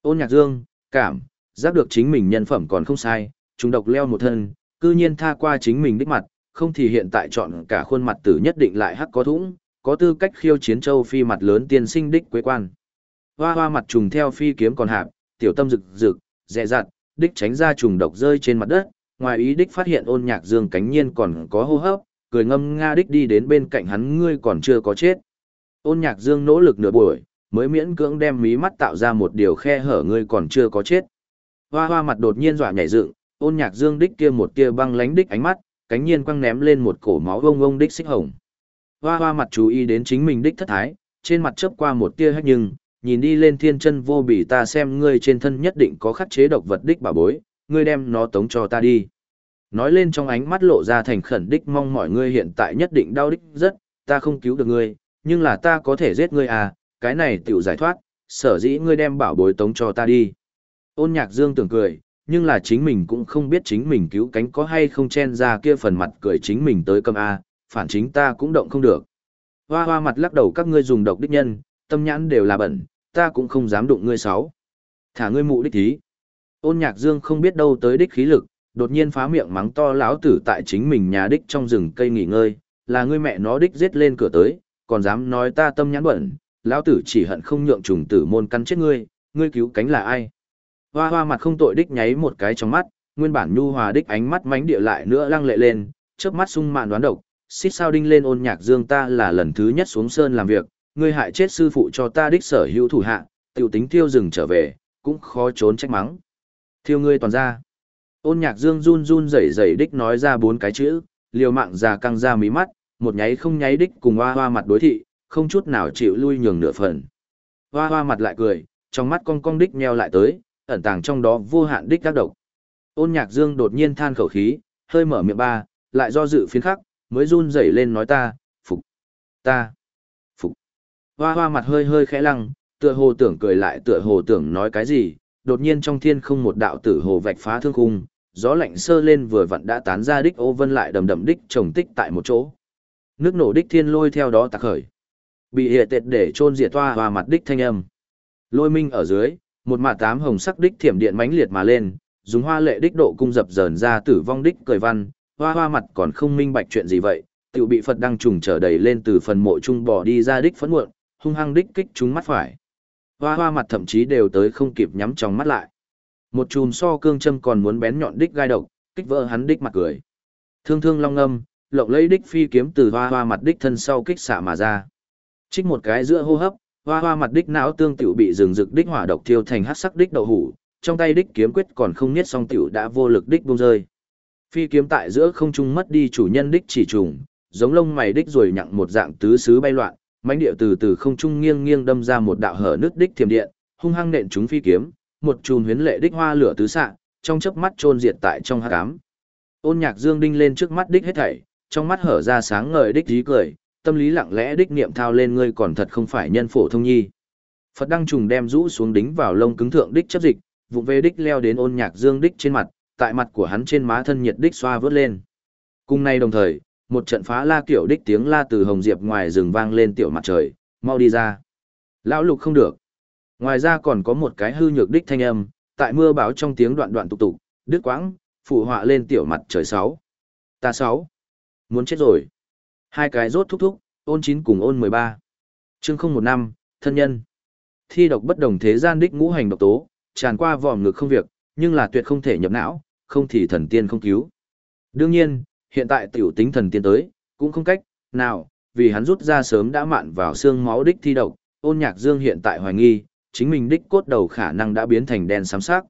A: Ôn nhạc dương, cảm, giác được chính mình nhân phẩm còn không sai, trùng độc leo một thân, cư nhiên tha qua chính mình đích mặt, không thì hiện tại chọn cả khuôn mặt tử nhất định lại hắc có thủng, có tư cách khiêu chiến châu phi mặt lớn tiên sinh đích quế quan. Hoa hoa mặt trùng theo phi kiếm còn hạp, tiểu tâm rực rực, dè dặt, đích tránh ra trùng độc rơi trên mặt đất, ngoài ý đích phát hiện ôn nhạc dương cánh nhiên còn có hô hấp, cười ngâm nga đích đi đến bên cạnh hắn ngươi còn chưa có chết. Ôn nhạc dương nỗ lực nửa buổi, mới miễn cưỡng đem mí mắt tạo ra một điều khe hở ngươi còn chưa có chết. Hoa hoa mặt đột nhiên dọa nhảy dựng, ôn nhạc dương đích kia một tia băng lánh đích ánh mắt, cánh nhiên quăng ném lên một cổ máu vông vông đích xích hồng. Hoa hoa mặt chú ý đến chính mình đích thất thái, trên mặt chớp qua một tia hách nhưng, nhìn đi lên thiên chân vô bỉ ta xem ngươi trên thân nhất định có khắc chế độc vật đích bà bối, ngươi đem nó tống cho ta đi. Nói lên trong ánh mắt lộ ra thành khẩn đích mong mọi ngươi hiện tại nhất định đau đích rất, ta không cứu được ngươi, nhưng là ta có thể giết ngươi à, cái này tiểu giải thoát, sở dĩ ngươi đem bảo bối tống cho ta đi. Ôn nhạc dương tưởng cười, nhưng là chính mình cũng không biết chính mình cứu cánh có hay không chen ra kia phần mặt cười chính mình tới cầm A, phản chính ta cũng động không được. Hoa hoa mặt lắc đầu các ngươi dùng độc đích nhân, tâm nhãn đều là bẩn, ta cũng không dám đụng ngươi sáu. Thả ngươi mụ đích thí. Ôn nhạc dương không biết đâu tới đích khí lực, đột nhiên phá miệng mắng to lão tử tại chính mình nhà đích trong rừng cây nghỉ ngơi, là ngươi mẹ nó đích giết lên cửa tới, còn dám nói ta tâm nhãn bẩn, lão tử chỉ hận không nhượng trùng tử môn cắn chết ngươi, ngươi cứu cánh là ai? Hoa hoa mặt không tội đích nháy một cái trong mắt, nguyên bản nhu hòa đích ánh mắt mánh địa lại nữa lăng lệ lên, chớp mắt sung mạn đoán độc, xích sao đinh lên ôn nhạc dương ta là lần thứ nhất xuống sơn làm việc, ngươi hại chết sư phụ cho ta đích sở hữu thủ hạ, tiểu tính thiêu rừng trở về, cũng khó trốn trách mắng. Thiêu ngươi toàn ra. Ôn nhạc dương run run rẩy rẩy đích nói ra bốn cái chữ, liều mạng già căng ra mí mắt, một nháy không nháy đích cùng hoa hoa mặt đối thị, không chút nào chịu lui nhường nửa phần. Hoa hoa mặt lại cười, trong mắt cong cong đích nheo lại tới, ẩn tàng trong đó vô hạn đích tác độc. Ôn nhạc dương đột nhiên than khẩu khí, hơi mở miệng ba, lại do dự phiến khắc, mới run rẩy lên nói ta, phục, ta, phục. Hoa hoa mặt hơi hơi khẽ lăng, tựa hồ tưởng cười lại tựa hồ tưởng nói cái gì, đột nhiên trong thiên không một đạo tử hồ vạch phá thương khung, gió lạnh sơ lên vừa vặn đã tán ra đích ô vân lại đầm đầm đích trồng tích tại một chỗ. Nước nổ đích thiên lôi theo đó tạc khởi. Bị hệ tệt để trôn diệt toa hoa mặt đích thanh âm. Lôi minh ở dưới, một mạ tám hồng sắc đích thiểm điện mãnh liệt mà lên, dùng hoa lệ đích độ cung dập dờn ra tử vong đích cười văn, hoa hoa mặt còn không minh bạch chuyện gì vậy, Tựu bị Phật đăng trùng trở đầy lên từ phần mộ trung bỏ đi ra đích phấn muộn, hung hăng đích kích chúng mắt phải. Hoa hoa mặt thậm chí đều tới không kịp nhắm trong mắt lại. Một chùm so cương châm còn muốn bén nhọn đích gai độc, kích vỡ hắn đích mặt cười. Thương thương long âm, lộng lấy đích phi kiếm từ hoa hoa mặt đích thân sau kích xạ mà ra. Trích một cái giữa hô hấp, hoa hoa mặt đích não tương tiểu bị rừng rực đích hỏa độc thiêu thành hắc sắc đích đậu hủ, trong tay đích kiếm quyết còn không niết song tiểu đã vô lực đích buông rơi. Phi kiếm tại giữa không trung mất đi chủ nhân đích chỉ trùng, giống lông mày đích rồi nhặng một dạng tứ xứ bay loạn, mãnh địa từ từ không trung nghiêng nghiêng đâm ra một đạo hở nước đích thiểm điện, hung hăng nện chúng phi kiếm, một chùm huyến lệ đích hoa lửa tứ xạ, trong chớp mắt chôn diệt tại trong hắc ám. Ôn Nhạc Dương đinh lên trước mắt đích hết thảy, trong mắt hở ra sáng ngời đích ý cười, tâm lý lặng lẽ đích niệm thao lên ngươi còn thật không phải nhân phổ thông nhi. Phật đăng trùng đem rũ xuống đính vào lông cứng thượng đích chấp dịch, vụ về đích leo đến ôn nhạc dương đích trên mặt, tại mặt của hắn trên má thân nhiệt đích xoa vớt lên. Cùng nay đồng thời, một trận phá la kiểu đích tiếng la từ hồng diệp ngoài rừng vang lên tiểu mặt trời, mau đi ra. Lão lục không được. Ngoài ra còn có một cái hư nhược đích thanh âm, tại mưa báo trong tiếng đoạn đoạn tục tục, đứt quãng, phụ họa lên tiểu mặt trời sáu. Ta sáu. Muốn chết rồi. Hai cái rốt thúc thúc, ôn chín cùng ôn mười ba. Chương không một năm, thân nhân. Thi độc bất đồng thế gian đích ngũ hành độc tố, tràn qua vòm ngực không việc, nhưng là tuyệt không thể nhập não, không thì thần tiên không cứu. Đương nhiên, hiện tại tiểu tính thần tiên tới, cũng không cách, nào, vì hắn rút ra sớm đã mạn vào xương máu đích thi độc, ôn nhạc dương hiện tại hoài nghi, chính mình đích cốt đầu khả năng đã biến thành đen xám sắc.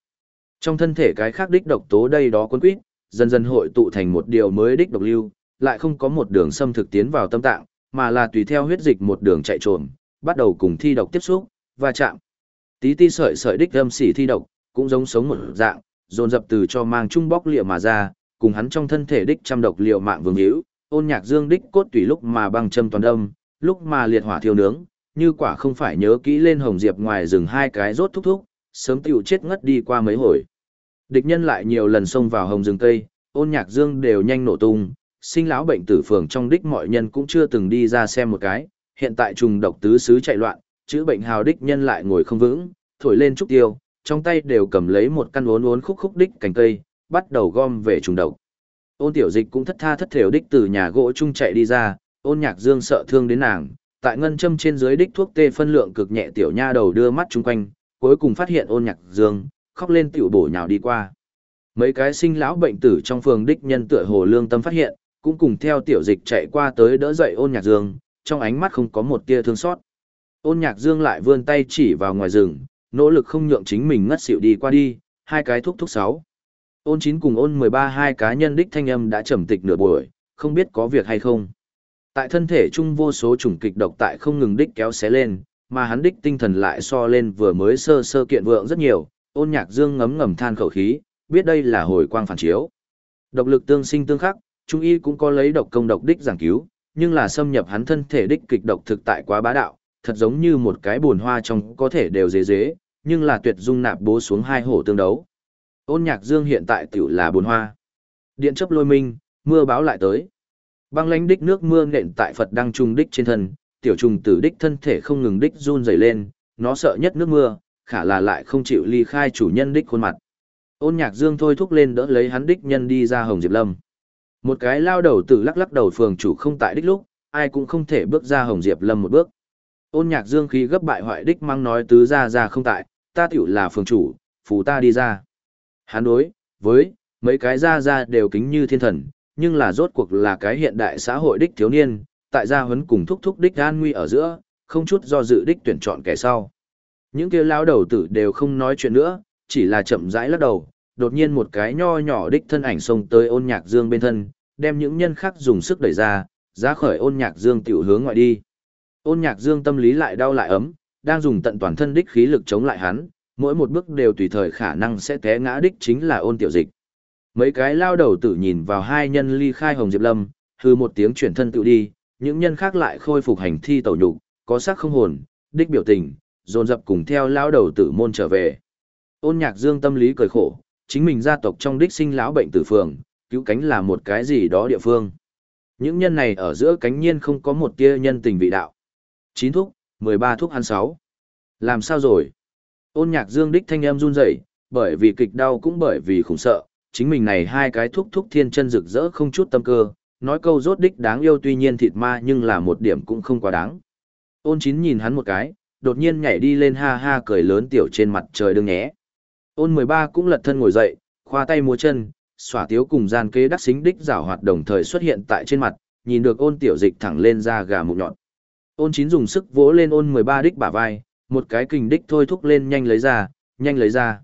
A: Trong thân thể cái khác đích độc tố đây đó quân quýt, dần dần hội tụ thành một điều mới đích độc lưu, lại không có một đường xâm thực tiến vào tâm tạng, mà là tùy theo huyết dịch một đường chạy trồm, bắt đầu cùng thi độc tiếp xúc, và chạm. Tí ti sợi sợi đích âm xỉ thi độc, cũng giống sống một dạng, dồn dập từ cho mang trung bóc liệu mà ra, cùng hắn trong thân thể đích trăm độc liệu mạng vương hữu, ôn nhạc dương đích cốt tùy lúc mà băng châm toàn đâm, lúc mà liệt hỏa thiêu nướng, như quả không phải nhớ kỹ lên hồng diệp ngoài rừng hai cái rốt thúc thúc, sớm tiểu chết ngất đi qua mấy hồi. Địch nhân lại nhiều lần xông vào hồng rừng cây, ôn nhạc dương đều nhanh nổ tung, sinh lão bệnh tử phường trong đích mọi nhân cũng chưa từng đi ra xem một cái, hiện tại trùng độc tứ xứ chạy loạn, chữ bệnh hào đích nhân lại ngồi không vững, thổi lên trúc tiêu, trong tay đều cầm lấy một căn uốn uốn khúc khúc đích cành cây, bắt đầu gom về trùng độc. Ôn tiểu dịch cũng thất tha thất thểu đích từ nhà gỗ chung chạy đi ra, ôn nhạc dương sợ thương đến nàng, tại ngân châm trên dưới đích thuốc tê phân lượng cực nhẹ tiểu nha đầu đưa mắt chung quanh, cuối cùng phát hiện ôn nhạc dương, khóc lên tiểu bổ nhào đi qua. Mấy cái sinh lão bệnh tử trong phường đích nhân tựa hồ lương tâm phát hiện, cũng cùng theo tiểu dịch chạy qua tới đỡ dậy ôn nhạc dương, trong ánh mắt không có một tia thương xót. Ôn nhạc dương lại vươn tay chỉ vào ngoài rừng, nỗ lực không nhượng chính mình ngất xỉu đi qua đi, hai cái thúc thúc sáu. Ôn chín cùng ôn mười ba hai cá nhân đích thanh âm đã trầm tịch nửa buổi, không biết có việc hay không. Tại thân thể chung vô số chủng kịch độc tại không ngừng đích kéo xé lên, mà hắn đích tinh thần lại so lên vừa mới sơ sơ kiện vượng rất nhiều, ôn nhạc dương ngấm ngầm than khẩu khí, biết đây là hồi quang phản chiếu. Độc lực tương sinh tương khắc, trung y cũng có lấy độc công độc đích giảng cứu, nhưng là xâm nhập hắn thân thể đích kịch độc thực tại quá bá đạo, thật giống như một cái buồn hoa trong có thể đều dế dế, nhưng là tuyệt dung nạp bố xuống hai hổ tương đấu. Ôn nhạc dương hiện tại tiểu là buồn hoa. Điện chấp lôi minh, mưa báo lại tới. Băng lánh đích nước mưa nện tại Phật đang trung đích trên thân, tiểu trùng tử đích thân thể không ngừng đích run rẩy lên, nó sợ nhất nước mưa, khả là lại không chịu ly khai chủ nhân đích khuôn mặt. Ôn nhạc dương thôi thúc lên đỡ lấy hắn đích nhân đi ra Hồng Diệp Lâm. Một cái lao đầu tử lắc lắc đầu phường chủ không tại đích lúc, ai cũng không thể bước ra Hồng Diệp Lâm một bước. Ôn nhạc dương khí gấp bại hoại đích mang nói tứ ra ra không tại, ta tiểu là phường chủ, phù ta đi ra. Hắn đối, với, mấy cái ra ra đều kính như thiên thần, nhưng là rốt cuộc là cái hiện đại xã hội đích thiếu niên, tại gia huấn cùng thúc thúc đích an nguy ở giữa, không chút do dự đích tuyển chọn kẻ sau. Những kia lão đầu tử đều không nói chuyện nữa, chỉ là chậm rãi lắc đầu, đột nhiên một cái nho nhỏ đích thân ảnh xông tới ôn nhạc dương bên thân, đem những nhân khác dùng sức đẩy ra, ra khỏi ôn nhạc dương tiểu hướng ngoại đi. Ôn nhạc dương tâm lý lại đau lại ấm, đang dùng tận toàn thân đích khí lực chống lại hắn, mỗi một bước đều tùy thời khả năng sẽ té ngã đích chính là ôn tiểu dịch. Mấy cái lao đầu tử nhìn vào hai nhân ly khai hồng diệp lâm, hư một tiếng chuyển thân tự đi, những nhân khác lại khôi phục hành thi tẩu nhục, có sắc không hồn, đích biểu tình, dồn dập cùng theo lao đầu tử môn trở về. Ôn nhạc dương tâm lý cười khổ, chính mình gia tộc trong đích sinh lão bệnh tử phường, cứu cánh là một cái gì đó địa phương. Những nhân này ở giữa cánh nhiên không có một tia nhân tình vị đạo. Chín thuốc, mười ba thuốc ăn sáu. Làm sao rồi? Ôn nhạc dương đích thanh em run rẩy, bởi vì kịch đau cũng bởi vì khủng sợ, chính mình này hai cái thuốc thuốc thiên chân rực rỡ không chút tâm cơ, nói câu rốt đích đáng yêu tuy nhiên thịt ma nhưng là một điểm cũng không quá đáng. Ôn chín nhìn hắn một cái, đột nhiên nhảy đi lên ha ha cười lớn tiểu trên mặt trời đương nhé. Ôn 13 cũng lật thân ngồi dậy, khoa tay múa chân, xỏa tiếu cùng gian kế đắc xính đích giảo hoạt đồng thời xuất hiện tại trên mặt, nhìn được ôn tiểu dịch thẳng lên ra gà mụn nhọn. Ôn chín dùng sức vỗ lên ôn 13 đích bả vai, một cái kình đích thôi thúc lên nhanh lấy ra, nhanh lấy ra.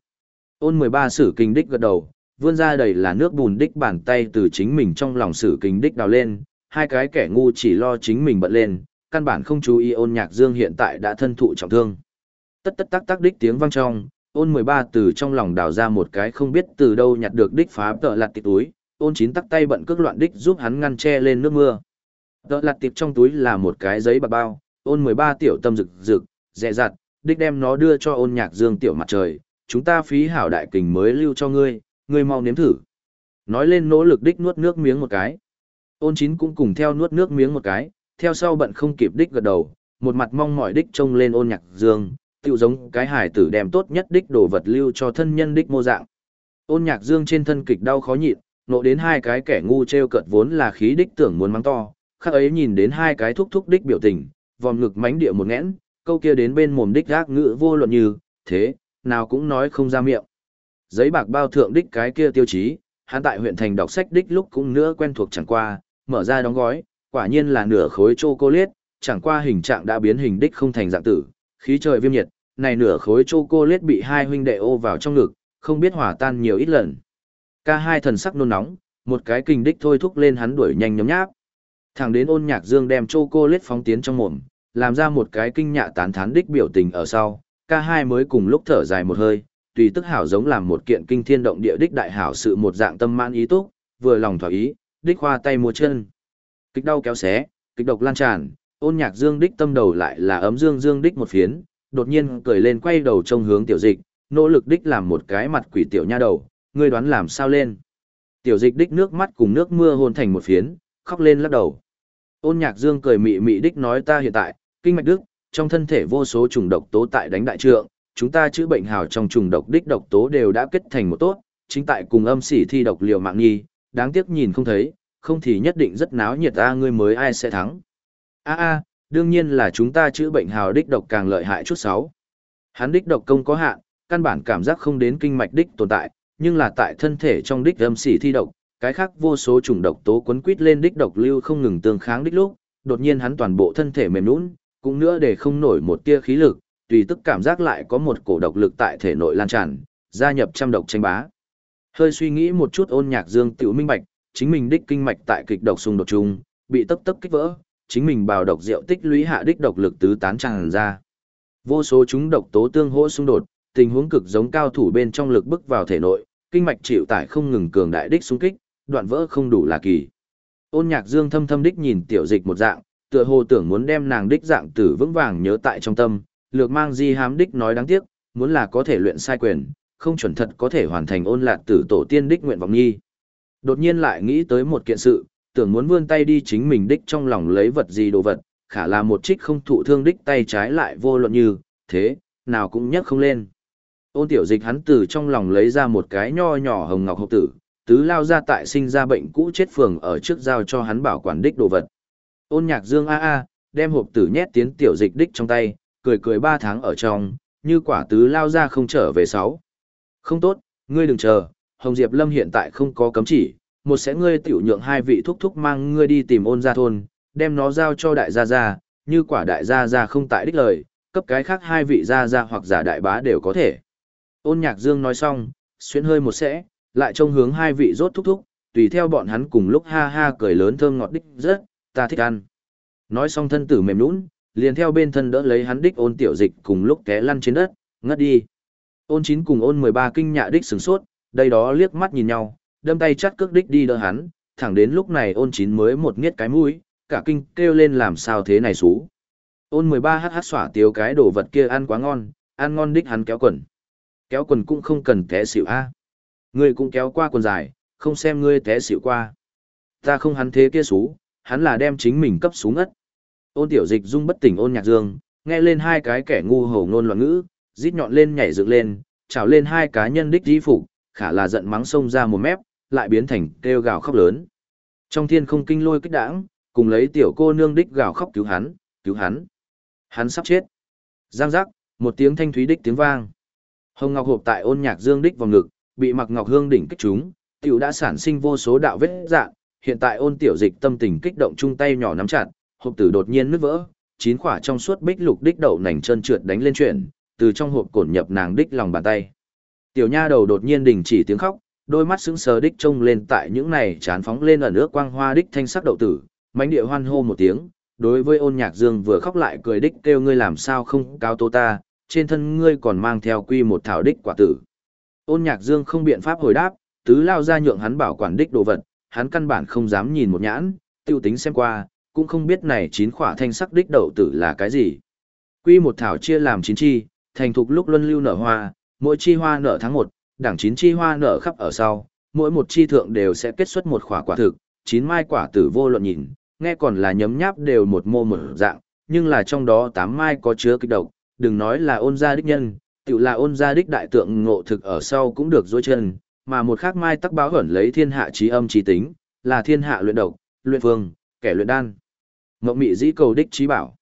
A: Ôn 13 sử kình đích gật đầu, vươn ra đầy là nước bùn đích bàn tay từ chính mình trong lòng sử kình đích đào lên, hai cái kẻ ngu chỉ lo chính mình bận lên, căn bản không chú ý ôn nhạc dương hiện tại đã thân thụ trọng thương. Tất tất tắc tắc đích tiếng vang trong, ôn 13 từ trong lòng đào ra một cái không biết từ đâu nhặt được đích phá tợ lạt tịt túi, ôn chín tắc tay bận cước loạn đích giúp hắn ngăn che lên nước mưa. Tợ lặt tiệp trong túi là một cái giấy bạc bao, ôn 13 tiểu tâm rực rực, dẹ dặt, đích đem nó đưa cho ôn nhạc dương tiểu mặt trời, chúng ta phí hảo đại kình mới lưu cho ngươi, ngươi mau nếm thử. Nói lên nỗ lực đích nuốt nước miếng một cái. Ôn chín cũng cùng theo nuốt nước miếng một cái, theo sau bận không kịp đích gật đầu, một mặt mong mỏi đích trông lên ôn nhạc dương, tiêu giống cái hải tử đem tốt nhất đích đồ vật lưu cho thân nhân đích mô dạng. Ôn nhạc dương trên thân kịch đau khó nhịn, nộ đến hai cái kẻ ngu treo cợt vốn là khí đích tưởng muốn mắng to, khắc ấy nhìn đến hai cái thúc thúc đích biểu tình, vòm ngực mánh địa một nghẽn, câu kia đến bên mồm đích gác ngữ vô luận như, thế, nào cũng nói không ra miệng. Giấy bạc bao thượng đích cái kia tiêu chí, hắn tại huyện thành đọc sách đích lúc cũng nữa quen thuộc chẳng qua, mở ra đóng gói, quả nhiên là nửa khối chocolate, chẳng qua hình trạng đã biến hình đích không thành dạng tử, khí trời viêm nhiệt, này nửa khối chocolate bị hai huynh đệ ô vào trong ngực, không biết hòa tan nhiều ít lần. Ca hai thần sắc nôn nóng, một cái kinh đích thôi thúc lên hắn đuổi nhanh nhấm nháp. Thẳng đến ôn nhạc dương đem chocolate phóng tiến trong mồm, làm ra một cái kinh nhạ tán thán đích biểu tình ở sau, ca hai mới cùng lúc thở dài một hơi, tùy tức hảo giống làm một kiện kinh thiên động địa đích đại hảo sự một dạng tâm mãn ý túc, vừa lòng thỏa ý, đích khoa tay múa chân. Kịch đau kéo xé, kịch độc lan tràn, ôn nhạc dương đích tâm đầu lại là ấm dương dương đích một phiến, đột nhiên cười lên quay đầu trông hướng tiểu dịch, nỗ lực đích làm một cái mặt quỷ tiểu nha đầu, ngươi đoán làm sao lên. Tiểu dịch đích nước mắt cùng nước mưa hôn thành một phiến, khóc lên lắc đầu. Ôn nhạc dương cười mị mị đích nói ta hiện tại, kinh mạch đức, trong thân thể vô số trùng độc tố tại đánh đại trượng, chúng ta chữa bệnh hào trong trùng độc đích độc tố đều đã kết thành một tốt, chính tại cùng âm sỉ thi độc liều mạng nghi, đáng tiếc nhìn không thấy, không thì nhất định rất náo nhiệt a ngươi mới ai sẽ thắng. A a, đương nhiên là chúng ta chữa bệnh hào đích độc càng lợi hại chút sáu. Hắn đích độc công có hạn, căn bản cảm giác không đến kinh mạch đích tồn tại, nhưng là tại thân thể trong đích âm sỉ thi độc, cái khác vô số chủng độc tố quấn quýt lên đích độc lưu không ngừng tương kháng đích lúc, đột nhiên hắn toàn bộ thân thể mềm nhũn, cũng nữa để không nổi một tia khí lực, tùy tức cảm giác lại có một cổ độc lực tại thể nội lan tràn, gia nhập trăm độc tranh bá. Hơi suy nghĩ một chút ôn nhạc dương tiểu minh bạch, chính mình đích kinh mạch tại kịch độc xung đột chung, bị tấp tấp kích vỡ, chính mình bào độc rượu tích lũy hạ đích độc lực tứ tán tràn ra. Vô số chúng độc tố tương hỗ xung đột, tình huống cực giống cao thủ bên trong lực bức vào thể nội, kinh mạch chịu tải không ngừng cường đại đích xung kích, đoạn vỡ không đủ là kỳ. Ôn Nhạc Dương thâm thâm đích nhìn tiểu dịch một dạng, tựa hồ tưởng muốn đem nàng đích dạng tử vững vàng nhớ tại trong tâm, lược mang di hám đích nói đáng tiếc, muốn là có thể luyện sai quyền, không chuẩn thật có thể hoàn thành ôn lạc tử tổ tiên đích nguyện vọng nhi. Đột nhiên lại nghĩ tới một kiện sự, tưởng muốn vươn tay đi chính mình đích trong lòng lấy vật gì đồ vật, khả là một trích không thụ thương đích tay trái lại vô luận như, thế, nào cũng nhấc không lên. Ôn tiểu dịch hắn từ trong lòng lấy ra một cái nho nhỏ hồng ngọc hộp tử, tứ lao ra tại sinh ra bệnh cũ chết phường ở trước giao cho hắn bảo quản đích đồ vật. Ôn nhạc dương a a, đem hộp tử nhét tiến tiểu dịch đích trong tay, cười cười ba tháng ở trong, như quả tứ lao ra không trở về sáu. Không tốt, ngươi đừng chờ, Hồng Diệp Lâm hiện tại không có cấm chỉ, một sẽ ngươi tiểu nhượng hai vị thúc thúc mang ngươi đi tìm ôn gia thôn, đem nó giao cho đại gia gia, như quả đại gia gia không tại đích lời, cấp cái khác hai vị gia gia hoặc giả đại bá đều có thể. Ôn nhạc dương nói xong, xuyên hơi một sẽ, lại trông hướng hai vị rốt thúc thúc, tùy theo bọn hắn cùng lúc ha ha cười lớn thơm ngọt đích rất, ta thích ăn. Nói xong thân tử mềm nũng, liền theo bên thân đỡ lấy hắn đích ôn tiểu dịch cùng lúc té lăn trên đất, ngất đi. Ôn chín cùng ôn 13 kinh nhạ đích sửng sốt, đây đó liếc mắt nhìn nhau, đâm tay chắt cước đích đi đỡ hắn, thẳng đến lúc này ôn chín mới một nghiết cái mũi, cả kinh kêu lên làm sao thế này xú. Ôn 13 hát hát xỏa tiếu cái đồ vật kia ăn quá ngon, ăn ngon đích hắn kéo quần. Kéo quần cũng không cần té xỉu a. Ngươi cũng kéo qua quần dài, không xem ngươi té xỉu qua. Ta không hắn thế kia xú, hắn là đem chính mình cấp xuống ngất. Ôn tiểu dịch dung bất tỉnh ôn nhạc dương, nghe lên hai cái kẻ ngu hổ ngôn loạn ngữ, rít nhọn lên nhảy dựng lên, trào lên hai cá nhân đích di phục, khả là giận mắng sông ra một mép, lại biến thành kêu gào khóc lớn. Trong thiên không kinh lôi kích đãng, cùng lấy tiểu cô nương đích gào khóc cứu hắn, cứu hắn. Hắn sắp chết. Giang giác, một tiếng thanh thúy đích tiếng vang. Hồng Ngọc hộp tại ôn nhạc dương đích vào ngực, bị mặc ngọc hương đỉnh kích chúng, tiểu đã sản sinh vô số đạo vết dạng, hiện tại ôn tiểu dịch tâm tình kích động chung tay nhỏ nắm chặt, hộp tử đột nhiên nứt vỡ, chín quả trong suốt bích lục đích đậu nành chân trượt đánh lên chuyển, từ trong hộp cổn nhập nàng đích lòng bàn tay. Tiểu nha đầu đột nhiên đình chỉ tiếng khóc, đôi mắt sững sờ đích trông lên tại những này chán phóng lên ở nước quang hoa đích thanh sắc đậu tử, mánh địa hoan hô một tiếng, đối với ôn nhạc dương vừa khóc lại cười đích kêu ngươi làm sao không cao tô ta, trên thân ngươi còn mang theo quy một thảo đích quả tử. Ôn nhạc dương không biện pháp hồi đáp, tứ lao ra nhượng hắn bảo quản đích đồ vật, hắn căn bản không dám nhìn một nhãn, tiêu tính xem qua, cũng không biết này chín khỏa thanh sắc đích đậu tử là cái gì. Quy một thảo chia làm chín chi, thành thục lúc luân lưu nở hoa, mỗi chi hoa nở tháng một, đảng chín chi hoa nở khắp ở sau, mỗi một chi thượng đều sẽ kết xuất một khỏa quả thực, chín mai quả tử vô luận nhìn, nghe còn là nhấm nháp đều một mô mở dạng, nhưng là trong đó tám mai có chứa kịch độc, đừng nói là ôn gia đích nhân, tự là ôn gia đích đại tượng ngộ thực ở sau cũng được dối chân, mà một khác mai tắc báo hẩn lấy thiên hạ trí âm trí tính, là thiên hạ luyện độc, luyện phương, kẻ luyện đan. Mộng mị dĩ cầu đích trí bảo.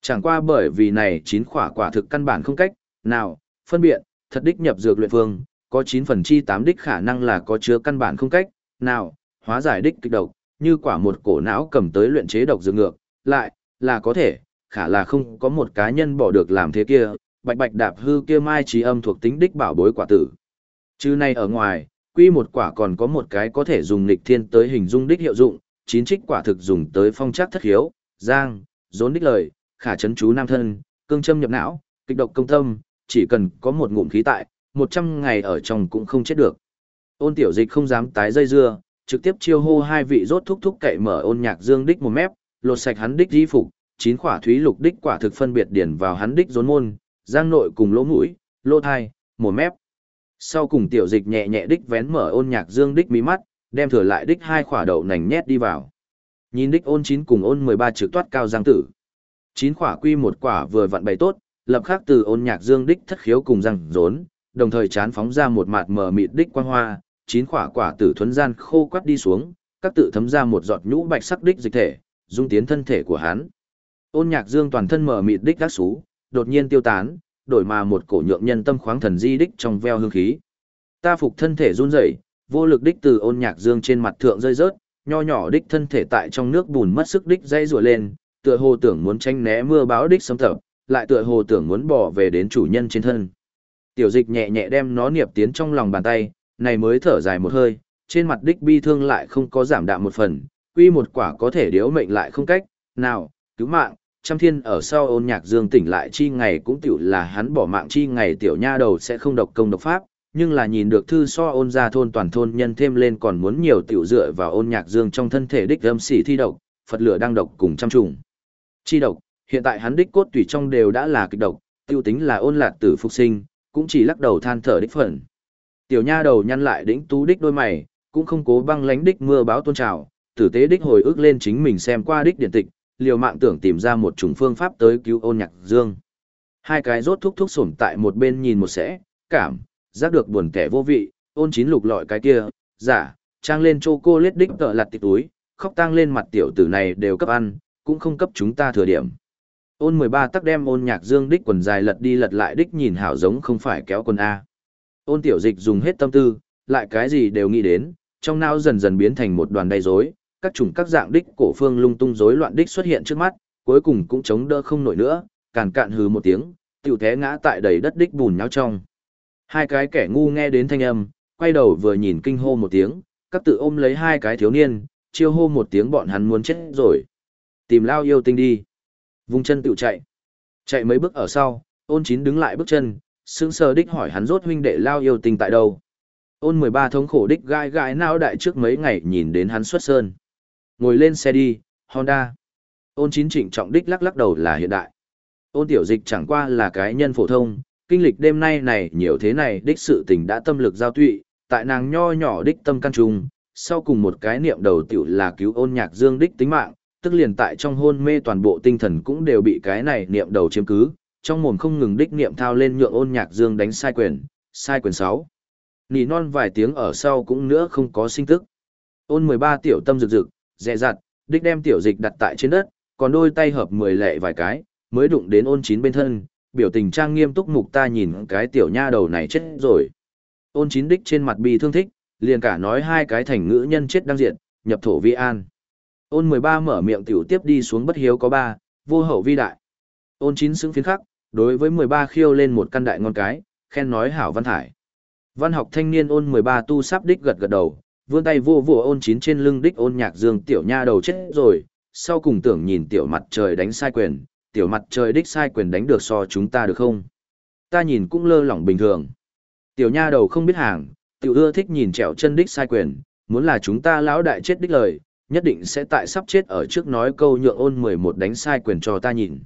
A: Chẳng qua bởi vì này chín khỏa quả thực căn bản không cách, nào, phân biện, thật đích nhập dược luyện phương, có 9 phần chi 8 đích khả năng là có chứa căn bản không cách, nào, hóa giải đích kịch độc, như quả một cổ não cầm tới luyện chế độc dược ngược, lại, là có thể, khả là không có một cá nhân bỏ được làm thế kia, bạch bạch đạp hư kia mai trí âm thuộc tính đích bảo bối quả tử. Chứ này ở ngoài, quy một quả còn có một cái có thể dùng lịch thiên tới hình dung đích hiệu dụng, chín trích quả thực dùng tới phong chắc thất hiếu, giang, rốn đích lời, khả chấn chú nam thân, cương châm nhập não, kịch độc công tâm, chỉ cần có một ngụm khí tại, một trăm ngày ở trong cũng không chết được. Ôn tiểu dịch không dám tái dây dưa, trực tiếp chiêu hô hai vị rốt thúc thúc cậy mở ôn nhạc dương đích một mép, lột sạch hắn đích di phục, chín quả thúy lục đích quả thực phân biệt điển vào hắn đích rốn môn, giang nội cùng lỗ mũi, lỗ thai, mồm mép. Sau cùng tiểu dịch nhẹ nhẹ đích vén mở ôn nhạc dương đích mí mắt, đem thừa lại đích hai quả đậu nành nhét đi vào. Nhìn đích ôn chín cùng ôn 13 trực toát cao giang tử. Chín quả quy một quả vừa vặn bày tốt, lập khắc từ ôn nhạc dương đích thất khiếu cùng răng rốn, đồng thời chán phóng ra một mạt mờ mịt đích quang hoa, chín quả quả tử thuấn gian khô quắt đi xuống, các tự thấm ra một giọt nhũ bạch sắc đích dịch thể, dung tiến thân thể của hắn. Ôn nhạc dương toàn thân mờ mịt đích gác sú đột nhiên tiêu tán, đổi mà một cổ nhượng nhân tâm khoáng thần di đích trong veo hương khí. Ta phục thân thể run rẩy, vô lực đích từ ôn nhạc dương trên mặt thượng rơi rớt, nho nhỏ đích thân thể tại trong nước bùn mất sức đích dây rùa lên, tựa hồ tưởng muốn tranh né mưa báo đích xâm tập, lại tựa hồ tưởng muốn bỏ về đến chủ nhân trên thân. Tiểu dịch nhẹ nhẹ đem nó niệp tiến trong lòng bàn tay, này mới thở dài một hơi, trên mặt đích bi thương lại không có giảm đạm một phần, quy một quả có thể điếu mệnh lại không cách, nào, cứu mạng, trăm thiên ở sau ôn nhạc dương tỉnh lại chi ngày cũng tiểu là hắn bỏ mạng chi ngày tiểu nha đầu sẽ không độc công độc pháp, nhưng là nhìn được thư so ôn ra thôn toàn thôn nhân thêm lên còn muốn nhiều tiểu dựa vào ôn nhạc dương trong thân thể đích âm sỉ thi độc, Phật lửa đang độc cùng trăm trùng. Chi độc, hiện tại hắn đích cốt tủy trong đều đã là kịch độc, tiêu tính là ôn lạc tử phục sinh, cũng chỉ lắc đầu than thở đích phận Tiểu nha đầu nhăn lại đỉnh tú đích đôi mày, cũng không cố băng lánh đích mưa báo tôn trào, tử tế đích hồi ức lên chính mình xem qua đích điện tịch, liều mạng tưởng tìm ra một chủng phương pháp tới cứu ôn nhạc dương. Hai cái rốt thúc thúc sổm tại một bên nhìn một sẽ, cảm, giác được buồn kẻ vô vị, ôn chín lục lọi cái kia, giả, trang lên chô cô lết đích tợ lặt tịch túi, khóc tang lên mặt tiểu tử này đều cấp ăn, cũng không cấp chúng ta thừa điểm. Ôn 13 tắc đem ôn nhạc dương đích quần dài lật đi lật lại đích nhìn hảo giống không phải kéo quần A. Ôn tiểu dịch dùng hết tâm tư, lại cái gì đều nghĩ đến, trong não dần dần biến thành một đoàn đầy rối, các chủng các dạng đích cổ phương lung tung rối loạn đích xuất hiện trước mắt, cuối cùng cũng chống đỡ không nổi nữa, càn cạn hừ một tiếng, tiểu thế ngã tại đầy đất đích bùn nhão trong. Hai cái kẻ ngu nghe đến thanh âm, quay đầu vừa nhìn kinh hô một tiếng, các tự ôm lấy hai cái thiếu niên, chiêu hô một tiếng bọn hắn muốn chết rồi. Tìm lao yêu tinh đi. Vung chân tiểu chạy. Chạy mấy bước ở sau, ôn chín đứng lại bước chân, sững sờ đích hỏi hắn rốt huynh đệ lao yêu tinh tại đâu. Ôn 13 thống khổ đích gai gai nao đại trước mấy ngày nhìn đến hắn xuất sơn. Ngồi lên xe đi, Honda. Ôn chín trịnh trọng đích lắc lắc đầu là hiện đại. Ôn tiểu dịch chẳng qua là cái nhân phổ thông, kinh lịch đêm nay này nhiều thế này đích sự tình đã tâm lực giao tụy, tại nàng nho nhỏ đích tâm căn trùng, sau cùng một cái niệm đầu tiểu là cứu ôn nhạc dương đích tính mạng, tức liền tại trong hôn mê toàn bộ tinh thần cũng đều bị cái này niệm đầu chiếm cứ, trong mồm không ngừng đích niệm thao lên nhượng ôn nhạc dương đánh sai quyền, sai quyền 6. Nỉ non vài tiếng ở sau cũng nữa không có sinh tức. Ôn 13 tiểu tâm rực rực, dè dặt, đích đem tiểu dịch đặt tại trên đất, còn đôi tay hợp 10 lệ vài cái, mới đụng đến ôn chín bên thân, biểu tình trang nghiêm túc mục ta nhìn cái tiểu nha đầu này chết rồi. Ôn chín đích trên mặt bi thương thích, liền cả nói hai cái thành ngữ nhân chết đang diện, nhập thổ vi an. Ôn 13 mở miệng tiểu tiếp đi xuống bất hiếu có ba, vô hậu vi đại. Ôn chín xứng phiến khắc, đối với 13 khiêu lên một căn đại ngon cái, khen nói hảo văn thải. Văn học thanh niên ôn 13 tu sắp đích gật gật đầu, vươn tay vô vô ôn chín trên lưng đích ôn nhạc dương tiểu nha đầu chết rồi, sau cùng tưởng nhìn tiểu mặt trời đánh sai quyền, tiểu mặt trời đích sai quyền đánh được so chúng ta được không? Ta nhìn cũng lơ lỏng bình thường. Tiểu nha đầu không biết hàng, tiểu ưa thích nhìn trèo chân đích sai quyền, muốn là chúng ta lão đại chết đích lời, nhất định sẽ tại sắp chết ở trước nói câu nhượng ôn 11 đánh sai quyền cho ta nhìn.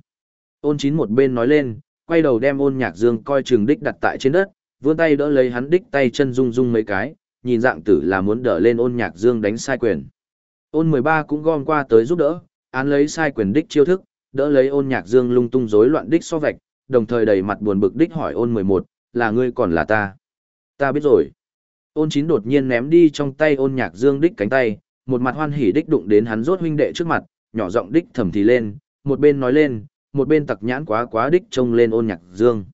A: Ôn chín một bên nói lên, quay đầu đem ôn nhạc dương coi trường đích đặt tại trên đất, vươn tay đỡ lấy hắn đích tay chân rung rung mấy cái, nhìn dạng tử là muốn đỡ lên ôn nhạc dương đánh sai quyền. Ôn 13 cũng gom qua tới giúp đỡ, án lấy sai quyền đích chiêu thức, đỡ lấy ôn nhạc dương lung tung rối loạn đích so vạch, đồng thời đầy mặt buồn bực đích hỏi ôn 11, là ngươi còn là ta. Ta biết rồi. Ôn chín đột nhiên ném đi trong tay ôn nhạc dương đích cánh tay, một mặt hoan hỉ đích đụng đến hắn rốt huynh đệ trước mặt, nhỏ giọng đích thầm thì lên, một bên nói lên, một bên tặc nhãn quá quá đích trông lên ôn nhạc dương.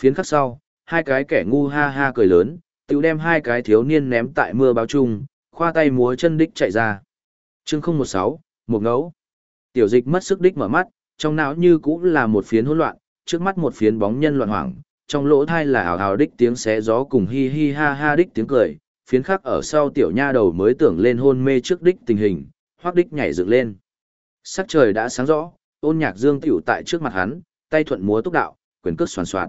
A: Phiến khắc sau, hai cái kẻ ngu ha ha cười lớn, tự đem hai cái thiếu niên ném tại mưa báo chung, khoa tay múa chân đích chạy ra. chương 016, một ngấu. Tiểu dịch mất sức đích mở mắt, trong não như cũng là một phiến hỗn loạn, trước mắt một phiến bóng nhân loạn hoảng, trong lỗ thai là ảo ảo đích tiếng xé gió cùng hi hi ha ha đích tiếng cười, phiến khắc ở sau tiểu nha đầu mới tưởng lên hôn mê trước đích tình hình, hoác đích nhảy dựng lên. Sắc trời đã sáng rõ, ôn nhạc dương tiểu tại trước mặt hắn, tay thuận múa túc đạo, quyền cước soàn soạn.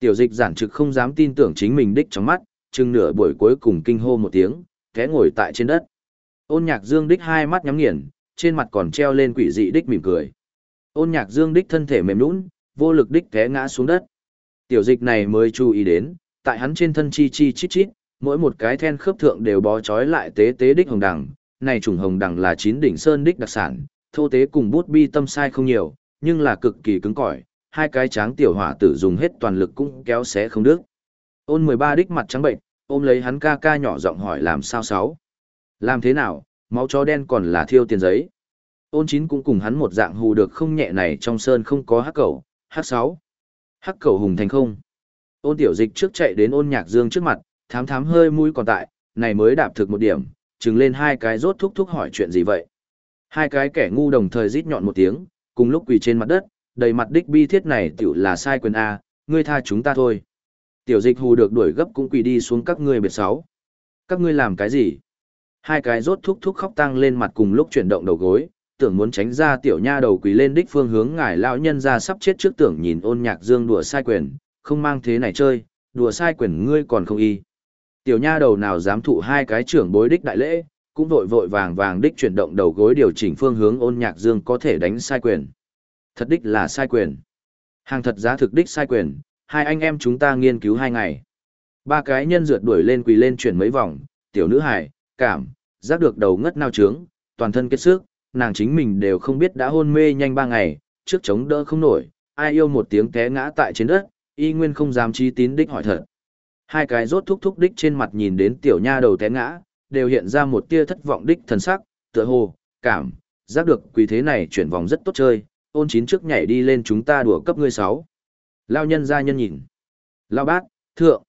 A: Tiểu dịch giản trực không dám tin tưởng chính mình đích trong mắt, chừng nửa buổi cuối cùng kinh hô một tiếng, té ngồi tại trên đất. Ôn nhạc dương đích hai mắt nhắm nghiền, trên mặt còn treo lên quỷ dị đích mỉm cười. Ôn nhạc dương đích thân thể mềm nũng, vô lực đích té ngã xuống đất. Tiểu dịch này mới chú ý đến, tại hắn trên thân chi chi chít chít, mỗi một cái then khớp thượng đều bó trói lại tế tế đích hồng đằng. Này trùng hồng đằng là chín đỉnh sơn đích đặc sản, thô tế cùng bút bi tâm sai không nhiều, nhưng là cực kỳ cứng cỏi, hai cái tráng tiểu hỏa tử dùng hết toàn lực cũng kéo xé không được. Ôn 13 đích mặt trắng bệnh, ôm lấy hắn ca ca nhỏ giọng hỏi làm sao sáu. Làm thế nào, máu chó đen còn là thiêu tiền giấy. Ôn chín cũng cùng hắn một dạng hù được không nhẹ này trong sơn không có hắc cầu, hắc sáu. Hắc cầu hùng thành không. Ôn tiểu dịch trước chạy đến ôn nhạc dương trước mặt, thám thám hơi mũi còn tại, này mới đạp thực một điểm, trừng lên hai cái rốt thúc thúc hỏi chuyện gì vậy. Hai cái kẻ ngu đồng thời rít nhọn một tiếng, cùng lúc quỳ trên mặt đất, đầy mặt đích bi thiết này tiểu là sai quyền A, ngươi tha chúng ta thôi. Tiểu dịch hù được đuổi gấp cũng quỳ đi xuống các ngươi biệt sáu. Các ngươi làm cái gì? Hai cái rốt thúc thúc khóc tăng lên mặt cùng lúc chuyển động đầu gối, tưởng muốn tránh ra tiểu nha đầu quỳ lên đích phương hướng ngải lão nhân ra sắp chết trước tưởng nhìn ôn nhạc dương đùa sai quyền, không mang thế này chơi, đùa sai quyền ngươi còn không y. Tiểu nha đầu nào dám thụ hai cái trưởng bối đích đại lễ, cũng vội vội vàng vàng đích chuyển động đầu gối điều chỉnh phương hướng ôn nhạc dương có thể đánh sai quyền. Thật đích là sai quyền. Hàng thật giá thực đích sai quyền, hai anh em chúng ta nghiên cứu hai ngày. Ba cái nhân rượt đuổi lên quỳ lên chuyển mấy vòng, tiểu nữ hải, cảm, giác được đầu ngất nao trướng, toàn thân kết sức, nàng chính mình đều không biết đã hôn mê nhanh ba ngày, trước chống đỡ không nổi, ai yêu một tiếng té ngã tại trên đất, y nguyên không dám chi tín đích hỏi thật. Hai cái rốt thúc thúc đích trên mặt nhìn đến tiểu nha đầu té ngã, đều hiện ra một tia thất vọng đích thần sắc, tựa hồ, cảm, giác được quỳ thế này chuyển vòng rất tốt chơi, ôn chín trước nhảy đi lên chúng ta đùa cấp ngươi sáu. Lao nhân ra nhân nhìn. Lao bác, thượng.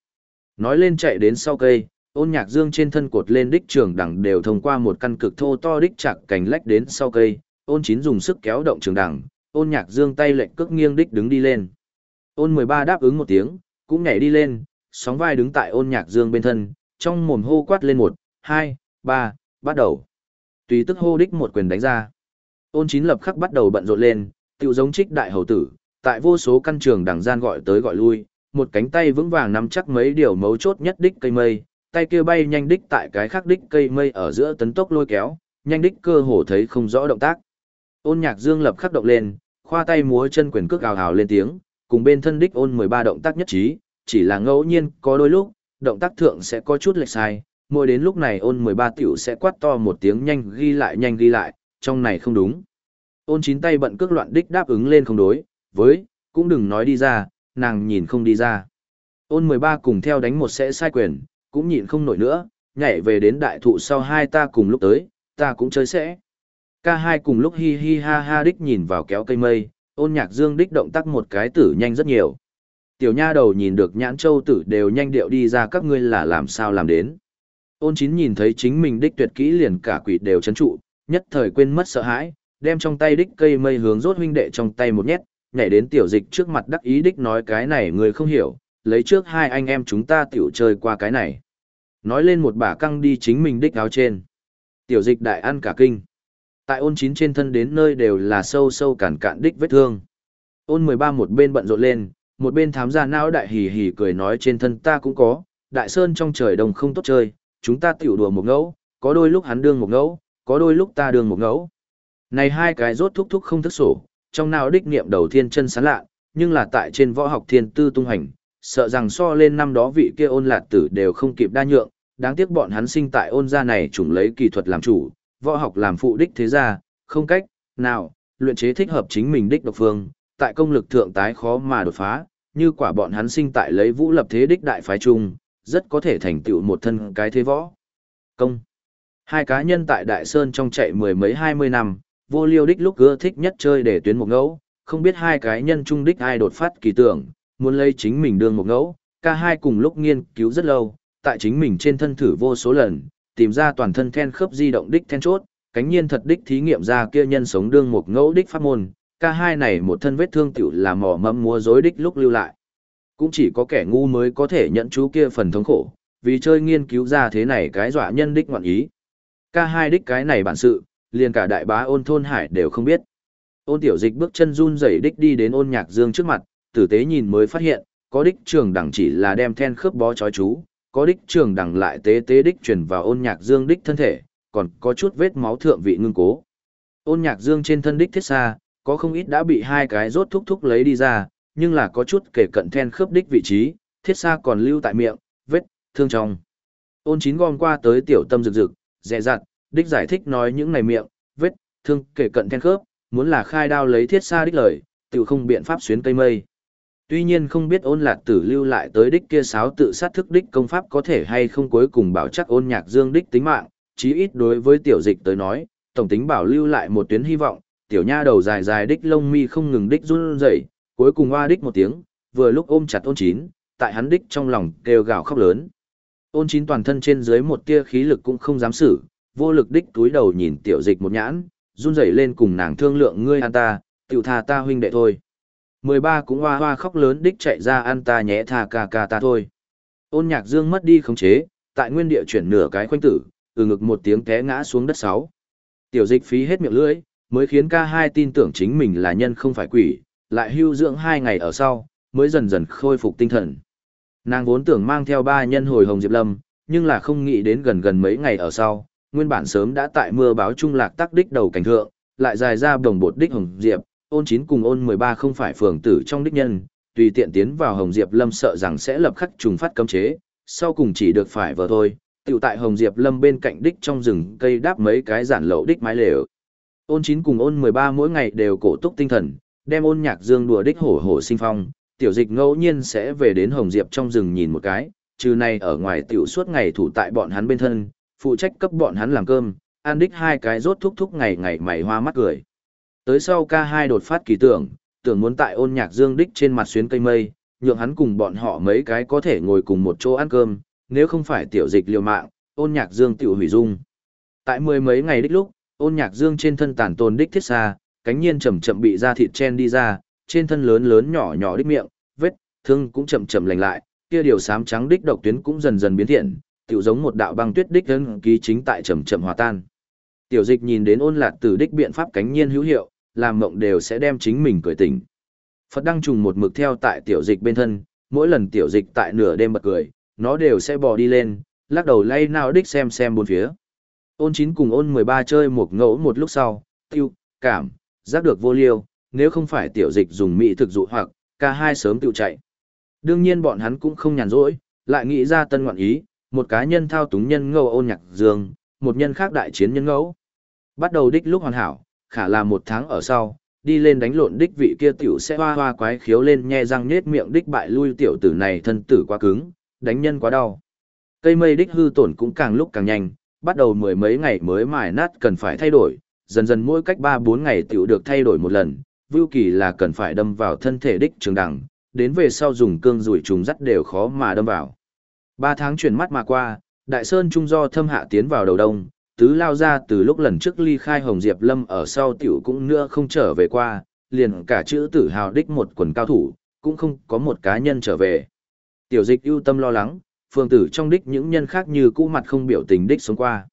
A: Nói lên chạy đến sau cây, ôn nhạc dương trên thân cột lên đích trường đẳng đều thông qua một căn cực thô to đích chặt cành lách đến sau cây, ôn chín dùng sức kéo động trường đẳng, ôn nhạc dương tay lệnh cước nghiêng đích đứng đi lên. Ôn 13 đáp ứng một tiếng, cũng nhảy đi lên, sóng vai đứng tại ôn nhạc dương bên thân, trong mồm hô quát lên một, hai, ba, bắt đầu. Tùy tức hô đích một quyền đánh ra. Ôn chín lập khắc bắt đầu bận rộn lên, tự giống trích đại hầu tử, tại vô số căn trường đằng gian gọi tới gọi lui, một cánh tay vững vàng nắm chắc mấy điều mấu chốt nhất đích cây mây, tay kia bay nhanh đích tại cái khác đích cây mây ở giữa tấn tốc lôi kéo, nhanh đích cơ hồ thấy không rõ động tác. Ôn Nhạc Dương lập khắc động lên, khoa tay múa chân quyền cước ào ào lên tiếng, cùng bên thân đích ôn 13 động tác nhất trí, chỉ là ngẫu nhiên có đôi lúc, động tác thượng sẽ có chút lệch sai, mỗi đến lúc này ôn 13 tiểu sẽ quát to một tiếng nhanh ghi lại nhanh ghi lại, trong này không đúng. Ôn chín tay bận cước loạn đích đáp ứng lên không đối, với, cũng đừng nói đi ra, nàng nhìn không đi ra. Ôn 13 cùng theo đánh một sẽ sai quyền, cũng nhịn không nổi nữa, nhảy về đến đại thụ sau hai ta cùng lúc tới, ta cũng chơi sẽ. Ca hai cùng lúc hi hi ha ha đích nhìn vào kéo cây mây, ôn nhạc dương đích động tác một cái tử nhanh rất nhiều. Tiểu nha đầu nhìn được nhãn châu tử đều nhanh điệu đi ra các ngươi là làm sao làm đến. Ôn chín nhìn thấy chính mình đích tuyệt kỹ liền cả quỷ đều chấn trụ, nhất thời quên mất sợ hãi, đem trong tay đích cây mây hướng rốt huynh đệ trong tay một nhét, nhảy đến tiểu dịch trước mặt đắc ý đích nói cái này người không hiểu, lấy trước hai anh em chúng ta tiểu chơi qua cái này. Nói lên một bả căng đi chính mình đích áo trên. Tiểu dịch đại ăn cả kinh. Tại ôn chín trên thân đến nơi đều là sâu sâu cản cạn đích vết thương. Ôn 13 một bên bận rộn lên, một bên thám gia não đại hì hì cười nói trên thân ta cũng có, đại sơn trong trời đồng không tốt chơi, chúng ta tiểu đùa một ngẫu, có đôi lúc hắn đương một ngẫu, có đôi lúc ta đương một ngẫu. Này hai cái rốt thúc thúc không thức sổ, trong nào đích niệm đầu thiên chân sán lạ, nhưng là tại trên võ học thiên tư tung hành, sợ rằng so lên năm đó vị kia ôn lạt tử đều không kịp đa nhượng, đáng tiếc bọn hắn sinh tại ôn gia này chủng lấy kỳ thuật làm chủ, võ học làm phụ đích thế gia, không cách, nào, luyện chế thích hợp chính mình đích độc phương, tại công lực thượng tái khó mà đột phá, như quả bọn hắn sinh tại lấy vũ lập thế đích đại phái trung, rất có thể thành tựu một thân cái thế võ. Công Hai cá nhân tại Đại Sơn trong chạy mười mấy hai mươi năm, vô liêu đích lúc ưa thích nhất chơi để tuyến một ngẫu, không biết hai cái nhân trung đích ai đột phát kỳ tưởng, muốn lấy chính mình đương một ngẫu, cả hai cùng lúc nghiên cứu rất lâu, tại chính mình trên thân thử vô số lần, tìm ra toàn thân then khớp di động đích then chốt, cánh nhiên thật đích thí nghiệm ra kia nhân sống đương một ngẫu đích pháp môn, cả hai này một thân vết thương tiểu là mỏ mẫm múa rối đích lúc lưu lại. Cũng chỉ có kẻ ngu mới có thể nhận chú kia phần thống khổ, vì chơi nghiên cứu ra thế này cái dọa nhân đích ngoạn ý. Ca hai đích cái này bản sự, liền cả đại bá ôn thôn hải đều không biết. Ôn tiểu dịch bước chân run rẩy đích đi đến ôn nhạc dương trước mặt, tử tế nhìn mới phát hiện, có đích trường đẳng chỉ là đem then khớp bó chói chú, có đích trường đẳng lại tế tế đích chuyển vào ôn nhạc dương đích thân thể, còn có chút vết máu thượng vị ngưng cố. Ôn nhạc dương trên thân đích thiết xa, có không ít đã bị hai cái rốt thúc thúc lấy đi ra, nhưng là có chút kể cận then khớp đích vị trí, thiết xa còn lưu tại miệng, vết, thương trong. Ôn chín gom qua tới tiểu tâm rực rực, dè dặt, đích giải thích nói những này miệng, vết, thương, kể cận then khớp, muốn là khai đao lấy thiết xa đích lời, tự không biện pháp xuyến cây mây. Tuy nhiên không biết ôn lạc tử lưu lại tới đích kia sáo tự sát thức đích công pháp có thể hay không cuối cùng bảo chắc ôn nhạc dương đích tính mạng, chí ít đối với tiểu dịch tới nói, tổng tính bảo lưu lại một tuyến hy vọng, tiểu nha đầu dài dài đích lông mi không ngừng đích run rẩy, cuối cùng hoa đích một tiếng, vừa lúc ôm chặt ôn chín, tại hắn đích trong lòng kêu gào khóc lớn. Ôn chín toàn thân trên dưới một tia khí lực cũng không dám xử, vô lực đích túi đầu nhìn tiểu dịch một nhãn, run rẩy lên cùng nàng thương lượng ngươi ăn ta, tiểu tha ta huynh đệ thôi. Mười ba cũng hoa hoa khóc lớn đích chạy ra ăn ta nhé tha ca ca ta thôi. Ôn nhạc dương mất đi khống chế, tại nguyên địa chuyển nửa cái khoanh tử, từ ngực một tiếng té ngã xuống đất sáu. Tiểu dịch phí hết miệng lưỡi, mới khiến ca hai tin tưởng chính mình là nhân không phải quỷ, lại hưu dưỡng hai ngày ở sau, mới dần dần khôi phục tinh thần. Nàng vốn tưởng mang theo ba nhân hồi Hồng Diệp Lâm, nhưng là không nghĩ đến gần gần mấy ngày ở sau, nguyên bản sớm đã tại mưa báo trung lạc tắc đích đầu cảnh thượng, lại dài ra đồng bột đích Hồng Diệp, ôn chín cùng ôn 13 không phải phường tử trong đích nhân, tùy tiện tiến vào Hồng Diệp Lâm sợ rằng sẽ lập khắc trùng phát cấm chế, sau cùng chỉ được phải vợ thôi, Tiểu tại Hồng Diệp Lâm bên cạnh đích trong rừng cây đáp mấy cái giản lậu đích mái lều. Ôn chín cùng ôn 13 mỗi ngày đều cổ túc tinh thần, đem ôn nhạc dương đùa đích hổ hổ sinh phong, tiểu dịch ngẫu nhiên sẽ về đến Hồng Diệp trong rừng nhìn một cái, trừ này ở ngoài tiểu suốt ngày thủ tại bọn hắn bên thân, phụ trách cấp bọn hắn làm cơm, an đích hai cái rốt thúc thúc ngày ngày mày hoa mắt cười. Tới sau ca hai đột phát kỳ tưởng, tưởng muốn tại ôn nhạc dương đích trên mặt xuyến cây mây, nhượng hắn cùng bọn họ mấy cái có thể ngồi cùng một chỗ ăn cơm, nếu không phải tiểu dịch liều mạng, ôn nhạc dương tiểu hủy dung. Tại mười mấy ngày đích lúc, ôn nhạc dương trên thân tàn tồn đích thiết xa, cánh nhiên chậm chậm bị da thịt chen đi ra, trên thân lớn lớn nhỏ nhỏ đích miệng, vết, thương cũng chậm chậm lành lại, kia điều xám trắng đích độc tuyến cũng dần dần biến thiện, tiểu giống một đạo băng tuyết đích thân ký chính tại chậm chậm hòa tan. Tiểu dịch nhìn đến ôn lạt tử đích biện pháp cánh nhiên hữu hiệu, làm mộng đều sẽ đem chính mình cười tỉnh. Phật đăng trùng một mực theo tại tiểu dịch bên thân, mỗi lần tiểu dịch tại nửa đêm bật cười, nó đều sẽ bò đi lên, lắc đầu lay nào đích xem xem bốn phía. Ôn chín cùng ôn 13 chơi một ngẫu một lúc sau, tiêu, cảm, giác được vô liêu, nếu không phải tiểu dịch dùng mỹ thực dụ hoặc, cả hai sớm tiêu chạy. Đương nhiên bọn hắn cũng không nhàn rỗi, lại nghĩ ra tân ngoạn ý, một cá nhân thao túng nhân ngẫu ôn nhạc dương, một nhân khác đại chiến nhân ngẫu. Bắt đầu đích lúc hoàn hảo, khả là một tháng ở sau, đi lên đánh lộn đích vị kia tiểu sẽ hoa hoa quái khiếu lên nhe răng nhết miệng đích bại lui tiểu tử này thân tử quá cứng, đánh nhân quá đau. Cây mây đích hư tổn cũng càng lúc càng nhanh, bắt đầu mười mấy ngày mới mài nát cần phải thay đổi, dần dần mỗi cách 3-4 ngày tiểu được thay đổi một lần, vưu kỳ là cần phải đâm vào thân thể đích trường đẳng, đến về sau dùng cương rủi trùng dắt đều khó mà đâm vào. Ba tháng chuyển mắt mà qua, đại sơn trung do thâm hạ tiến vào đầu đông, tứ lao ra từ lúc lần trước ly khai Hồng Diệp Lâm ở sau tiểu cũng nữa không trở về qua, liền cả chữ tử hào đích một quần cao thủ, cũng không có một cá nhân trở về. Tiểu dịch ưu tâm lo lắng, phương tử trong đích những nhân khác như cũ mặt không biểu tình đích sống qua.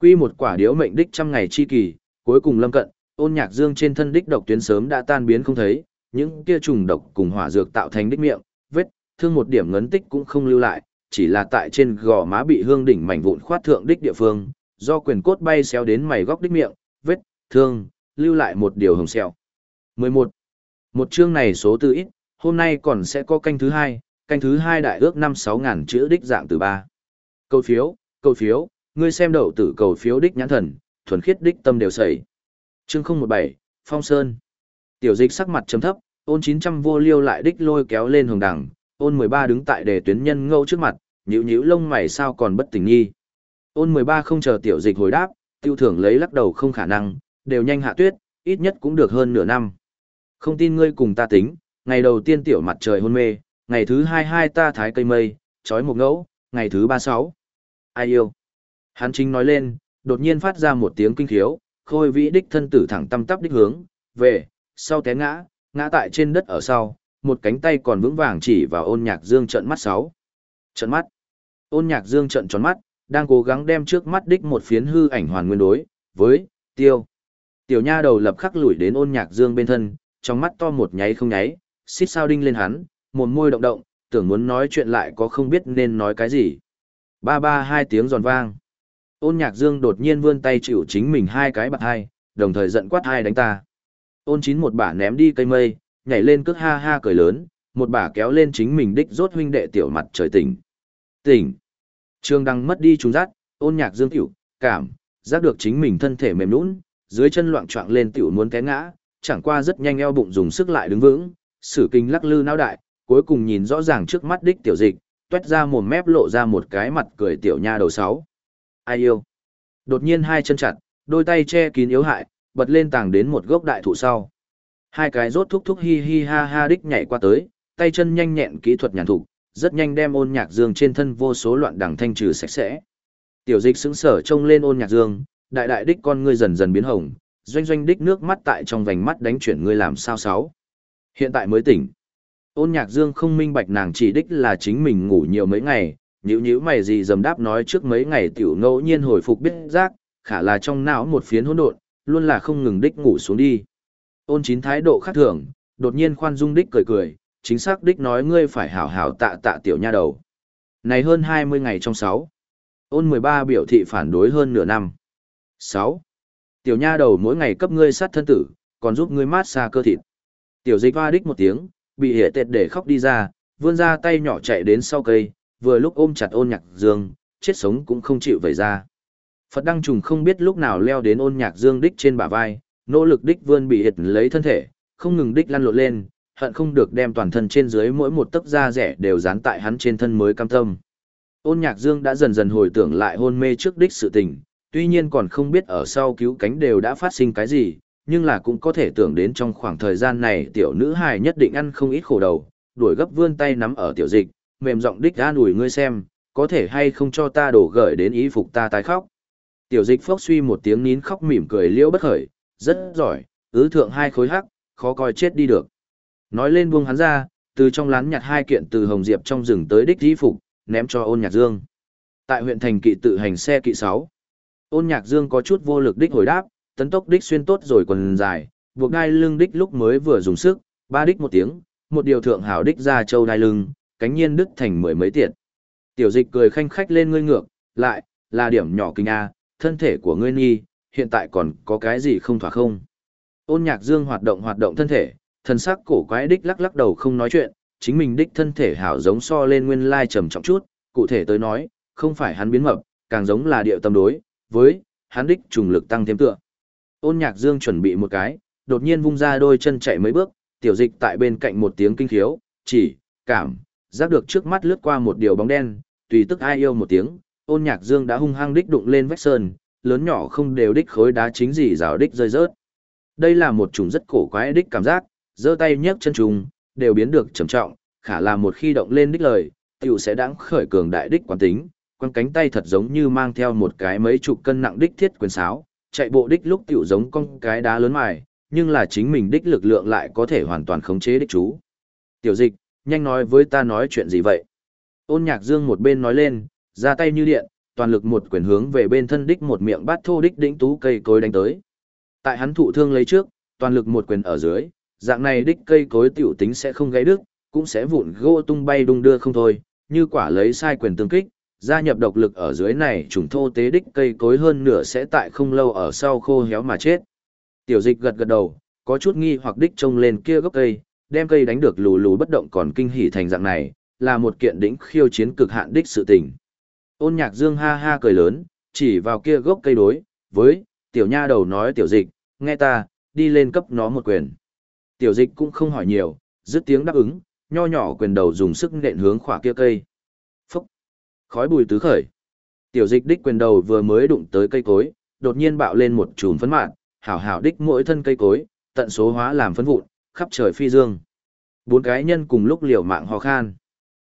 A: Quy một quả điếu mệnh đích trăm ngày chi kỳ, cuối cùng lâm cận, ôn nhạc dương trên thân đích độc tuyến sớm đã tan biến không thấy, những kia trùng độc cùng hỏa dược tạo thành đích miệng, vết, thương một điểm ngấn tích cũng không lưu lại, chỉ là tại trên gò má bị hương đỉnh mảnh vụn khoát thượng đích địa phương, do quyền cốt bay xéo đến mày góc đích miệng, vết, thương, lưu lại một điều hồng xeo. 11. Một chương này số từ ít, hôm nay còn sẽ có canh thứ hai, canh thứ hai đại ước 5-6 ngàn chữ đích dạng từ ba. Câu phiếu, câu phiếu, ngươi xem đậu tử cầu phiếu đích nhãn thần, thuần khiết đích tâm đều sẩy. Chương 017, Phong Sơn. Tiểu dịch sắc mặt chấm thấp, ôn 900 vô liêu lại đích lôi kéo lên hồng đẳng ôn 13 đứng tại đề tuyến nhân ngâu trước mặt, nhữ nhữ lông mày sao còn bất tỉnh nghi. Ôn 13 không chờ tiểu dịch hồi đáp, tiêu thưởng lấy lắc đầu không khả năng, đều nhanh hạ tuyết, ít nhất cũng được hơn nửa năm. Không tin ngươi cùng ta tính, ngày đầu tiên tiểu mặt trời hôn mê, ngày thứ hai hai ta thái cây mây, trói một ngẫu, ngày thứ ba sáu. Ai yêu? Hắn chính nói lên, đột nhiên phát ra một tiếng kinh khiếu, khôi vĩ đích thân tử thẳng tâm tắp đích hướng, về, sau té ngã, ngã tại trên đất ở sau, một cánh tay còn vững vàng chỉ vào ôn nhạc dương trận mắt sáu. Trận mắt. Ôn nhạc dương trận tròn mắt, đang cố gắng đem trước mắt đích một phiến hư ảnh hoàn nguyên đối, với, tiêu. Tiểu nha đầu lập khắc lùi đến ôn nhạc dương bên thân, trong mắt to một nháy không nháy, xít sao đinh lên hắn, một môi động động, tưởng muốn nói chuyện lại có không biết nên nói cái gì. Ba ba hai tiếng giòn vang. Ôn nhạc dương đột nhiên vươn tay chịu chính mình hai cái bạc hai, đồng thời giận quát hai đánh ta. Ôn chín một bả ném đi cây mây, nhảy lên cước ha ha cười lớn, một bả kéo lên chính mình đích rốt huynh đệ tiểu mặt trời tỉnh. Tỉnh. Trương Đăng mất đi trùng rát, ôn nhạc dương tiểu, cảm, giác được chính mình thân thể mềm nũng, dưới chân loạn trọng lên tiểu muốn té ngã, chẳng qua rất nhanh eo bụng dùng sức lại đứng vững, sử kinh lắc lư não đại, cuối cùng nhìn rõ ràng trước mắt đích tiểu dịch, tuét ra mồm mép lộ ra một cái mặt cười tiểu nha đầu sáu. Ai yêu? Đột nhiên hai chân chặt, đôi tay che kín yếu hại, bật lên tàng đến một gốc đại thụ sau. Hai cái rốt thúc thúc hi hi ha ha đích nhảy qua tới, tay chân nhanh nhẹn kỹ thuật nhàn thủ rất nhanh đem ôn nhạc dương trên thân vô số loạn đằng thanh trừ sạch sẽ. Tiểu dịch sững sở trông lên ôn nhạc dương, đại đại đích con ngươi dần dần biến hồng, doanh doanh đích nước mắt tại trong vành mắt đánh chuyển ngươi làm sao sáu. Hiện tại mới tỉnh. Ôn nhạc dương không minh bạch nàng chỉ đích là chính mình ngủ nhiều mấy ngày, nhữ nhữ mày gì dầm đáp nói trước mấy ngày tiểu ngẫu nhiên hồi phục biết giác, khả là trong não một phiến hỗn độn, luôn là không ngừng đích ngủ xuống đi. Ôn chín thái độ khác thường, đột nhiên khoan dung đích cười cười, chính xác đích nói ngươi phải hảo hảo tạ tạ tiểu nha đầu. Này hơn 20 ngày trong 6. Ôn 13 biểu thị phản đối hơn nửa năm. 6. Tiểu nha đầu mỗi ngày cấp ngươi sát thân tử, còn giúp ngươi mát xa cơ thịt. Tiểu dịch va đích một tiếng, bị hệ tệt để khóc đi ra, vươn ra tay nhỏ chạy đến sau cây, vừa lúc ôm chặt ôn nhạc dương, chết sống cũng không chịu vẩy ra. Phật Đăng Trùng không biết lúc nào leo đến ôn nhạc dương đích trên bả vai, nỗ lực đích vươn bị hệt lấy thân thể, không ngừng đích lăn lộn lên, hận không được đem toàn thân trên dưới mỗi một tấc da rẻ đều dán tại hắn trên thân mới cam tâm. Ôn nhạc dương đã dần dần hồi tưởng lại hôn mê trước đích sự tình, tuy nhiên còn không biết ở sau cứu cánh đều đã phát sinh cái gì, nhưng là cũng có thể tưởng đến trong khoảng thời gian này tiểu nữ hài nhất định ăn không ít khổ đầu, đuổi gấp vươn tay nắm ở tiểu dịch, mềm giọng đích ra đuổi ngươi xem, có thể hay không cho ta đổ gởi đến ý phục ta tái khóc. Tiểu dịch phốc suy một tiếng nín khóc mỉm cười liễu bất khởi, rất giỏi, ứ thượng hai khối hắc, khó coi chết đi được. Nói lên buông hắn ra, từ trong lán nhặt hai kiện từ Hồng Diệp trong rừng tới đích di phục, ném cho ôn nhạc dương. Tại huyện thành kỵ tự hành xe kỵ 6. Ôn nhạc dương có chút vô lực đích hồi đáp, tấn tốc đích xuyên tốt rồi quần dài, buộc đai lưng đích lúc mới vừa dùng sức, ba đích một tiếng, một điều thượng hảo đích ra châu đai lưng, cánh nhiên đứt thành mười mấy tiệt. Tiểu dịch cười khanh khách lên ngươi ngược, lại, là điểm nhỏ kinh A, thân thể của ngươi nhi, hiện tại còn có cái gì không thỏa không? Ôn nhạc dương hoạt động hoạt động thân thể, thần sắc cổ quái đích lắc lắc đầu không nói chuyện, chính mình đích thân thể hảo giống so lên nguyên lai trầm trọng chút, cụ thể tới nói, không phải hắn biến mập, càng giống là điệu tâm đối, với, hắn đích trùng lực tăng thêm tựa. Ôn nhạc dương chuẩn bị một cái, đột nhiên vung ra đôi chân chạy mấy bước, tiểu dịch tại bên cạnh một tiếng kinh khiếu, chỉ, cảm, giác được trước mắt lướt qua một điều bóng đen, tùy tức ai yêu một tiếng, ôn nhạc dương đã hung hăng đích đụng lên vách sơn, lớn nhỏ không đều đích khối đá chính gì rào đích rơi rớt. Đây là một chủng rất cổ quái đích cảm giác, giơ tay nhấc chân trùng, đều biến được trầm trọng, khả là một khi động lên đích lời, tiểu sẽ đáng khởi cường đại đích quán tính, quăng cánh tay thật giống như mang theo một cái mấy chục cân nặng đích thiết quyền sáo, chạy bộ đích lúc tiểu giống con cái đá lớn mài, nhưng là chính mình đích lực lượng lại có thể hoàn toàn khống chế đích chú. Tiểu dịch, nhanh nói với ta nói chuyện gì vậy? Ôn nhạc dương một bên nói lên, ra tay như điện, toàn lực một quyền hướng về bên thân đích một miệng bát thô đích đỉnh tú cây cối đánh tới. Tại hắn thụ thương lấy trước, toàn lực một quyền ở dưới, dạng này đích cây cối tiểu tính sẽ không gãy đứt, cũng sẽ vụn gỗ tung bay đung đưa không thôi, như quả lấy sai quyền tương kích, gia nhập độc lực ở dưới này trùng thô tế đích cây cối hơn nửa sẽ tại không lâu ở sau khô héo mà chết. Tiểu dịch gật gật đầu, có chút nghi hoặc đích trông lên kia gốc cây, đem cây đánh được lù lù bất động còn kinh hỉ thành dạng này, là một kiện đỉnh khiêu chiến cực hạn đích sự tình. Ôn nhạc dương ha ha cười lớn, chỉ vào kia gốc cây đối, với, tiểu nha đầu nói tiểu dịch, nghe ta, đi lên cấp nó một quyền. Tiểu dịch cũng không hỏi nhiều, dứt tiếng đáp ứng, nho nhỏ quyền đầu dùng sức nện hướng khỏa kia cây. Phúc! Khói bùi tứ khởi. Tiểu dịch đích quyền đầu vừa mới đụng tới cây cối, đột nhiên bạo lên một chùm phấn mạn, hảo hảo đích mỗi thân cây cối, tận số hóa làm phấn vụn, khắp trời phi dương. Bốn cái nhân cùng lúc liều mạng ho khan.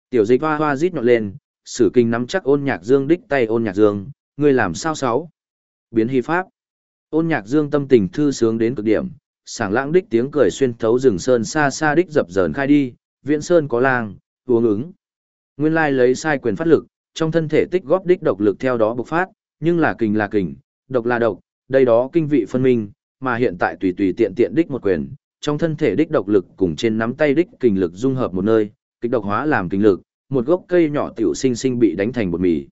A: Tiểu dịch hoa hoa rít nhọn lên, sử kinh nắm chắc ôn nhạc dương đích tay ôn nhạc dương, người làm sao sáu. Biến hy pháp. Ôn nhạc dương tâm tình thư sướng đến cực điểm, sảng lãng đích tiếng cười xuyên thấu rừng sơn xa xa đích dập dờn khai đi, viễn sơn có làng, uống ứng. Nguyên lai lấy sai quyền phát lực, trong thân thể tích góp đích độc lực theo đó bộc phát, nhưng là kình là kình, độc là độc, đây đó kinh vị phân minh, mà hiện tại tùy tùy tiện tiện đích một quyền, trong thân thể đích độc lực cùng trên nắm tay đích kình lực dung hợp một nơi, kịch độc hóa làm kình lực, một gốc cây nhỏ tiểu sinh sinh bị đánh thành bột mì.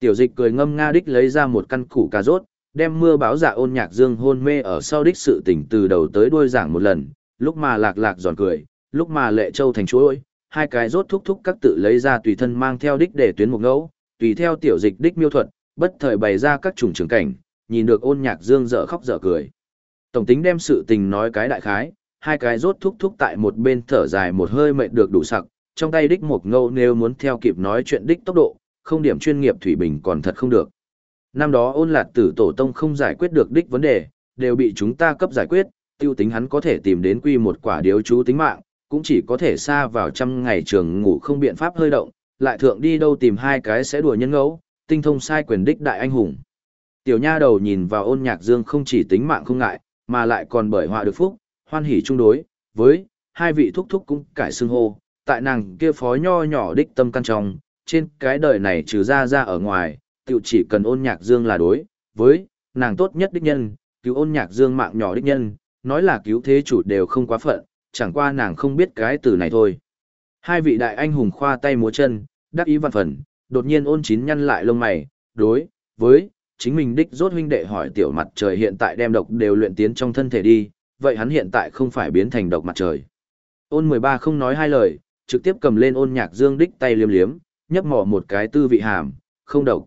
A: Tiểu dịch cười ngâm nga đích lấy ra một căn củ cà rốt, đem mưa báo dạ ôn nhạc dương hôn mê ở sau đích sự tỉnh từ đầu tới đuôi giảng một lần, lúc mà lạc lạc giòn cười, lúc mà lệ châu thành chuối, hai cái rốt thúc thúc các tự lấy ra tùy thân mang theo đích để tuyến một ngẫu, tùy theo tiểu dịch đích miêu thuật, bất thời bày ra các chủng trường cảnh, nhìn được ôn nhạc dương dở khóc dở cười. Tổng tính đem sự tình nói cái đại khái, hai cái rốt thúc thúc tại một bên thở dài một hơi mệt được đủ sặc, trong tay đích một ngâu nếu muốn theo kịp nói chuyện đích tốc độ, không điểm chuyên nghiệp thủy bình còn thật không được. Năm đó ôn lạt tử tổ tông không giải quyết được đích vấn đề, đều bị chúng ta cấp giải quyết, tiêu tính hắn có thể tìm đến quy một quả điếu chú tính mạng, cũng chỉ có thể xa vào trăm ngày trường ngủ không biện pháp hơi động, lại thượng đi đâu tìm hai cái sẽ đùa nhân ngẫu, tinh thông sai quyền đích đại anh hùng. Tiểu nha đầu nhìn vào ôn nhạc dương không chỉ tính mạng không ngại, mà lại còn bởi họa được phúc, hoan hỉ chung đối, với, hai vị thúc thúc cũng cải xưng hô, tại nàng kia phó nho nhỏ đích tâm căn trong, trên cái đời này trừ ra ra ở ngoài, tiểu chỉ cần ôn nhạc dương là đối, với, nàng tốt nhất đích nhân, cứu ôn nhạc dương mạng nhỏ đích nhân, nói là cứu thế chủ đều không quá phận, chẳng qua nàng không biết cái từ này thôi. Hai vị đại anh hùng khoa tay múa chân, đắc ý vạn phần, đột nhiên ôn chín nhăn lại lông mày, đối, với, chính mình đích rốt huynh đệ hỏi tiểu mặt trời hiện tại đem độc đều luyện tiến trong thân thể đi, vậy hắn hiện tại không phải biến thành độc mặt trời. Ôn 13 không nói hai lời, trực tiếp cầm lên ôn nhạc dương đích tay liếm liếm, nhấp mỏ một cái tư vị hàm, không độc.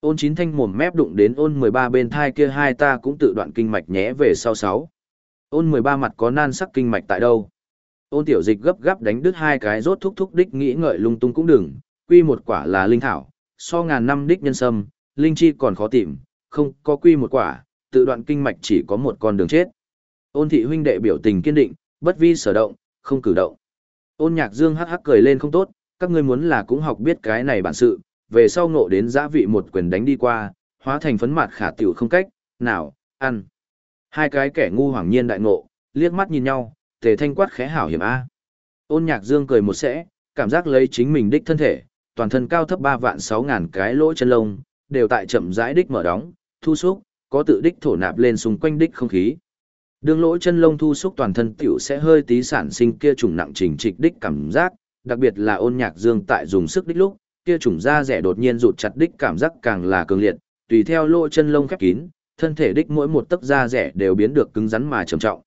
A: Ôn chín thanh mồm mép đụng đến ôn 13 bên thai kia hai ta cũng tự đoạn kinh mạch nhé về sau sáu. Ôn 13 mặt có nan sắc kinh mạch tại đâu? Ôn tiểu dịch gấp gáp đánh đứt hai cái rốt thúc thúc đích nghĩ ngợi lung tung cũng đừng, quy một quả là linh thảo, so ngàn năm đích nhân sâm, linh chi còn khó tìm, không có quy một quả, tự đoạn kinh mạch chỉ có một con đường chết. Ôn thị huynh đệ biểu tình kiên định, bất vi sở động, không cử động. Ôn nhạc dương hắc hắc cười lên không tốt, các ngươi muốn là cũng học biết cái này bản sự, về sau ngộ đến giã vị một quyền đánh đi qua, hóa thành phấn mặt khả tiểu không cách, nào, ăn. Hai cái kẻ ngu hoàng nhiên đại ngộ, liếc mắt nhìn nhau, tề thanh quát khẽ hảo hiểm A. Ôn nhạc dương cười một sẽ, cảm giác lấy chính mình đích thân thể, toàn thân cao thấp ba vạn sáu ngàn cái lỗ chân lông, đều tại chậm rãi đích mở đóng, thu xúc, có tự đích thổ nạp lên xung quanh đích không khí. Đường lỗ chân lông thu xúc toàn thân tiểu sẽ hơi tí sản sinh kia trùng nặng trình trịch đích cảm giác, đặc biệt là ôn nhạc dương tại dùng sức đích lúc, kia trùng da rẻ đột nhiên rụt chặt đích cảm giác càng là cường liệt, tùy theo lỗ chân lông khép kín, thân thể đích mỗi một tấc da rẻ đều biến được cứng rắn mà trầm trọng.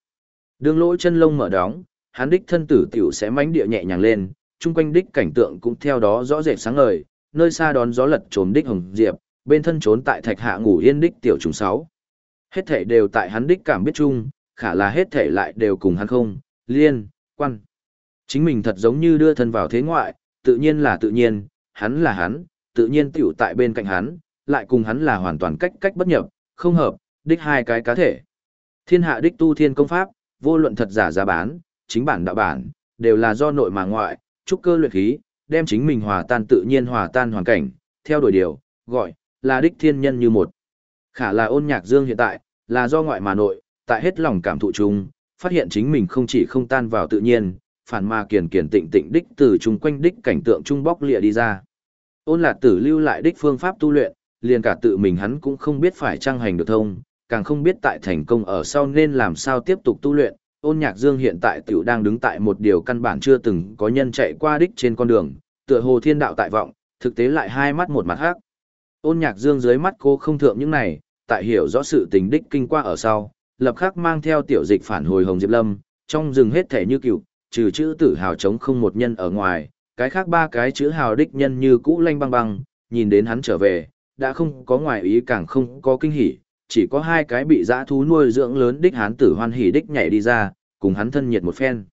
A: Đường lỗ chân lông mở đóng, hắn đích thân tử tiểu sẽ mãnh địa nhẹ nhàng lên, chung quanh đích cảnh tượng cũng theo đó rõ rệt sáng ngời, nơi xa đón gió lật trốn đích hồng diệp, bên thân trốn tại thạch hạ ngủ yên đích tiểu trùng sáu. Hết thể đều tại hắn đích cảm biết chung, khả là hết thể lại đều cùng hắn không, liên, quan. Chính mình thật giống như đưa thân vào thế ngoại, tự nhiên là tự nhiên, hắn là hắn, tự nhiên tiểu tại bên cạnh hắn, lại cùng hắn là hoàn toàn cách cách bất nhập, không hợp, đích hai cái cá thể. Thiên hạ đích tu thiên công pháp, vô luận thật giả giá bán, chính bản đạo bản, đều là do nội mà ngoại, trúc cơ luyện khí, đem chính mình hòa tan tự nhiên hòa tan hoàn cảnh, theo đuổi điều, gọi, là đích thiên nhân như một. Khả là ôn nhạc dương hiện tại, là do ngoại mà nội, tại hết lòng cảm thụ chung, phát hiện chính mình không chỉ không tan vào tự nhiên, phản mà kiền kiền tịnh tịnh đích từ chung quanh đích cảnh tượng trung bóc lịa đi ra. Ôn lạc tử lưu lại đích phương pháp tu luyện, liền cả tự mình hắn cũng không biết phải trang hành được thông, càng không biết tại thành công ở sau nên làm sao tiếp tục tu luyện. Ôn nhạc dương hiện tại tiểu đang đứng tại một điều căn bản chưa từng có nhân chạy qua đích trên con đường, tựa hồ thiên đạo tại vọng, thực tế lại hai mắt một mặt khác. Ôn nhạc dương dưới mắt cô không thượng những này, tại hiểu rõ sự tình đích kinh qua ở sau, lập khắc mang theo tiểu dịch phản hồi Hồng Diệp Lâm, trong rừng hết thể như cựu, trừ chữ tử hào chống không một nhân ở ngoài, cái khác ba cái chữ hào đích nhân như cũ lanh băng băng, nhìn đến hắn trở về, đã không có ngoài ý càng không có kinh hỉ, chỉ có hai cái bị dã thú nuôi dưỡng lớn đích hán tử hoan hỉ đích nhảy đi ra, cùng hắn thân nhiệt một phen.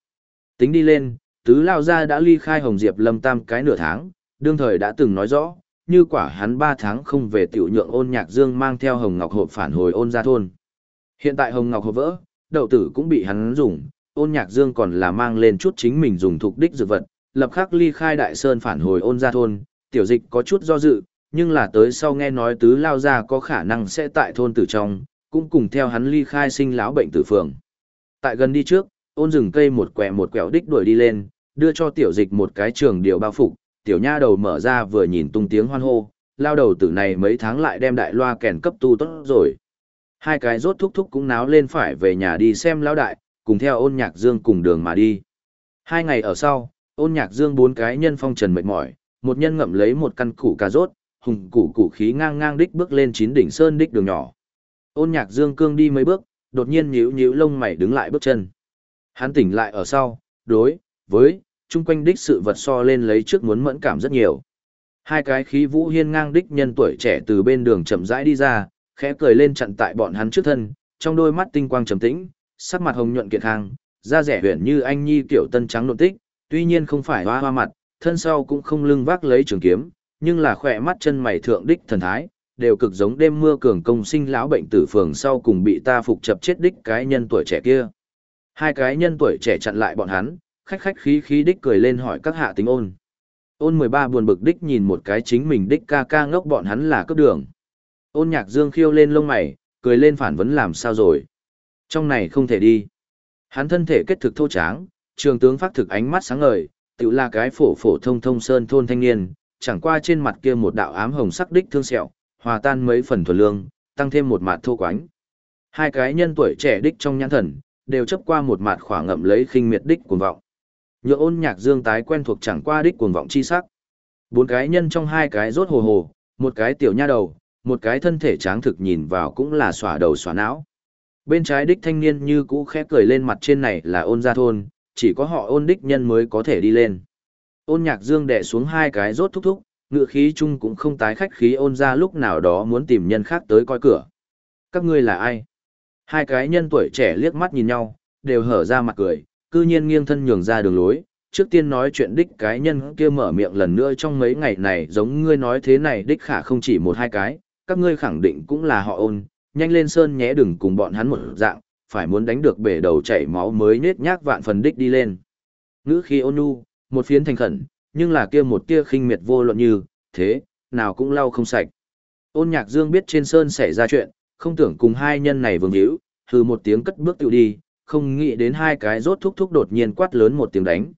A: Tính đi lên, tứ lao gia đã ly khai Hồng Diệp Lâm tam cái nửa tháng, đương thời đã từng nói rõ, như quả hắn ba tháng không về tiểu nhượng ôn nhạc dương mang theo Hồng Ngọc Hộp phản hồi ôn ra thôn. Hiện tại Hồng Ngọc Hộp vỡ, đậu tử cũng bị hắn dùng, ôn nhạc dương còn là mang lên chút chính mình dùng thuộc đích dược vật, lập khắc ly khai đại sơn phản hồi ôn ra thôn, tiểu dịch có chút do dự, nhưng là tới sau nghe nói tứ lao ra có khả năng sẽ tại thôn tử trong, cũng cùng theo hắn ly khai sinh lão bệnh tử phường. Tại gần đi trước, ôn rừng cây một quẹ một quẹo đích đuổi đi lên, đưa cho tiểu dịch một cái trường điều bao phục, tiểu nha đầu mở ra vừa nhìn tung tiếng hoan hô, lao đầu tử này mấy tháng lại đem đại loa kèn cấp tu tốt rồi. Hai cái rốt thúc thúc cũng náo lên phải về nhà đi xem lão đại, cùng theo ôn nhạc dương cùng đường mà đi. Hai ngày ở sau, ôn nhạc dương bốn cái nhân phong trần mệt mỏi, một nhân ngậm lấy một căn củ cà rốt, hùng củ củ khí ngang ngang đích bước lên chín đỉnh sơn đích đường nhỏ. Ôn nhạc dương cương đi mấy bước, đột nhiên nhíu nhíu lông mày đứng lại bước chân. Hắn tỉnh lại ở sau, đối, với, chung quanh đích sự vật so lên lấy trước muốn mẫn cảm rất nhiều. Hai cái khí vũ hiên ngang đích nhân tuổi trẻ từ bên đường chậm rãi đi ra, khẽ cười lên chặn tại bọn hắn trước thân, trong đôi mắt tinh quang trầm tĩnh, sắc mặt hồng nhuận kiệt khang, da rẻ huyền như anh nhi kiểu tân trắng nộn tích, tuy nhiên không phải hoa hoa mặt, thân sau cũng không lưng vác lấy trường kiếm, nhưng là khỏe mắt chân mày thượng đích thần thái, đều cực giống đêm mưa cường công sinh lão bệnh tử phường sau cùng bị ta phục chập chết đích cái nhân tuổi trẻ kia. Hai cái nhân tuổi trẻ chặn lại bọn hắn, khách khách khí khí đích cười lên hỏi các hạ tính ôn. Ôn 13 buồn bực đích nhìn một cái chính mình đích ca ca ngốc bọn hắn là cấp đường. Ôn nhạc dương khiêu lên lông mày, cười lên phản vấn làm sao rồi. Trong này không thể đi. Hắn thân thể kết thực thô tráng, trường tướng phát thực ánh mắt sáng ngời, tự là cái phổ phổ thông thông sơn thôn thanh niên, chẳng qua trên mặt kia một đạo ám hồng sắc đích thương sẹo, hòa tan mấy phần thuần lương, tăng thêm một mạt thô quánh. Hai cái nhân tuổi trẻ đích trong nhãn thần, đều chấp qua một mạt khỏa ngậm lấy khinh miệt đích cuồng vọng. Nhựa ôn nhạc dương tái quen thuộc chẳng qua đích cuồng vọng chi sắc. Bốn cái nhân trong hai cái rốt hồ hồ, một cái tiểu nha đầu, một cái thân thể tráng thực nhìn vào cũng là xỏa đầu xỏa não. Bên trái đích thanh niên như cũ khẽ cười lên mặt trên này là ôn gia thôn, chỉ có họ ôn đích nhân mới có thể đi lên. Ôn nhạc dương đè xuống hai cái rốt thúc thúc, ngựa khí chung cũng không tái khách khí ôn ra lúc nào đó muốn tìm nhân khác tới coi cửa. Các ngươi là ai? Hai cái nhân tuổi trẻ liếc mắt nhìn nhau, đều hở ra mặt cười, cư nhiên nghiêng thân nhường ra đường lối. Trước tiên nói chuyện đích cái nhân kia mở miệng lần nữa trong mấy ngày này giống ngươi nói thế này đích khả không chỉ một hai cái, các ngươi khẳng định cũng là họ ôn, nhanh lên sơn nhé đừng cùng bọn hắn một dạng, phải muốn đánh được bể đầu chảy máu mới nết nhác vạn phần đích đi lên. Ngữ khi ôn nhu, một phiến thành khẩn, nhưng là kia một tia khinh miệt vô luận như, thế, nào cũng lau không sạch. Ôn nhạc dương biết trên sơn xảy ra chuyện, không tưởng cùng hai nhân này vương hữu, hừ một tiếng cất bước tiểu đi, không nghĩ đến hai cái rốt thúc thúc đột nhiên quát lớn một tiếng đánh.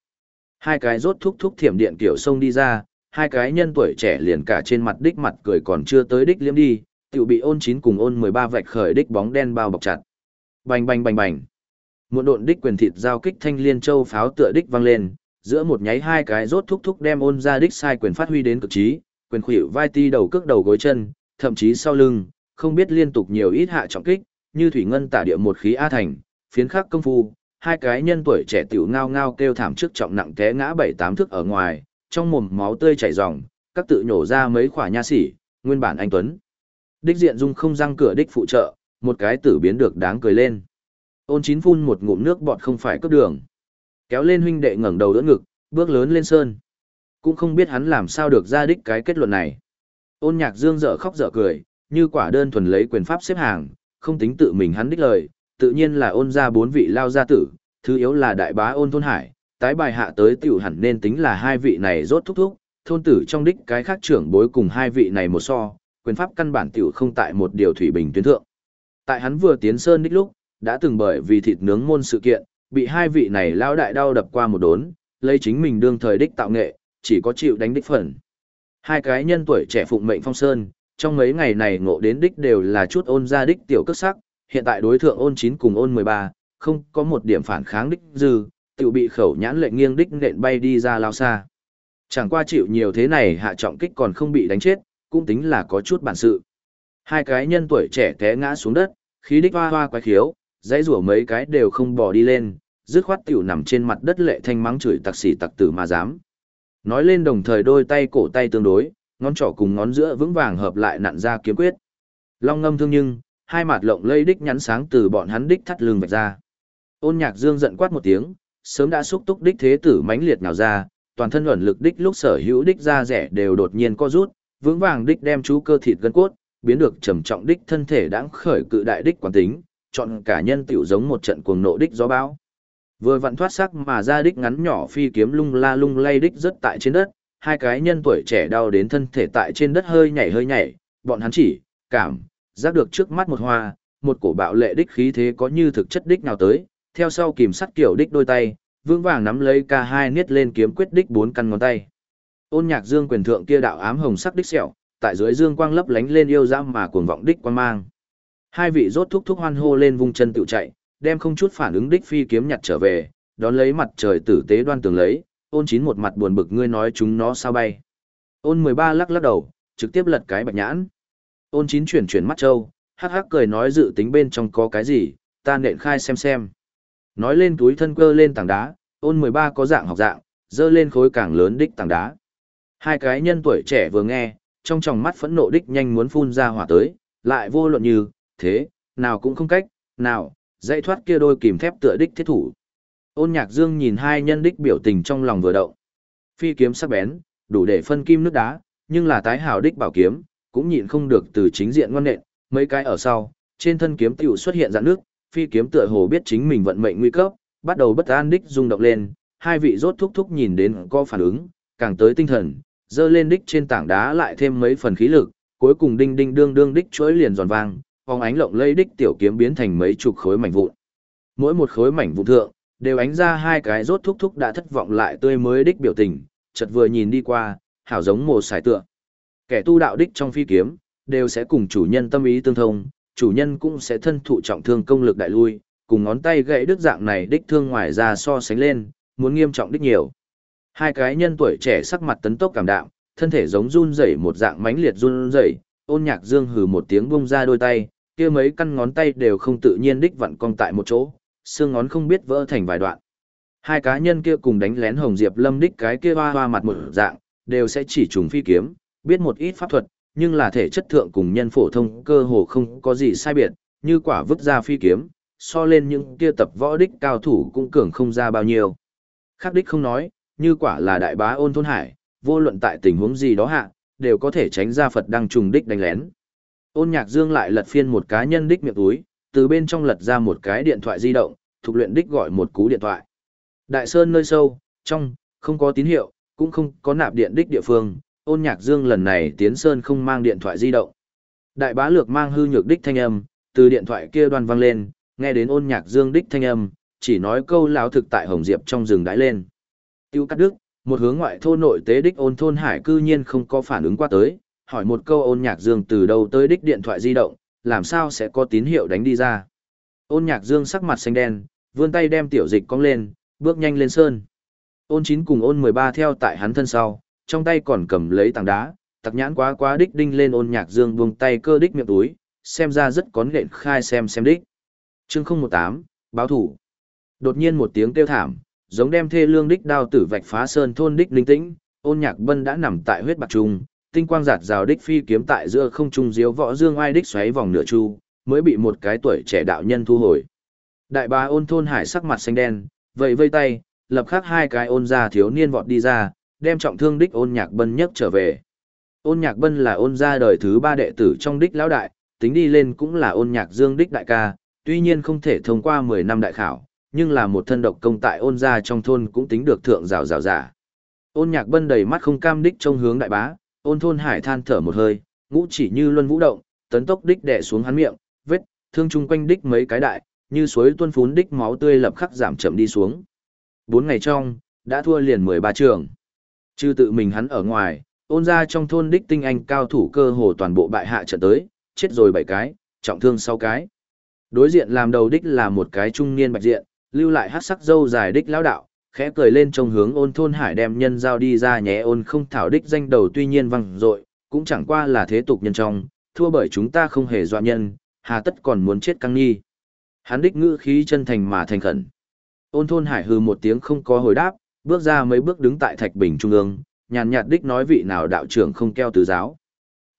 A: Hai cái rốt thúc thúc thiểm điện kiểu sông đi ra, hai cái nhân tuổi trẻ liền cả trên mặt đích mặt cười còn chưa tới đích liếm đi, Tiểu bị ôn chín cùng ôn 13 vạch khởi đích bóng đen bao bọc chặt. Bành bành bành bành. Muộn độn đích quyền thịt giao kích thanh liên châu pháo tựa đích vang lên, giữa một nháy hai cái rốt thúc thúc đem ôn ra đích sai quyền phát huy đến cực trí, quyền khuỷu vai ti đầu cước đầu gối chân, thậm chí sau lưng, không biết liên tục nhiều ít hạ trọng kích, như thủy ngân tả địa một khí a thành, phiến khắc công phu, hai cái nhân tuổi trẻ tiểu ngao ngao kêu thảm trước trọng nặng té ngã bảy tám thước ở ngoài, trong mồm máu tươi chảy ròng, các tự nhổ ra mấy khỏa nha sĩ, nguyên bản anh tuấn. Đích diện dung không răng cửa đích phụ trợ, một cái tử biến được đáng cười lên. Ôn chín phun một ngụm nước bọt không phải cướp đường. Kéo lên huynh đệ ngẩng đầu đỡ ngực, bước lớn lên sơn. Cũng không biết hắn làm sao được ra đích cái kết luận này. Ôn nhạc dương dở khóc dở cười, như quả đơn thuần lấy quyền pháp xếp hàng, không tính tự mình hắn đích lời, tự nhiên là ôn ra bốn vị lao gia tử, thứ yếu là đại bá ôn thôn hải, tái bài hạ tới tiểu hẳn nên tính là hai vị này rốt thúc thúc, thôn tử trong đích cái khác trưởng bối cùng hai vị này một so, quyền pháp căn bản tiểu không tại một điều thủy bình tuyến thượng. Tại hắn vừa tiến sơn đích lúc, đã từng bởi vì thịt nướng môn sự kiện, bị hai vị này lao đại đau đập qua một đốn, lấy chính mình đương thời đích tạo nghệ, chỉ có chịu đánh đích phần. Hai cái nhân tuổi trẻ phụng mệnh phong sơn, trong mấy ngày này ngộ đến đích đều là chút ôn ra đích tiểu cất sắc, hiện tại đối thượng ôn 9 cùng ôn 13, không có một điểm phản kháng đích dư, tiểu bị khẩu nhãn lệnh nghiêng đích nện bay đi ra lao xa. Chẳng qua chịu nhiều thế này hạ trọng kích còn không bị đánh chết, cũng tính là có chút bản sự. Hai cái nhân tuổi trẻ té ngã xuống đất, khí đích hoa hoa quái khiếu, dãy rủa mấy cái đều không bỏ đi lên, dứt khoát tiểu nằm trên mặt đất lệ thanh mắng chửi tặc sĩ tặc tử mà dám. Nói lên đồng thời đôi tay cổ tay tương đối, ngón trỏ cùng ngón giữa vững vàng hợp lại nặn ra kiếm quyết. Long ngâm thương nhưng, hai mặt lộng lây đích nhắn sáng từ bọn hắn đích thắt lưng vạch ra. Ôn nhạc dương giận quát một tiếng, sớm đã xúc túc đích thế tử mãnh liệt nào ra, toàn thân ẩn lực đích lúc sở hữu đích ra rẻ đều đột nhiên co rút, vững vàng đích đem chú cơ thịt gân cốt, biến được trầm trọng đích thân thể đãng khởi cự đại đích quán tính, chọn cả nhân tiểu giống một trận cuồng nộ đích gió bão. Vừa vặn thoát sắc mà ra đích ngắn nhỏ phi kiếm lung la lung lay đích rất tại trên đất, hai cái nhân tuổi trẻ đau đến thân thể tại trên đất hơi nhảy hơi nhảy, bọn hắn chỉ, cảm, giác được trước mắt một hoa, một cổ bạo lệ đích khí thế có như thực chất đích nào tới, theo sau kìm sắt kiểu đích đôi tay, vững vàng nắm lấy ca hai niết lên kiếm quyết đích bốn căn ngón tay. Ôn nhạc dương quyền thượng kia đạo ám hồng sắc đích sẹo, tại dưới dương quang lấp lánh lên yêu dã mà cuồng vọng đích quan mang. Hai vị rốt thúc thúc hoan hô lên vung chân tự chạy, đem không chút phản ứng đích phi kiếm nhặt trở về, đón lấy mặt trời tử tế đoan tường lấy, ôn chín một mặt buồn bực ngươi nói chúng nó sao bay. Ôn mười ba lắc lắc đầu, trực tiếp lật cái bạch nhãn. Ôn chín chuyển chuyển mắt trâu, hắc hắc cười nói dự tính bên trong có cái gì, ta nện khai xem xem. Nói lên túi thân cơ lên tảng đá, ôn mười ba có dạng học dạng, dơ lên khối càng lớn đích tảng đá. Hai cái nhân tuổi trẻ vừa nghe, trong tròng mắt phẫn nộ đích nhanh muốn phun ra hỏa tới, lại vô luận như, thế, nào cũng không cách, nào, dãy thoát kia đôi kìm thép tựa đích thiết thủ. Ôn nhạc dương nhìn hai nhân đích biểu tình trong lòng vừa động. Phi kiếm sắc bén, đủ để phân kim nước đá, nhưng là tái hào đích bảo kiếm, cũng nhịn không được từ chính diện ngoan nện, mấy cái ở sau, trên thân kiếm tiểu xuất hiện dạng nước, phi kiếm tựa hồ biết chính mình vận mệnh nguy cấp, bắt đầu bất an đích rung động lên, hai vị rốt thúc thúc nhìn đến có phản ứng, càng tới tinh thần, dơ lên đích trên tảng đá lại thêm mấy phần khí lực, cuối cùng đinh đinh đương đương đích chuỗi liền giòn vang, phóng ánh lộng lây đích tiểu kiếm biến thành mấy chục khối mảnh vụn. Mỗi một khối mảnh vụn thượng, đều ánh ra hai cái rốt thúc thúc đã thất vọng lại tươi mới đích biểu tình, chợt vừa nhìn đi qua, hảo giống một sải tựa. Kẻ tu đạo đích trong phi kiếm, đều sẽ cùng chủ nhân tâm ý tương thông, chủ nhân cũng sẽ thân thụ trọng thương công lực đại lui, cùng ngón tay gãy đứt dạng này đích thương ngoài ra so sánh lên, muốn nghiêm trọng đích nhiều. Hai cái nhân tuổi trẻ sắc mặt tấn tốc cảm đạm, thân thể giống run rẩy một dạng mãnh liệt run rẩy, ôn nhạc dương hừ một tiếng bung ra đôi tay, kia mấy căn ngón tay đều không tự nhiên đích vặn cong tại một chỗ, xương ngón không biết vỡ thành vài đoạn. Hai cá nhân kia cùng đánh lén Hồng Diệp Lâm đích cái kia hoa hoa mặt một dạng, đều sẽ chỉ trùng phi kiếm, biết một ít pháp thuật, nhưng là thể chất thượng cùng nhân phổ thông cơ hồ không có gì sai biệt, như quả vứt ra phi kiếm, so lên những kia tập võ đích cao thủ cũng cường không ra bao nhiêu. Khác đích không nói, như quả là đại bá ôn thôn hải, vô luận tại tình huống gì đó hạ, đều có thể tránh ra Phật đang trùng đích đánh lén. Ôn nhạc dương lại lật phiên một cá nhân đích miệng túi, từ bên trong lật ra một cái điện thoại di động, thuộc luyện đích gọi một cú điện thoại. Đại sơn nơi sâu, trong, không có tín hiệu, cũng không có nạp điện đích địa phương, ôn nhạc dương lần này tiến sơn không mang điện thoại di động. Đại bá lược mang hư nhược đích thanh âm, từ điện thoại kia đoan vang lên, nghe đến ôn nhạc dương đích thanh âm, chỉ nói câu lão thực tại Hồng Diệp trong rừng đãi lên. Tiêu cắt đức, một hướng ngoại thôn nội tế đích ôn thôn hải cư nhiên không có phản ứng qua tới, hỏi một câu ôn nhạc dương từ đâu tới đích điện thoại di động, làm sao sẽ có tín hiệu đánh đi ra. Ôn nhạc dương sắc mặt xanh đen, vươn tay đem tiểu dịch cong lên, bước nhanh lên sơn. Ôn chín cùng ôn mười ba theo tại hắn thân sau, trong tay còn cầm lấy tảng đá, tặc nhãn quá quá đích đinh lên ôn nhạc dương buông tay cơ đích miệng túi, xem ra rất có nện khai xem xem đích. Chương không một tám báo thủ. Đột nhiên một tiếng kêu thảm, giống đem thê lương đích đao tử vạch phá sơn thôn đích linh tĩnh, ôn nhạc bân đã nằm tại huyết bạc trung, tinh quang giạt rào đích phi kiếm tại giữa không trung diếu võ dương ai đích xoáy vòng nửa chu, mới bị một cái tuổi trẻ đạo nhân thu hồi. Đại bá ôn thôn hải sắc mặt xanh đen, vậy vây tay, lập khắc hai cái ôn gia thiếu niên vọt đi ra, đem trọng thương đích ôn nhạc bân nhất trở về. Ôn nhạc bân là ôn gia đời thứ ba đệ tử trong đích lão đại, tính đi lên cũng là ôn nhạc dương đích đại ca, tuy nhiên không thể thông qua 10 năm đại khảo, nhưng là một thân độc công tại ôn gia trong thôn cũng tính được thượng rào rào giả. Ôn nhạc bân đầy mắt không cam đích trông hướng đại bá, ôn thôn hải than thở một hơi, ngũ chỉ như luân vũ động, tấn tốc đích đè xuống hắn miệng, vết, thương chung quanh đích mấy cái đại, như suối tuôn phún đích máu tươi lập khắc giảm chậm đi xuống. Bốn ngày trong, đã thua liền 13 trường. Chứ tự mình hắn ở ngoài, ôn ra trong thôn đích tinh anh cao thủ cơ hồ toàn bộ bại hạ trận tới, chết rồi bảy cái, trọng thương 6 cái. Đối diện làm đầu đích là một cái trung niên bạch diện, lưu lại hát sắc dâu dài đích lão đạo, khẽ cười lên trong hướng ôn thôn hải đem nhân giao đi ra nhé ôn không thảo đích danh đầu tuy nhiên văng dội cũng chẳng qua là thế tục nhân trong, thua bởi chúng ta không hề dọa nhân, hà tất còn muốn chết căng nghi. Hắn đích ngữ khí chân thành mà thành khẩn. Ôn thôn hải hư một tiếng không có hồi đáp, bước ra mấy bước đứng tại thạch bình trung ương, nhàn nhạt đích nói vị nào đạo trưởng không keo từ giáo.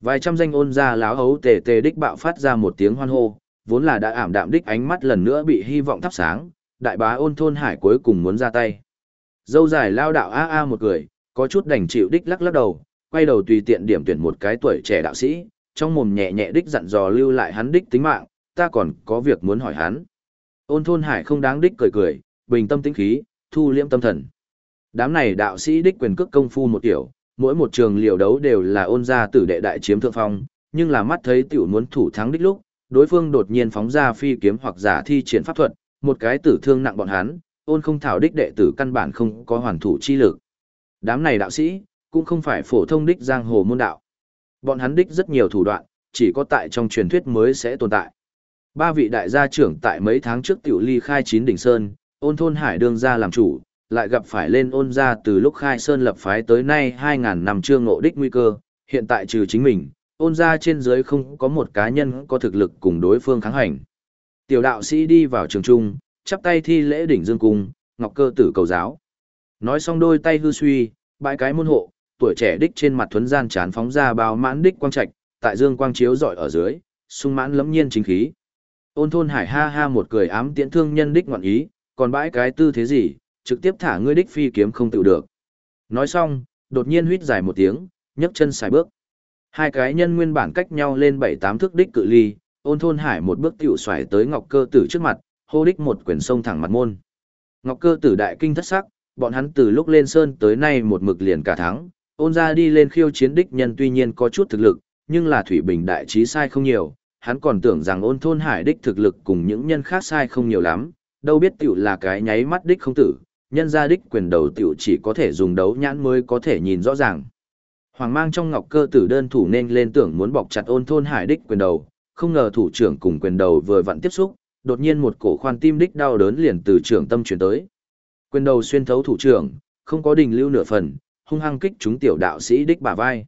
A: Vài trăm danh ôn gia láo hấu tề tề đích bạo phát ra một tiếng hoan hô, vốn là đã ảm đạm đích ánh mắt lần nữa bị hy vọng thắp sáng, đại bá ôn thôn hải cuối cùng muốn ra tay. Dâu dài lao đạo a a một cười, có chút đành chịu đích lắc lắc đầu, quay đầu tùy tiện điểm tuyển một cái tuổi trẻ đạo sĩ, trong mồm nhẹ nhẹ đích dặn dò lưu lại hắn đích tính mạng, ta còn có việc muốn hỏi hắn. Ôn thôn hải không đáng đích cười cười, bình tâm tĩnh khí, thu liễm tâm thần. Đám này đạo sĩ đích quyền cước công phu một kiểu, mỗi một trường liều đấu đều là ôn gia tử đệ đại chiếm thượng phong, nhưng là mắt thấy tiểu muốn thủ thắng đích lúc, đối phương đột nhiên phóng ra phi kiếm hoặc giả thi triển pháp thuật, một cái tử thương nặng bọn hắn, ôn không thảo đích đệ tử căn bản không có hoàn thủ chi lực. Đám này đạo sĩ, cũng không phải phổ thông đích giang hồ môn đạo. Bọn hắn đích rất nhiều thủ đoạn, chỉ có tại trong truyền thuyết mới sẽ tồn tại. Ba vị đại gia trưởng tại mấy tháng trước tiểu ly khai chín đỉnh sơn, ôn thôn hải đương gia làm chủ, lại gặp phải lên ôn gia từ lúc khai sơn lập phái tới nay 2.000 năm chưa ngộ đích nguy cơ, hiện tại trừ chính mình, ôn ra trên dưới không có một cá nhân có thực lực cùng đối phương kháng hành. Tiểu đạo sĩ đi vào trường trung, chắp tay thi lễ đỉnh dương cung, ngọc cơ tử cầu giáo. Nói xong đôi tay hư suy, bãi cái môn hộ, tuổi trẻ đích trên mặt thuấn gian chán phóng ra bao mãn đích quang trạch, tại dương quang chiếu rọi ở dưới, sung mãn lẫm nhiên chính khí. Ôn thôn hải ha ha một cười ám tiễn thương nhân đích ngoạn ý, còn bãi cái tư thế gì, trực tiếp thả ngươi đích phi kiếm không tự được. Nói xong, đột nhiên huýt dài một tiếng, nhấc chân xài bước. Hai cái nhân nguyên bản cách nhau lên bảy tám thước đích cự ly, ôn thôn hải một bước tiểu xoải tới ngọc cơ tử trước mặt, hô đích một quyển sông thẳng mặt môn. Ngọc cơ tử đại kinh thất sắc, bọn hắn từ lúc lên sơn tới nay một mực liền cả thắng. ôn ra đi lên khiêu chiến đích nhân tuy nhiên có chút thực lực, nhưng là thủy bình đại trí sai không nhiều, hắn còn tưởng rằng ôn thôn hải đích thực lực cùng những nhân khác sai không nhiều lắm, đâu biết tiểu là cái nháy mắt đích không tử, nhân gia đích quyền đầu tiểu chỉ có thể dùng đấu nhãn mới có thể nhìn rõ ràng. Hoàng mang trong ngọc cơ tử đơn thủ nên lên tưởng muốn bọc chặt ôn thôn hải đích quyền đầu, không ngờ thủ trưởng cùng quyền đầu vừa vặn tiếp xúc, đột nhiên một cổ khoan tim đích đau đớn liền từ trưởng tâm chuyển tới. Quyền đầu xuyên thấu thủ trưởng, không có đình lưu nửa phần, hung hăng kích chúng tiểu đạo sĩ đích bả vai.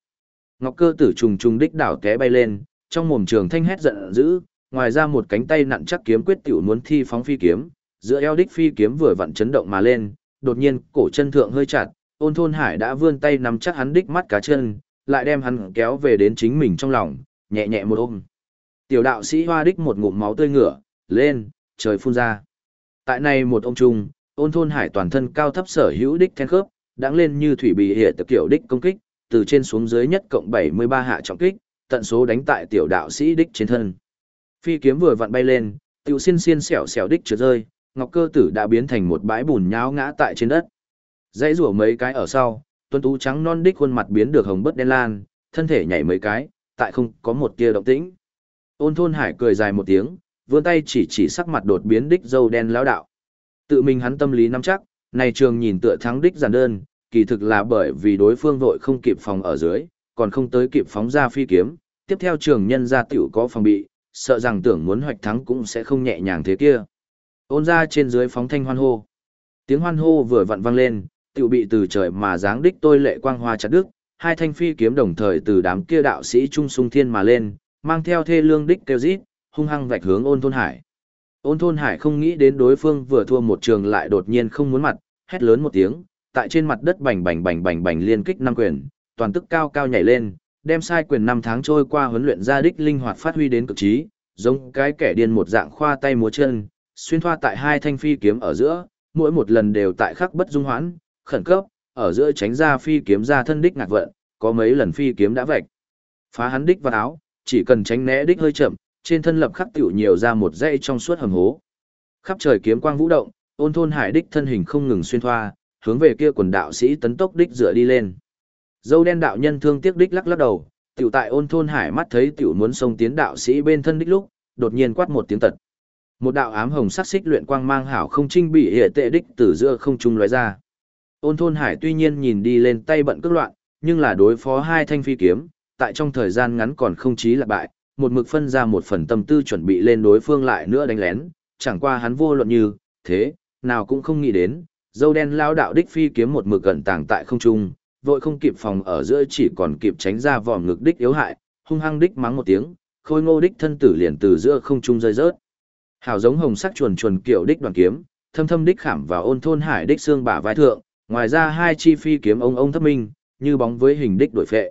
A: Ngọc cơ tử trùng trùng đích đảo té bay lên, trong mồm trường thanh hét giận dữ, ngoài ra một cánh tay nặn chắc kiếm quyết tiểu muốn thi phóng phi kiếm, giữa eo đích phi kiếm vừa vặn chấn động mà lên, đột nhiên cổ chân thượng hơi chặt, ôn thôn hải đã vươn tay nắm chắc hắn đích mắt cá chân, lại đem hắn kéo về đến chính mình trong lòng, nhẹ nhẹ một ôm. Tiểu đạo sĩ hoa đích một ngụm máu tươi ngửa, lên, trời phun ra. Tại này một ông trung, ôn thôn hải toàn thân cao thấp sở hữu đích then khớp, đáng lên như thủy bị hệ tập kiểu đích công kích, từ trên xuống dưới nhất cộng 73 hạ trọng kích, tận số đánh tại tiểu đạo sĩ đích trên thân. Phi kiếm vừa vặn bay lên, tiểu xiên xiên xẻo xẻo đích trượt rơi, ngọc cơ tử đã biến thành một bãi bùn nhão ngã tại trên đất. Dãy rủa mấy cái ở sau, tuân tú trắng non đích khuôn mặt biến được hồng bớt đen lan, thân thể nhảy mấy cái, tại không có một tia động tĩnh. Ôn thôn hải cười dài một tiếng, vươn tay chỉ chỉ sắc mặt đột biến đích dâu đen lão đạo. Tự mình hắn tâm lý nắm chắc, này trường nhìn tựa thắng đích giản đơn, kỳ thực là bởi vì đối phương vội không kịp phòng ở dưới, còn không tới kịp phóng ra phi kiếm, tiếp theo trường nhân ra tiểu có phòng bị, sợ rằng tưởng muốn hoạch thắng cũng sẽ không nhẹ nhàng thế kia. Ôn ra trên dưới phóng thanh hoan hô. Tiếng hoan hô vừa vặn vang lên, tiểu bị từ trời mà dáng đích tôi lệ quang hoa chặt đức, hai thanh phi kiếm đồng thời từ đám kia đạo sĩ trung sung thiên mà lên, mang theo thê lương đích kêu rít, hung hăng vạch hướng ôn thôn hải. Ôn thôn hải không nghĩ đến đối phương vừa thua một trường lại đột nhiên không muốn mặt, hét lớn một tiếng, tại trên mặt đất bành bành bành bành bành liên kích năm quyền, toàn tức cao cao nhảy lên, đem sai quyền năm tháng trôi qua huấn luyện ra đích linh hoạt phát huy đến cực trí, giống cái kẻ điên một dạng khoa tay múa chân, xuyên thoa tại hai thanh phi kiếm ở giữa, mỗi một lần đều tại khắc bất dung hoãn, khẩn cấp, ở giữa tránh ra phi kiếm ra thân đích ngạc vận, có mấy lần phi kiếm đã vạch. Phá hắn đích vào áo, chỉ cần tránh né đích hơi chậm, trên thân lập khắc tiểu nhiều ra một dãy trong suốt hầm hố. Khắp trời kiếm quang vũ động, ôn thôn hải đích thân hình không ngừng xuyên thoa, hướng về kia quần đạo sĩ tấn tốc đích dựa đi lên. Dâu đen đạo nhân thương tiếc đích lắc lắc đầu, tiểu tại ôn thôn hải mắt thấy tiểu muốn xông tiến đạo sĩ bên thân đích lúc, đột nhiên quát một tiếng tật. Một đạo ám hồng sắc xích luyện quang mang hảo không trinh bị hệ tệ đích từ giữa không trung lóe ra. Ôn thôn hải tuy nhiên nhìn đi lên tay bận cước loạn, nhưng là đối phó hai thanh phi kiếm, tại trong thời gian ngắn còn không chí là bại, một mực phân ra một phần tâm tư chuẩn bị lên đối phương lại nữa đánh lén, chẳng qua hắn vô luận như, thế, nào cũng không nghĩ đến, dâu đen lao đạo đích phi kiếm một mực gần tàng tại không trung, vội không kịp phòng ở giữa chỉ còn kịp tránh ra vòm ngực đích yếu hại, hung hăng đích mắng một tiếng, khôi ngô đích thân tử liền từ giữa không trung rơi rớt. Hảo giống hồng sắc chuồn chuồn kiểu đích đoàn kiếm, thâm thâm đích khảm vào ôn thôn hải đích xương bả vai thượng, ngoài ra hai chi phi kiếm ông ông thấp minh, như bóng với hình đích đổi phệ.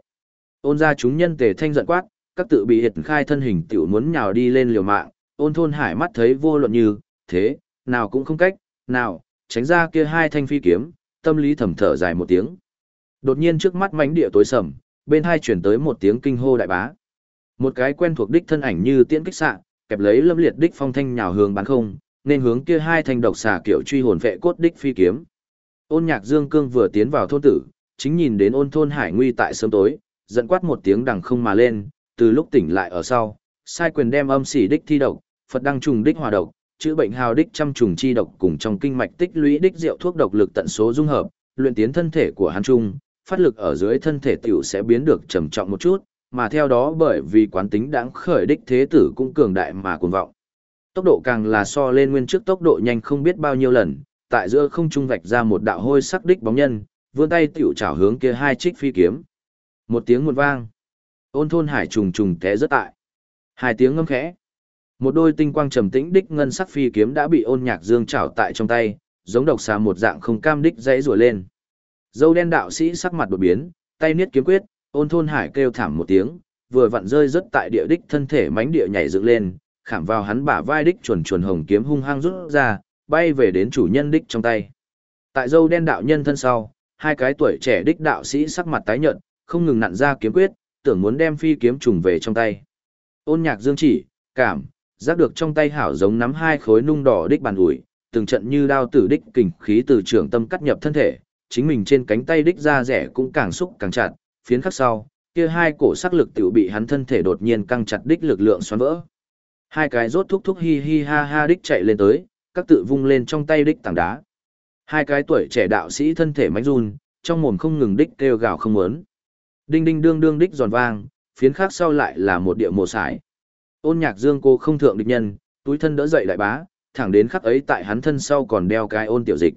A: Ôn ra chúng nhân tề thanh giận quát, các tự bị hiệt khai thân hình tiểu muốn nhào đi lên liều mạng, ôn thôn hải mắt thấy vô luận như, thế, nào cũng không cách, nào, tránh ra kia hai thanh phi kiếm, tâm lý thầm thở dài một tiếng. Đột nhiên trước mắt mánh địa tối sầm, bên hai chuyển tới một tiếng kinh hô đại bá. Một cái quen thuộc đích thân ảnh như tiễn kích xạ, kẹp lấy lâm liệt đích phong thanh nhào hướng bán không, nên hướng kia hai thanh độc xà kiểu truy hồn vệ cốt đích phi kiếm. Ôn Nhạc Dương Cương vừa tiến vào thôn tử, chính nhìn đến ôn thôn hải nguy tại sớm tối, giận quát một tiếng đằng không mà lên, từ lúc tỉnh lại ở sau, sai quyền đem âm sỉ đích thi độc, Phật đăng trùng đích hòa độc, chữa bệnh hào đích trăm trùng chi độc cùng trong kinh mạch tích lũy đích rượu thuốc độc lực tận số dung hợp, luyện tiến thân thể của hắn trung, phát lực ở dưới thân thể tiểu sẽ biến được trầm trọng một chút, mà theo đó bởi vì quán tính đáng khởi đích thế tử cũng cường đại mà cuồng vọng. Tốc độ càng là so lên nguyên trước tốc độ nhanh không biết bao nhiêu lần, tại giữa không trung vạch ra một đạo hôi sắc đích bóng nhân, vươn tay tiểu chảo hướng kia hai trích phi kiếm. Một tiếng một vang, ôn thôn hải trùng trùng té rất tại. Hai tiếng ngâm khẽ. Một đôi tinh quang trầm tĩnh đích ngân sắc phi kiếm đã bị ôn nhạc dương chảo tại trong tay, giống độc xà một dạng không cam đích dãy rủa lên. Dâu đen đạo sĩ sắc mặt đột biến, tay niết kiếm quyết, ôn thôn hải kêu thảm một tiếng, vừa vặn rơi rất tại địa đích thân thể mánh địa nhảy dựng lên, khảm vào hắn bả vai đích chuẩn chuẩn hồng kiếm hung hăng rút ra, bay về đến chủ nhân đích trong tay. Tại dâu đen đạo nhân thân sau, hai cái tuổi trẻ đích đạo sĩ sắc mặt tái nhợt, không ngừng nặn ra kiếm quyết, tưởng muốn đem phi kiếm trùng về trong tay. Ôn nhạc dương chỉ, cảm, giác được trong tay hảo giống nắm hai khối nung đỏ đích bàn ủi, từng trận như đao tử đích kình khí từ trường tâm cắt nhập thân thể, chính mình trên cánh tay đích da rẻ cũng càng xúc càng chặt, phiến khắc sau, kia hai cổ sắc lực tiểu bị hắn thân thể đột nhiên căng chặt đích lực lượng xoắn vỡ. Hai cái rốt thúc thúc hi hi ha ha đích chạy lên tới, các tự vung lên trong tay đích tảng đá. Hai cái tuổi trẻ đạo sĩ thân thể mánh run, trong mồm không ngừng đích kêu gào không muốn. Đinh đinh đương đương đích giòn vang, phiến khác sau lại là một địa mồ sải. Ôn nhạc dương cô không thượng địch nhân, túi thân đỡ dậy đại bá, thẳng đến khắc ấy tại hắn thân sau còn đeo cái ôn tiểu dịch.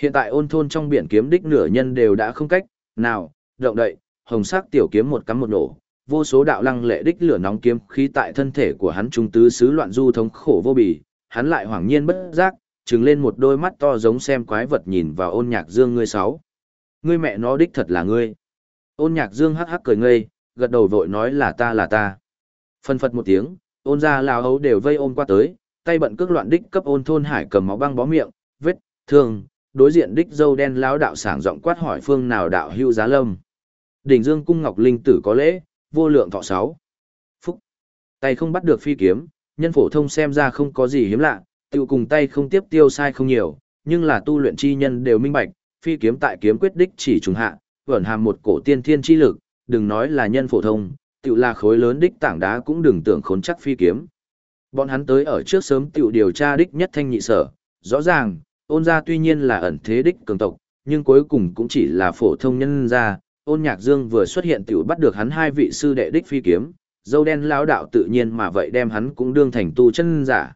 A: Hiện tại ôn thôn trong biển kiếm đích nửa nhân đều đã không cách, nào, động đậy, hồng sắc tiểu kiếm một cắm một nổ, vô số đạo lăng lệ đích lửa nóng kiếm khí tại thân thể của hắn trung tứ xứ loạn du thống khổ vô bì, hắn lại hoảng nhiên bất giác, trừng lên một đôi mắt to giống xem quái vật nhìn vào ôn nhạc dương ngươi sáu. Ngươi mẹ nó đích thật là ngươi. Ôn nhạc dương hắc hắc cười ngây, gật đầu vội nói là ta là ta. Phân phật một tiếng, ôn ra lao hấu đều vây ôm qua tới, tay bận cước loạn đích cấp ôn thôn hải cầm máu băng bó miệng, vết, thương, đối diện đích dâu đen lão đạo sảng giọng quát hỏi phương nào đạo hưu giá lâm. Đỉnh dương cung ngọc linh tử có lễ, vô lượng thọ sáu. Phúc. Tay không bắt được phi kiếm, nhân phổ thông xem ra không có gì hiếm lạ, tiêu cùng tay không tiếp tiêu sai không nhiều, nhưng là tu luyện chi nhân đều minh bạch, phi kiếm tại kiếm quyết đích chỉ trùng hạ, ẩn hàm một cổ tiên thiên chi lực, đừng nói là nhân phổ thông, tiểu là khối lớn đích tảng đá cũng đừng tưởng khốn chắc phi kiếm. Bọn hắn tới ở trước sớm tiểu điều tra đích nhất thanh nhị sở, rõ ràng, ôn gia tuy nhiên là ẩn thế đích cường tộc, nhưng cuối cùng cũng chỉ là phổ thông nhân gia, ôn nhạc dương vừa xuất hiện tiểu bắt được hắn hai vị sư đệ đích phi kiếm, dâu đen lão đạo tự nhiên mà vậy đem hắn cũng đương thành tu chân giả.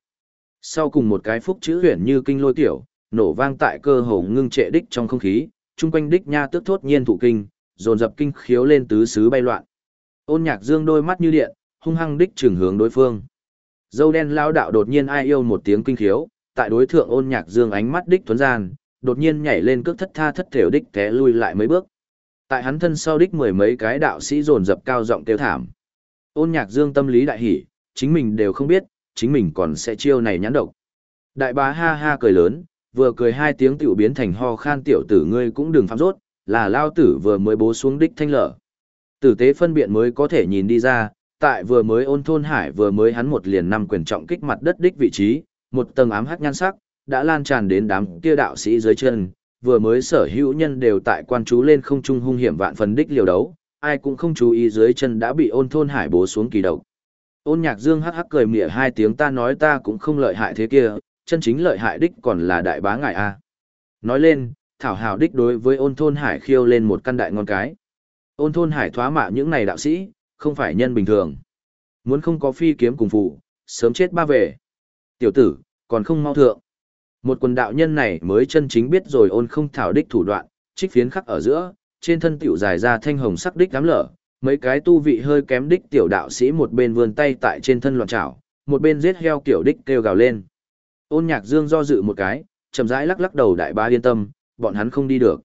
A: Sau cùng một cái phúc chữ huyền như kinh lôi tiểu, nổ vang tại cơ hồ ngưng trệ đích trong không khí, chung quanh đích nha tước thốt nhiên thụ kinh, dồn dập kinh khiếu lên tứ xứ bay loạn. Ôn nhạc dương đôi mắt như điện, hung hăng đích trường hướng đối phương. Dâu đen lao đạo đột nhiên ai yêu một tiếng kinh khiếu, tại đối thượng ôn nhạc dương ánh mắt đích tuấn gian, đột nhiên nhảy lên cước thất tha thất thểu đích té lui lại mấy bước. Tại hắn thân sau đích mười mấy cái đạo sĩ dồn dập cao giọng kêu thảm. Ôn nhạc dương tâm lý đại hỉ, chính mình đều không biết, chính mình còn sẽ chiêu này nhãn độc. Đại bá ha ha cười lớn, vừa cười hai tiếng tiểu biến thành ho khan tiểu tử ngươi cũng đừng phạm rốt, là lao tử vừa mới bố xuống đích thanh lở. Tử tế phân biện mới có thể nhìn đi ra, tại vừa mới ôn thôn hải vừa mới hắn một liền năm quyền trọng kích mặt đất đích vị trí, một tầng ám hắc nhan sắc, đã lan tràn đến đám kia đạo sĩ dưới chân, vừa mới sở hữu nhân đều tại quan chú lên không trung hung hiểm vạn phần đích liều đấu, ai cũng không chú ý dưới chân đã bị ôn thôn hải bố xuống kỳ độc. Ôn nhạc dương hắc hắc cười mỉa hai tiếng ta nói ta cũng không lợi hại thế kia, chân chính lợi hại đích còn là đại bá ngài a. Nói lên, thảo hào đích đối với ôn thôn hải khiêu lên một căn đại ngon cái. Ôn thôn hải thoá mạ những này đạo sĩ, không phải nhân bình thường. Muốn không có phi kiếm cùng phụ, sớm chết ba về. Tiểu tử, còn không mau thượng. Một quần đạo nhân này mới chân chính biết rồi ôn không thảo đích thủ đoạn, trích phiến khắc ở giữa, trên thân tiểu dài ra thanh hồng sắc đích đám lở, mấy cái tu vị hơi kém đích tiểu đạo sĩ một bên vươn tay tại trên thân loạn trảo, một bên giết heo kiểu đích kêu gào lên. Ôn nhạc dương do dự một cái, chậm rãi lắc lắc đầu đại bá yên tâm, bọn hắn không đi được.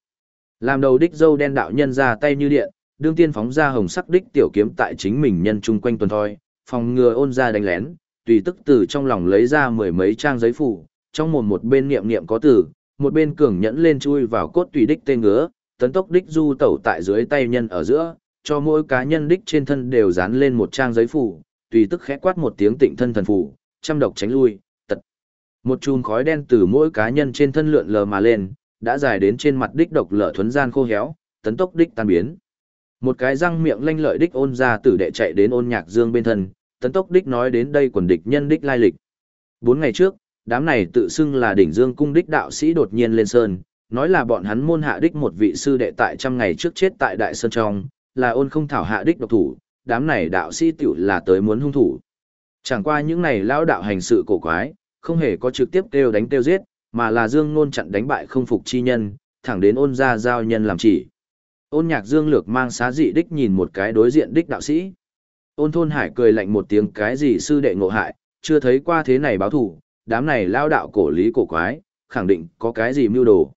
A: Làm đầu đích dâu đen đạo nhân ra tay như điện, đương tiên phóng ra hồng sắc đích tiểu kiếm tại chính mình nhân chung quanh tuần thôi, phòng ngừa ôn ra đánh lén, tùy tức từ trong lòng lấy ra mười mấy trang giấy phủ, trong mồm một bên niệm niệm có từ, một bên cường nhẫn lên chui vào cốt tùy đích tên ngứa, tấn tốc đích du tẩu tại dưới tay nhân ở giữa, cho mỗi cá nhân đích trên thân đều dán lên một trang giấy phủ, tùy tức khẽ quát một tiếng tịnh thân thần phủ, trăm độc tránh lui. Một chùm khói đen từ mỗi cá nhân trên thân lượn lờ mà lên, đã dài đến trên mặt đích độc lở thuấn gian khô héo, tấn tốc đích tan biến. Một cái răng miệng lanh lợi đích ôn ra tử đệ chạy đến ôn nhạc dương bên thân, tấn tốc đích nói đến đây quần địch nhân đích lai lịch. Bốn ngày trước, đám này tự xưng là đỉnh dương cung đích đạo sĩ đột nhiên lên sơn, nói là bọn hắn môn hạ đích một vị sư đệ tại trăm ngày trước chết tại đại sơn trong, là ôn không thảo hạ đích độc thủ, đám này đạo sĩ tiểu là tới muốn hung thủ. Chẳng qua những này lão đạo hành sự cổ quái, không hề có trực tiếp kêu đánh kêu giết, mà là dương nôn chặn đánh bại không phục chi nhân, thẳng đến ôn ra giao nhân làm chỉ. Ôn nhạc dương lược mang xá dị đích nhìn một cái đối diện đích đạo sĩ. Ôn thôn hải cười lạnh một tiếng cái gì sư đệ ngộ hại, chưa thấy qua thế này báo thủ, đám này lao đạo cổ lý cổ quái, khẳng định có cái gì mưu đồ.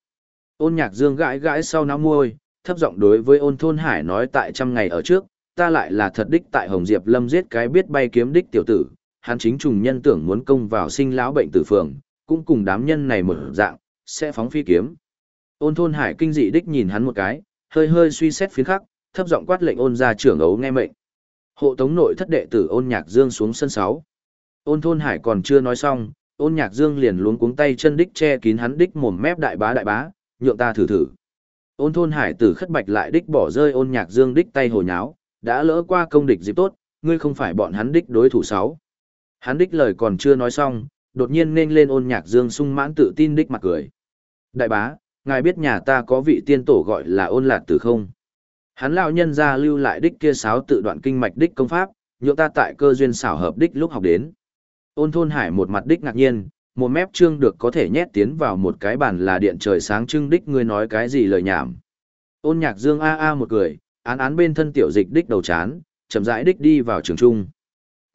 A: Ôn nhạc dương gãi gãi sau náo môi, thấp giọng đối với ôn thôn hải nói tại trăm ngày ở trước, ta lại là thật đích tại Hồng Diệp Lâm giết cái biết bay kiếm đích tiểu tử, hắn chính trùng nhân tưởng muốn công vào sinh lão bệnh tử phường, cũng cùng đám nhân này một dạng, sẽ phóng phi kiếm. Ôn thôn hải kinh dị đích nhìn hắn một cái, hơi hơi suy xét phiến khắc, thấp giọng quát lệnh ôn ra trưởng ấu nghe mệnh. Hộ tống nội thất đệ tử ôn nhạc dương xuống sân sáu. Ôn thôn hải còn chưa nói xong, ôn nhạc dương liền luống cuống tay chân đích che kín hắn đích mồm mép đại bá đại bá, nhượng ta thử thử. Ôn thôn hải tử khất bạch lại đích bỏ rơi ôn nhạc dương đích tay hồ nháo, đã lỡ qua công địch dịp tốt, ngươi không phải bọn hắn đích đối thủ sáu. Hắn đích lời còn chưa nói xong, đột nhiên nên lên ôn nhạc dương sung mãn tự tin đích mặt cười. Đại bá, ngài biết nhà ta có vị tiên tổ gọi là ôn lạt tử không? Hắn lão nhân ra lưu lại đích kia sáo tự đoạn kinh mạch đích công pháp, nhượng ta tại cơ duyên xảo hợp đích lúc học đến. Ôn thôn hải một mặt đích ngạc nhiên, một mép trương được có thể nhét tiến vào một cái bàn là điện trời sáng trưng đích ngươi nói cái gì lời nhảm. Ôn nhạc dương a a một cười, án án bên thân tiểu dịch đích đầu chán, chậm rãi đích đi vào trường trung.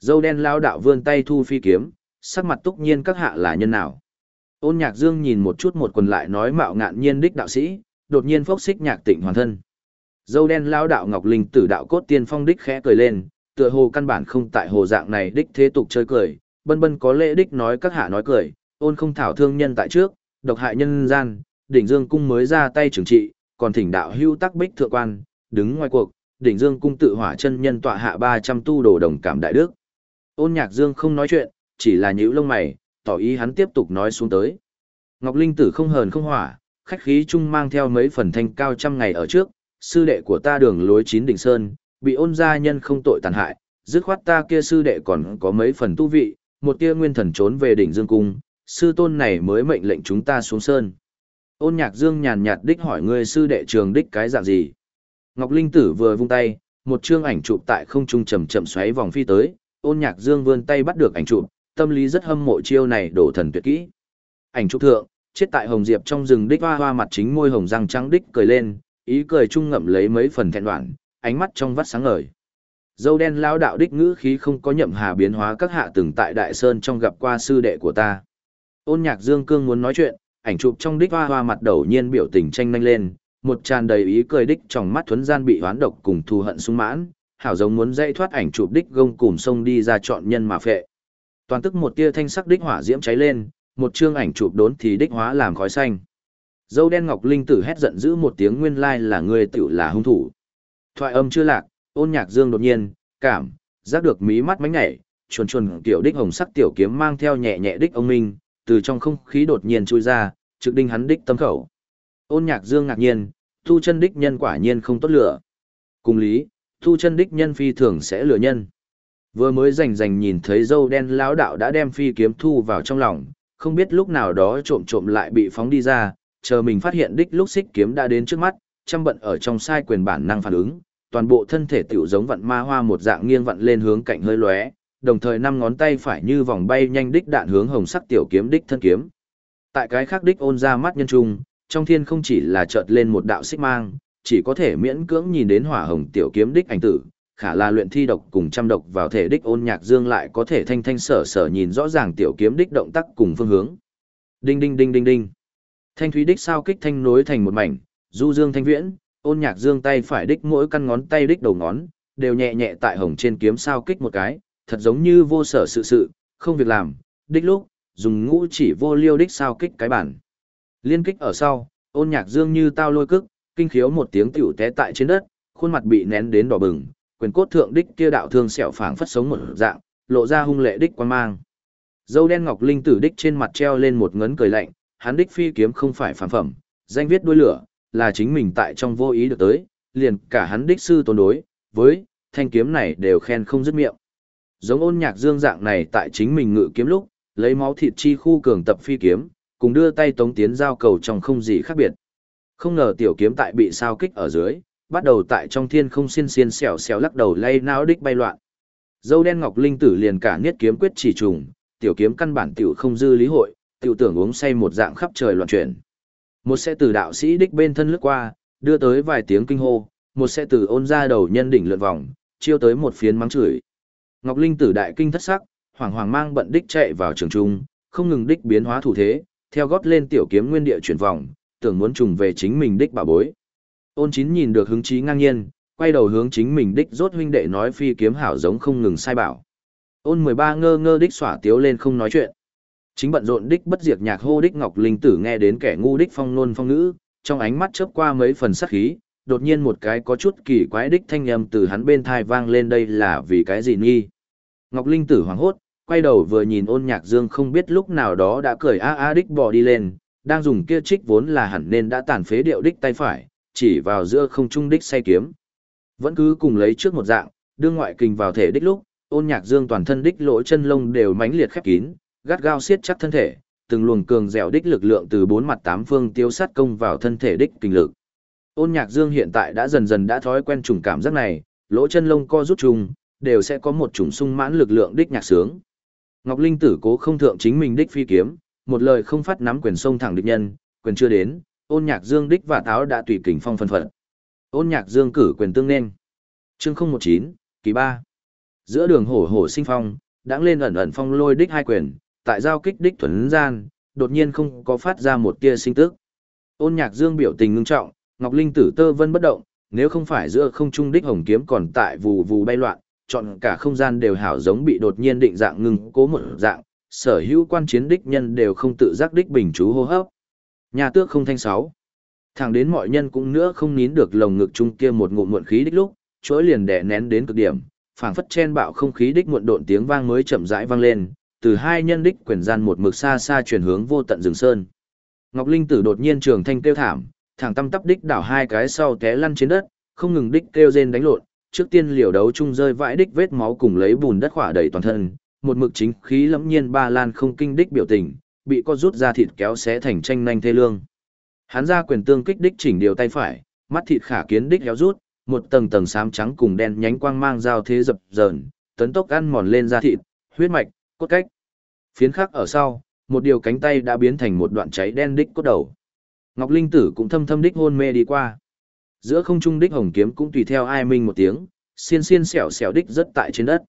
A: Dâu đen lao đạo vươn tay thu phi kiếm, sắc mặt túc nhiên các hạ là nhân nào. Ôn nhạc dương nhìn một chút một quần lại nói mạo ngạn nhiên đích đạo sĩ, đột nhiên phốc xích nhạc tịnh hoàn thân. Dâu đen lao đạo Ngọc Linh tử đạo cốt tiên phong đích khẽ cười lên, tựa hồ căn bản không tại hồ dạng này đích thế tục chơi cười, bân bân có lễ đích nói các hạ nói cười, ôn không thảo thương nhân tại trước, độc hại nhân gian, đỉnh dương cung mới ra tay trừng trị, còn thỉnh đạo hưu tắc bích thượng quan, đứng ngoài cuộc, đỉnh dương cung tự hỏa chân nhân tọa hạ 300 tu đồ đồng cảm đại đức. Ôn nhạc dương không nói chuyện, chỉ là nhíu lông mày, tỏ ý hắn tiếp tục nói xuống tới. Ngọc Linh tử không hờn không hỏa, khách khí chung mang theo mấy phần thanh cao trăm ngày ở trước, sư đệ của ta đường lối chín đỉnh sơn, bị ôn gia nhân không tội tàn hại, dứt khoát ta kia sư đệ còn có mấy phần tu vị, một tia nguyên thần trốn về đỉnh dương cung, sư tôn này mới mệnh lệnh chúng ta xuống sơn. Ôn nhạc dương nhàn nhạt đích hỏi ngươi sư đệ trường đích cái dạng gì. Ngọc Linh Tử vừa vung tay, một chương ảnh chụp tại không trung chậm chậm xoáy vòng phi tới, ôn nhạc dương vươn tay bắt được ảnh chụp, tâm lý rất hâm mộ chiêu này đổ thần tuyệt kỹ. Ảnh chụp thượng, chết tại hồng diệp trong rừng đích hoa hoa mặt chính môi hồng răng trắng đích cười lên, ý cười trung ngậm lấy mấy phần thẹn đoạn, ánh mắt trong vắt sáng ngời. Dâu đen lao đạo đích ngữ khí không có nhậm hà biến hóa các hạ từng tại Đại Sơn trong gặp qua sư đệ của ta. Ôn nhạc dương cương muốn nói chuyện, ảnh chụp trong đích hoa hoa mặt đầu nhiên biểu tình tranh nhanh lên, một tràn đầy ý cười đích trong mắt thuấn gian bị hoán độc cùng thù hận sung mãn, hảo giống muốn dây thoát ảnh chụp đích gông cùng sông đi ra chọn nhân mà phệ. Toàn tức một tia thanh sắc đích hỏa diễm cháy lên, một chương ảnh chụp đốn thì đích hóa làm khói xanh. Dâu đen ngọc linh tử hét giận dữ một tiếng nguyên lai là người tiểu là hung thủ. Thoại âm chưa lạc, ôn nhạc dương đột nhiên, cảm, giác được mí mắt mánh nhảy, chuồn chuồn tiểu đích hồng sắc tiểu kiếm mang theo nhẹ nhẹ đích ông minh, từ trong không khí đột nhiên chui ra, trực đinh hắn đích tâm khẩu. Ôn nhạc dương ngạc nhiên, thu chân đích nhân quả nhiên không tốt lửa. Cùng lý, thu chân đích nhân phi thường sẽ lừa nhân. Vừa mới rành rành nhìn thấy dâu đen lão đạo đã đem phi kiếm thu vào trong lòng, không biết lúc nào đó trộm trộm lại bị phóng đi ra, chờ mình phát hiện đích lúc xích kiếm đã đến trước mắt, chăm bận ở trong sai quyền bản năng phản ứng, toàn bộ thân thể tiểu giống vặn ma hoa một dạng nghiêng vặn lên hướng cạnh hơi lóe, đồng thời năm ngón tay phải như vòng bay nhanh đích đạn hướng hồng sắc tiểu kiếm đích thân kiếm. Tại cái khác đích ôn ra mắt nhân trung, trong thiên không chỉ là chợt lên một đạo xích mang, chỉ có thể miễn cưỡng nhìn đến hỏa hồng tiểu kiếm đích ảnh tử, khả là luyện thi độc cùng trăm độc vào thể đích ôn nhạc dương lại có thể thanh thanh sở sở nhìn rõ ràng tiểu kiếm đích động tác cùng phương hướng. Đinh đinh đinh đinh đinh. Thanh thúy đích sao kích thanh nối thành một mảnh, du dương thanh viễn, ôn nhạc dương tay phải đích mỗi căn ngón tay đích đầu ngón, đều nhẹ nhẹ tại hồng trên kiếm sao kích một cái, thật giống như vô sở sự sự, không việc làm, đích lúc, dùng ngũ chỉ vô liêu đích sao kích cái bản. Liên kích ở sau, ôn nhạc dương như tao lôi cức, kinh khiếu một tiếng tiểu té tại trên đất, khuôn mặt bị nén đến đỏ bừng, quyền cốt thượng đích kia đạo thương sẹo phảng phất sống một dạng, lộ ra hung lệ đích quan mang. Dâu đen ngọc linh tử đích trên mặt treo lên một ngấn cười lạnh, hắn đích phi kiếm không phải phản phẩm, danh viết đuôi lửa, là chính mình tại trong vô ý được tới, liền cả hắn đích sư tôn đối, với, thanh kiếm này đều khen không dứt miệng. Giống ôn nhạc dương dạng này tại chính mình ngự kiếm lúc, lấy máu thịt chi khu cường tập phi kiếm, cùng đưa tay tống tiến giao cầu trong không gì khác biệt. Không ngờ tiểu kiếm tại bị sao kích ở dưới, bắt đầu tại trong thiên không xiên xiên xèo xèo lắc đầu lay náo đích bay loạn. Dâu đen ngọc linh tử liền cả niết kiếm quyết chỉ trùng, tiểu kiếm căn bản tiểu không dư lý hội, tiểu tưởng uống say một dạng khắp trời loạn chuyển. Một sẽ từ đạo sĩ đích bên thân lướt qua, đưa tới vài tiếng kinh hô, một sẽ từ ôn ra đầu nhân đỉnh lượn vòng, chiêu tới một phiến mắng chửi. Ngọc Linh tử đại kinh thất sắc, hoảng hoảng mang bận đích chạy vào trường trung, không ngừng đích biến hóa thủ thế, theo gót lên tiểu kiếm nguyên địa chuyển vòng, tưởng muốn trùng về chính mình đích bà bối. Ôn chín nhìn được hứng chí ngang nhiên, quay đầu hướng chính mình đích rốt huynh đệ nói phi kiếm hảo giống không ngừng sai bảo. Ôn 13 ngơ ngơ đích xỏa tiếu lên không nói chuyện. Chính bận rộn đích bất diệt nhạc hô đích Ngọc Linh Tử nghe đến kẻ ngu đích phong nôn phong ngữ, trong ánh mắt chớp qua mấy phần sắc khí, đột nhiên một cái có chút kỳ quái đích thanh âm từ hắn bên thai vang lên đây là vì cái gì nghi. Ngọc Linh Tử hoảng hốt, quay đầu vừa nhìn ôn nhạc dương không biết lúc nào đó đã cười a a đích bò đi lên, đang dùng kia trích vốn là hẳn nên đã tàn phế điệu đích tay phải, chỉ vào giữa không trung đích say kiếm. Vẫn cứ cùng lấy trước một dạng, đưa ngoại kình vào thể đích lúc, ôn nhạc dương toàn thân đích lỗ chân lông đều mãnh liệt khép kín, gắt gao siết chắc thân thể, từng luồng cường dẻo đích lực lượng từ bốn mặt tám phương tiêu sát công vào thân thể đích kinh lực. Ôn nhạc dương hiện tại đã dần dần đã thói quen trùng cảm giác này, lỗ chân lông co rút trùng, đều sẽ có một chủng sung mãn lực lượng đích nhạc sướng. Ngọc Linh tử cố không thượng chính mình đích phi kiếm, một lời không phát nắm quyền sông thẳng địch nhân, quyền chưa đến, ôn nhạc dương đích và táo đã tùy kình phong phân phận. Ôn nhạc dương cử quyền tương nên. Chương 019, kỳ 3. Giữa đường hổ hổ sinh phong, đãng lên ẩn ẩn phong lôi đích hai quyền, tại giao kích đích thuần gian, đột nhiên không có phát ra một tia sinh tức. Ôn nhạc dương biểu tình ngưng trọng, Ngọc Linh tử tơ vân bất động, Nếu không phải giữa không trung đích hồng kiếm còn tại vù vù bay loạn, chọn cả không gian đều hảo giống bị đột nhiên định dạng ngừng cố một dạng, sở hữu quan chiến đích nhân đều không tự giác đích bình chú hô hấp. Nhà tước không thanh sáu. Thẳng đến mọi nhân cũng nữa không nín được lồng ngực chung kia một ngụm muộn khí đích lúc, chuỗi liền đè nén đến cực điểm, phảng phất chen bạo không khí đích muộn độn tiếng vang mới chậm rãi vang lên, từ hai nhân đích quyền gian một mực xa xa chuyển hướng vô tận rừng sơn. Ngọc Linh Tử đột nhiên trường thanh kêu thảm, thẳng tâm tắp đích đảo hai cái sau té lăn trên đất, không ngừng đích kêu rên đánh lộn, trước tiên liều đấu chung rơi vãi đích vết máu cùng lấy bùn đất khỏa đầy toàn thân, một mực chính khí lẫm nhiên ba lan không kinh đích biểu tình, bị co rút ra thịt kéo xé thành tranh nhanh thê lương. Hắn ra quyền tương kích đích chỉnh điều tay phải, mắt thịt khả kiến đích héo rút, một tầng tầng xám trắng cùng đen nhánh quang mang giao thế dập dờn, tấn tốc ăn mòn lên da thịt, huyết mạch, cốt cách. Phiến khắc ở sau, một điều cánh tay đã biến thành một đoạn cháy đen đích cốt đầu. Ngọc Linh Tử cũng thâm thâm đích hôn mê đi qua. Giữa không trung đích hồng kiếm cũng tùy theo ai minh một tiếng, xiên xiên xẻo xẻo đích rất tại trên đất.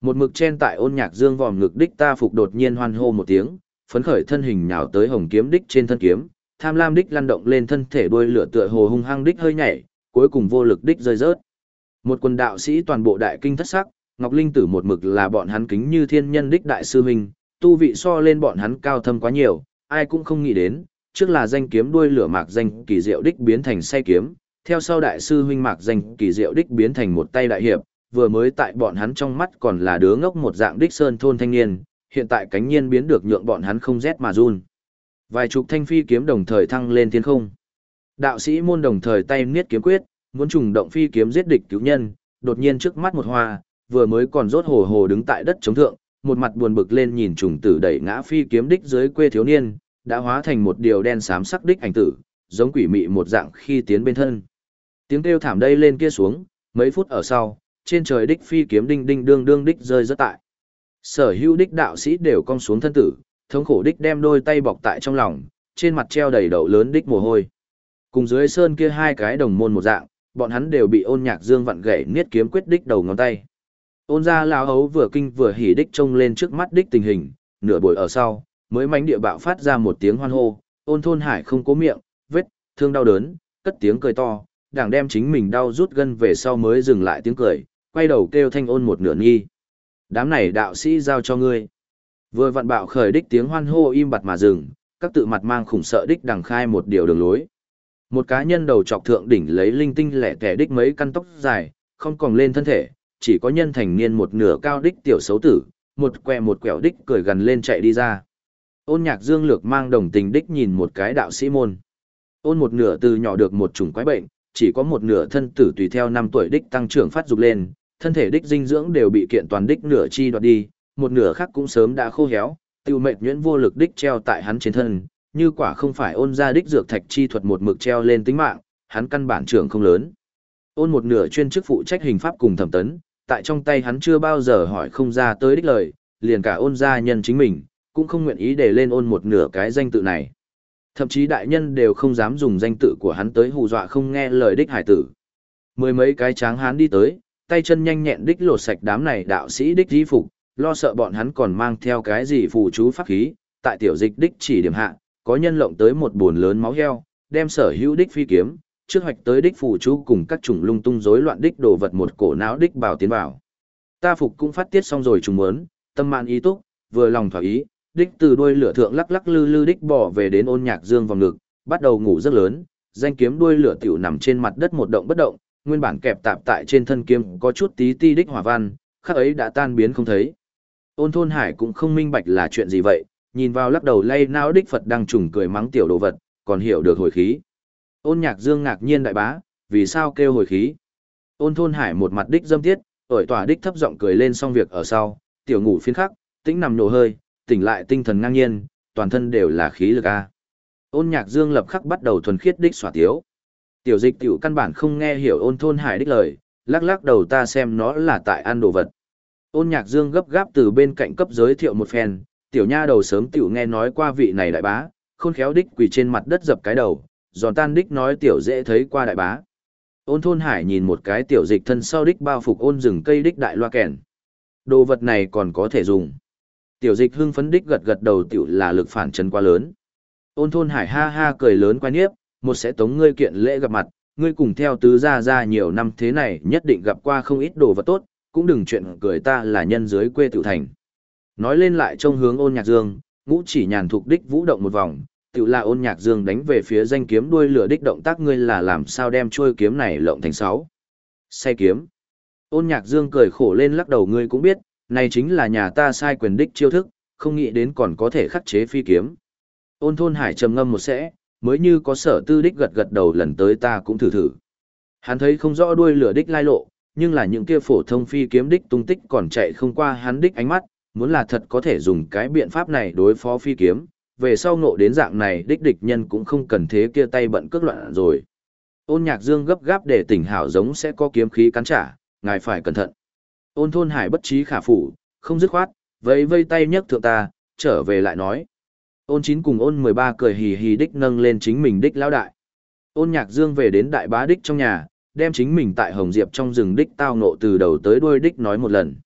A: Một mực chen tại ôn nhạc dương vòm ngực đích ta phục đột nhiên hoan hô một tiếng, phấn khởi thân hình nhào tới hồng kiếm đích trên thân kiếm, tham lam đích lăn động lên thân thể đuôi lửa tựa hồ hung hăng đích hơi nhảy, cuối cùng vô lực đích rơi rớt. Một quần đạo sĩ toàn bộ đại kinh thất sắc, Ngọc Linh Tử một mực là bọn hắn kính như thiên nhân đích đại sư huynh, tu vị so lên bọn hắn cao thâm quá nhiều, ai cũng không nghĩ đến, trước là danh kiếm đuôi lửa mạc danh kỳ diệu đích biến thành say kiếm, theo sau đại sư huynh mạc danh kỳ diệu đích biến thành một tay đại hiệp, vừa mới tại bọn hắn trong mắt còn là đứa ngốc một dạng đích sơn thôn thanh niên, hiện tại cánh nhiên biến được nhượng bọn hắn không rét mà run. Vài chục thanh phi kiếm đồng thời thăng lên thiên không. Đạo sĩ môn đồng thời tay niết kiếm quyết, muốn trùng động phi kiếm giết địch cứu nhân, đột nhiên trước mắt một hoa, vừa mới còn rốt hồ hồ đứng tại đất chống thượng, một mặt buồn bực lên nhìn trùng tử đẩy ngã phi kiếm đích dưới quê thiếu niên, đã hóa thành một điều đen xám sắc đích ảnh tử, giống quỷ mị một dạng khi tiến bên thân. Tiếng kêu thảm đây lên kia xuống, mấy phút ở sau, trên trời đích phi kiếm đinh đinh đương đương đích rơi rất tại. Sở hữu đích đạo sĩ đều cong xuống thân tử, thống khổ đích đem đôi tay bọc tại trong lòng, trên mặt treo đầy đậu lớn đích mồ hôi. Cùng dưới sơn kia hai cái đồng môn một dạng, bọn hắn đều bị ôn nhạc dương vặn gãy niết kiếm quyết đích đầu ngón tay. Ôn ra lão hấu vừa kinh vừa hỉ đích trông lên trước mắt đích tình hình, nửa buổi ở sau, mới mánh địa bạo phát ra một tiếng hoan hô, ôn thôn hải không cố miệng, vết, thương đau đớn, cất tiếng cười to, đảng đem chính mình đau rút gân về sau mới dừng lại tiếng cười, quay đầu kêu thanh ôn một nửa nghi. Đám này đạo sĩ giao cho ngươi. Vừa vặn bạo khởi đích tiếng hoan hô im bặt mà dừng, các tự mặt mang khủng sợ đích đằng khai một điều đường lối. Một cá nhân đầu trọc thượng đỉnh lấy linh tinh lẻ tẻ đích mấy căn tóc dài, không còn lên thân thể, chỉ có nhân thành niên một nửa cao đích tiểu xấu tử, một quẹ một quẹo đích cười gần lên chạy đi ra. Ôn nhạc dương lược mang đồng tình đích nhìn một cái đạo sĩ môn. Ôn một nửa từ nhỏ được một chủng quái bệnh, chỉ có một nửa thân tử tùy theo năm tuổi đích tăng trưởng phát dục lên, thân thể đích dinh dưỡng đều bị kiện toàn đích nửa chi đoạt đi, một nửa khác cũng sớm đã khô héo, tiêu mệt nhuyễn vô lực đích treo tại hắn trên thân, như quả không phải ôn ra đích dược thạch chi thuật một mực treo lên tính mạng, hắn căn bản trưởng không lớn. Ôn một nửa chuyên chức phụ trách hình pháp cùng thẩm tấn, tại trong tay hắn chưa bao giờ hỏi không ra tới đích lời, liền cả ôn gia nhân chính mình, cũng không nguyện ý để lên ôn một nửa cái danh tự này. Thậm chí đại nhân đều không dám dùng danh tự của hắn tới hù dọa không nghe lời đích hải tử. Mười mấy cái tráng hán đi tới, tay chân nhanh nhẹn đích lột sạch đám này đạo sĩ đích di phục, lo sợ bọn hắn còn mang theo cái gì phù chú pháp khí, tại tiểu dịch đích chỉ điểm hạ, có nhân lộng tới một buồn lớn máu heo, đem sở hữu đích phi kiếm, trước hoạch tới đích phù chú cùng các chủng lung tung rối loạn đích đồ vật một cổ não đích bảo tiến vào. Ta phục cũng phát tiết xong rồi chúng muốn, tâm mạn ý túc, vừa lòng thỏa ý, đích từ đuôi lửa thượng lắc lắc lư lư đích bỏ về đến ôn nhạc dương vòng ngực, bắt đầu ngủ rất lớn, danh kiếm đuôi lửa tiểu nằm trên mặt đất một động bất động, nguyên bản kẹp tạp tại trên thân kiếm có chút tí ti đích hỏa văn, khắc ấy đã tan biến không thấy. Ôn thôn hải cũng không minh bạch là chuyện gì vậy, nhìn vào lắc đầu lay nao đích Phật đang trùng cười mắng tiểu đồ vật, còn hiểu được hồi khí. Ôn nhạc dương ngạc nhiên đại bá, vì sao kêu hồi khí. Ôn thôn hải một mặt đích dâm tiết, ổi tỏa đích thấp giọng cười lên xong việc ở sau, tiểu ngủ phiến khắc, tĩnh nằm nổ hơi, tỉnh lại tinh thần ngang nhiên, toàn thân đều là khí lực a. Ôn Nhạc Dương lập khắc bắt đầu thuần khiết đích xỏa tiếu. Tiểu Dịch tiểu căn bản không nghe hiểu Ôn Thôn Hải đích lời, lắc lắc đầu ta xem nó là tại ăn đồ vật. Ôn Nhạc Dương gấp gáp từ bên cạnh cấp giới thiệu một phen, tiểu nha đầu sớm tiểu nghe nói qua vị này đại bá, khôn khéo đích quỳ trên mặt đất dập cái đầu, giòn tan đích nói tiểu dễ thấy qua đại bá. Ôn Thôn Hải nhìn một cái tiểu dịch thân sau đích bao phục ôn rừng cây đích đại loa kèn. Đồ vật này còn có thể dùng. Tiểu dịch hưng phấn đích gật gật đầu tiểu là lực phản chấn quá lớn. Ôn thôn hải ha ha cười lớn quay niếp, một sẽ tống ngươi kiện lễ gặp mặt, ngươi cùng theo tứ gia gia nhiều năm thế này nhất định gặp qua không ít đồ vật tốt, cũng đừng chuyện cười ta là nhân dưới quê tiểu thành. Nói lên lại trông hướng ôn nhạc dương, ngũ chỉ nhàn thuộc đích vũ động một vòng, Tiểu là ôn nhạc dương đánh về phía danh kiếm đuôi lửa đích động tác ngươi là làm sao đem trôi kiếm này lộng thành sáu. Say kiếm. Ôn nhạc dương cười khổ lên lắc đầu ngươi cũng biết, này chính là nhà ta sai quyền đích chiêu thức, không nghĩ đến còn có thể khắc chế phi kiếm. Ôn thôn hải trầm ngâm một sẽ, mới như có sở tư đích gật gật đầu lần tới ta cũng thử thử. Hắn thấy không rõ đuôi lửa đích lai lộ, nhưng là những kia phổ thông phi kiếm đích tung tích còn chạy không qua hắn đích ánh mắt, muốn là thật có thể dùng cái biện pháp này đối phó phi kiếm, về sau ngộ đến dạng này đích địch nhân cũng không cần thế kia tay bận cước loạn rồi. Ôn nhạc dương gấp gáp để tỉnh hảo giống sẽ có kiếm khí cắn trả, ngài phải cẩn thận. Ôn thôn hải bất trí khả phủ, không dứt khoát, vẫy vây tay nhấc thượng ta, trở về lại nói. Ôn chín cùng ôn 13 cười hì hì đích nâng lên chính mình đích lão đại. Ôn nhạc dương về đến đại bá đích trong nhà, đem chính mình tại Hồng Diệp trong rừng đích tao nộ từ đầu tới đuôi đích nói một lần.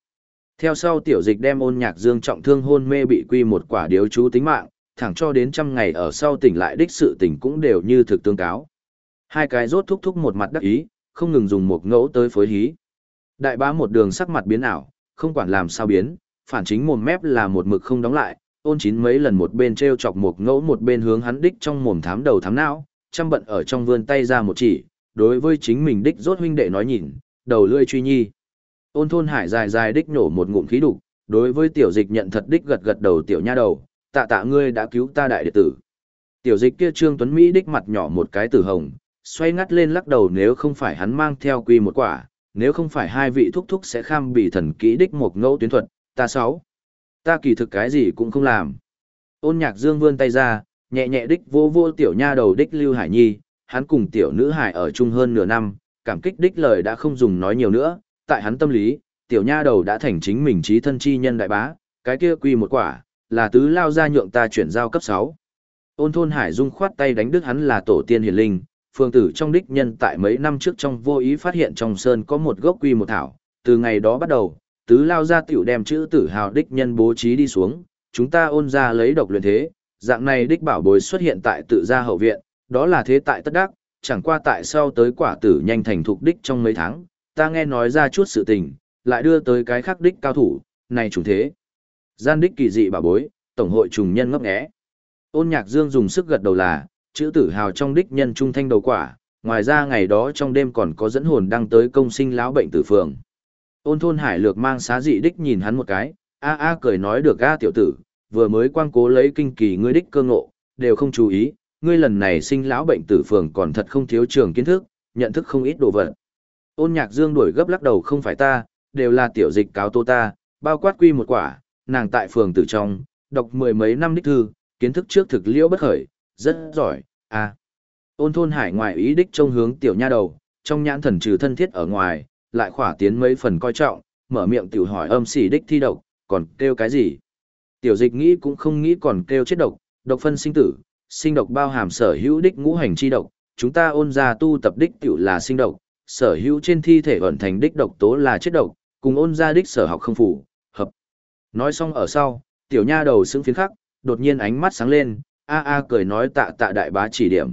A: Theo sau tiểu dịch đem ôn nhạc dương trọng thương hôn mê bị quy một quả điếu chú tính mạng, thẳng cho đến trăm ngày ở sau tỉnh lại đích sự tỉnh cũng đều như thực tương cáo. Hai cái rốt thúc thúc một mặt đắc ý, không ngừng dùng một ngẫu tới phối hí. Đại bá một đường sắc mặt biến ảo, không quản làm sao biến, phản chính mồm mép là một mực không đóng lại, ôn chín mấy lần một bên treo chọc một ngẫu một bên hướng hắn đích trong mồm thám đầu thám não, chăm bận ở trong vươn tay ra một chỉ, đối với chính mình đích rốt huynh đệ nói nhìn, đầu lươi truy nhi. Ôn thôn hải dài dài đích nổ một ngụm khí đục, đối với tiểu dịch nhận thật đích gật gật đầu tiểu nha đầu, tạ tạ ngươi đã cứu ta đại đệ tử. Tiểu dịch kia trương tuấn Mỹ đích mặt nhỏ một cái tử hồng, xoay ngắt lên lắc đầu nếu không phải hắn mang theo quy một quả, nếu không phải hai vị thúc thúc sẽ kham bị thần kỹ đích một ngẫu tuyến thuật, ta sáu. Ta kỳ thực cái gì cũng không làm. Ôn nhạc dương vươn tay ra, nhẹ nhẹ đích vô vô tiểu nha đầu đích Lưu Hải Nhi, hắn cùng tiểu nữ hải ở chung hơn nửa năm, cảm kích đích lời đã không dùng nói nhiều nữa, tại hắn tâm lý, tiểu nha đầu đã thành chính mình trí thân chi nhân đại bá, cái kia quy một quả, là tứ lao ra nhượng ta chuyển giao cấp 6. Ôn thôn hải dung khoát tay đánh đức hắn là tổ tiên hiền linh, phương tử trong đích nhân tại mấy năm trước trong vô ý phát hiện trong sơn có một gốc quy một thảo, từ ngày đó bắt đầu, tứ lao ra tiểu đem chữ tử hào đích nhân bố trí đi xuống, chúng ta ôn ra lấy độc luyện thế, dạng này đích bảo bối xuất hiện tại tự gia hậu viện, đó là thế tại tất đắc, chẳng qua tại sau tới quả tử nhanh thành thục đích trong mấy tháng, ta nghe nói ra chút sự tình, lại đưa tới cái khắc đích cao thủ, này chủ thế. Gian đích kỳ dị bảo bối, tổng hội trùng nhân ngấp nghé. Ôn nhạc dương dùng sức gật đầu là, chữ tử hào trong đích nhân trung thanh đầu quả, ngoài ra ngày đó trong đêm còn có dẫn hồn đăng tới công sinh lão bệnh tử phường. Ôn thôn hải lược mang xá dị đích nhìn hắn một cái, a a cười nói được a tiểu tử, vừa mới quang cố lấy kinh kỳ ngươi đích cơ ngộ, đều không chú ý, ngươi lần này sinh lão bệnh tử phường còn thật không thiếu trường kiến thức, nhận thức không ít đồ vật. Ôn nhạc dương đuổi gấp lắc đầu không phải ta, đều là tiểu dịch cáo tô ta, bao quát quy một quả, nàng tại phường tử trong, đọc mười mấy năm đích thư, kiến thức trước thực liễu bất khởi, rất giỏi, à. Ôn thôn hải ngoại ý đích trông hướng tiểu nha đầu, trong nhãn thần trừ thân thiết ở ngoài, lại khỏa tiến mấy phần coi trọng, mở miệng tiểu hỏi âm xỉ đích thi độc, còn kêu cái gì? Tiểu dịch nghĩ cũng không nghĩ còn kêu chết độc, độc phân sinh tử, sinh độc bao hàm sở hữu đích ngũ hành chi độc, chúng ta ôn ra tu tập đích tiểu là sinh độc, sở hữu trên thi thể ẩn thành đích độc tố là chết độc, cùng ôn ra đích sở học không phủ, hợp. Nói xong ở sau, tiểu nha đầu xứng phiến khắc, đột nhiên ánh mắt sáng lên, a a cười nói tạ tạ đại bá chỉ điểm.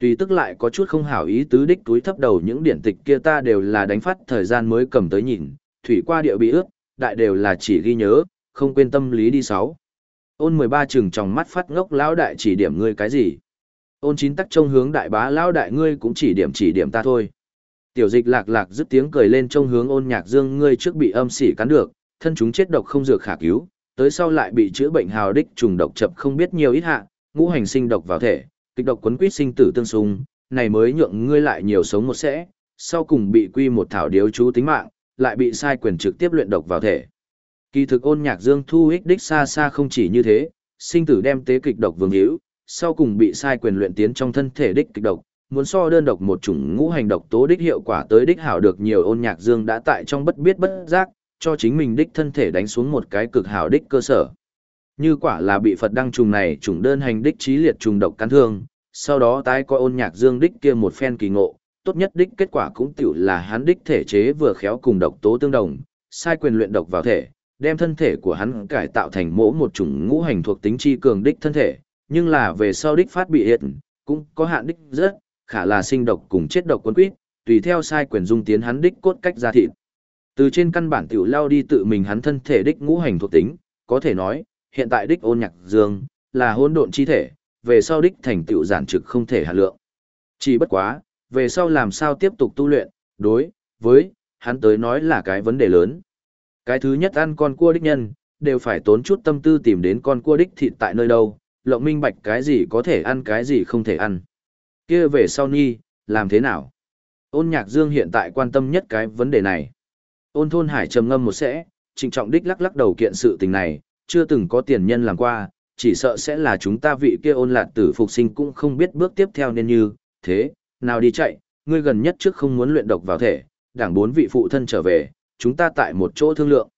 A: Tùy tức lại có chút không hảo ý tứ đích túi thấp đầu những điển tịch kia ta đều là đánh phát thời gian mới cầm tới nhìn, thủy qua địa bị ướt, đại đều là chỉ ghi nhớ, không quên tâm lý đi sáu. Ôn 13 chừng trong mắt phát ngốc lão đại chỉ điểm ngươi cái gì? Ôn chín tắc trông hướng đại bá lão đại ngươi cũng chỉ điểm chỉ điểm ta thôi. Tiểu dịch lạc lạc dứt tiếng cười lên trông hướng ôn nhạc dương ngươi trước bị âm sỉ cắn được, thân chúng chết độc không dược khả cứu, tới sau lại bị chữa bệnh hào đích trùng độc chập không biết nhiều ít hạ, ngũ hành sinh độc vào thể, kịch độc quấn quýt sinh tử tương xung, này mới nhượng ngươi lại nhiều sống một sẽ, sau cùng bị quy một thảo điếu chú tính mạng, lại bị sai quyền trực tiếp luyện độc vào thể. Kỳ thực ôn nhạc dương thu ích đích xa xa không chỉ như thế, sinh tử đem tế kịch độc vương hữu, sau cùng bị sai quyền luyện tiến trong thân thể đích kịch độc, muốn so đơn độc một chủng ngũ hành độc tố đích hiệu quả tới đích hảo được nhiều ôn nhạc dương đã tại trong bất biết bất giác, cho chính mình đích thân thể đánh xuống một cái cực hảo đích cơ sở. Như quả là bị Phật đăng trùng này trùng đơn hành đích trí liệt trùng độc cắn thương, sau đó tái coi ôn nhạc dương đích kia một phen kỳ ngộ, tốt nhất đích kết quả cũng tiểu là hắn đích thể chế vừa khéo cùng độc tố tương đồng, sai quyền luyện độc vào thể, đem thân thể của hắn cải tạo thành mỗ một chủng ngũ hành thuộc tính chi cường đích thân thể, nhưng là về sau đích phát bị hiện, cũng có hạn đích rất, khả là sinh độc cùng chết độc quân quýt, tùy theo sai quyền dung tiến hắn đích cốt cách ra thịt. Từ trên căn bản tiểu lao đi tự mình hắn thân thể đích ngũ hành thuộc tính, có thể nói, hiện tại đích ôn nhạc dương, là hỗn độn chi thể, về sau đích thành tựu giản trực không thể hạ lượng. Chỉ bất quá, về sau làm sao tiếp tục tu luyện, đối, với, hắn tới nói là cái vấn đề lớn. Cái thứ nhất ăn con cua đích nhân, đều phải tốn chút tâm tư tìm đến con cua đích thịt tại nơi đâu, lộng minh bạch cái gì có thể ăn cái gì không thể ăn. kia về sau nhi, làm thế nào? Ôn nhạc dương hiện tại quan tâm nhất cái vấn đề này. Ôn thôn hải trầm ngâm một sẽ, trịnh trọng đích lắc lắc đầu kiện sự tình này, chưa từng có tiền nhân làm qua, chỉ sợ sẽ là chúng ta vị kia ôn lạt tử phục sinh cũng không biết bước tiếp theo nên như, thế, nào đi chạy, ngươi gần nhất trước không muốn luyện độc vào thể, đảng bốn vị phụ thân trở về, chúng ta tại một chỗ thương lượng.